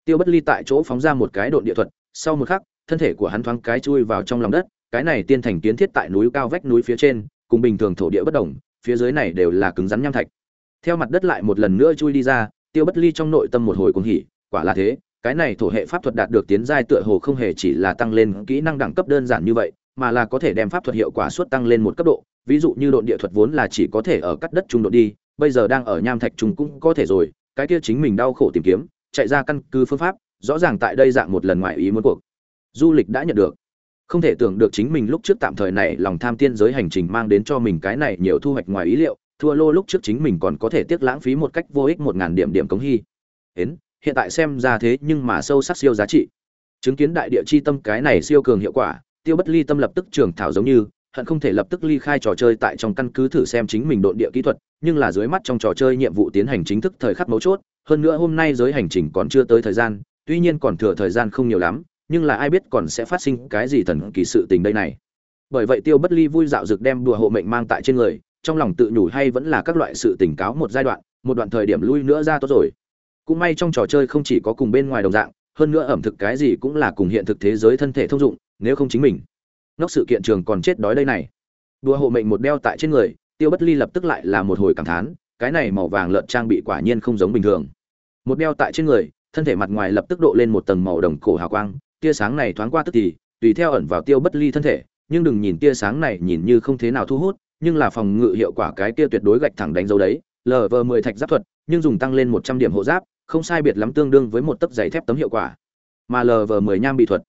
Tiêu bất ly tại chỗ phóng ra một cái độn địa thuật, sau một khắc, thân thể của hắn thoáng cái chui vào trong lòng đất cái này tiên thành kiến thiết tại núi cao vách núi phía trên, cùng bình thường thổ địa bất đồng, phía dưới này đều là cứng rắn nham thạch. Theo mặt đất lại một lần nữa chui đi ra, tiêu bất ly trong nội tâm một hồi cuồng hỉ, quả là thế, cái này thổ hệ pháp thuật đạt được tiến giai tựa hồ không hề chỉ là tăng lên kỹ năng đẳng cấp đơn giản như vậy, mà là có thể đem pháp thuật hiệu quả suất tăng lên một cấp độ, ví dụ như độn địa thuật vốn là chỉ có thể ở cắt đất trung độ đi, bây giờ đang ở nham thạch trung cũng có thể rồi, cái kia chính mình đau khổ tìm kiếm, chạy ra căn cứ phương pháp, rõ ràng tại đây dạng một lần ngoại ý muốn cuộc, du lịch đã nhận được không thể tưởng được chính mình lúc trước tạm thời này lòng tham tiên giới hành trình mang đến cho mình cái này nhiều thu hoạch ngoài ý liệu, thua lô lúc trước chính mình còn có thể tiếc lãng phí một cách vô ích một ngàn điểm điểm cống hy. Đến hiện tại xem ra thế nhưng mà sâu sắc siêu giá trị. Chứng kiến đại địa chi tâm cái này siêu cường hiệu quả, tiêu bất ly tâm lập tức trường thảo giống như, hận không thể lập tức ly khai trò chơi tại trong căn cứ thử xem chính mình độn địa kỹ thuật, nhưng là dưới mắt trong trò chơi nhiệm vụ tiến hành chính thức thời khắc mấu chốt, hơn nữa hôm nay giới hành trình còn chưa tới thời gian, tuy nhiên còn thừa thời gian không nhiều lắm nhưng là ai biết còn sẽ phát sinh cái gì thần kỳ sự tình đây này. Bởi vậy tiêu bất ly vui dạo dực đem đùa hộ mệnh mang tại trên người, trong lòng tự nhủ hay vẫn là các loại sự tỉnh cáo một giai đoạn, một đoạn thời điểm lui nữa ra tốt rồi. Cũng may trong trò chơi không chỉ có cùng bên ngoài đồng dạng, hơn nữa ẩm thực cái gì cũng là cùng hiện thực thế giới thân thể thông dụng, nếu không chính mình nóc sự kiện trường còn chết đói đây này. Đùa hộ mệnh một đeo tại trên người, tiêu bất ly lập tức lại là một hồi cảm thán, cái này màu vàng lợn trang bị quả nhiên không giống bình thường. Một đeo tại trên người, thân thể mặt ngoài lập tức độ lên một tầng màu đồng cổ hào quang tia sáng này thoáng qua tức thì, tùy theo ẩn vào tiêu bất ly thân thể, nhưng đừng nhìn tia sáng này nhìn như không thế nào thu hút, nhưng là phòng ngự hiệu quả cái kia tuyệt đối gạch thẳng đánh dấu đấy. Lv 10 thạch giáp thuật, nhưng dùng tăng lên 100 điểm hộ giáp, không sai biệt lắm tương đương với một tấc giày thép tấm hiệu quả. Mà lv 10 nham bị thuật,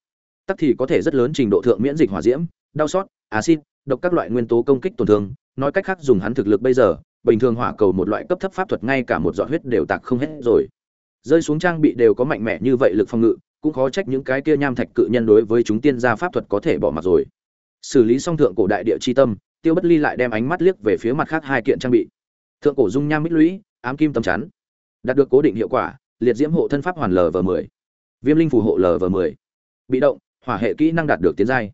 tắc thì có thể rất lớn trình độ thượng miễn dịch hỏa diễm, đau sót axit, độc các loại nguyên tố công kích tổn thương. Nói cách khác dùng hắn thực lực bây giờ, bình thường hỏa cầu một loại cấp thấp pháp thuật ngay cả một giọt huyết đều tạc không hết rồi. Rơi xuống trang bị đều có mạnh mẽ như vậy lực phòng ngự cũng khó trách những cái kia nham thạch cự nhân đối với chúng tiên gia pháp thuật có thể bỏ mặt rồi. Xử lý xong thượng cổ đại địa chi tâm, tiêu bất ly lại đem ánh mắt liếc về phía mặt khác hai kiện trang bị. Thượng cổ dung nham mít lũy, ám kim tâm chắn. Đạt được cố định hiệu quả, liệt diễm hộ thân pháp hoàn lv 10 viêm linh phù hộ lv 10 bị động, hỏa hệ kỹ năng đạt được tiến giai.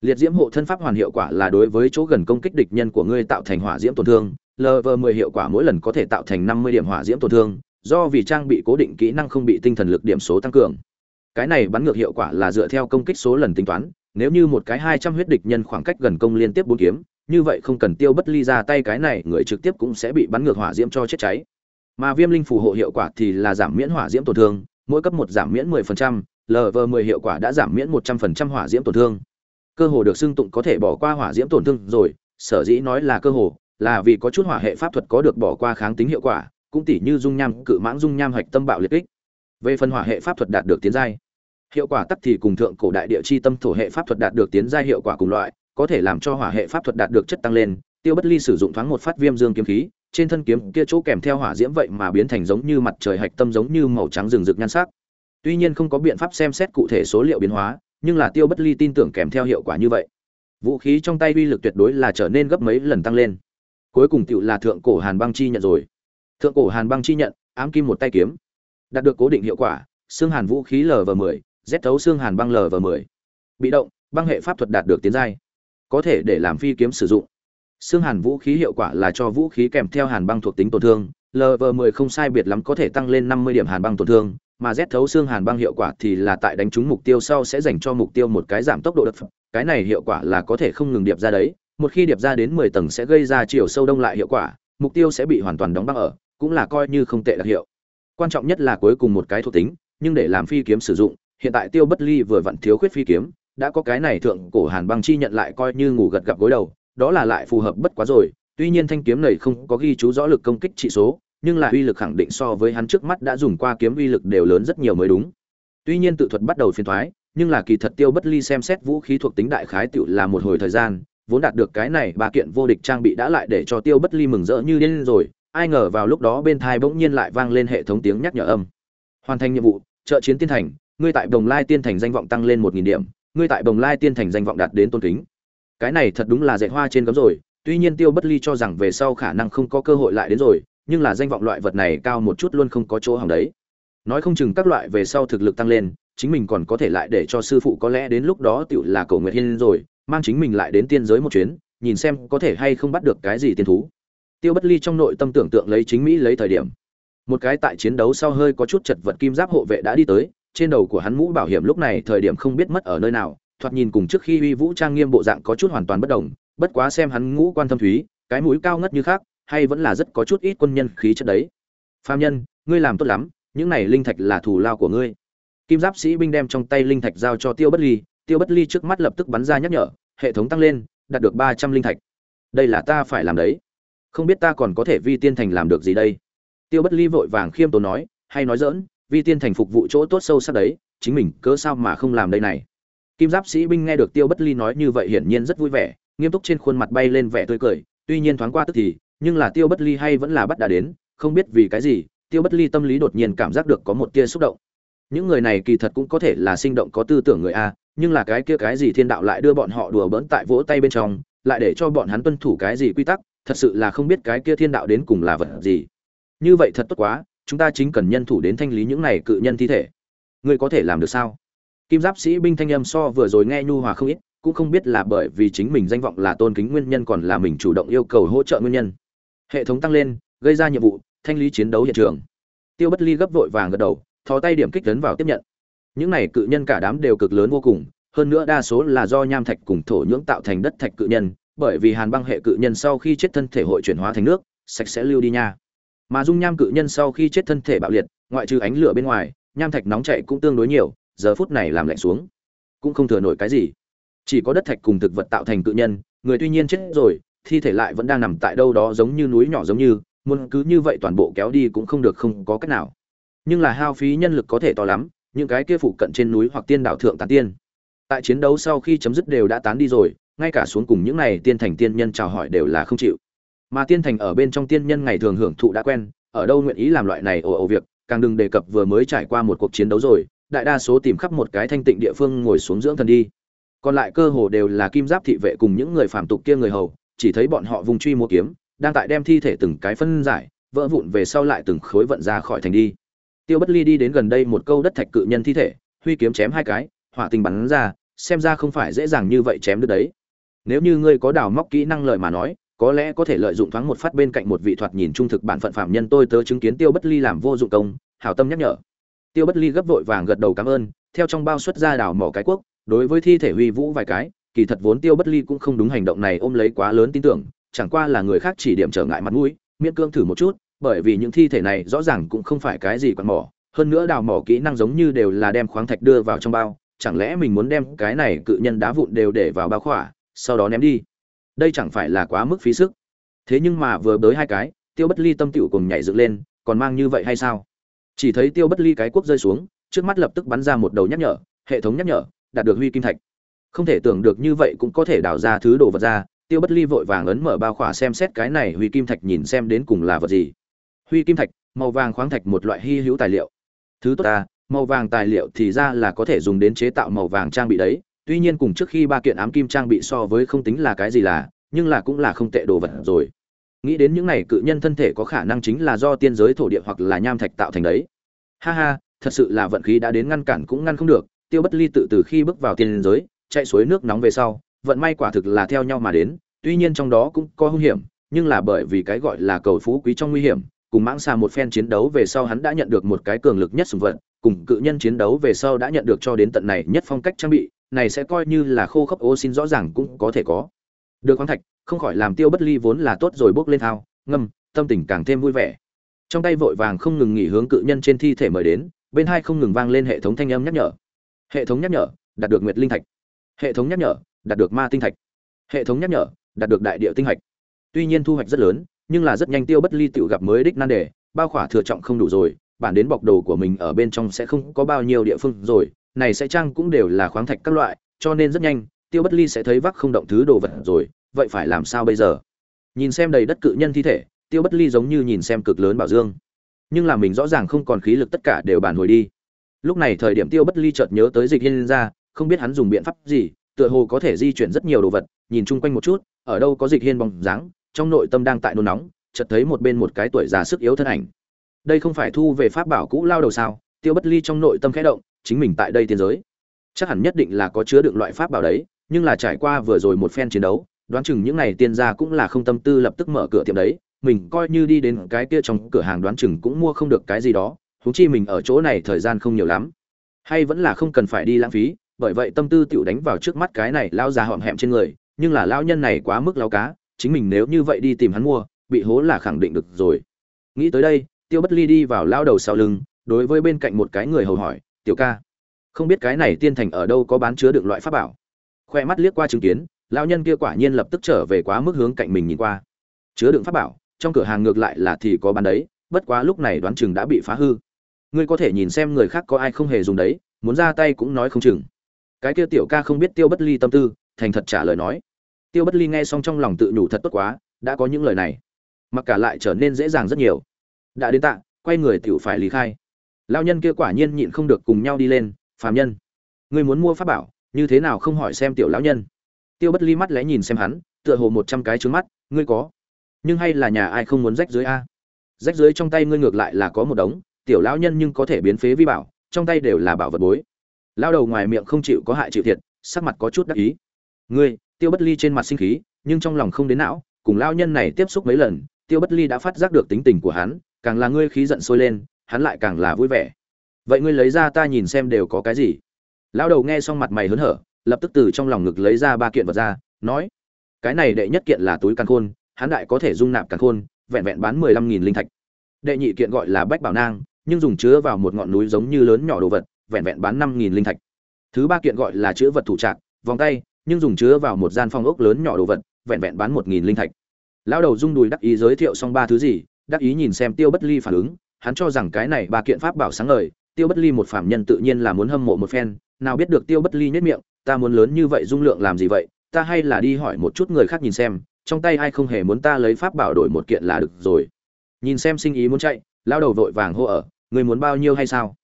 Liệt diễm hộ thân pháp hoàn hiệu quả là đối với chỗ gần công kích địch nhân của ngươi tạo thành hỏa diễm tổn thương. Lv 10 hiệu quả mỗi lần có thể tạo thành 50 điểm hỏa diễm tổn thương, do vì trang bị cố định kỹ năng không bị tinh thần lực điểm số tăng cường cái này bắn ngược hiệu quả là dựa theo công kích số lần tính toán nếu như một cái 200 huyết địch nhân khoảng cách gần công liên tiếp bốn kiếm như vậy không cần tiêu bất ly ra tay cái này người trực tiếp cũng sẽ bị bắn ngược hỏa diễm cho chết cháy. Mà viêm linh phù hộ hiệu quả thì là giảm miễn hỏa diễm tổn thương mỗi cấp một giảm miễn 10%, lv 10 hiệu quả đã giảm miễn 100% hỏa diễm tổn thương. Cơ hồ được xưng tụng có thể bỏ qua hỏa diễm tổn thương rồi sở dĩ nói là cơ hồ là vì có chút hỏa hệ pháp thuật có được bỏ qua kháng tính hiệu quả cũng tỉ như dung nham cự mãng dung nham hạch tâm bạo liệt kích. Về phần hỏa hệ pháp thuật đạt được tiến giai hiệu quả tắc thì cùng thượng cổ đại địa chi tâm thổ hệ pháp thuật đạt được tiến giai hiệu quả cùng loại, có thể làm cho hỏa hệ pháp thuật đạt được chất tăng lên. Tiêu bất ly sử dụng thoáng một phát viêm dương kiếm khí, trên thân kiếm kia chỗ kèm theo hỏa diễm vậy mà biến thành giống như mặt trời hạch tâm giống như màu trắng rừng rực nhan sắc. Tuy nhiên không có biện pháp xem xét cụ thể số liệu biến hóa, nhưng là tiêu bất ly tin tưởng kèm theo hiệu quả như vậy. Vũ khí trong tay uy lực tuyệt đối là trở nên gấp mấy lần tăng lên. Cuối cùng tựu là thượng cổ hàn băng chi nhận rồi. Thượng cổ hàn băng chi nhận, ám kim một tay kiếm. Đạt được cố định hiệu quả, xương hàn vũ khí lv 10 rét thấu xương hàn băng lv 10 bị động, băng hệ pháp thuật đạt được tiến giai. Có thể để làm phi kiếm sử dụng. Xương hàn vũ khí hiệu quả là cho vũ khí kèm theo hàn băng thuộc tính tổn thương lv 10 không sai biệt lắm có thể tăng lên 50 điểm hàn băng tổn thương, mà rét thấu xương hàn băng hiệu quả thì là tại đánh trúng mục tiêu sau sẽ dành cho mục tiêu một cái giảm tốc độ đập cái này hiệu quả là có thể không ngừng điệp ra đấy, một khi điệp ra đến 10 tầng sẽ gây ra chiều sâu đông lại hiệu quả, mục tiêu sẽ bị hoàn toàn đóng băng ở, cũng là coi như không tệ đặc hiệu. Quan trọng nhất là cuối cùng một cái thuộc tính, nhưng để làm phi kiếm sử dụng hiện tại tiêu bất ly vừa vặn thiếu khuyết phi kiếm, đã có cái này thượng cổ hàn băng chi nhận lại coi như ngủ gật gặp gối đầu, đó là lại phù hợp bất quá rồi. Tuy nhiên thanh kiếm này không có ghi chú rõ lực công kích trị số, nhưng là uy lực khẳng định so với hắn trước mắt đã dùng qua kiếm uy lực đều lớn rất nhiều mới đúng. Tuy nhiên tự thuật bắt đầu phiền thoái, nhưng là kỳ thật tiêu bất ly xem xét vũ khí thuộc tính đại khái tựu là một hồi thời gian, vốn đạt được cái này ba kiện vô địch trang bị đã lại để cho tiêu bất ly mừng rỡ như điên rồi. Ai ngờ vào lúc đó bên thai bỗng nhiên lại vang lên hệ thống tiếng nhắc nhở âm. Hoàn thành nhiệm vụ, trợ chiến tiên thành ngươi tại đồng lai tiên thành danh vọng tăng lên một nghìn điểm, ngươi tại đồng lai tiên thành danh vọng đạt đến tôn kính. Cái này thật đúng là dệt hoa trên gấm rồi, tuy nhiên tiêu bất ly cho rằng về sau khả năng không có cơ hội lại đến rồi, nhưng là danh vọng loại vật này cao một chút luôn không có chỗ hỏng đấy. Nói không chừng các loại về sau thực lực tăng lên, chính mình còn có thể lại để cho sư phụ có lẽ đến lúc đó tựu là Cổ nguyệt hiên rồi, mang chính mình lại đến tiên giới một chuyến, nhìn xem có thể hay không bắt được cái gì tiên thú. Tiêu bất ly trong nội tâm tưởng tượng lấy chính mỹ lấy thời điểm. Một cái tại chiến đấu sau hơi có chút chật vật kim giáp hộ vệ đã đi tới trên đầu của hắn mũ bảo hiểm lúc này thời điểm không biết mất ở nơi nào, thoạt nhìn cùng trước khi uy vũ trang nghiêm bộ dạng có chút hoàn toàn bất đồng, bất quá xem hắn ngũ quan thâm thúy, cái mũi cao ngất như khác hay vẫn là rất có chút ít quân nhân khí chất đấy. Phàm nhân, ngươi làm tốt lắm, những này linh thạch là thù lao của ngươi. Kim giáp sĩ binh đem trong tay linh thạch giao cho tiêu bất ly, tiêu bất ly trước mắt lập tức bắn ra nhắc nhở, hệ thống tăng lên, đạt được ba trăm linh thạch. Đây là ta phải làm đấy. Không biết ta còn có thể vi tiên thành làm được gì đây? Tiêu bất ly vội vàng khiêm tốn nói, hay nói dỡn vi tiên thành phục vụ chỗ tốt sâu sắc đấy, chính mình cớ sao mà không làm đây này? Kim giáp sĩ binh nghe được tiêu bất ly nói như vậy hiển nhiên rất vui vẻ, nghiêm túc trên khuôn mặt bay lên vẻ tươi cười, tuy nhiên thoáng qua tức thì, nhưng là tiêu bất ly hay vẫn là bắt đã đến, không biết vì cái gì, tiêu bất ly tâm lý đột nhiên cảm giác được có một tia xúc động. Những người này kỳ thật cũng có thể là sinh động có tư tưởng người a, nhưng là cái kia cái gì thiên đạo lại đưa bọn họ đùa bỡn tại vỗ tay bên trong, lại để cho bọn hắn tuân thủ cái gì quy tắc, thật sự là không biết cái kia thiên đạo đến cùng là vật gì. Như vậy thật tốt quá chúng ta chính cần nhân thủ đến thanh lý những này cự nhân thi thể. Ngươi có thể làm được sao? Kim giáp sĩ binh thanh âm so vừa rồi nghe nhu hòa không ít, cũng không biết là bởi vì chính mình danh vọng là tôn kính nguyên nhân còn là mình chủ động yêu cầu hỗ trợ nguyên nhân. Hệ thống tăng lên, gây ra nhiệm vụ, thanh lý chiến đấu hiện trường. Tiêu bất ly gấp vội vàng gật đầu, thò tay điểm kích lớn vào tiếp nhận. Những này cự nhân cả đám đều cực lớn vô cùng, hơn nữa đa số là do nham thạch cùng thổ nhưỡng tạo thành đất thạch cự nhân, bởi vì hàn băng hệ cự nhân sau khi chết thân thể hội chuyển hóa thành nước, sạch sẽ lưu đi nha mà dung nham cự nhân sau khi chết thân thể bạo liệt, ngoại trừ ánh lửa bên ngoài, nham thạch nóng chảy cũng tương đối nhiều, giờ phút này làm lạnh xuống. Cũng không thừa nổi cái gì. Chỉ có đất thạch cùng thực vật tạo thành cự nhân, người tuy nhiên chết rồi, thi thể lại vẫn đang nằm tại đâu đó giống như núi nhỏ giống như, muốn cứ như vậy toàn bộ kéo đi cũng không được, không có cách nào. Nhưng là hao phí nhân lực có thể to lắm, những cái kia phụ cận trên núi hoặc tiên đảo thượng tán tiên. Tại chiến đấu sau khi chấm dứt đều đã tán đi rồi, ngay cả xuống cùng những này tiên thành tiên nhân chào hỏi đều là không chịu mà tiên thành ở bên trong tiên nhân ngày thường hưởng thụ đã quen, ở đâu nguyện ý làm loại này ồ ồ việc, càng đừng đề cập vừa mới trải qua một cuộc chiến đấu rồi, đại đa số tìm khắp một cái thanh tịnh địa phương ngồi xuống dưỡng thần đi. Còn lại cơ hồ đều là kim giáp thị vệ cùng những người phạm tục kia người hầu, chỉ thấy bọn họ vùng truy mua kiếm, đang tại đem thi thể từng cái phân giải, vỡ vụn về sau lại từng khối vận ra khỏi thành đi. Tiêu bất ly đi đến gần đây một câu đất thạch cự nhân thi thể, huy kiếm chém hai cái, hỏa tình bắn ra, xem ra không phải dễ dàng như vậy chém được đấy. Nếu như ngươi có đào móc kỹ năng lời mà nói có lẽ có thể lợi dụng thoáng một phát bên cạnh một vị thoạt nhìn trung thực bản phận phạm nhân tôi tớ chứng kiến tiêu bất ly làm vô dụng công, hảo tâm nhắc nhở. Tiêu bất ly gấp vội vàng gật đầu cảm ơn, theo trong bao xuất ra đào mỏ cái quốc đối với thi thể huy vũ vài cái, kỳ thật vốn tiêu bất ly cũng không đúng hành động này ôm lấy quá lớn tin tưởng, chẳng qua là người khác chỉ điểm trở ngại mặt mũi, miễn cương thử một chút, bởi vì những thi thể này rõ ràng cũng không phải cái gì quạt mỏ, hơn nữa đào mỏ kỹ năng giống như đều là đem khoáng thạch đưa vào trong bao, chẳng lẽ mình muốn đem cái này cự nhân đá vụn đều để vào bao khỏa, sau đó ném đi? Đây chẳng phải là quá mức phí sức. Thế nhưng mà vừa bới hai cái, tiêu bất ly tâm tựu cùng nhảy dựng lên, còn mang như vậy hay sao? Chỉ thấy tiêu bất ly cái quốc rơi xuống, trước mắt lập tức bắn ra một đầu nhắc nhở, hệ thống nhắc nhở, đạt được huy kim thạch. Không thể tưởng được như vậy cũng có thể đào ra thứ đồ vật ra, tiêu bất ly vội vàng ấn mở bao khỏa xem xét cái này huy kim thạch nhìn xem đến cùng là vật gì. Huy kim thạch, màu vàng khoáng thạch một loại hy hữu tài liệu. Thứ tốt ta, màu vàng tài liệu thì ra là có thể dùng đến chế tạo màu vàng trang bị đấy tuy nhiên cùng trước khi ba kiện ám kim trang bị so với không tính là cái gì là, nhưng là cũng là không tệ đồ vật rồi. Nghĩ đến những này cự nhân thân thể có khả năng chính là do tiên giới thổ địa hoặc là nham thạch tạo thành đấy. Ha ha, thật sự là vận khí đã đến ngăn cản cũng ngăn không được, tiêu bất ly tự từ khi bước vào tiên giới, chạy suối nước nóng về sau, vận may quả thực là theo nhau mà đến, tuy nhiên trong đó cũng có hung hiểm, nhưng là bởi vì cái gọi là cầu phú quý trong nguy hiểm, cùng mãng xà một phen chiến đấu về sau hắn đã nhận được một cái cường lực nhất sùng vận cùng cự nhân chiến đấu về sau đã nhận được cho đến tận này nhất phong cách trang bị này sẽ coi như là khô khốc ô xin rõ ràng cũng có thể có. Được khoáng thạch, không khỏi làm tiêu bất ly vốn là tốt rồi bốc lên thao, ngâm, tâm tình càng thêm vui vẻ. Trong tay vội vàng không ngừng nghỉ hướng cự nhân trên thi thể mời đến, bên hai không ngừng vang lên hệ thống thanh âm nhắc nhở. Hệ thống nhắc nhở, đạt được nguyệt linh thạch. Hệ thống nhắc nhở, đạt được ma tinh thạch. Hệ thống nhắc nhở, đạt được đại địa tinh hạch. Tuy nhiên thu hoạch rất lớn, nhưng là rất nhanh tiêu bất ly tự gặp mới đích nan đề, bao khỏa thừa trọng không đủ rồi, bản đến bọc đồ của mình ở bên trong sẽ không có bao nhiêu địa phương rồi này sẽ chăng cũng đều là khoáng thạch các loại, cho nên rất nhanh, tiêu bất ly sẽ thấy vác không động thứ đồ vật rồi, vậy phải làm sao bây giờ? Nhìn xem đầy đất cự nhân thi thể, tiêu bất ly giống như nhìn xem cực lớn bảo dương. Nhưng là mình rõ ràng không còn khí lực tất cả đều bản hồi đi. Lúc này thời điểm tiêu bất ly chợt nhớ tới dịch hiên ra, không biết hắn dùng biện pháp gì, tựa hồ có thể di chuyển rất nhiều đồ vật, nhìn chung quanh một chút, ở đâu có dịch hiên bóng dáng, trong nội tâm đang tại nôn nóng, chợt thấy một bên một cái tuổi già sức yếu thân ảnh. Đây không phải thu về pháp bảo cũ lao đầu sao? Tiêu bất ly trong nội tâm khẽ động, chính mình tại đây tiên giới. Chắc hẳn nhất định là có chứa đựng loại pháp bảo đấy, nhưng là trải qua vừa rồi một phen chiến đấu, đoán chừng những này tiên gia cũng là không tâm tư lập tức mở cửa tiệm đấy, mình coi như đi đến cái kia trong cửa hàng đoán chừng cũng mua không được cái gì đó, huống chi mình ở chỗ này thời gian không nhiều lắm. Hay vẫn là không cần phải đi lãng phí, bởi vậy tâm tư tiểu đánh vào trước mắt cái này lao già họm hẹm trên người, nhưng là lao nhân này quá mức lao cá, chính mình nếu như vậy đi tìm hắn mua, bị hố là khẳng định được rồi. Nghĩ tới đây, tiêu bất ly đi vào lao đầu sau lưng đối với bên cạnh một cái người hầu hỏi, tiểu ca, không biết cái này tiên thành ở đâu có bán chứa được loại pháp bảo? Khoe mắt liếc qua chứng kiến lao nhân kia quả nhiên lập tức trở về quá mức hướng cạnh mình nhìn qua. Chứa đựng pháp bảo, trong cửa hàng ngược lại là thì có bán đấy, bất quá lúc này đoán chừng đã bị phá hư. Ngươi có thể nhìn xem người khác có ai không hề dùng đấy, muốn ra tay cũng nói không chừng. Cái kia tiểu ca không biết tiêu bất ly tâm tư, thành thật trả lời nói, tiêu bất ly nghe xong trong lòng tự nhủ thật tốt quá, đã có những lời này, mặc cả lại trở nên dễ dàng rất nhiều. Đã đến tạ, quay người tiểu phải lý khai lao nhân kia quả nhiên nhịn không được cùng nhau đi lên, phàm nhân, ngươi muốn mua pháp bảo, như thế nào không hỏi xem tiểu lão nhân? Tiêu bất ly mắt lẽ nhìn xem hắn, tựa hồ một trăm cái trứng mắt, ngươi có, nhưng hay là nhà ai không muốn rách dưới a? Rách dưới trong tay ngươi ngược lại là có một đống, tiểu lão nhân nhưng có thể biến phế vi bảo, trong tay đều là bảo vật bối. Lao đầu ngoài miệng không chịu có hại chịu thiệt, sắc mặt có chút đắc ý. Ngươi, tiêu bất ly trên mặt sinh khí, nhưng trong lòng không đến não, cùng lao nhân này tiếp xúc mấy lần, tiêu bất ly đã phát giác được tính tình của hắn, càng là ngươi khí giận sôi lên hắn lại càng là vui vẻ. Vậy ngươi lấy ra ta nhìn xem đều có cái gì? Lão đầu nghe xong mặt mày hớn hở, lập tức từ trong lòng ngực lấy ra ba kiện vật ra, nói, cái này đệ nhất kiện là túi càn khôn, hắn đại có thể dung nạp càn khôn, vẹn vẹn bán mười lăm nghìn linh thạch. Đệ nhị kiện gọi là bách bảo nang, nhưng dùng chứa vào một ngọn núi giống như lớn nhỏ đồ vật, vẹn vẹn bán năm nghìn linh thạch. Thứ ba kiện gọi là chứa vật thủ trạc, vòng tay, nhưng dùng chứa vào một gian phong ốc lớn nhỏ đồ vật, vẹn vẹn bán một nghìn linh thạch. Lão đầu rung đùi đắc ý giới thiệu xong ba thứ gì, đắc ý nhìn xem tiêu bất ly phản ứng hắn cho rằng cái này ba kiện pháp bảo sáng ngời tiêu bất ly một phạm nhân tự nhiên là muốn hâm mộ một phen nào biết được tiêu bất ly nhếch miệng ta muốn lớn như vậy dung lượng làm gì vậy? Ta hay là đi hỏi một chút người khác nhìn xem trong tay ai không hề muốn ta lấy pháp bảo đổi một kiện là được rồi. Nhìn xem sinh ý muốn chạy lao đầu vội vàng hô ở người muốn bao nhiêu hay sao?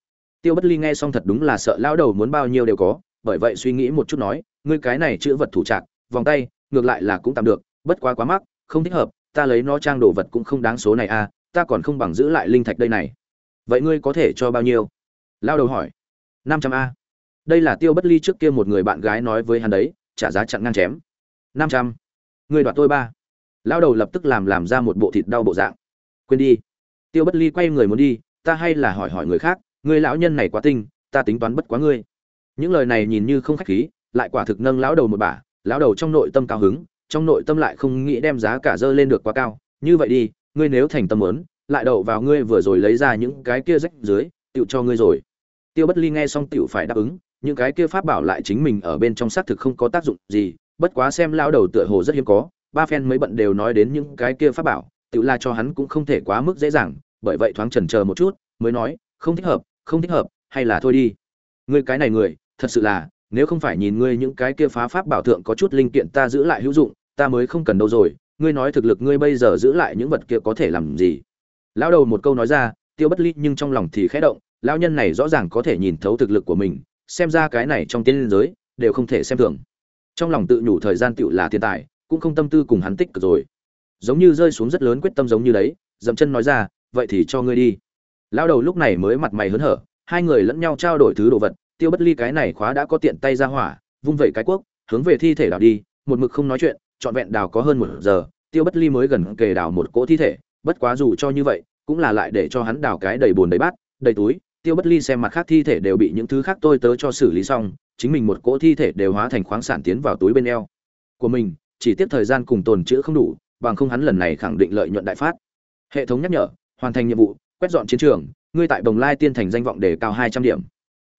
Tiêu bất ly nghe xong thật đúng là sợ lao đầu muốn bao nhiêu đều có bởi vậy suy nghĩ một chút nói ngươi cái này chữ vật thủ trạc vòng tay ngược lại là cũng tạm được bất quá quá mắc không thích hợp ta lấy nó trang đồ vật cũng không đáng số này a à, ta còn không bằng giữ lại linh thạch đây này. Vậy ngươi có thể cho bao nhiêu? Lao đầu hỏi. Năm trăm a. Đây là tiêu bất ly trước kia một người bạn gái nói với hắn đấy, trả giá chặn ngang chém. Năm trăm. Ngươi đoạt tôi ba. Lao đầu lập tức làm làm ra một bộ thịt đau bộ dạng. Quên đi. Tiêu bất ly quay người muốn đi, ta hay là hỏi hỏi người khác người lão nhân này quá tinh, ta tính toán bất quá ngươi. Những lời này nhìn như không khách khí, lại quả thực nâng lão đầu một bả. Lão đầu trong nội tâm cao hứng, trong nội tâm lại không nghĩ đem giá cả dơ lên được quá cao. Như vậy đi ngươi nếu thành tâm muốn, lại đậu vào ngươi vừa rồi lấy ra những cái kia rách dưới tựu cho ngươi rồi. Tiêu bất ly nghe xong tiểu phải đáp ứng những cái kia pháp bảo lại chính mình ở bên trong xác thực không có tác dụng gì bất quá xem lão đầu tựa hồ rất hiếm có ba phen mấy bận đều nói đến những cái kia pháp bảo tiểu là cho hắn cũng không thể quá mức dễ dàng bởi vậy thoáng chần chờ một chút mới nói không thích hợp không thích hợp hay là thôi đi. Ngươi cái này người thật sự là nếu không phải nhìn ngươi những cái kia phá pháp bảo thượng có chút linh kiện ta giữ lại hữu dụng ta mới không cần đâu rồi ngươi nói thực lực ngươi bây giờ giữ lại những vật kia có thể làm gì? Lão đầu một câu nói ra, tiêu bất ly nhưng trong lòng thì khẽ động, lão nhân này rõ ràng có thể nhìn thấu thực lực của mình, xem ra cái này trong tiên giới đều không thể xem thường. Trong lòng tự nhủ thời gian tựu là thiên tài, cũng không tâm tư cùng hắn tích cực rồi. Giống như rơi xuống rất lớn quyết tâm giống như đấy, dậm chân nói ra, vậy thì cho ngươi đi. Lão đầu lúc này mới mặt mày hớn hở, hai người lẫn nhau trao đổi thứ đồ vật, tiêu bất ly cái này khóa đã có tiện tay ra hỏa, vung vẩy cái quốc hướng về thi thể đảo đi, một mực không nói chuyện trọn vẹn đào có hơn một giờ, tiêu bất ly mới gần kề đào một cỗ thi thể, bất quá dù cho như vậy, cũng là lại để cho hắn đào cái đầy bồn đầy bát, đầy túi. Tiêu bất ly xem mặt khác thi thể đều bị những thứ khác tôi tớ cho xử lý xong, chính mình một cỗ thi thể đều hóa thành khoáng sản tiến vào túi bên eo của mình, chỉ tiếp thời gian cùng tồn chữ không đủ, bằng không hắn lần này khẳng định lợi nhuận đại phát. Hệ thống nhắc nhở, hoàn thành nhiệm vụ, quét dọn chiến trường, ngươi tại bồng lai tiên thành danh vọng đề cao hai trăm điểm.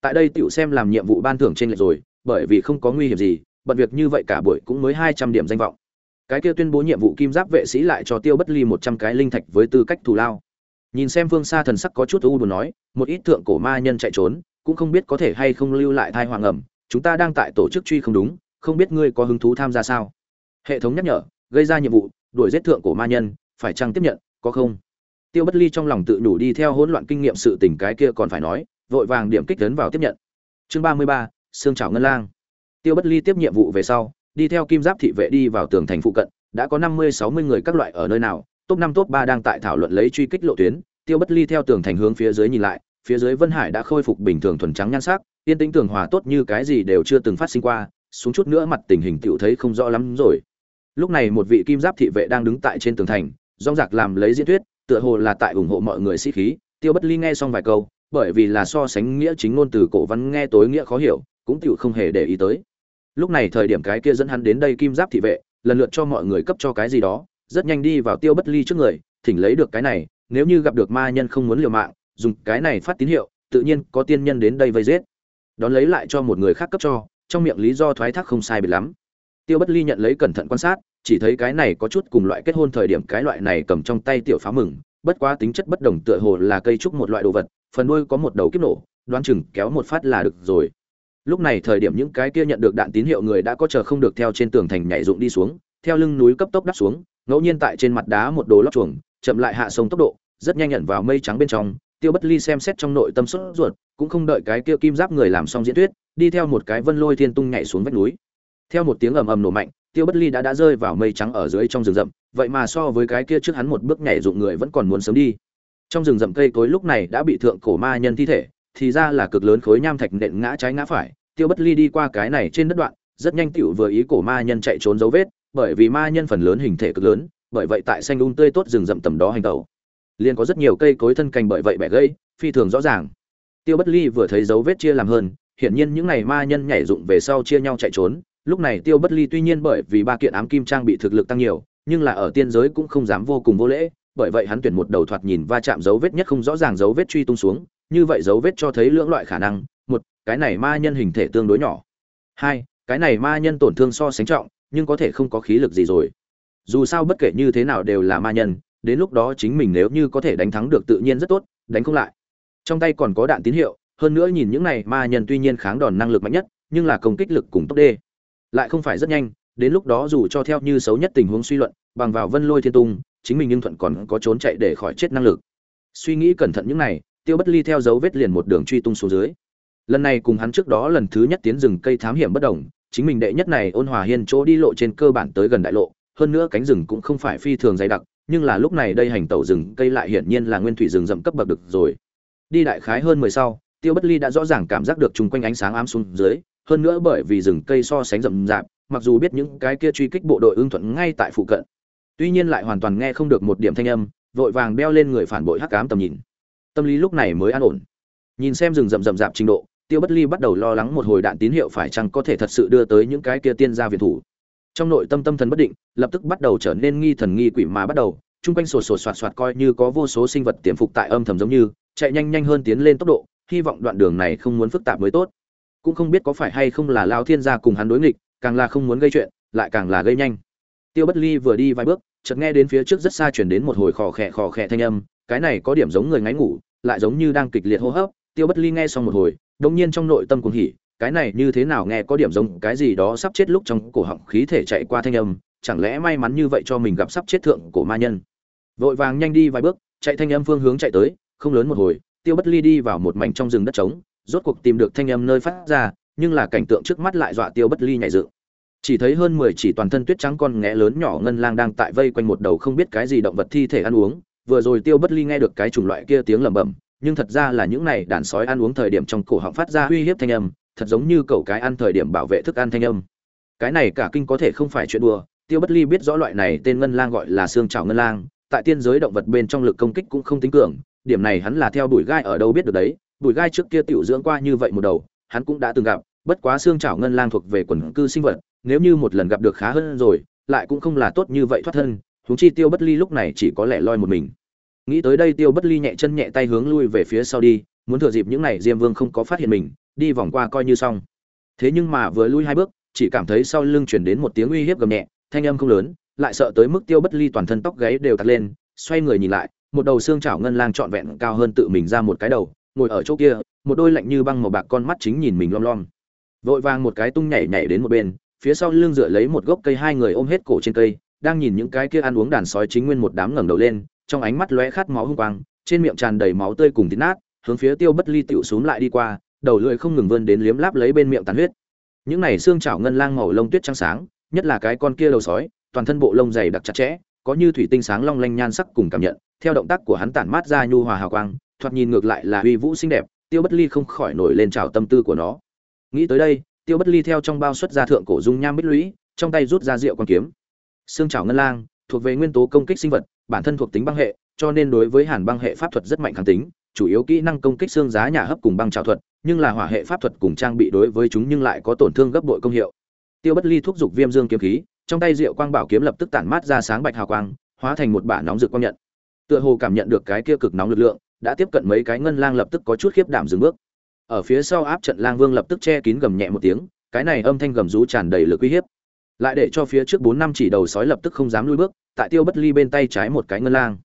Tại đây tựu xem làm nhiệm vụ ban thưởng trên lệch rồi, bởi vì không có nguy hiểm gì bận việc như vậy cả buổi cũng mới hai trăm điểm danh vọng. Cái kia tuyên bố nhiệm vụ kim giáp vệ sĩ lại cho tiêu bất ly một trăm cái linh thạch với tư cách thù lao. Nhìn xem phương xa thần sắc có chút u buồn nói, một ít thượng cổ ma nhân chạy trốn, cũng không biết có thể hay không lưu lại thai hoàng ẩm, chúng ta đang tại tổ chức truy không đúng, không biết ngươi có hứng thú tham gia sao? Hệ thống nhắc nhở, gây ra nhiệm vụ, đuổi giết thượng cổ ma nhân, phải chăng tiếp nhận, có không? Tiêu bất ly trong lòng tự đủ đi theo hỗn loạn kinh nghiệm sự tình cái kia còn phải nói, vội vàng điểm kích lớn vào tiếp nhận. Chương ba mươi ba xương chảo ngân lang tiêu bất ly tiếp nhiệm vụ về sau, đi theo kim giáp thị vệ đi vào tường thành phụ cận, đã có năm mươi sáu mươi người các loại ở nơi nào, top năm, top ba đang tại thảo luận lấy truy kích lộ tuyến. Tiêu bất ly theo tường thành hướng phía dưới nhìn lại, phía dưới vân hải đã khôi phục bình thường thuần trắng nhan sắc, yên tĩnh tường hòa tốt như cái gì đều chưa từng phát sinh qua, xuống chút nữa mặt tình hình tựu thấy không rõ lắm rồi. Lúc này một vị kim giáp thị vệ đang đứng tại trên tường thành, rong rạc làm lấy diễn thuyết, tựa hồ là tại ủng hộ mọi người sĩ khí. Tiêu bất ly nghe xong vài câu, bởi vì là so sánh nghĩa chính ngôn từ cổ văn nghe tối nghĩa khó hiểu, cũng tựu không hề để ý tới lúc này thời điểm cái kia dẫn hắn đến đây kim giáp thị vệ, lần lượt cho mọi người cấp cho cái gì đó, rất nhanh đi vào tiêu bất ly trước người, thỉnh lấy được cái này, nếu như gặp được ma nhân không muốn liều mạng, dùng cái này phát tín hiệu, tự nhiên có tiên nhân đến đây vây giết. Đón lấy lại cho một người khác cấp cho, trong miệng lý do thoái thác không sai biệt lắm. Tiêu bất ly nhận lấy cẩn thận quan sát, chỉ thấy cái này có chút cùng loại kết hôn thời điểm cái loại này cầm trong tay tiểu phá mừng, bất quá tính chất bất đồng tựa hồ là cây trúc một loại đồ vật, phần đuôi có một đầu kiếp nổ, đoán chừng kéo một phát là được rồi lúc này thời điểm những cái kia nhận được đạn tín hiệu người đã có chờ không được theo trên tường thành nhảy dụng đi xuống, theo lưng núi cấp tốc đắp xuống, ngẫu nhiên tại trên mặt đá một đồ lóc chuồng, chậm lại hạ sông tốc độ, rất nhanh nhận vào mây trắng bên trong. Tiêu bất ly xem xét trong nội tâm sốt ruột, cũng không đợi cái kia kim giáp người làm xong diễn thuyết, đi theo một cái vân lôi thiên tung nhảy xuống vách núi. Theo một tiếng ầm ầm nổ mạnh, tiêu bất ly đã đã rơi vào mây trắng ở dưới trong rừng rậm, vậy mà so với cái kia trước hắn một bước nhảy dụng người vẫn còn muốn sớm đi. Trong rừng rậm cây cối lúc này đã bị thượng cổ ma nhân thi thể thì ra là cực lớn khối nham thạch nện ngã trái ngã phải. Tiêu bất ly đi qua cái này trên đất đoạn, rất nhanh tiểu vừa ý cổ ma nhân chạy trốn dấu vết, bởi vì ma nhân phần lớn hình thể cực lớn, bởi vậy tại xanh un tươi tốt rừng rậm tầm đó hành tẩu. Liền có rất nhiều cây cối thân cành bởi vậy bẻ gây phi thường rõ ràng. Tiêu bất ly vừa thấy dấu vết chia làm hơn, hiển nhiên những này ma nhân nhảy dụng về sau chia nhau chạy trốn. Lúc này tiêu bất ly tuy nhiên bởi vì ba kiện ám kim trang bị thực lực tăng nhiều, nhưng là ở tiên giới cũng không dám vô cùng vô lễ, bởi vậy hắn tuyển một đầu thoạt nhìn va chạm dấu vết nhất không rõ ràng dấu vết truy tung xuống như vậy dấu vết cho thấy lưỡng loại khả năng, một, cái này ma nhân hình thể tương đối nhỏ. Hai, cái này ma nhân tổn thương so sánh trọng, nhưng có thể không có khí lực gì rồi. Dù sao bất kể như thế nào đều là ma nhân, đến lúc đó chính mình nếu như có thể đánh thắng được tự nhiên rất tốt, đánh không lại. Trong tay còn có đạn tín hiệu, hơn nữa nhìn những này ma nhân tuy nhiên kháng đòn năng lực mạnh nhất, nhưng là công kích lực cùng tốc đê. Lại không phải rất nhanh, đến lúc đó dù cho theo như xấu nhất tình huống suy luận, bằng vào vân lôi thiên tung, chính mình nhưng thuận còn có trốn chạy để khỏi chết năng lực. Suy nghĩ cẩn thận những này tiêu bất ly theo dấu vết liền một đường truy tung xuống dưới. Lần này cùng hắn trước đó lần thứ nhất tiến rừng cây thám hiểm bất đồng, chính mình đệ nhất này ôn hòa hiên chỗ đi lộ trên cơ bản tới gần đại lộ, hơn nữa cánh rừng cũng không phải phi thường dày đặc, nhưng là lúc này đây hành tẩu rừng cây lại hiển nhiên là nguyên thủy rừng rậm cấp bậc được rồi. Đi đại khái hơn mười sau, tiêu bất ly đã rõ ràng cảm giác được chung quanh ánh sáng ám xuống dưới, hơn nữa bởi vì rừng cây so sánh rậm rạp, mặc dù biết những cái kia truy kích bộ đội ưng thuận ngay tại phụ cận. Tuy nhiên lại hoàn toàn nghe không được một điểm thanh âm, vội vàng đeo lên người phản bội hắc ám tầm nhìn tâm lý lúc này mới an ổn. Nhìn xem rừng rậm rậm rạp trình độ, tiêu bất ly bắt đầu lo lắng một hồi đạn tín hiệu phải chăng có thể thật sự đưa tới những cái kia tiên gia viện thủ. Trong nội tâm tâm thần bất định, lập tức bắt đầu trở nên nghi thần nghi quỷ mà bắt đầu, chung quanh sổ sổ soạt soạt coi như có vô số sinh vật tiềm phục tại âm thầm giống như, chạy nhanh nhanh hơn tiến lên tốc độ, hy vọng đoạn đường này không muốn phức tạp mới tốt. Cũng không biết có phải hay không là lao thiên gia cùng hắn đối nghịch, càng là không muốn gây chuyện, lại càng là gây nhanh. Tiêu bất ly vừa đi vài bước, chợt nghe đến phía trước rất xa chuyển đến một hồi khò khẽ khò khẽ thanh âm cái này có điểm giống người ngáy ngủ, lại giống như đang kịch liệt hô hấp. Tiêu bất ly nghe xong một hồi đống nhiên trong nội tâm cuồng hỉ, cái này như thế nào nghe có điểm giống cái gì đó sắp chết lúc trong cổ họng khí thể chạy qua thanh âm, chẳng lẽ may mắn như vậy cho mình gặp sắp chết thượng cổ ma nhân. Vội vàng nhanh đi vài bước, chạy thanh âm phương hướng chạy tới, không lớn một hồi, tiêu bất ly đi vào một mảnh trong rừng đất trống, rốt cuộc tìm được thanh âm nơi phát ra, nhưng là cảnh tượng trước mắt lại dọa tiêu bất ly nhảy dựng. Chỉ thấy hơn mười chỉ toàn thân tuyết trắng con ngẽ lớn nhỏ ngân lang đang tại vây quanh một đầu không biết cái gì động vật thi thể ăn uống vừa rồi tiêu bất ly nghe được cái chủng loại kia tiếng lẩm bẩm, nhưng thật ra là những này đàn sói ăn uống thời điểm trong cổ họng phát ra uy hiếp thanh âm, thật giống như cậu cái ăn thời điểm bảo vệ thức ăn thanh âm. Cái này cả kinh có thể không phải chuyện đùa, tiêu bất ly biết rõ loại này tên ngân lang gọi là xương trào ngân lang, tại tiên giới động vật bên trong lực công kích cũng không tính cường, điểm này hắn là theo đuổi gai ở đâu biết được đấy, đuổi gai trước kia tiểu dưỡng qua như vậy một đầu, hắn cũng đã từng gặp, bất quá xương trào ngân lang thuộc về quần cư sinh vật, nếu như một lần gặp được khá hơn rồi, lại cũng không là tốt như vậy thoát thân huống chi tiêu bất ly lúc này chỉ có lẻ loi một mình. Nghĩ tới đây tiêu bất ly nhẹ chân nhẹ tay hướng lui về phía sau đi, muốn thừa dịp những này diêm vương không có phát hiện mình, đi vòng qua coi như xong. Thế nhưng mà vừa lui hai bước, chỉ cảm thấy sau lưng chuyển đến một tiếng uy hiếp gầm nhẹ, thanh âm không lớn, lại sợ tới mức tiêu bất ly toàn thân tóc gáy đều tắt lên, xoay người nhìn lại, một đầu xương chảo ngân lang trọn vẹn cao hơn tự mình ra một cái đầu, ngồi ở chỗ kia, một đôi lạnh như băng màu bạc con mắt chính nhìn mình lom lom. Vội vàng một cái tung nhảy nhảy đến một bên, phía sau lưng dựa lấy một gốc cây hai người ôm hết cổ trên cây đang nhìn những cái kia ăn uống đàn sói chính nguyên một đám ngẩng đầu lên, trong ánh mắt lóe khát máu hung quang, trên miệng tràn đầy máu tươi cùng thịt nát, hướng phía tiêu bất ly tiểu xuống lại đi qua, đầu lưỡi không ngừng vươn đến liếm láp lấy bên miệng tàn huyết. Những này xương chảo ngân lang màu lông tuyết trắng sáng, nhất là cái con kia đầu sói, toàn thân bộ lông dày đặc chặt chẽ, có như thủy tinh sáng long lanh nhan sắc cùng cảm nhận, theo động tác của hắn tản mát ra nhu hòa hào quang, thoạt nhìn ngược lại là uy vũ xinh đẹp, tiêu bất ly không khỏi nổi lên trào tâm tư của nó. Nghĩ tới đây, tiêu bất ly theo trong bao xuất ra thượng cổ dung nham bích lũy, trong tay rút ra rượu quan kiếm xương trào ngân lang thuộc về nguyên tố công kích sinh vật, bản thân thuộc tính băng hệ, cho nên đối với hàn băng hệ pháp thuật rất mạnh kháng tính, chủ yếu kỹ năng công kích xương giá nhà hấp cùng băng trào thuật, nhưng là hỏa hệ pháp thuật cùng trang bị đối với chúng nhưng lại có tổn thương gấp bội công hiệu. Tiêu bất ly thúc giục viêm dương kiếm khí, trong tay rượu quang bảo kiếm lập tức tản mát ra sáng bạch hào quang, hóa thành một bả nóng rực quang nhận. Tựa hồ cảm nhận được cái kia cực nóng lực lượng, đã tiếp cận mấy cái ngân lang lập tức có chút khiếp đảm dừng bước. Ở phía sau áp trận lang vương lập tức che kín gầm nhẹ một tiếng, cái này âm thanh gầm rú tràn đầy lực uy hiếp lại để cho phía trước bốn năm chỉ đầu sói lập tức không dám lui bước, tại tiêu bất ly bên tay trái một cái ngân lang.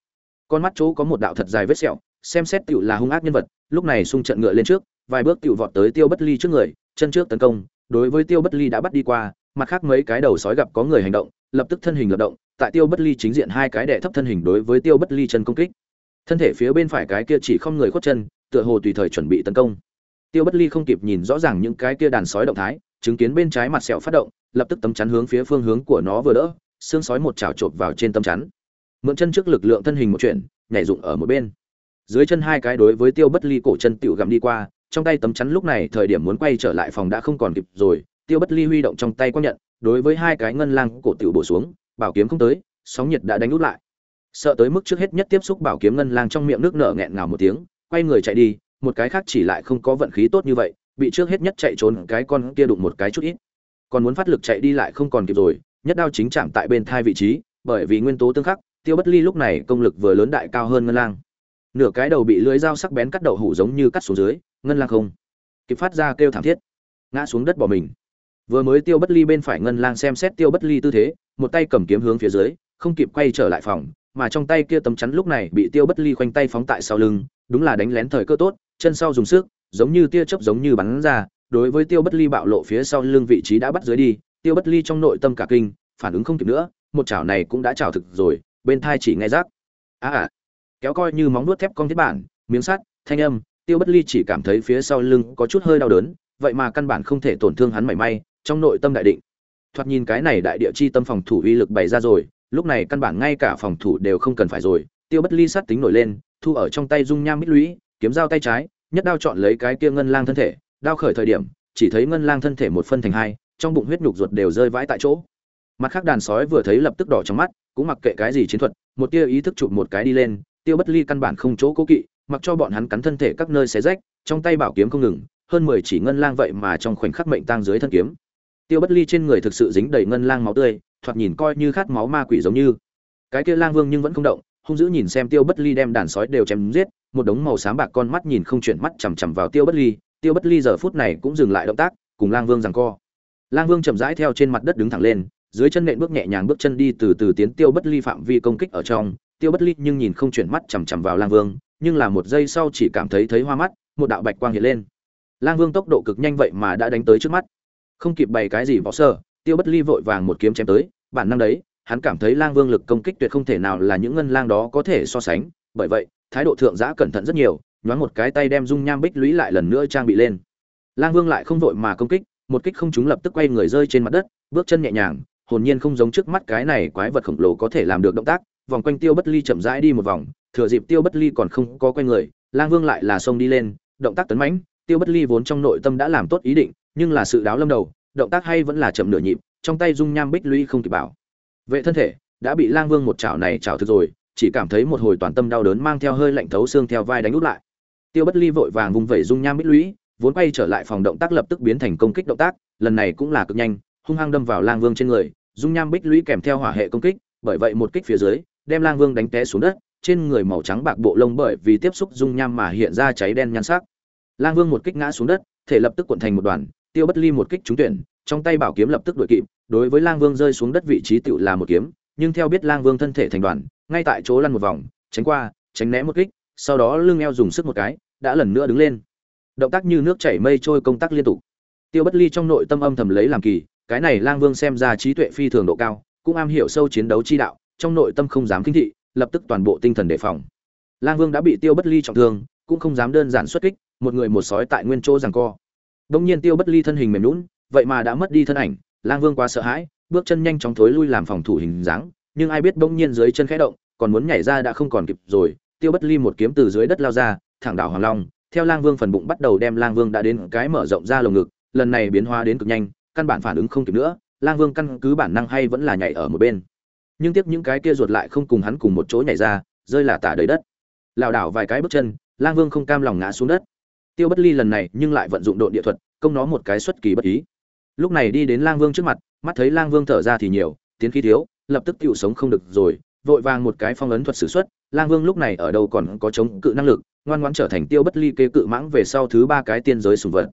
Con mắt chỗ có một đạo thật dài vết sẹo, xem xét tựu là hung ác nhân vật, lúc này xung trận ngựa lên trước, vài bước tựu vọt tới tiêu bất ly trước người, chân trước tấn công, đối với tiêu bất ly đã bắt đi qua, mặt khác mấy cái đầu sói gặp có người hành động, lập tức thân hình lập động, tại tiêu bất ly chính diện hai cái đệ thấp thân hình đối với tiêu bất ly chân công kích. Thân thể phía bên phải cái kia chỉ không người khuất chân, tựa hồ tùy thời chuẩn bị tấn công. Tiêu bất ly không kịp nhìn rõ ràng những cái kia đàn sói động thái chứng kiến bên trái mặt sẹo phát động, lập tức tấm chắn hướng phía phương hướng của nó vừa đỡ, xương sói một chảo chộp vào trên tấm chắn. Mượn chân trước lực lượng thân hình một chuyện nhảy dụng ở một bên. Dưới chân hai cái đối với tiêu bất ly cổ chân tiểu gặm đi qua, trong tay tấm chắn lúc này thời điểm muốn quay trở lại phòng đã không còn kịp rồi, tiêu bất ly huy động trong tay quang nhận, đối với hai cái ngân lang cổ tiểu bổ xuống, bảo kiếm không tới, sóng nhiệt đã đánh út lại. Sợ tới mức trước hết nhất tiếp xúc bảo kiếm ngân lang trong miệng nước nở nghẹn ngào một tiếng, quay người chạy đi, một cái khác chỉ lại không có vận khí tốt như vậy bị trước hết nhất chạy trốn cái con kia đụng một cái chút ít. Còn muốn phát lực chạy đi lại không còn kịp rồi, nhất đao chính chạm tại bên thai vị trí, bởi vì nguyên tố tương khắc, tiêu bất ly lúc này công lực vừa lớn đại cao hơn ngân lang. Nửa cái đầu bị lưới dao sắc bén cắt đậu hủ giống như cắt xuống dưới, ngân lang không kịp phát ra kêu thảm thiết, ngã xuống đất bỏ mình. Vừa mới tiêu bất ly bên phải ngân lang xem xét tiêu bất ly tư thế, một tay cầm kiếm hướng phía dưới, không kịp quay trở lại phòng, mà trong tay kia tấm chắn lúc này bị tiêu bất ly khoanh tay phóng tại sau lưng, đúng là đánh lén thời cơ tốt, chân sau dùng sức giống như tia chớp giống như bắn ra đối với tiêu bất ly bạo lộ phía sau lưng vị trí đã bắt dưới đi tiêu bất ly trong nội tâm cả kinh phản ứng không kịp nữa một chảo này cũng đã chảo thực rồi bên thai chỉ nghe rác à, à. Kéo coi như móng nuốt thép con thiết bản miếng sắt thanh âm tiêu bất ly chỉ cảm thấy phía sau lưng có chút hơi đau đớn vậy mà căn bản không thể tổn thương hắn mảy may trong nội tâm đại định. Thoạt nhìn cái này đại địa chi tâm phòng thủ uy lực bày ra rồi lúc này căn bản ngay cả phòng thủ đều không cần phải rồi tiêu bất ly sát tính nổi lên thu ở trong tay dung nham mít lũy kiếm dao tay trái nhất đao chọn lấy cái kia ngân lang thân thể, đao khởi thời điểm, chỉ thấy ngân lang thân thể một phân thành hai, trong bụng huyết nhục ruột đều rơi vãi tại chỗ. Mặt khác đàn sói vừa thấy lập tức đỏ trong mắt, cũng mặc kệ cái gì chiến thuật, một tia ý thức chụp một cái đi lên, tiêu bất ly căn bản không chỗ cố kỵ, mặc cho bọn hắn cắn thân thể các nơi xé rách, trong tay bảo kiếm không ngừng, hơn mười chỉ ngân lang vậy mà trong khoảnh khắc mệnh tang dưới thân kiếm. Tiêu bất ly trên người thực sự dính đầy ngân lang máu tươi, thoạt nhìn coi như khát máu ma quỷ giống như. Cái kia lang vương nhưng vẫn không động, hung dữ nhìn xem tiêu bất ly đem đàn sói đều chém giết một đống màu xám bạc con mắt nhìn không chuyển mắt chằm chằm vào tiêu bất ly. Tiêu bất ly giờ phút này cũng dừng lại động tác, cùng lang vương giằng co. Lang vương chậm rãi theo trên mặt đất đứng thẳng lên, dưới chân nện bước nhẹ nhàng bước chân đi từ từ tiến tiêu bất ly phạm vi công kích ở trong. Tiêu bất ly nhưng nhìn không chuyển mắt chằm chằm vào lang vương, nhưng là một giây sau chỉ cảm thấy thấy hoa mắt, một đạo bạch quang hiện lên. Lang vương tốc độ cực nhanh vậy mà đã đánh tới trước mắt. Không kịp bày cái gì võ sơ, tiêu bất ly vội vàng một kiếm chém tới. Bản năng đấy, hắn cảm thấy lang vương lực công kích tuyệt không thể nào là những ngân lang đó có thể so sánh. Bởi vậy thái độ thượng giã cẩn thận rất nhiều, nhoáng một cái tay đem dung nham bích lũy lại lần nữa trang bị lên. Lang vương lại không vội mà công kích, một kích không chúng lập tức quay người rơi trên mặt đất, bước chân nhẹ nhàng, hồn nhiên không giống trước mắt cái này quái vật khổng lồ có thể làm được động tác, vòng quanh tiêu bất ly chậm rãi đi một vòng, thừa dịp tiêu bất ly còn không có quay người, lang vương lại là xông đi lên, động tác tấn mãnh, tiêu bất ly vốn trong nội tâm đã làm tốt ý định, nhưng là sự đáo lâm đầu, động tác hay vẫn là chậm nửa nhịp, trong tay dung nham bích lũy không kịp bảo. Vệ thân thể, đã bị lang vương một chảo này chảo thực rồi chỉ cảm thấy một hồi toàn tâm đau đớn mang theo hơi lạnh thấu xương theo vai đánh út lại. Tiêu bất ly vội vàng vung vẩy dung nham bích lũy, vốn quay trở lại phòng động tác lập tức biến thành công kích động tác, lần này cũng là cực nhanh, hung hăng đâm vào lang vương trên người, dung nham bích lũy kèm theo hỏa hệ công kích, bởi vậy một kích phía dưới, đem lang vương đánh té xuống đất, trên người màu trắng bạc bộ lông bởi vì tiếp xúc dung nham mà hiện ra cháy đen nhan sắc. Lang vương một kích ngã xuống đất, thể lập tức cuộn thành một đoàn, tiêu bất ly một kích trúng tuyển, trong tay bảo kiếm lập tức đuổi kịp, đối với lang vương rơi xuống đất vị trí tựu là một kiếm, nhưng theo biết lang vương thân thể thành đoàn ngay tại chỗ lăn một vòng, tránh qua, tránh né một kích, sau đó lưng eo dùng sức một cái, đã lần nữa đứng lên. Động tác như nước chảy mây trôi công tác liên tục. Tiêu bất ly trong nội tâm âm thầm lấy làm kỳ, cái này lang vương xem ra trí tuệ phi thường độ cao, cũng am hiểu sâu chiến đấu chi đạo, trong nội tâm không dám kinh thị, lập tức toàn bộ tinh thần đề phòng. Lang vương đã bị tiêu bất ly trọng thương, cũng không dám đơn giản xuất kích, một người một sói tại nguyên chỗ giằng co. Đông nhiên tiêu bất ly thân hình mềm lún vậy mà đã mất đi thân ảnh, lang vương quá sợ hãi, bước chân nhanh chóng thối lui làm phòng thủ hình dáng nhưng ai biết bỗng nhiên dưới chân khẽ động, còn muốn nhảy ra đã không còn kịp rồi. Tiêu bất ly một kiếm từ dưới đất lao ra, thẳng đảo hoàng long, theo lang vương phần bụng bắt đầu đem lang vương đã đến cái mở rộng ra lồng ngực, lần này biến hóa đến cực nhanh, căn bản phản ứng không kịp nữa, lang vương căn cứ bản năng hay vẫn là nhảy ở một bên. Nhưng tiếc những cái kia ruột lại không cùng hắn cùng một chỗ nhảy ra, rơi là tả đầy đất. Lảo đảo vài cái bước chân, lang vương không cam lòng ngã xuống đất. Tiêu bất ly lần này nhưng lại vận dụng độ địa thuật, công nó một cái xuất kỳ bất ý. Lúc này đi đến lang vương trước mặt, mắt thấy lang vương thở ra thì nhiều, tiến khí thiếu lập tức tiểu sống không được rồi, vội vàng một cái phong ấn thuật sử xuất, lang vương lúc này ở đâu còn có chống cự năng lực, ngoan ngoãn trở thành tiêu bất ly kế cự mãng về sau thứ ba cái tiên giới sùng vật.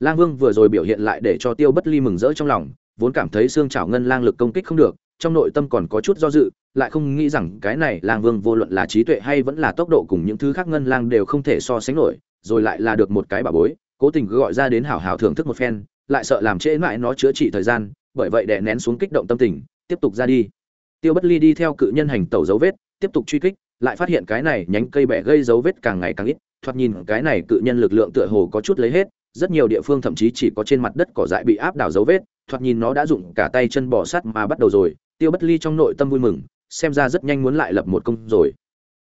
Lang vương vừa rồi biểu hiện lại để cho tiêu bất ly mừng rỡ trong lòng, vốn cảm thấy xương chảo ngân lang lực công kích không được, trong nội tâm còn có chút do dự, lại không nghĩ rằng cái này lang vương vô luận là trí tuệ hay vẫn là tốc độ cùng những thứ khác ngân lang đều không thể so sánh nổi, rồi lại là được một cái bà bối, cố tình gọi ra đến hảo hảo thưởng thức một phen, lại sợ làm trễ mãi nó chữa trị thời gian, bởi vậy đè nén xuống kích động tâm tình, tiếp tục ra đi tiêu bất ly đi theo cự nhân hành tẩu dấu vết, tiếp tục truy kích, lại phát hiện cái này nhánh cây bẻ gây dấu vết càng ngày càng ít, thoạt nhìn cái này cự nhân lực lượng tựa hồ có chút lấy hết, rất nhiều địa phương thậm chí chỉ có trên mặt đất cỏ dại bị áp đảo dấu vết, thoạt nhìn nó đã dụng cả tay chân bỏ sắt mà bắt đầu rồi. Tiêu bất ly trong nội tâm vui mừng, xem ra rất nhanh muốn lại lập một công rồi.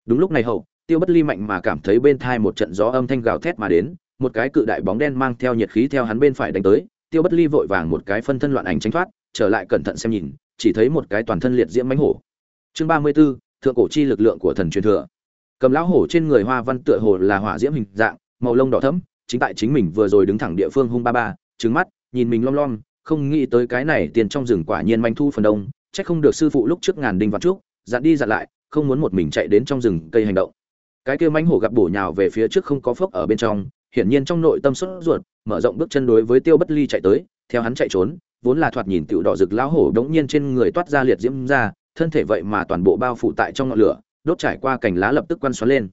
Đúng lúc này hậu, tiêu bất ly mạnh mà cảm thấy bên thai một trận gió âm thanh gào thét mà đến, một cái cự đại bóng đen mang theo nhiệt khí theo hắn bên phải đánh tới. Tiêu bất ly vội vàng một cái phân thân loạn ảnh tránh thoát, trở lại cẩn thận xem nhìn chỉ thấy một cái toàn thân liệt diễm mãnh hổ. Chương ba mươi 34, thượng cổ chi lực lượng của thần truyền thừa. Cầm lão hổ trên người hoa văn tựa hồ là hỏa diễm hình dạng màu lông đỏ thẫm chính tại chính mình vừa rồi đứng thẳng địa phương hung ba ba trừng mắt nhìn mình lom lom không nghĩ tới cái này tiền trong rừng quả nhiên manh thu phần đông chắc không được sư phụ lúc trước ngàn đinh vạn trước dặn đi dặn lại không muốn một mình chạy đến trong rừng cây hành động. Cái kia manh hổ gặp bổ nhào về phía trước không có phốc ở bên trong hiển nhiên trong nội tâm sốt ruột mở rộng bước chân đối với tiêu bất ly chạy tới theo hắn chạy trốn vốn là thoạt nhìn tiểu đỏ rực lão hổ đống nhiên trên người toát ra liệt diễm ra, thân thể vậy mà toàn bộ bao phủ tại trong ngọn lửa, đốt trải qua cành lá lập tức quan xoắn lên.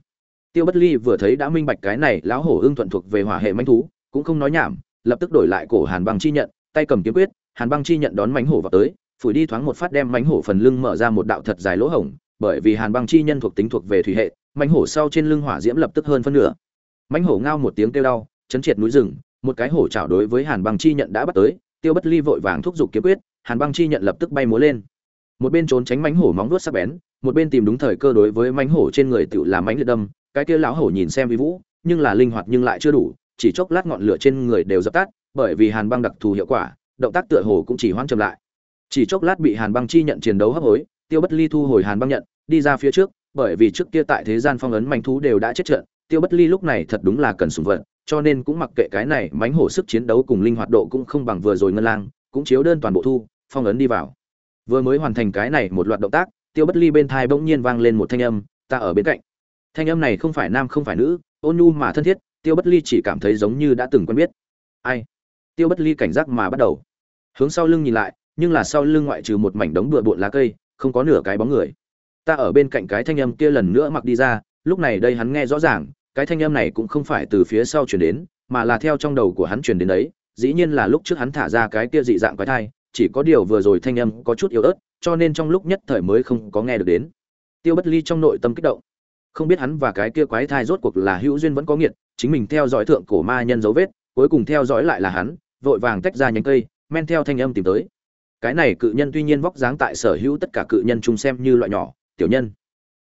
Tiêu bất ly vừa thấy đã minh bạch cái này, lão hổ ưng thuận thuộc về hỏa hệ mãnh thú, cũng không nói nhảm, lập tức đổi lại cổ hàn băng chi nhận, tay cầm kiếm quyết, hàn băng chi nhận đón mánh hổ vào tới, phủi đi thoáng một phát đem mánh hổ phần lưng mở ra một đạo thật dài lỗ hổng, bởi vì hàn băng chi nhân thuộc tính thuộc về thủy hệ mánh hổ sau trên lưng hỏa diễm lập tức hơn phân nửa. Mánh hổ ngao một tiếng kêu đau, chấn triệt núi rừng, một cái hổ chảo đối với hàn băng chi nhận đã bắt tới tiêu bất ly vội vàng thúc giục kiếm quyết, hàn băng chi nhận lập tức bay múa lên. Một bên trốn tránh mánh hổ móng vuốt sắc bén, một bên tìm đúng thời cơ đối với mánh hổ trên người tự làm mánh liệt đâm, cái kia lão hổ nhìn xem vi vũ, nhưng là linh hoạt nhưng lại chưa đủ, chỉ chốc lát ngọn lửa trên người đều dập tắt, bởi vì hàn băng đặc thù hiệu quả, động tác tựa hồ cũng chỉ hoãn chậm lại. Chỉ chốc lát bị hàn băng chi nhận chiến đấu hấp hối, tiêu bất ly thu hồi hàn băng nhận, đi ra phía trước, bởi vì trước kia tại thế gian phong ấn manh thú đều đã chết trận, tiêu bất ly lúc này thật đúng là cần sùng vận cho nên cũng mặc kệ cái này mánh hổ sức chiến đấu cùng linh hoạt độ cũng không bằng vừa rồi ngân lang, cũng chiếu đơn toàn bộ thu, phong ấn đi vào. Vừa mới hoàn thành cái này một loạt động tác, tiêu bất ly bên thai bỗng nhiên vang lên một thanh âm, ta ở bên cạnh. Thanh âm này không phải nam không phải nữ, ôn nhu mà thân thiết, tiêu bất ly chỉ cảm thấy giống như đã từng quen biết. Ai? Tiêu bất ly cảnh giác mà bắt đầu. Hướng sau lưng nhìn lại, nhưng là sau lưng ngoại trừ một mảnh đống bừa bộn lá cây, không có nửa cái bóng người. Ta ở bên cạnh cái thanh âm kia lần nữa mặc đi ra, lúc này đây hắn nghe rõ ràng cái thanh âm này cũng không phải từ phía sau chuyển đến, mà là theo trong đầu của hắn chuyển đến đấy, dĩ nhiên là lúc trước hắn thả ra cái kia dị dạng quái thai, chỉ có điều vừa rồi thanh âm có chút yếu ớt, cho nên trong lúc nhất thời mới không có nghe được đến. Tiêu bất ly trong nội tâm kích động. Không biết hắn và cái kia quái thai rốt cuộc là hữu duyên vẫn có nghiệt, chính mình theo dõi thượng cổ ma nhân dấu vết, cuối cùng theo dõi lại là hắn, vội vàng tách ra nhánh cây, men theo thanh âm tìm tới. Cái này cự nhân tuy nhiên vóc dáng tại sở hữu tất cả cự nhân chung xem như loại nhỏ, tiểu nhân,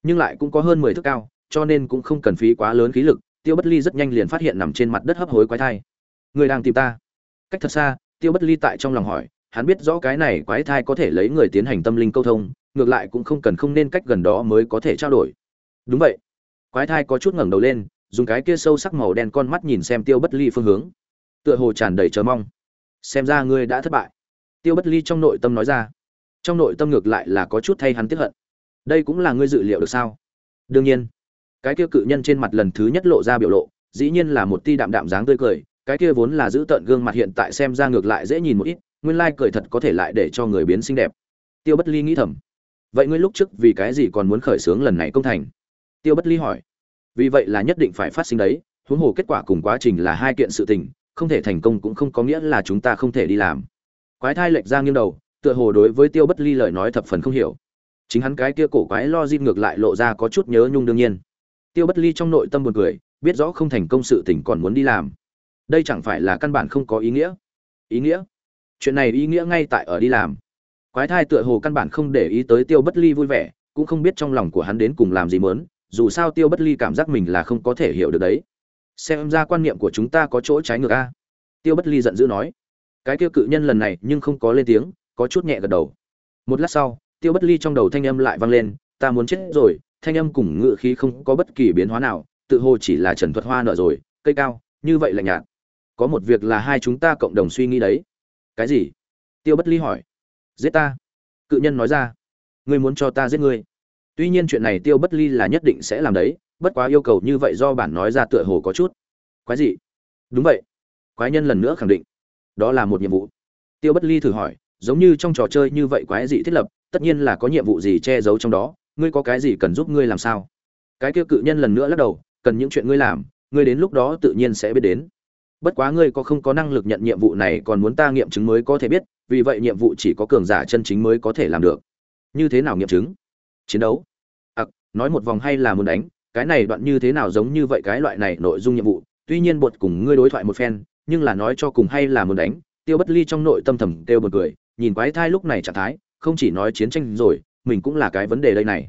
nhưng lại cũng có hơn mười thước cao cho nên cũng không cần phí quá lớn khí lực, tiêu bất ly rất nhanh liền phát hiện nằm trên mặt đất hấp hối quái thai. Người đang tìm ta. Cách thật xa, tiêu bất ly tại trong lòng hỏi, hắn biết rõ cái này quái thai có thể lấy người tiến hành tâm linh câu thông, ngược lại cũng không cần không nên cách gần đó mới có thể trao đổi. Đúng vậy. Quái thai có chút ngẩng đầu lên, dùng cái kia sâu sắc màu đen con mắt nhìn xem tiêu bất ly phương hướng. Tựa hồ tràn đầy chờ mong. Xem ra ngươi đã thất bại. Tiêu bất ly trong nội tâm nói ra. Trong nội tâm ngược lại là có chút thay hắn tiếp hận. Đây cũng là ngươi dự liệu được sao? Đương nhiên cái kia cự nhân trên mặt lần thứ nhất lộ ra biểu lộ, dĩ nhiên là một ti đạm đạm dáng tươi cười, cái kia vốn là giữ tợn gương mặt hiện tại xem ra ngược lại dễ nhìn một ít, nguyên lai cười thật có thể lại để cho người biến xinh đẹp. Tiêu bất ly nghĩ thầm, vậy ngươi lúc trước vì cái gì còn muốn khởi xướng lần này công thành? Tiêu bất ly hỏi, vì vậy là nhất định phải phát sinh đấy, huống hồ kết quả cùng quá trình là hai kiện sự tình, không thể thành công cũng không có nghĩa là chúng ta không thể đi làm. Quái thai lệch ra nghiêng đầu, tựa hồ đối với tiêu bất ly lời nói thập phần không hiểu. Chính hắn cái kia cổ quái lo di ngược lại lộ ra có chút nhớ nhung đương nhiên tiêu bất ly trong nội tâm buồn cười, biết rõ không thành công sự tình còn muốn đi làm. Đây chẳng phải là căn bản không có ý nghĩa. Ý nghĩa? Chuyện này ý nghĩa ngay tại ở đi làm. Quái thai tựa hồ căn bản không để ý tới tiêu bất ly vui vẻ, cũng không biết trong lòng của hắn đến cùng làm gì mớn, dù sao tiêu bất ly cảm giác mình là không có thể hiểu được đấy. Xem ra quan niệm của chúng ta có chỗ trái ngược a. Tiêu bất ly giận dữ nói. Cái tiêu cự nhân lần này nhưng không có lên tiếng, có chút nhẹ gật đầu. Một lát sau, tiêu bất ly trong đầu thanh âm lại vang lên, ta muốn chết rồi thanh âm cùng ngựa khí không có bất kỳ biến hóa nào, tự hồ chỉ là trần thuật hoa nợ rồi, cây cao, như vậy là nhạt. Có một việc là hai chúng ta cộng đồng suy nghĩ đấy. Cái gì? Tiêu bất ly hỏi. Giết ta. Cự nhân nói ra. Ngươi muốn cho ta giết ngươi. Tuy nhiên chuyện này tiêu bất ly là nhất định sẽ làm đấy, bất quá yêu cầu như vậy do bản nói ra tựa hồ có chút. Quái gì? Đúng vậy. Quái nhân lần nữa khẳng định. Đó là một nhiệm vụ. Tiêu bất ly thử hỏi, giống như trong trò chơi như vậy quái dị thiết lập, tất nhiên là có nhiệm vụ gì che giấu trong đó ngươi có cái gì cần giúp ngươi làm sao? Cái kia cự nhân lần nữa lắc đầu, cần những chuyện ngươi làm, ngươi đến lúc đó tự nhiên sẽ biết đến. Bất quá ngươi có không có năng lực nhận nhiệm vụ này còn muốn ta nghiệm chứng mới có thể biết, vì vậy nhiệm vụ chỉ có cường giả chân chính mới có thể làm được. Như thế nào nghiệm chứng? Chiến đấu. Ặc, nói một vòng hay là muốn đánh, cái này đoạn như thế nào giống như vậy cái loại này nội dung nhiệm vụ, tuy nhiên bột cùng ngươi đối thoại một phen, nhưng là nói cho cùng hay là muốn đánh, tiêu bất ly trong nội tâm thầm kêu một cười, nhìn quái thai lúc này trạng thái, không chỉ nói chiến tranh rồi mình cũng là cái vấn đề đây này.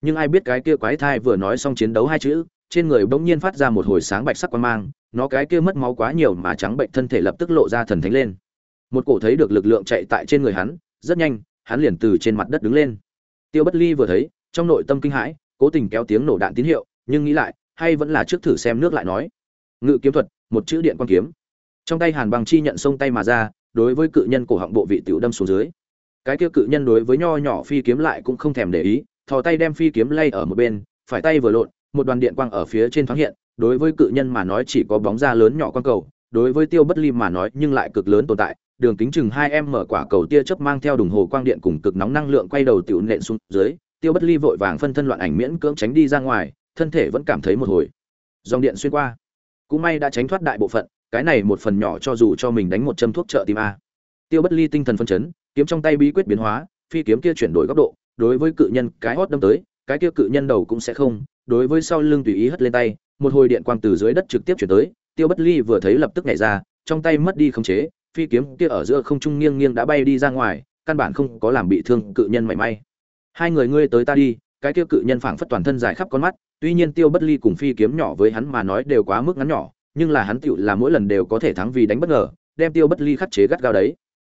Nhưng ai biết cái kia quái thai vừa nói xong chiến đấu hai chữ, trên người bỗng nhiên phát ra một hồi sáng bạch sắc quan mang, nó cái kia mất máu quá nhiều mà trắng bệnh thân thể lập tức lộ ra thần thánh lên. Một cổ thấy được lực lượng chạy tại trên người hắn, rất nhanh, hắn liền từ trên mặt đất đứng lên. Tiêu bất ly vừa thấy, trong nội tâm kinh hãi, cố tình kéo tiếng nổ đạn tín hiệu, nhưng nghĩ lại, hay vẫn là trước thử xem nước lại nói. Ngự kiếm thuật, một chữ điện quan kiếm. Trong tay hàn bằng chi nhận xông tay mà ra, đối với cự nhân cổ họng bộ vị tiểu đâm xuống dưới cái kia cự nhân đối với nho nhỏ phi kiếm lại cũng không thèm để ý, thò tay đem phi kiếm lay ở một bên, phải tay vừa lộn, một đoàn điện quang ở phía trên thoáng hiện, đối với cự nhân mà nói chỉ có bóng da lớn nhỏ quan cầu, đối với tiêu bất ly mà nói nhưng lại cực lớn tồn tại, đường kính chừng hai em mở quả cầu tia chớp mang theo đồng hồ quang điện cùng cực nóng năng lượng quay đầu tiểu nện xuống dưới, tiêu bất ly vội vàng phân thân loạn ảnh miễn cưỡng tránh đi ra ngoài, thân thể vẫn cảm thấy một hồi. Dòng điện xuyên qua. Cũng may đã tránh thoát đại bộ phận, cái này một phần nhỏ cho dù cho mình đánh một châm thuốc trợ tim a. Tiêu bất ly tinh thần phân chấn kiếm trong tay bí quyết biến hóa, phi kiếm kia chuyển đổi góc độ, đối với cự nhân cái hót đâm tới, cái kia cự nhân đầu cũng sẽ không, đối với sau lưng tùy ý hất lên tay, một hồi điện quang từ dưới đất trực tiếp chuyển tới, tiêu bất ly vừa thấy lập tức nhảy ra, trong tay mất đi khống chế, phi kiếm kia ở giữa không trung nghiêng nghiêng đã bay đi ra ngoài, căn bản không có làm bị thương cự nhân mảy may. Hai người ngươi tới ta đi. Cái kia cự nhân phảng phất toàn thân dài khắp con mắt, tuy nhiên tiêu bất ly cùng phi kiếm nhỏ với hắn mà nói đều quá mức ngắn nhỏ, nhưng là hắn tựu là mỗi lần đều có thể thắng vì đánh bất ngờ, đem tiêu bất ly khắc chế gắt gao đấy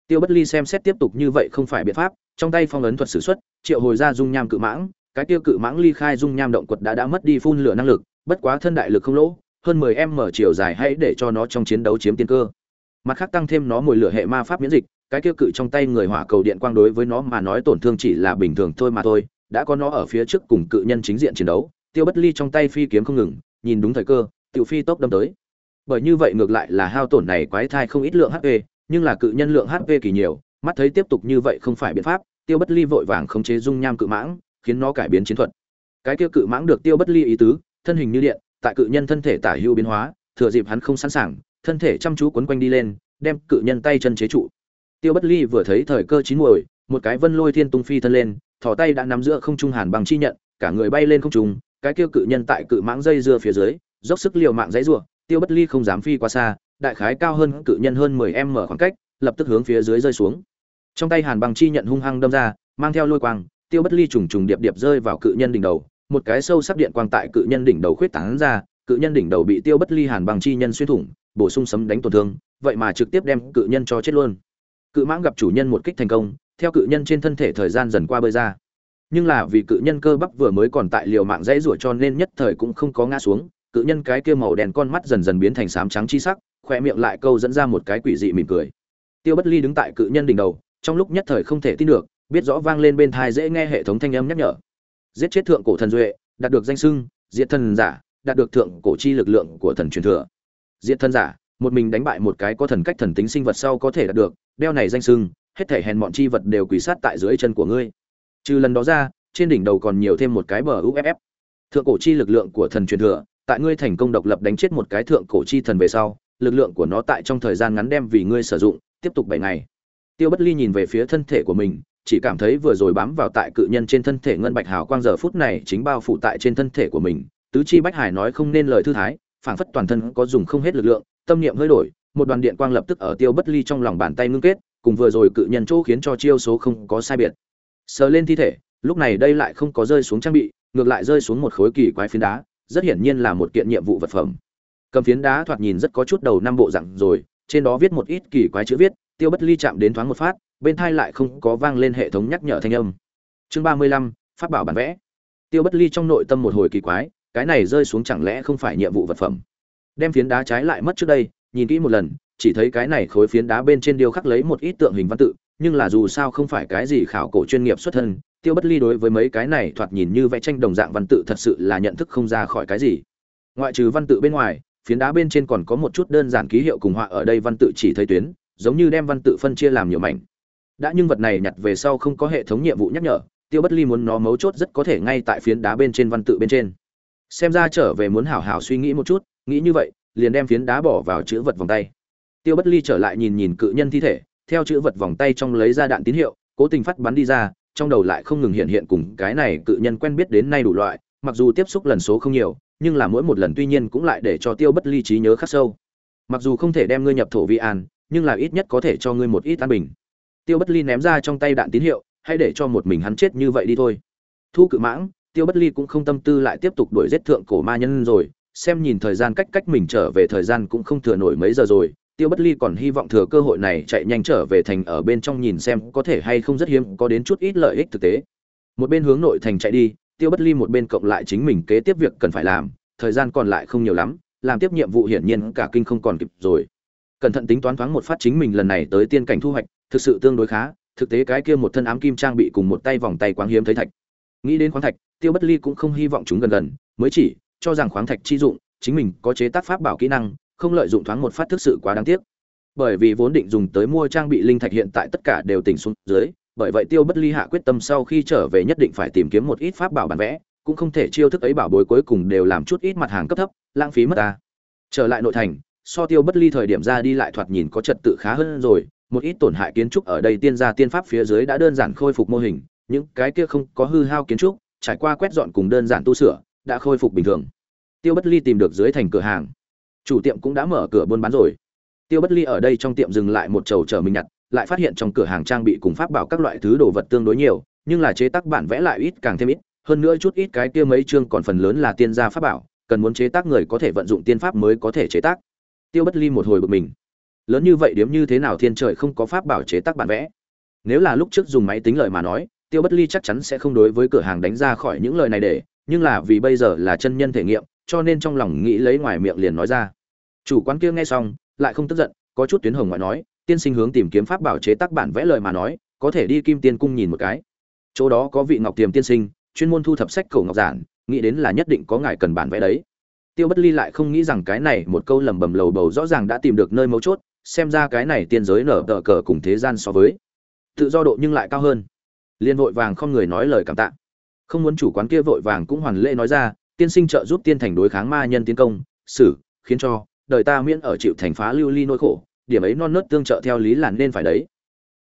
tiêu bất ly xem xét tiếp tục như vậy không phải biện pháp, trong tay phong ấn thuật sử xuất, triệu hồi ra dung nham cự mãng, cái tiêu cự mãng ly khai dung nham động quật đã đã mất đi phun lửa năng lực, bất quá thân đại lực không lỗ, hơn 10 em mở chiều dài hãy để cho nó trong chiến đấu chiếm tiên cơ. Mặt khác tăng thêm nó mùi lửa hệ ma pháp miễn dịch, cái kia cự trong tay người hỏa cầu điện quang đối với nó mà nói tổn thương chỉ là bình thường thôi mà thôi, đã có nó ở phía trước cùng cự nhân chính diện chiến đấu, tiêu bất ly trong tay phi kiếm không ngừng, nhìn đúng thời cơ, tiểu phi tốc đâm tới. Bởi như vậy ngược lại là hao tổn này quái thai không ít lượng hp nhưng là cự nhân lượng hp kỳ nhiều, mắt thấy tiếp tục như vậy không phải biện pháp, tiêu bất ly vội vàng khống chế dung nham cự mãng, khiến nó cải biến chiến thuật. Cái kia cự mãng được tiêu bất ly ý tứ, thân hình như điện, tại cự nhân thân thể tả hữu biến hóa, thừa dịp hắn không sẵn sàng, thân thể chăm chú quấn quanh đi lên, đem cự nhân tay chân chế trụ. Tiêu bất ly vừa thấy thời cơ chín muồi, một cái vân lôi thiên tung phi thân lên thò tay đã nắm giữa không trung hàn bằng chi nhận, cả người bay lên không trung, cái kia cự nhân tại cự mãng dây dưa phía dưới, dốc sức liều mạng dãy rủa, tiêu bất ly không dám phi qua xa đại khái cao hơn cự nhân hơn 10 m khoảng cách, lập tức hướng phía dưới rơi xuống. Trong tay hàn bằng chi nhận hung hăng đâm ra, mang theo lôi quang, tiêu bất ly trùng trùng điệp điệp rơi vào cự nhân đỉnh đầu, một cái sâu sắc điện quang tại cự nhân đỉnh đầu khuyết tán ra, cự nhân đỉnh đầu bị tiêu bất ly hàn bằng chi nhân xuyên thủng, bổ sung sấm đánh tổn thương, vậy mà trực tiếp đem cự nhân cho chết luôn. Cự mãng gặp chủ nhân một kích thành công, theo cự nhân trên thân thể thời gian dần qua bơi ra. Nhưng là vì cự nhân cơ bắp vừa mới còn tại liều mạng dãy rủa cho nên nhất thời cũng không có ngã xuống, cự nhân cái kia màu đen con mắt dần dần biến thành xám trắng chi sắc khoe miệng lại câu dẫn ra một cái quỷ dị mỉm cười. Tiêu bất ly đứng tại cự nhân đỉnh đầu, trong lúc nhất thời không thể tin được, biết rõ vang lên bên thai dễ nghe hệ thống thanh âm nhắc nhở. Giết chết thượng cổ thần duệ, đạt được danh sưng diệt thần giả, đạt được thượng cổ chi lực lượng của thần truyền thừa. Diệt thần giả, một mình đánh bại một cái có thần cách thần tính sinh vật sau có thể đạt được, đeo này danh sưng hết thể hèn mọn chi vật đều quỳ sát tại dưới chân của ngươi. Trừ lần đó ra, trên đỉnh đầu còn nhiều thêm một cái bờ uff thượng cổ chi lực lượng của thần truyền thừa, tại ngươi thành công độc lập đánh chết một cái thượng cổ chi thần về sau lực lượng của nó tại trong thời gian ngắn đem vì ngươi sử dụng, tiếp tục bảy ngày. Tiêu bất ly nhìn về phía thân thể của mình, chỉ cảm thấy vừa rồi bám vào tại cự nhân trên thân thể ngân bạch hào quang giờ phút này chính bao phủ tại trên thân thể của mình. Tứ chi bách hải nói không nên lời thư thái, phảng phất toàn thân có dùng không hết lực lượng, tâm niệm hơi đổi, một đoàn điện quang lập tức ở tiêu bất ly trong lòng bàn tay ngưng kết, cùng vừa rồi cự nhân chỗ khiến cho chiêu số không có sai biệt. Sờ lên thi thể, lúc này đây lại không có rơi xuống trang bị, ngược lại rơi xuống một khối kỳ quái phiến đá, rất hiển nhiên là một kiện nhiệm vụ vật phẩm cầm phiến đá thoạt nhìn rất có chút đầu năm bộ dạng rồi, trên đó viết một ít kỳ quái chữ viết, tiêu bất ly chạm đến thoáng một phát, bên thai lại không có vang lên hệ thống nhắc nhở thanh âm. Chương ba mươi lăm phát bảo bản vẽ. Tiêu bất ly trong nội tâm một hồi kỳ quái, cái này rơi xuống chẳng lẽ không phải nhiệm vụ vật phẩm? Đem phiến đá trái lại mất trước đây, nhìn kỹ một lần, chỉ thấy cái này khối phiến đá bên trên điêu khắc lấy một ít tượng hình văn tự, nhưng là dù sao không phải cái gì khảo cổ chuyên nghiệp xuất thân, tiêu bất ly đối với mấy cái này thoạt nhìn như vẽ tranh đồng dạng văn tự thật sự là nhận thức không ra khỏi cái gì. Ngoại trừ văn tự bên ngoài phiến đá bên trên còn có một chút đơn giản ký hiệu cùng họa ở đây văn tự chỉ thấy tuyến, giống như đem văn tự phân chia làm nhiều mảnh. Đã nhưng vật này nhặt về sau không có hệ thống nhiệm vụ nhắc nhở, tiêu bất ly muốn nó mấu chốt rất có thể ngay tại phiến đá bên trên văn tự bên trên. Xem ra trở về muốn hảo hảo suy nghĩ một chút, nghĩ như vậy, liền đem phiến đá bỏ vào chữ vật vòng tay. Tiêu bất ly trở lại nhìn nhìn cự nhân thi thể, theo chữ vật vòng tay trong lấy ra đạn tín hiệu, cố tình phát bắn đi ra, trong đầu lại không ngừng hiện hiện cùng cái này cự nhân quen biết đến nay đủ loại, mặc dù tiếp xúc lần số không nhiều nhưng là mỗi một lần tuy nhiên cũng lại để cho tiêu bất ly trí nhớ khắc sâu. Mặc dù không thể đem ngươi nhập thổ vi an, nhưng là ít nhất có thể cho ngươi một ít an bình. Tiêu bất ly ném ra trong tay đạn tín hiệu, hãy để cho một mình hắn chết như vậy đi thôi. Thu cự mãng, tiêu bất ly cũng không tâm tư lại tiếp tục đuổi giết thượng cổ ma nhân rồi, xem nhìn thời gian cách cách mình trở về thời gian cũng không thừa nổi mấy giờ rồi, tiêu bất ly còn hy vọng thừa cơ hội này chạy nhanh trở về thành ở bên trong nhìn xem có thể hay không rất hiếm, có đến chút ít lợi ích thực tế. Một bên hướng nội thành chạy đi tiêu bất ly một bên cộng lại chính mình kế tiếp việc cần phải làm, thời gian còn lại không nhiều lắm, làm tiếp nhiệm vụ hiển nhiên cả kinh không còn kịp rồi. Cẩn thận tính toán thoáng một phát chính mình lần này tới tiên cảnh thu hoạch, thực sự tương đối khá, thực tế cái kia một thân ám kim trang bị cùng một tay vòng tay quáng hiếm thấy thạch. Nghĩ đến khoáng thạch, tiêu bất ly cũng không hy vọng chúng gần gần, mới chỉ cho rằng khoáng thạch chi dụng, chính mình có chế tác pháp bảo kỹ năng, không lợi dụng thoáng một phát thực sự quá đáng tiếc. Bởi vì vốn định dùng tới mua trang bị linh thạch hiện tại tất cả đều tỉnh xuống dưới bởi vậy tiêu bất ly hạ quyết tâm sau khi trở về nhất định phải tìm kiếm một ít pháp bảo bản vẽ, cũng không thể chiêu thức ấy bảo bối cuối cùng đều làm chút ít mặt hàng cấp thấp, lãng phí mất ta. Trở lại nội thành, so tiêu bất ly thời điểm ra đi lại thoạt nhìn có trật tự khá hơn rồi, một ít tổn hại kiến trúc ở đây tiên gia tiên pháp phía dưới đã đơn giản khôi phục mô hình, những cái kia không có hư hao kiến trúc, trải qua quét dọn cùng đơn giản tu sửa, đã khôi phục bình thường. Tiêu bất ly tìm được dưới thành cửa hàng. Chủ tiệm cũng đã mở cửa buôn bán rồi. Tiêu bất ly ở đây trong tiệm dừng lại một chầu chờ mình nhặt lại phát hiện trong cửa hàng trang bị cùng pháp bảo các loại thứ đồ vật tương đối nhiều, nhưng là chế tác bản vẽ lại ít càng thêm ít, hơn nữa chút ít cái kia mấy chương còn phần lớn là tiên gia pháp bảo, cần muốn chế tác người có thể vận dụng tiên pháp mới có thể chế tác. Tiêu bất ly một hồi bực mình. Lớn như vậy điếm như thế nào thiên trời không có pháp bảo chế tác bản vẽ? Nếu là lúc trước dùng máy tính lời mà nói, tiêu bất ly chắc chắn sẽ không đối với cửa hàng đánh ra khỏi những lời này để, nhưng là vì bây giờ là chân nhân thể nghiệm, cho nên trong lòng nghĩ lấy ngoài miệng liền nói ra. Chủ quán kia nghe xong, lại không tức giận, có chút tuyến hồng ngoại nói tiên sinh hướng tìm kiếm pháp bảo chế tác bản vẽ lời mà nói, có thể đi kim tiên cung nhìn một cái. Chỗ đó có vị ngọc tiềm tiên sinh, chuyên môn thu thập sách cổ ngọc giản, nghĩ đến là nhất định có ngài cần bản vẽ đấy. Tiêu bất ly lại không nghĩ rằng cái này một câu lẩm bẩm lầu bầu rõ ràng đã tìm được nơi mấu chốt, xem ra cái này tiên giới nở tờ cờ cùng thế gian so với. Tự do độ nhưng lại cao hơn. Liên vội vàng không người nói lời cảm tạ. Không muốn chủ quán kia vội vàng cũng hoàn lễ nói ra, tiên sinh trợ giúp tiên thành đối kháng ma nhân tiến công, xử, khiến cho, đời ta miễn ở chịu thành phá lưu ly nỗi khổ điểm ấy non nớt tương trợ theo lý là nên phải đấy.